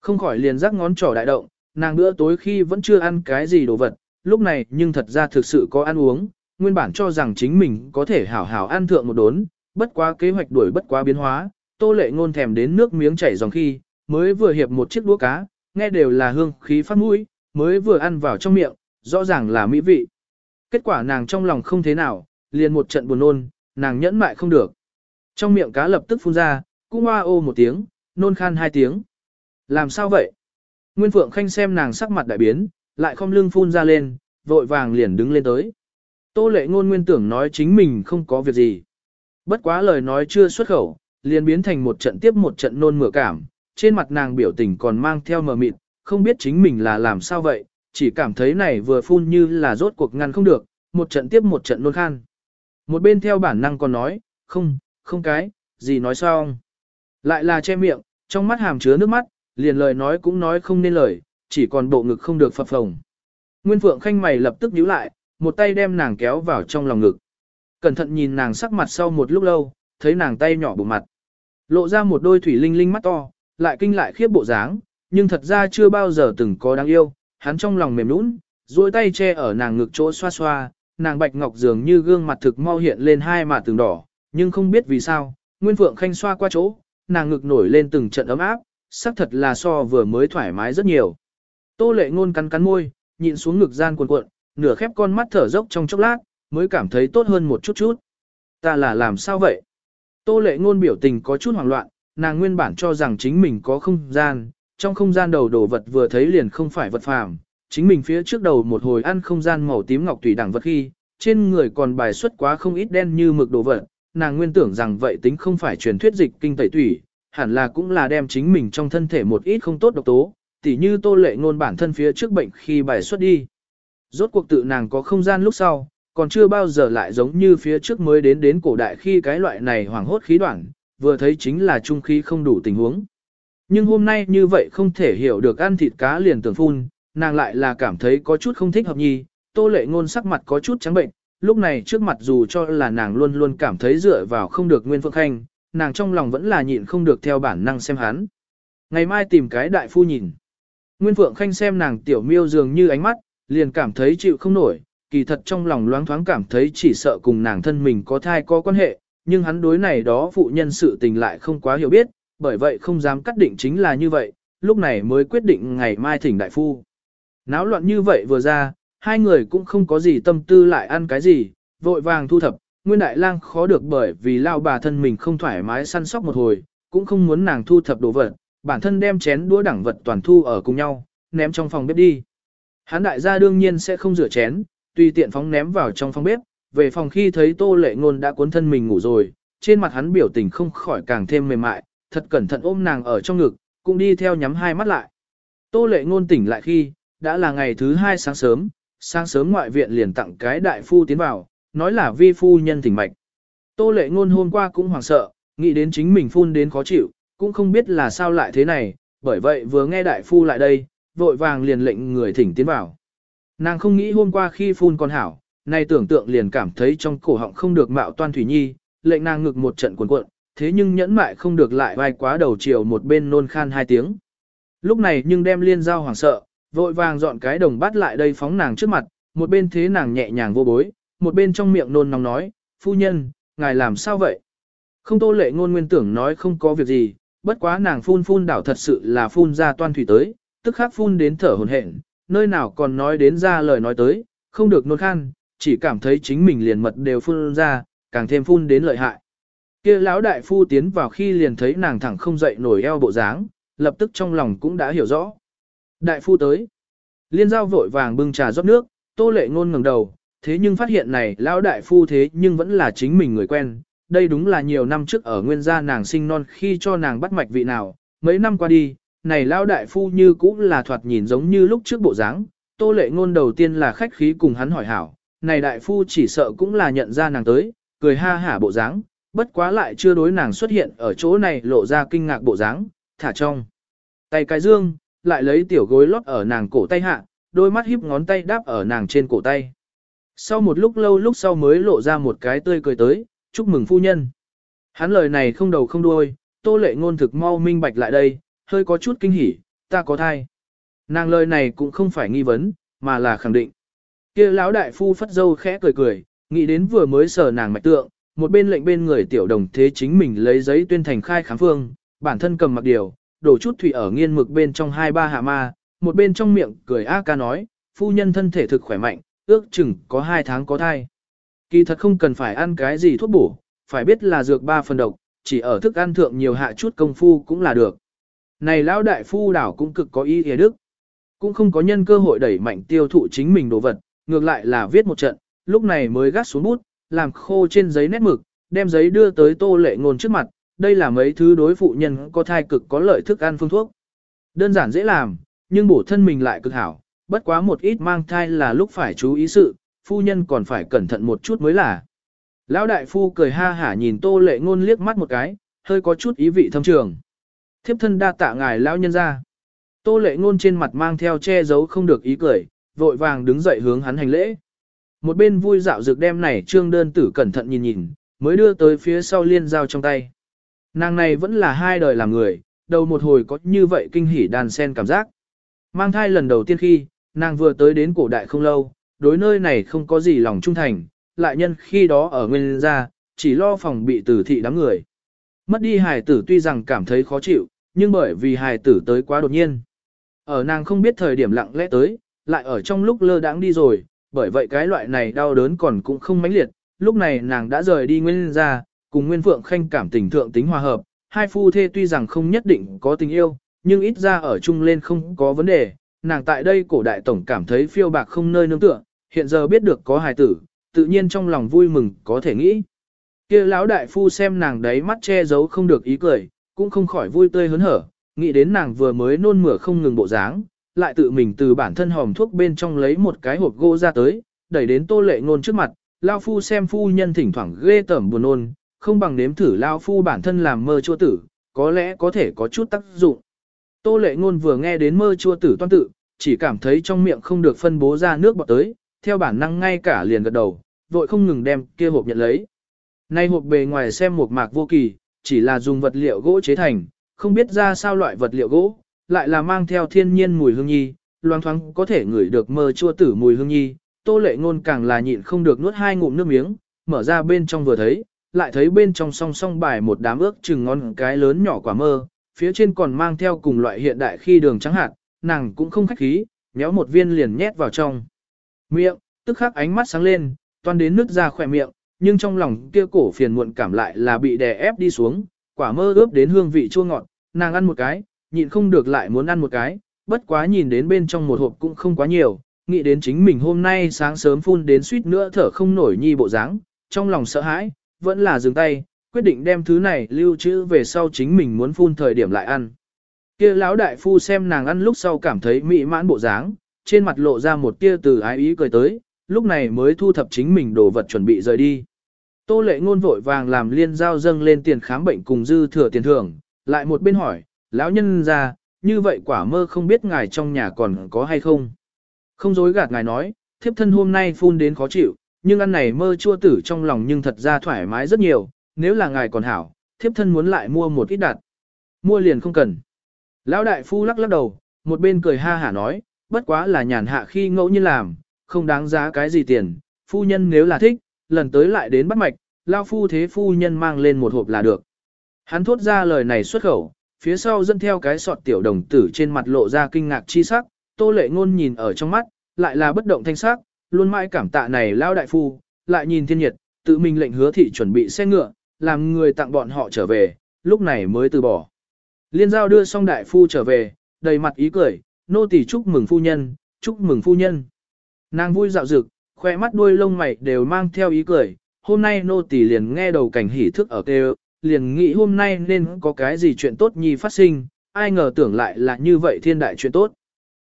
Không khỏi liền rắc ngón trỏ đại động, nàng bữa tối khi vẫn chưa ăn cái gì đồ vật, lúc này nhưng thật ra thực sự có ăn uống, nguyên bản cho rằng chính mình có thể hảo hảo ăn thượng một đốn, bất quá kế hoạch đuổi bất quá biến hóa, tô lệ ngôn thèm đến nước miếng chảy dòng khi, mới vừa hiệp một chiếc đũa cá, nghe đều là hương khí phát mũi, mới vừa ăn vào trong miệng, rõ ràng là mỹ vị. Kết quả nàng trong lòng không thế nào, liền một trận buồn nôn, nàng nhẫn mại không được. Trong miệng cá lập tức phun ra, cũng hoa ô một tiếng, nôn khan hai tiếng. Làm sao vậy? Nguyên Phượng Khanh xem nàng sắc mặt đại biến, lại không lưng phun ra lên, vội vàng liền đứng lên tới. Tô lệ ngôn nguyên tưởng nói chính mình không có việc gì. Bất quá lời nói chưa xuất khẩu, liền biến thành một trận tiếp một trận nôn mửa cảm, trên mặt nàng biểu tình còn mang theo mờ mịt, không biết chính mình là làm sao vậy, chỉ cảm thấy này vừa phun như là rốt cuộc ngăn không được, một trận tiếp một trận nôn khan. Một bên theo bản năng còn nói, không, không cái, gì nói sao Lại là che miệng, trong mắt hàm chứa nước mắt, liền lời nói cũng nói không nên lời, chỉ còn bộ ngực không được phập phồng. Nguyên Phượng Khanh mày lập tức nhíu lại, một tay đem nàng kéo vào trong lòng ngực. Cẩn thận nhìn nàng sắc mặt sau một lúc lâu, thấy nàng tay nhỏ bụng mặt. Lộ ra một đôi thủy linh linh mắt to, lại kinh lại khiếp bộ dáng, nhưng thật ra chưa bao giờ từng có đáng yêu, hắn trong lòng mềm nũng, duỗi tay che ở nàng ngực chỗ xoa xoa, nàng bạch ngọc dường như gương mặt thực mau hiện lên hai mà từng đỏ, nhưng không biết vì sao, Nguyên Phượng Khanh xoa qua chỗ, nàng ngực nổi lên từng trận ấm áp, xác thật là so vừa mới thoải mái rất nhiều. Tô lệ ngôn cắn cắn môi, nhịn xuống ngực gian cuộn cuộn, nửa khép con mắt thở dốc trong chốc lát, mới cảm thấy tốt hơn một chút chút. Ta là làm sao vậy? Tô lệ ngôn biểu tình có chút hoảng loạn, nàng nguyên bản cho rằng chính mình có không gian, trong không gian đầu đồ vật vừa thấy liền không phải vật phàm, chính mình phía trước đầu một hồi ăn không gian màu tím ngọc tùy đẳng vật khi, trên người còn bài xuất quá không ít đen như mực đồ vật, nàng nguyên tưởng rằng vậy tính không phải truyền thuyết dịch kinh tẩy tủy, hẳn là cũng là đem chính mình trong thân thể một ít không tốt độc tố, tỉ như tô lệ ngôn bản thân phía trước bệnh khi bài xuất đi. Rốt cuộc tự nàng có không gian lúc sau, còn chưa bao giờ lại giống như phía trước mới đến đến cổ đại khi cái loại này hoảng hốt khí đoạn, vừa thấy chính là trung khí không đủ tình huống. Nhưng hôm nay như vậy không thể hiểu được ăn thịt cá liền tưởng phun, nàng lại là cảm thấy có chút không thích hợp nhi, tô lệ ngôn sắc mặt có chút trắng bệnh, lúc này trước mặt dù cho là nàng luôn luôn cảm thấy dựa vào không được Nguyên Phượng Khanh, nàng trong lòng vẫn là nhịn không được theo bản năng xem hắn. Ngày mai tìm cái đại phu nhìn. Nguyên Phượng Khanh xem nàng tiểu miêu dường như ánh mắt, liền cảm thấy chịu không nổi, kỳ thật trong lòng loáng thoáng cảm thấy chỉ sợ cùng nàng thân mình có thai có quan hệ, nhưng hắn đối này đó phụ nhân sự tình lại không quá hiểu biết, bởi vậy không dám cắt định chính là như vậy, lúc này mới quyết định ngày mai thỉnh đại phu. Náo loạn như vậy vừa ra, hai người cũng không có gì tâm tư lại ăn cái gì, vội vàng thu thập, nguyên đại lang khó được bởi vì lao bà thân mình không thoải mái săn sóc một hồi, cũng không muốn nàng thu thập đồ vật, bản thân đem chén đũa đẳng vật toàn thu ở cùng nhau, ném trong phòng bếp đi. Hán đại gia đương nhiên sẽ không rửa chén, tùy tiện phóng ném vào trong phòng bếp, về phòng khi thấy tô lệ ngôn đã cuốn thân mình ngủ rồi, trên mặt hắn biểu tình không khỏi càng thêm mềm mại, thật cẩn thận ôm nàng ở trong ngực, cũng đi theo nhắm hai mắt lại. Tô lệ ngôn tỉnh lại khi, đã là ngày thứ hai sáng sớm, sáng sớm ngoại viện liền tặng cái đại phu tiến vào, nói là vi phu nhân thỉnh mạch. Tô lệ ngôn hôm qua cũng hoảng sợ, nghĩ đến chính mình phun đến khó chịu, cũng không biết là sao lại thế này, bởi vậy vừa nghe đại phu lại đây, vội vàng liền lệnh người thỉnh tiến vào. Nàng không nghĩ hôm qua khi phun con hảo, nay tưởng tượng liền cảm thấy trong cổ họng không được mạo toan thủy nhi, lệnh nàng ngực một trận cuộn cuộn, thế nhưng nhẫn mại không được lại vai quá đầu chiều một bên nôn khan hai tiếng. Lúc này nhưng đem liên giao hoảng sợ, vội vàng dọn cái đồng bát lại đây phóng nàng trước mặt, một bên thế nàng nhẹ nhàng vô bối, một bên trong miệng nôn nóng nói, phu nhân, ngài làm sao vậy? Không tô lệ ngôn nguyên tưởng nói không có việc gì, bất quá nàng phun phun đảo thật sự là phun ra toan thủy tới, tức khắc phun đến thở hổn hển, nơi nào còn nói đến ra lời nói tới, không được nôn khan, chỉ cảm thấy chính mình liền mật đều phun ra, càng thêm phun đến lợi hại. Kia lão đại phu tiến vào khi liền thấy nàng thẳng không dậy nổi eo bộ dáng, lập tức trong lòng cũng đã hiểu rõ. Đại phu tới. Liên giao vội vàng bưng trà rót nước, tô lệ ngôn ngẩng đầu, thế nhưng phát hiện này lão đại phu thế nhưng vẫn là chính mình người quen. Đây đúng là nhiều năm trước ở nguyên gia nàng sinh non khi cho nàng bắt mạch vị nào, mấy năm qua đi, này lão đại phu như cũng là thoạt nhìn giống như lúc trước bộ dáng, tô lệ ngôn đầu tiên là khách khí cùng hắn hỏi hảo, này đại phu chỉ sợ cũng là nhận ra nàng tới, cười ha hả bộ dáng, bất quá lại chưa đối nàng xuất hiện ở chỗ này lộ ra kinh ngạc bộ dáng, thả trong. Tay cái dương, lại lấy tiểu gối lót ở nàng cổ tay hạ, đôi mắt híp ngón tay đáp ở nàng trên cổ tay. Sau một lúc lâu lúc sau mới lộ ra một cái tươi cười tới, chúc mừng phu nhân. Hắn lời này không đầu không đuôi, tô lệ ngôn thực mau minh bạch lại đây, hơi có chút kinh hỉ, ta có thai. Nàng lời này cũng không phải nghi vấn, mà là khẳng định. kia lão đại phu phất dâu khẽ cười cười, nghĩ đến vừa mới sờ nàng mạch tượng, một bên lệnh bên người tiểu đồng thế chính mình lấy giấy tuyên thành khai khám phương, bản thân cầm mặc điều, đổ chút thủy ở nghiên mực bên trong hai ba hạ ma, một bên trong miệng cười a ca nói, phu nhân thân thể thực khỏe mạnh, ước chừng có hai tháng có thai. Kỳ thật không cần phải ăn cái gì thuốc bổ, phải biết là dược ba phần độc, chỉ ở thức ăn thượng nhiều hạ chút công phu cũng là được. Này lão đại phu đảo cũng cực có ý nghĩa đức. Cũng không có nhân cơ hội đẩy mạnh tiêu thụ chính mình đồ vật, ngược lại là viết một trận, lúc này mới gắt xuống bút, làm khô trên giấy nét mực, đem giấy đưa tới tô lệ ngôn trước mặt, đây là mấy thứ đối phụ nhân có thai cực có lợi thức ăn phương thuốc. Đơn giản dễ làm, nhưng bổ thân mình lại cực hảo, bất quá một ít mang thai là lúc phải chú ý sự, phu nhân còn phải cẩn thận một chút mới là. Lão đại phu cười ha hả nhìn tô lệ ngôn liếc mắt một cái, hơi có chút ý vị thâm trường. Thiếp thân đa tạ ngài lão nhân ra. Tô lệ ngôn trên mặt mang theo che giấu không được ý cười, vội vàng đứng dậy hướng hắn hành lễ. Một bên vui dạo dược đem này trương đơn tử cẩn thận nhìn nhìn, mới đưa tới phía sau liên giao trong tay. Nàng này vẫn là hai đời làm người, đầu một hồi có như vậy kinh hỉ đàn sen cảm giác. Mang thai lần đầu tiên khi, nàng vừa tới đến cổ đại không lâu, đối nơi này không có gì lòng trung thành, lại nhân khi đó ở nguyên gia, chỉ lo phòng bị tử thị đám người. Mất đi hài tử tuy rằng cảm thấy khó chịu, nhưng bởi vì hài tử tới quá đột nhiên. Ở nàng không biết thời điểm lặng lẽ tới, lại ở trong lúc lơ đãng đi rồi, bởi vậy cái loại này đau đớn còn cũng không mãnh liệt, lúc này nàng đã rời đi nguyên gia, cùng Nguyên Phượng Khanh cảm tình thượng tính hòa hợp, hai phu thê tuy rằng không nhất định có tình yêu, nhưng ít ra ở chung lên không có vấn đề, nàng tại đây cổ đại tổng cảm thấy phiêu bạc không nơi nương tựa, hiện giờ biết được có hài tử, tự nhiên trong lòng vui mừng có thể nghĩ. kia lão đại phu xem nàng đấy mắt che giấu không được ý cười, cũng không khỏi vui tươi hớn hở, nghĩ đến nàng vừa mới nôn mửa không ngừng bộ dáng, lại tự mình từ bản thân hòm thuốc bên trong lấy một cái hộp gỗ ra tới, đẩy đến tô lệ ngôn trước mặt, lão phu xem phu nhân thỉnh thoảng ghê tởm buồn nôn, không bằng nếm thử lão phu bản thân làm mơ chua tử, có lẽ có thể có chút tác dụng. Tô lệ ngôn vừa nghe đến mơ chua tử toan tự, chỉ cảm thấy trong miệng không được phân bố ra nước bọt tới, theo bản năng ngay cả liền gật đầu, vội không ngừng đem kia hộp nhận lấy. Nay hộp bề ngoài xem một mạc vô kỳ, chỉ là dùng vật liệu gỗ chế thành, không biết ra sao loại vật liệu gỗ, lại là mang theo thiên nhiên mùi hương nhi, loang thoáng có thể ngửi được mơ chua tử mùi hương nhi. Tô lệ ngôn càng là nhịn không được nuốt hai ngụm nước miếng, mở ra bên trong vừa thấy, lại thấy bên trong song song bài một đám ước chừng ngon cái lớn nhỏ quả mơ, phía trên còn mang theo cùng loại hiện đại khi đường trắng hạt, nàng cũng không khách khí, nhéo một viên liền nhét vào trong. Miệng, tức khắc ánh mắt sáng lên, toan đến nước ra khỏe miệng, nhưng trong lòng kia cổ phiền muộn cảm lại là bị đè ép đi xuống, quả mơ ướp đến hương vị chua ngọt, nàng ăn một cái, nhịn không được lại muốn ăn một cái, bất quá nhìn đến bên trong một hộp cũng không quá nhiều, nghĩ đến chính mình hôm nay sáng sớm phun đến suýt nữa thở không nổi nhi bộ dáng, trong lòng sợ hãi, vẫn là dừng tay, quyết định đem thứ này lưu trữ về sau chính mình muốn phun thời điểm lại ăn. Kia lão đại phu xem nàng ăn lúc sau cảm thấy mỹ mãn bộ dáng, trên mặt lộ ra một tia từ ái ý cười tới, lúc này mới thu thập chính mình đồ vật chuẩn bị rời đi. Tô lệ ngôn vội vàng làm liên giao dâng lên tiền khám bệnh cùng dư thừa tiền thưởng, lại một bên hỏi, lão nhân ra, như vậy quả mơ không biết ngài trong nhà còn có hay không. Không dối gạt ngài nói, thiếp thân hôm nay phun đến khó chịu, nhưng ăn này mơ chua tử trong lòng nhưng thật ra thoải mái rất nhiều, nếu là ngài còn hảo, thiếp thân muốn lại mua một ít đặt. Mua liền không cần. Lão đại phu lắc lắc đầu, một bên cười ha hả nói, bất quá là nhàn hạ khi ngẫu nhiên làm, không đáng giá cái gì tiền, phu nhân nếu là thích, lần tới lại đến bắt mạch, lao phu thế phu nhân mang lên một hộp là được. Hắn thốt ra lời này xuất khẩu, phía sau dẫn theo cái sọt tiểu đồng tử trên mặt lộ ra kinh ngạc chi sắc, tô lệ ngôn nhìn ở trong mắt, lại là bất động thanh sắc, luôn mãi cảm tạ này lao đại phu, lại nhìn thiên nhiệt, tự mình lệnh hứa thị chuẩn bị xe ngựa, làm người tặng bọn họ trở về, lúc này mới từ bỏ. Liên giao đưa xong đại phu trở về, đầy mặt ý cười, nô tỳ chúc mừng phu nhân, chúc mừng phu nhân. Nàng vui dạo dực, khoe mắt đuôi lông mày đều mang theo ý cười, hôm nay nô tỳ liền nghe đầu cảnh hỉ thức ở kêu, liền nghĩ hôm nay nên có cái gì chuyện tốt nhi phát sinh, ai ngờ tưởng lại là như vậy thiên đại chuyện tốt.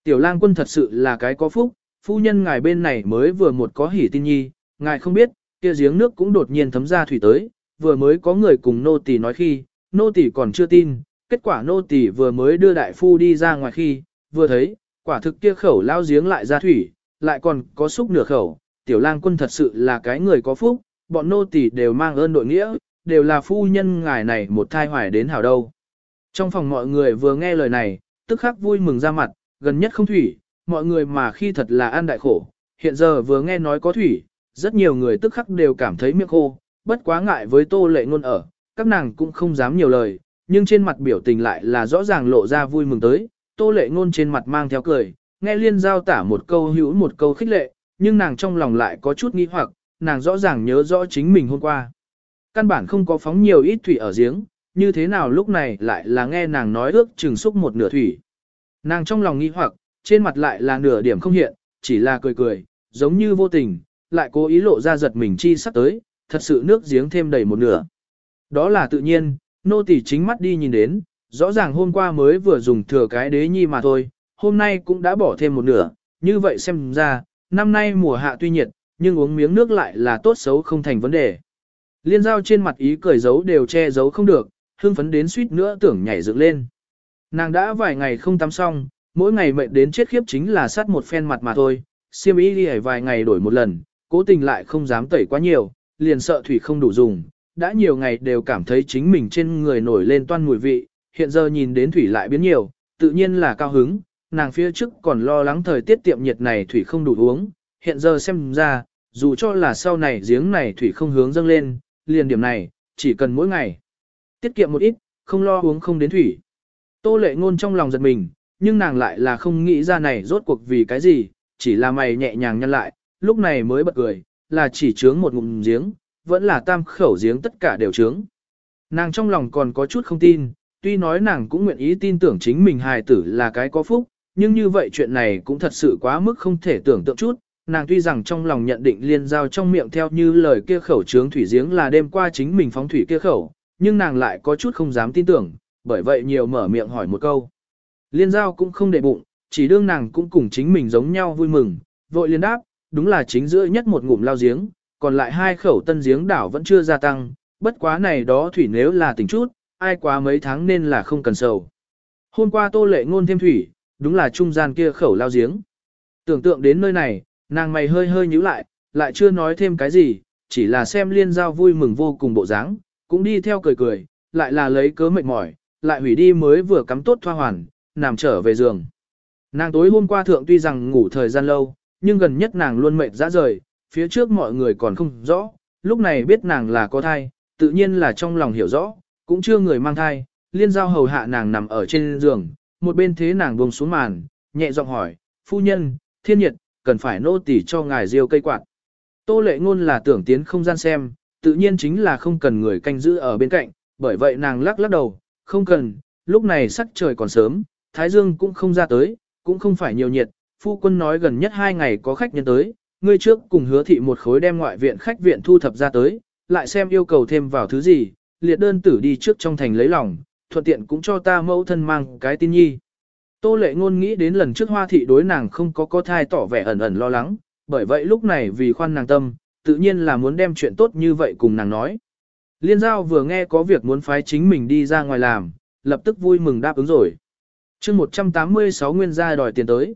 Tiểu lang quân thật sự là cái có phúc, phu nhân ngài bên này mới vừa một có hỉ tin nhi, ngài không biết, kia giếng nước cũng đột nhiên thấm ra thủy tới, vừa mới có người cùng nô tỳ nói khi, nô tỳ còn chưa tin, kết quả nô tỳ vừa mới đưa đại phu đi ra ngoài khi, vừa thấy, quả thực kia khẩu lao giếng lại ra thủy, lại còn có xúc nửa khẩu, tiểu lang quân thật sự là cái người có phúc, bọn nô tỳ đều mang ơn đội nghĩa, đều là phu nhân ngài này một thai hoài đến hảo đâu. Trong phòng mọi người vừa nghe lời này, tức khắc vui mừng ra mặt, gần nhất không thủy, mọi người mà khi thật là an đại khổ, hiện giờ vừa nghe nói có thủy, rất nhiều người tức khắc đều cảm thấy miệng khô, bất quá ngại với tô lệ ngôn ở, các nàng cũng không dám nhiều lời, nhưng trên mặt biểu tình lại là rõ ràng lộ ra vui mừng tới, tô lệ ngôn trên mặt mang theo cười, nghe liên giao tả một câu hữu một câu khích lệ, nhưng nàng trong lòng lại có chút nghi hoặc, nàng rõ ràng nhớ rõ chính mình hôm qua. Căn bản không có phóng nhiều ít thủy ở giếng, như thế nào lúc này lại là nghe nàng nói ước chừng xúc một nửa thủy. Nàng trong lòng nghi hoặc, trên mặt lại là nửa điểm không hiện, chỉ là cười cười, giống như vô tình, lại cố ý lộ ra giật mình chi sắp tới, thật sự nước giếng thêm đầy một nửa. Đó là tự nhiên, nô tỳ chính mắt đi nhìn đến, rõ ràng hôm qua mới vừa dùng thừa cái đế nhi mà thôi, hôm nay cũng đã bỏ thêm một nửa, như vậy xem ra, năm nay mùa hạ tuy nhiệt, nhưng uống miếng nước lại là tốt xấu không thành vấn đề. Liên giao trên mặt ý cười giấu đều che giấu không được, hương phấn đến suýt nữa tưởng nhảy dựng lên. Nàng đã vài ngày không tắm xong, mỗi ngày mệt đến chết khiếp chính là sát một phen mặt mà thôi, siêm ý đi vài ngày đổi một lần, cố tình lại không dám tẩy quá nhiều, liền sợ thủy không đủ dùng, đã nhiều ngày đều cảm thấy chính mình trên người nổi lên toan mùi vị, hiện giờ nhìn đến thủy lại biến nhiều, tự nhiên là cao hứng, nàng phía trước còn lo lắng thời tiết tiệm nhiệt này thủy không đủ uống, hiện giờ xem ra, dù cho là sau này giếng này thủy không hướng dâng lên, liền điểm này, chỉ cần mỗi ngày tiết kiệm một ít, không lo uống không đến thủy. Tô lệ ngôn trong lòng giật mình, nhưng nàng lại là không nghĩ ra này rốt cuộc vì cái gì, chỉ là mày nhẹ nhàng nhăn lại, lúc này mới bật cười, là chỉ trướng một ngụm giếng, vẫn là tam khẩu giếng tất cả đều trướng. Nàng trong lòng còn có chút không tin, tuy nói nàng cũng nguyện ý tin tưởng chính mình hài tử là cái có phúc, nhưng như vậy chuyện này cũng thật sự quá mức không thể tưởng tượng chút. Nàng tuy rằng trong lòng nhận định liên giao trong miệng theo như lời kia khẩu trướng thủy giếng là đêm qua chính mình phóng thủy kia khẩu, nhưng nàng lại có chút không dám tin tưởng, bởi vậy nhiều mở miệng hỏi một câu. Liên giao cũng không để bụng, chỉ đương nàng cũng cùng chính mình giống nhau vui mừng, vội liên đáp, đúng là chính giữa nhất một ngụm lao giếng, còn lại hai khẩu tân giếng đảo vẫn chưa gia tăng, bất quá này đó thủy nếu là tỉnh chút, ai quá mấy tháng nên là không cần sầu. Hôm qua tô lệ ngôn thêm thủy, đúng là trung gian kia khẩu lao giếng. Tưởng tượng đến nơi này, nàng mày hơi hơi nhíu lại, lại chưa nói thêm cái gì, chỉ là xem liên giao vui mừng vô cùng bộ dáng, cũng đi theo cười cười, lại là lấy cớ mệt mỏi, lại hủy đi mới vừa cắm tốt thoa hoàn, nằm trở về giường. Nàng tối hôm qua thượng tuy rằng ngủ thời gian lâu, nhưng gần nhất nàng luôn mệt ra rời, phía trước mọi người còn không rõ, lúc này biết nàng là có thai, tự nhiên là trong lòng hiểu rõ, cũng chưa người mang thai, liên giao hầu hạ nàng nằm ở trên giường, một bên thế nàng buông xuống màn, nhẹ giọng hỏi, phu nhân, thiên nhiệt, cần phải nô tỉ cho ngài diêu cây quạt. Tô lệ ngôn là tưởng tiến không gian xem, tự nhiên chính là không cần người canh giữ ở bên cạnh, bởi vậy nàng lắc lắc đầu, không cần, lúc này sắc trời còn sớm, thái dương cũng không ra tới, cũng không phải nhiều nhiệt, phu quân nói gần nhất hai ngày có khách nhân tới, ngươi trước cùng hứa thị một khối đem ngoại viện khách viện thu thập ra tới, lại xem yêu cầu thêm vào thứ gì, liệt đơn tử đi trước trong thành lấy lòng, thuận tiện cũng cho ta mẫu thân mang cái tin nhi. Tô lệ ngôn nghĩ đến lần trước hoa thị đối nàng không có có thai tỏ vẻ ẩn ẩn lo lắng, bởi vậy lúc này vì khoan nàng tâm, tự nhiên là muốn đem chuyện tốt như vậy cùng nàng nói. Liên giao vừa nghe có việc muốn phái chính mình đi ra ngoài làm, lập tức vui mừng đáp ứng rồi. Trước 186 nguyên gia đòi tiền tới.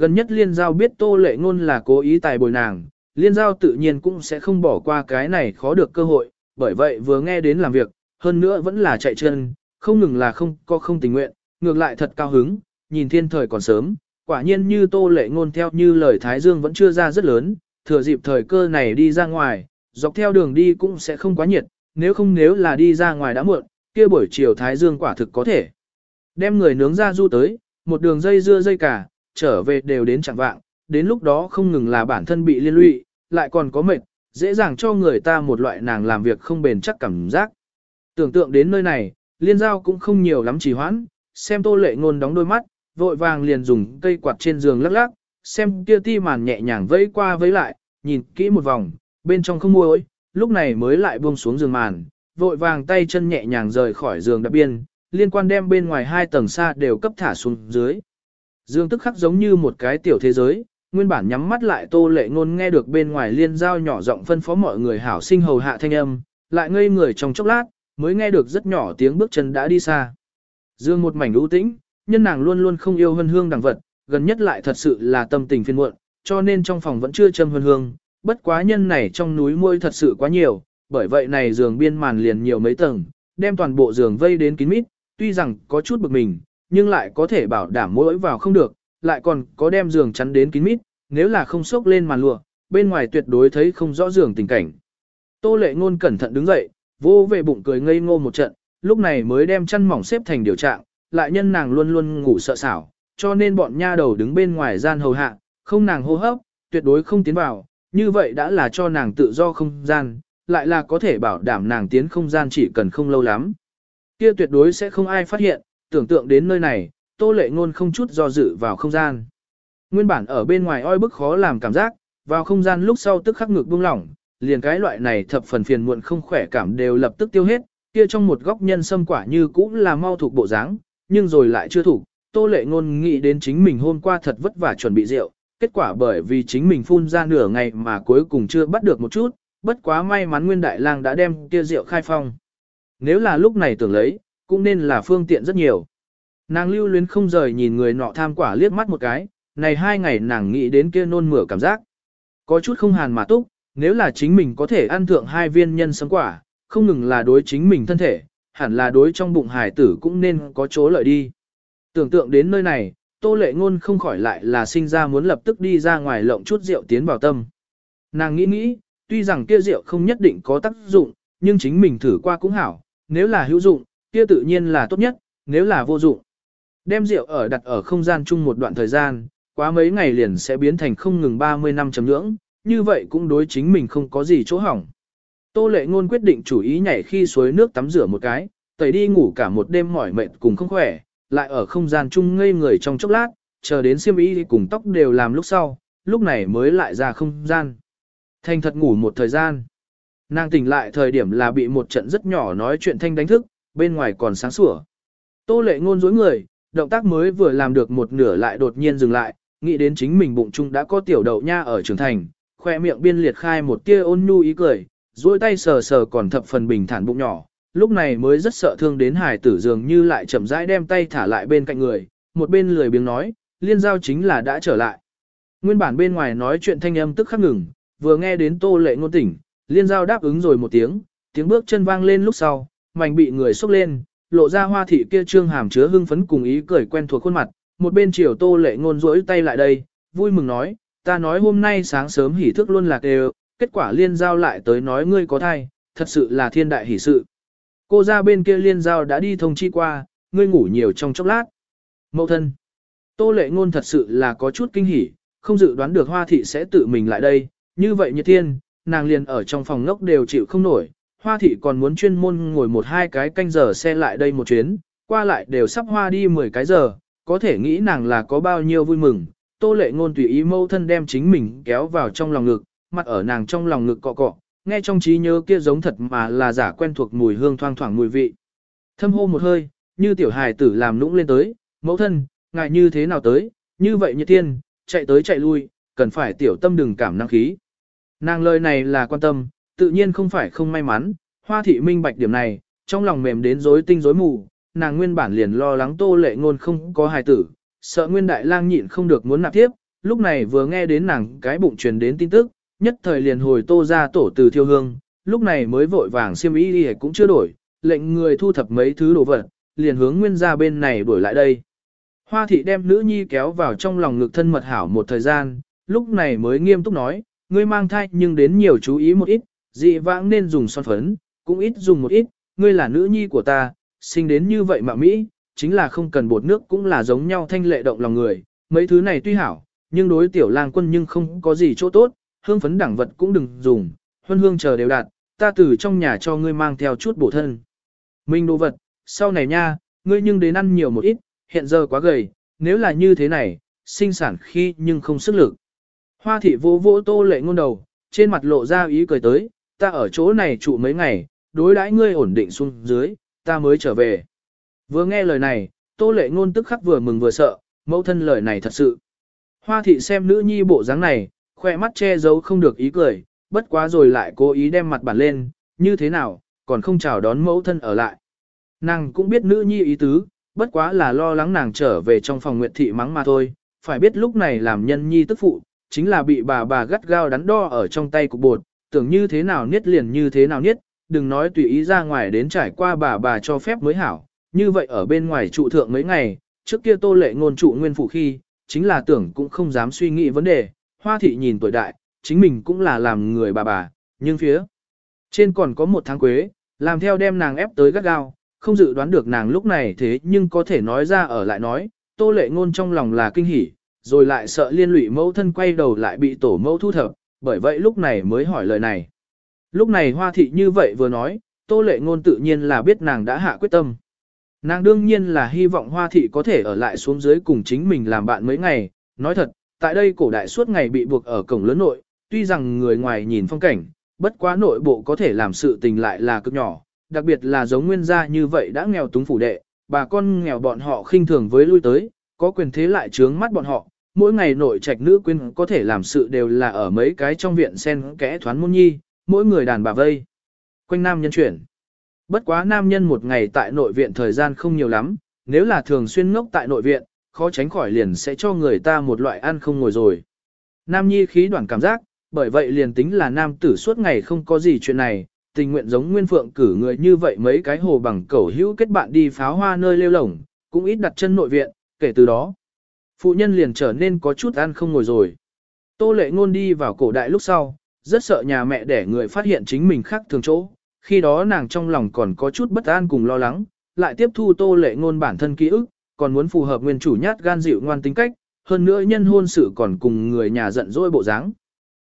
Gần nhất liên giao biết tô lệ ngôn là cố ý tài bồi nàng, liên giao tự nhiên cũng sẽ không bỏ qua cái này khó được cơ hội, bởi vậy vừa nghe đến làm việc, hơn nữa vẫn là chạy chân, không ngừng là không có không tình nguyện, ngược lại thật cao hứng, nhìn thiên thời còn sớm, quả nhiên như tô lệ ngôn theo như lời Thái Dương vẫn chưa ra rất lớn, thừa dịp thời cơ này đi ra ngoài, dọc theo đường đi cũng sẽ không quá nhiệt, nếu không nếu là đi ra ngoài đã muộn, kia buổi chiều Thái Dương quả thực có thể. Đem người nướng ra du tới, một đường dây dưa dây cả, trở về đều đến chẳng vạng, đến lúc đó không ngừng là bản thân bị liên lụy, lại còn có mệt, dễ dàng cho người ta một loại nàng làm việc không bền chắc cảm giác. Tưởng tượng đến nơi này, liên giao cũng không nhiều lắm trì hoãn, xem tô lệ ngôn đóng đôi mắt, vội vàng liền dùng cây quạt trên giường lắc lắc, xem kia ti màn nhẹ nhàng vẫy qua vẫy lại, nhìn kỹ một vòng, bên trong không môi, lúc này mới lại buông xuống giường màn, vội vàng tay chân nhẹ nhàng rời khỏi giường đặc biên, liên quan đem bên ngoài hai tầng xa đều cấp thả xuống dưới. Dương tức khắc giống như một cái tiểu thế giới, nguyên bản nhắm mắt lại tô lệ ngôn nghe được bên ngoài liên giao nhỏ giọng phân phó mọi người hảo sinh hầu hạ thanh âm, lại ngây người trong chốc lát, mới nghe được rất nhỏ tiếng bước chân đã đi xa. Dương một mảnh ưu tĩnh, nhân nàng luôn luôn không yêu hân hương đằng vật, gần nhất lại thật sự là tâm tình phiền muộn, cho nên trong phòng vẫn chưa châm hân hương, bất quá nhân này trong núi môi thật sự quá nhiều, bởi vậy này giường biên màn liền nhiều mấy tầng, đem toàn bộ giường vây đến kín mít, tuy rằng có chút bực mình, nhưng lại có thể bảo đảm mỗi vào không được, lại còn có đem giường chắn đến kín mít, nếu là không sốc lên màn lụa, bên ngoài tuyệt đối thấy không rõ giường tình cảnh. Tô lệ ngôn cẩn thận đứng dậy, vô về bụng cười ngây ngô một trận, lúc này mới đem chăn mỏng xếp thành điều trạng, lại nhân nàng luôn luôn ngủ sợ sảo, cho nên bọn nha đầu đứng bên ngoài gian hầu hạ, không nàng hô hấp, tuyệt đối không tiến vào, như vậy đã là cho nàng tự do không gian, lại là có thể bảo đảm nàng tiến không gian chỉ cần không lâu lắm. Kia tuyệt đối sẽ không ai phát hiện, tưởng tượng đến nơi này, tô lệ ngôn không chút do dự vào không gian. Nguyên bản ở bên ngoài oi bức khó làm cảm giác, vào không gian lúc sau tức khắc ngực buông lỏng, liền cái loại này thập phần phiền muộn không khỏe cảm đều lập tức tiêu hết, kia trong một góc nhân sâm quả như cũng là mau thuộc bộ dáng, nhưng rồi lại chưa thủ. Tô lệ ngôn nghĩ đến chính mình hôm qua thật vất vả chuẩn bị rượu, kết quả bởi vì chính mình phun ra nửa ngày mà cuối cùng chưa bắt được một chút, bất quá may mắn Nguyên Đại Lang đã đem kia rượu khai phong. Nếu là lúc này tưởng lấy, cũng nên là phương tiện rất nhiều. Nàng lưu luyến không rời nhìn người nọ tham quả liếc mắt một cái, này hai ngày nàng nghĩ đến kia nôn mửa cảm giác. Có chút không hàn mà túc, nếu là chính mình có thể ăn thượng hai viên nhân sấm quả, không ngừng là đối chính mình thân thể, hẳn là đối trong bụng hải tử cũng nên có chỗ lợi đi. Tưởng tượng đến nơi này, tô lệ ngôn không khỏi lại là sinh ra muốn lập tức đi ra ngoài lộng chút rượu tiến vào tâm. Nàng nghĩ nghĩ, tuy rằng kia rượu không nhất định có tác dụng, nhưng chính mình thử qua cũng hảo, nếu là hữu dụng, kia tự nhiên là tốt nhất, nếu là vô dụng. Đem rượu ở đặt ở không gian chung một đoạn thời gian, quá mấy ngày liền sẽ biến thành không ngừng 30 năm chấm ngưỡng, như vậy cũng đối chính mình không có gì chỗ hỏng. Tô lệ ngôn quyết định chủ ý nhảy khi suối nước tắm rửa một cái, tẩy đi ngủ cả một đêm mỏi mệt cùng không khỏe, lại ở không gian chung ngây người trong chốc lát, chờ đến xiêm y cùng tóc đều làm lúc sau, lúc này mới lại ra không gian. Thanh thật ngủ một thời gian. Nàng tỉnh lại thời điểm là bị một trận rất nhỏ nói chuyện thanh đánh thức, bên ngoài còn sáng sủa. Tô lệ ngôn dối người, động tác mới vừa làm được một nửa lại đột nhiên dừng lại, nghĩ đến chính mình bụng trung đã có tiểu đậu nha ở trường thành, khoe miệng biên liệt khai một tia ôn nhu ý cười, duỗi tay sờ sờ còn thập phần bình thản bụng nhỏ, lúc này mới rất sợ thương đến hải tử dường như lại chậm rãi đem tay thả lại bên cạnh người, một bên lười biếng nói, liên giao chính là đã trở lại. Nguyên bản bên ngoài nói chuyện thanh âm tức khắc ngừng, vừa nghe đến tô lệ ngôn tỉnh, liên giao đáp ứng rồi một tiếng, tiếng bước chân vang lên lúc sau, mảnh bị người xúc lên, lộ ra hoa thị kia trương hàm chứa hưng phấn cùng ý cười quen thuộc khuôn mặt, một bên chiều tô lệ ngôn rỗi tay lại đây, vui mừng nói, ta nói hôm nay sáng sớm hỉ thức luôn lạc đều, kết quả liên giao lại tới nói ngươi có thai, thật sự là thiên đại hỉ sự. Cô ra bên kia liên giao đã đi thông chi qua, ngươi ngủ nhiều trong chốc lát. Mậu thân. Tô lệ ngôn thật sự là có chút kinh hỉ, không dự đoán được hoa thị sẽ tự mình lại đây, như vậy như thiên, nàng liền ở trong phòng ngốc đều chịu không nổi, hoa thị còn muốn chuyên môn ngồi một hai cái canh giờ xe lại đây một chuyến, qua lại đều sắp hoa đi 10 cái giờ, có thể nghĩ nàng là có bao nhiêu vui mừng. Tô lệ ngôn tùy ý mâu thân đem chính mình kéo vào trong lòng ngực, mặt ở nàng trong lòng ngực cọ cọ, nghe trong trí nhớ kia giống thật mà là giả quen thuộc mùi hương thoang thoảng mùi vị. Thâm hô một hơi, như tiểu hài tử làm nũng lên tới, mẫu thân, ngại như thế nào tới, như vậy như tiên, chạy tới chạy lui, cần phải tiểu tâm đừng cảm năng khí. Nàng lời này là quan tâm, tự nhiên không phải không may mắn, hoa thị minh bạch điểm này, trong lòng mềm đến rối tinh rối mù, nàng nguyên bản liền lo lắng tô lệ ngôn không có hài tử, sợ nguyên đại lang nhịn không được muốn nạp tiếp, lúc này vừa nghe đến nàng cái bụng truyền đến tin tức, nhất thời liền hồi tô ra tổ từ thiêu hương, lúc này mới vội vàng xiêm y đi cũng chưa đổi, lệnh người thu thập mấy thứ đồ vật, liền hướng nguyên gia bên này đuổi lại đây. Hoa thị đem nữ nhi kéo vào trong lòng ngực thân mật hảo một thời gian, lúc này mới nghiêm túc nói, ngươi mang thai nhưng đến nhiều chú ý một ít, dị vãng nên dùng son phấn, cũng ít dùng một ít, ngươi là nữ nhi của ta, sinh đến như vậy mà Mỹ, chính là không cần bột nước cũng là giống nhau thanh lệ động lòng người, mấy thứ này tuy hảo, nhưng đối tiểu lang quân nhưng không có gì chỗ tốt, hương phấn đẳng vật cũng đừng dùng, huân hương chờ đều đạt, ta từ trong nhà cho ngươi mang theo chút bổ thân. Minh đồ vật, sau này nha, ngươi nhưng đến ăn nhiều một ít, hiện giờ quá gầy, nếu là như thế này, sinh sản khi nhưng không sức lực. Hoa thị vô vô tô lệ ngôn đầu, trên mặt lộ ra ý cười tới, ta ở chỗ này trụ mấy ngày, đối đãi ngươi ổn định xuống dưới, ta mới trở về. Vừa nghe lời này, tô lệ ngôn tức khắc vừa mừng vừa sợ, mẫu thân lời này thật sự. Hoa thị xem nữ nhi bộ dáng này, khoe mắt che giấu không được ý cười, bất quá rồi lại cố ý đem mặt bản lên, như thế nào, còn không chào đón mẫu thân ở lại. Nàng cũng biết nữ nhi ý tứ, bất quá là lo lắng nàng trở về trong phòng nguyệt thị mắng mà thôi, phải biết lúc này làm nhân nhi tức phụ, chính là bị bà bà gắt gao đắn đo ở trong tay cục bột, tưởng như thế nào niết liền như thế nào niết, đừng nói tùy ý ra ngoài đến trải qua bà bà cho phép mới hảo, như vậy ở bên ngoài trụ thượng mấy ngày, trước kia tô lệ ngôn trụ nguyên phủ khi, chính là tưởng cũng không dám suy nghĩ vấn đề, hoa thị nhìn tuổi đại, chính mình cũng là làm người bà bà, nhưng phía trên còn có một tháng quế, làm theo đem nàng ép tới gắt gao, không dự đoán được nàng lúc này thế nhưng có thể nói ra ở lại nói, tô lệ ngôn trong lòng là kinh hỉ, rồi lại sợ liên lụy mẫu thân quay đầu lại bị tổ mẫu thu thập, bởi vậy lúc này mới hỏi lời này. Lúc này hoa thị như vậy vừa nói, tô lệ ngôn tự nhiên là biết nàng đã hạ quyết tâm. Nàng đương nhiên là hy vọng hoa thị có thể ở lại xuống dưới cùng chính mình làm bạn mấy ngày, nói thật, tại đây cổ đại suốt ngày bị buộc ở cổng lớn nội, tuy rằng người ngoài nhìn phong cảnh, bất quá nội bộ có thể làm sự tình lại là cực nhỏ, đặc biệt là giống nguyên gia như vậy đã nghèo túng phủ đệ, bà con nghèo bọn họ khinh thường với lui tới, có quyền thế lại trướng mắt bọn họ, mỗi ngày nội trạch nữ quyên có thể làm sự đều là ở mấy cái trong viện sen kẽ thoán môn nhi, mỗi người đàn bà vây. Quanh nam nhân chuyển. Bất quá nam nhân một ngày tại nội viện thời gian không nhiều lắm, nếu là thường xuyên ngốc tại nội viện, khó tránh khỏi liền sẽ cho người ta một loại ăn không ngồi rồi. Nam nhi khí đoạn cảm giác, bởi vậy liền tính là nam tử suốt ngày không có gì chuyện này, tình nguyện giống Nguyên Phượng cử người như vậy mấy cái hồ bằng cẩu hữu kết bạn đi pháo hoa nơi lêu lổng, cũng ít đặt chân nội viện, kể từ đó. Phụ nhân liền trở nên có chút ăn không ngồi rồi. Tô lệ ngôn đi vào cổ đại lúc sau, rất sợ nhà mẹ để người phát hiện chính mình khác thường chỗ, khi đó nàng trong lòng còn có chút bất an cùng lo lắng, lại tiếp thu tô lệ ngôn bản thân ký ức, còn muốn phù hợp nguyên chủ nhát gan dịu ngoan tính cách, hơn nữa nhân hôn sự còn cùng người nhà giận dỗi bộ dáng.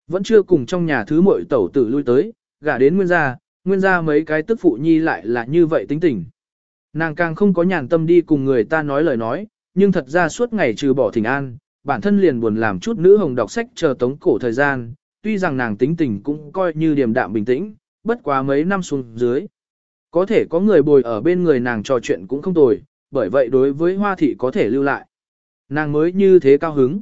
Vẫn chưa cùng trong nhà thứ muội tẩu tử lui tới, gả đến nguyên gia, nguyên gia mấy cái tức phụ nhi lại là như vậy tính tình. Nàng càng không có nhàn tâm đi cùng người ta nói lời nói, nhưng thật ra suốt ngày trừ bỏ thỉnh an, bản thân liền buồn làm chút nữ hồng đọc sách chờ tống cổ thời gian, tuy rằng nàng tính tình cũng coi như điềm đạm bình tĩnh, bất quá mấy năm xuống dưới. Có thể có người bồi ở bên người nàng trò chuyện cũng không tồi, bởi vậy đối với hoa thị có thể lưu lại. Nàng mới như thế cao hứng.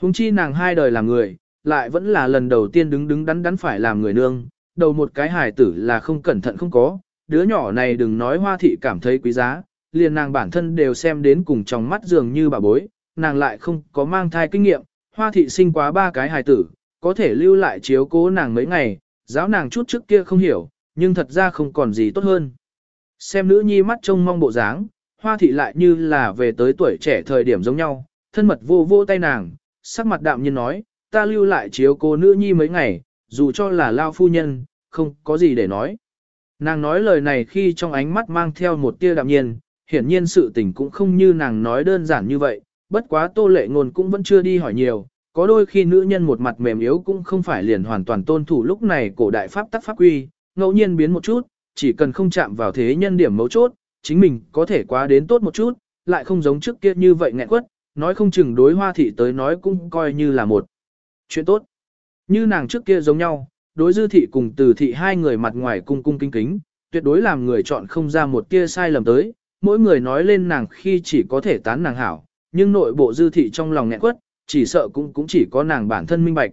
Hùng chi nàng hai đời làm người, lại vẫn là lần đầu tiên đứng đứng đắn đắn phải làm người nương, đầu một cái hài tử là không cẩn thận không có, đứa nhỏ này đừng nói hoa thị cảm thấy quý giá, liền nàng bản thân đều xem đến cùng trong mắt dường như bà bối, nàng lại không có mang thai kinh nghiệm, hoa thị sinh quá ba cái hài tử, có thể lưu lại chiếu cố nàng mấy ngày, giáo nàng chút trước kia không hiểu, nhưng thật ra không còn gì tốt hơn. Xem nữ nhi mắt trông mong bộ dáng, hoa thị lại như là về tới tuổi trẻ thời điểm giống nhau, thân mật vô vô tay nàng, sắc mặt đạm nhiên nói, ta lưu lại chiếu cố nữ nhi mấy ngày, dù cho là lao phu nhân, không có gì để nói. Nàng nói lời này khi trong ánh mắt mang theo một tia đạm nhiên, hiển nhiên sự tình cũng không như nàng nói đơn giản như vậy, bất quá tô lệ ngôn cũng vẫn chưa đi hỏi nhiều, có đôi khi nữ nhân một mặt mềm yếu cũng không phải liền hoàn toàn tôn thủ lúc này cổ đại pháp tắc pháp quy, ngẫu nhiên biến một chút, chỉ cần không chạm vào thế nhân điểm mấu chốt, chính mình có thể quá đến tốt một chút, lại không giống trước kia như vậy nghẹn quất, nói không chừng đối hoa thị tới nói cũng coi như là một chuyện tốt. Như nàng trước kia giống nhau, đối dư thị cùng từ thị hai người mặt ngoài cung cung kính kính, tuyệt đối làm người chọn không ra một tia sai lầm tới, mỗi người nói lên nàng khi chỉ có thể tán nàng hảo, nhưng nội bộ dư thị trong lòng nghẹn quất, chỉ sợ cũng cũng chỉ có nàng bản thân minh bạch.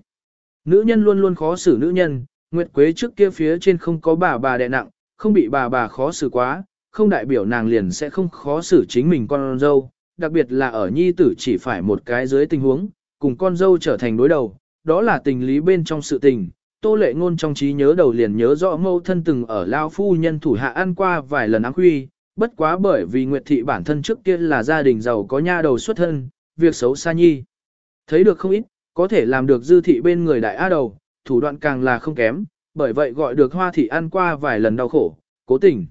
Nữ nhân luôn luôn khó xử nữ nhân, Nguyệt Quế trước kia phía trên không có bà bà đè nặng, không bị bà bà khó xử quá, không đại biểu nàng liền sẽ không khó xử chính mình con dâu, đặc biệt là ở nhi tử chỉ phải một cái dưới tình huống, cùng con dâu trở thành đối đầu, đó là tình lý bên trong sự tình. Tô lệ ngôn trong trí nhớ đầu liền nhớ rõ mâu thân từng ở Lao Phu Nhân thủ hạ ăn qua vài lần áng huy, bất quá bởi vì Nguyệt Thị bản thân trước kia là gia đình giàu có nha đầu xuất thân, việc xấu xa nhi. Thấy được không ít, có thể làm được dư thị bên người đại á đầu, thủ đoạn càng là không kém, bởi vậy gọi được hoa thị ăn qua vài lần đau khổ, cố tình.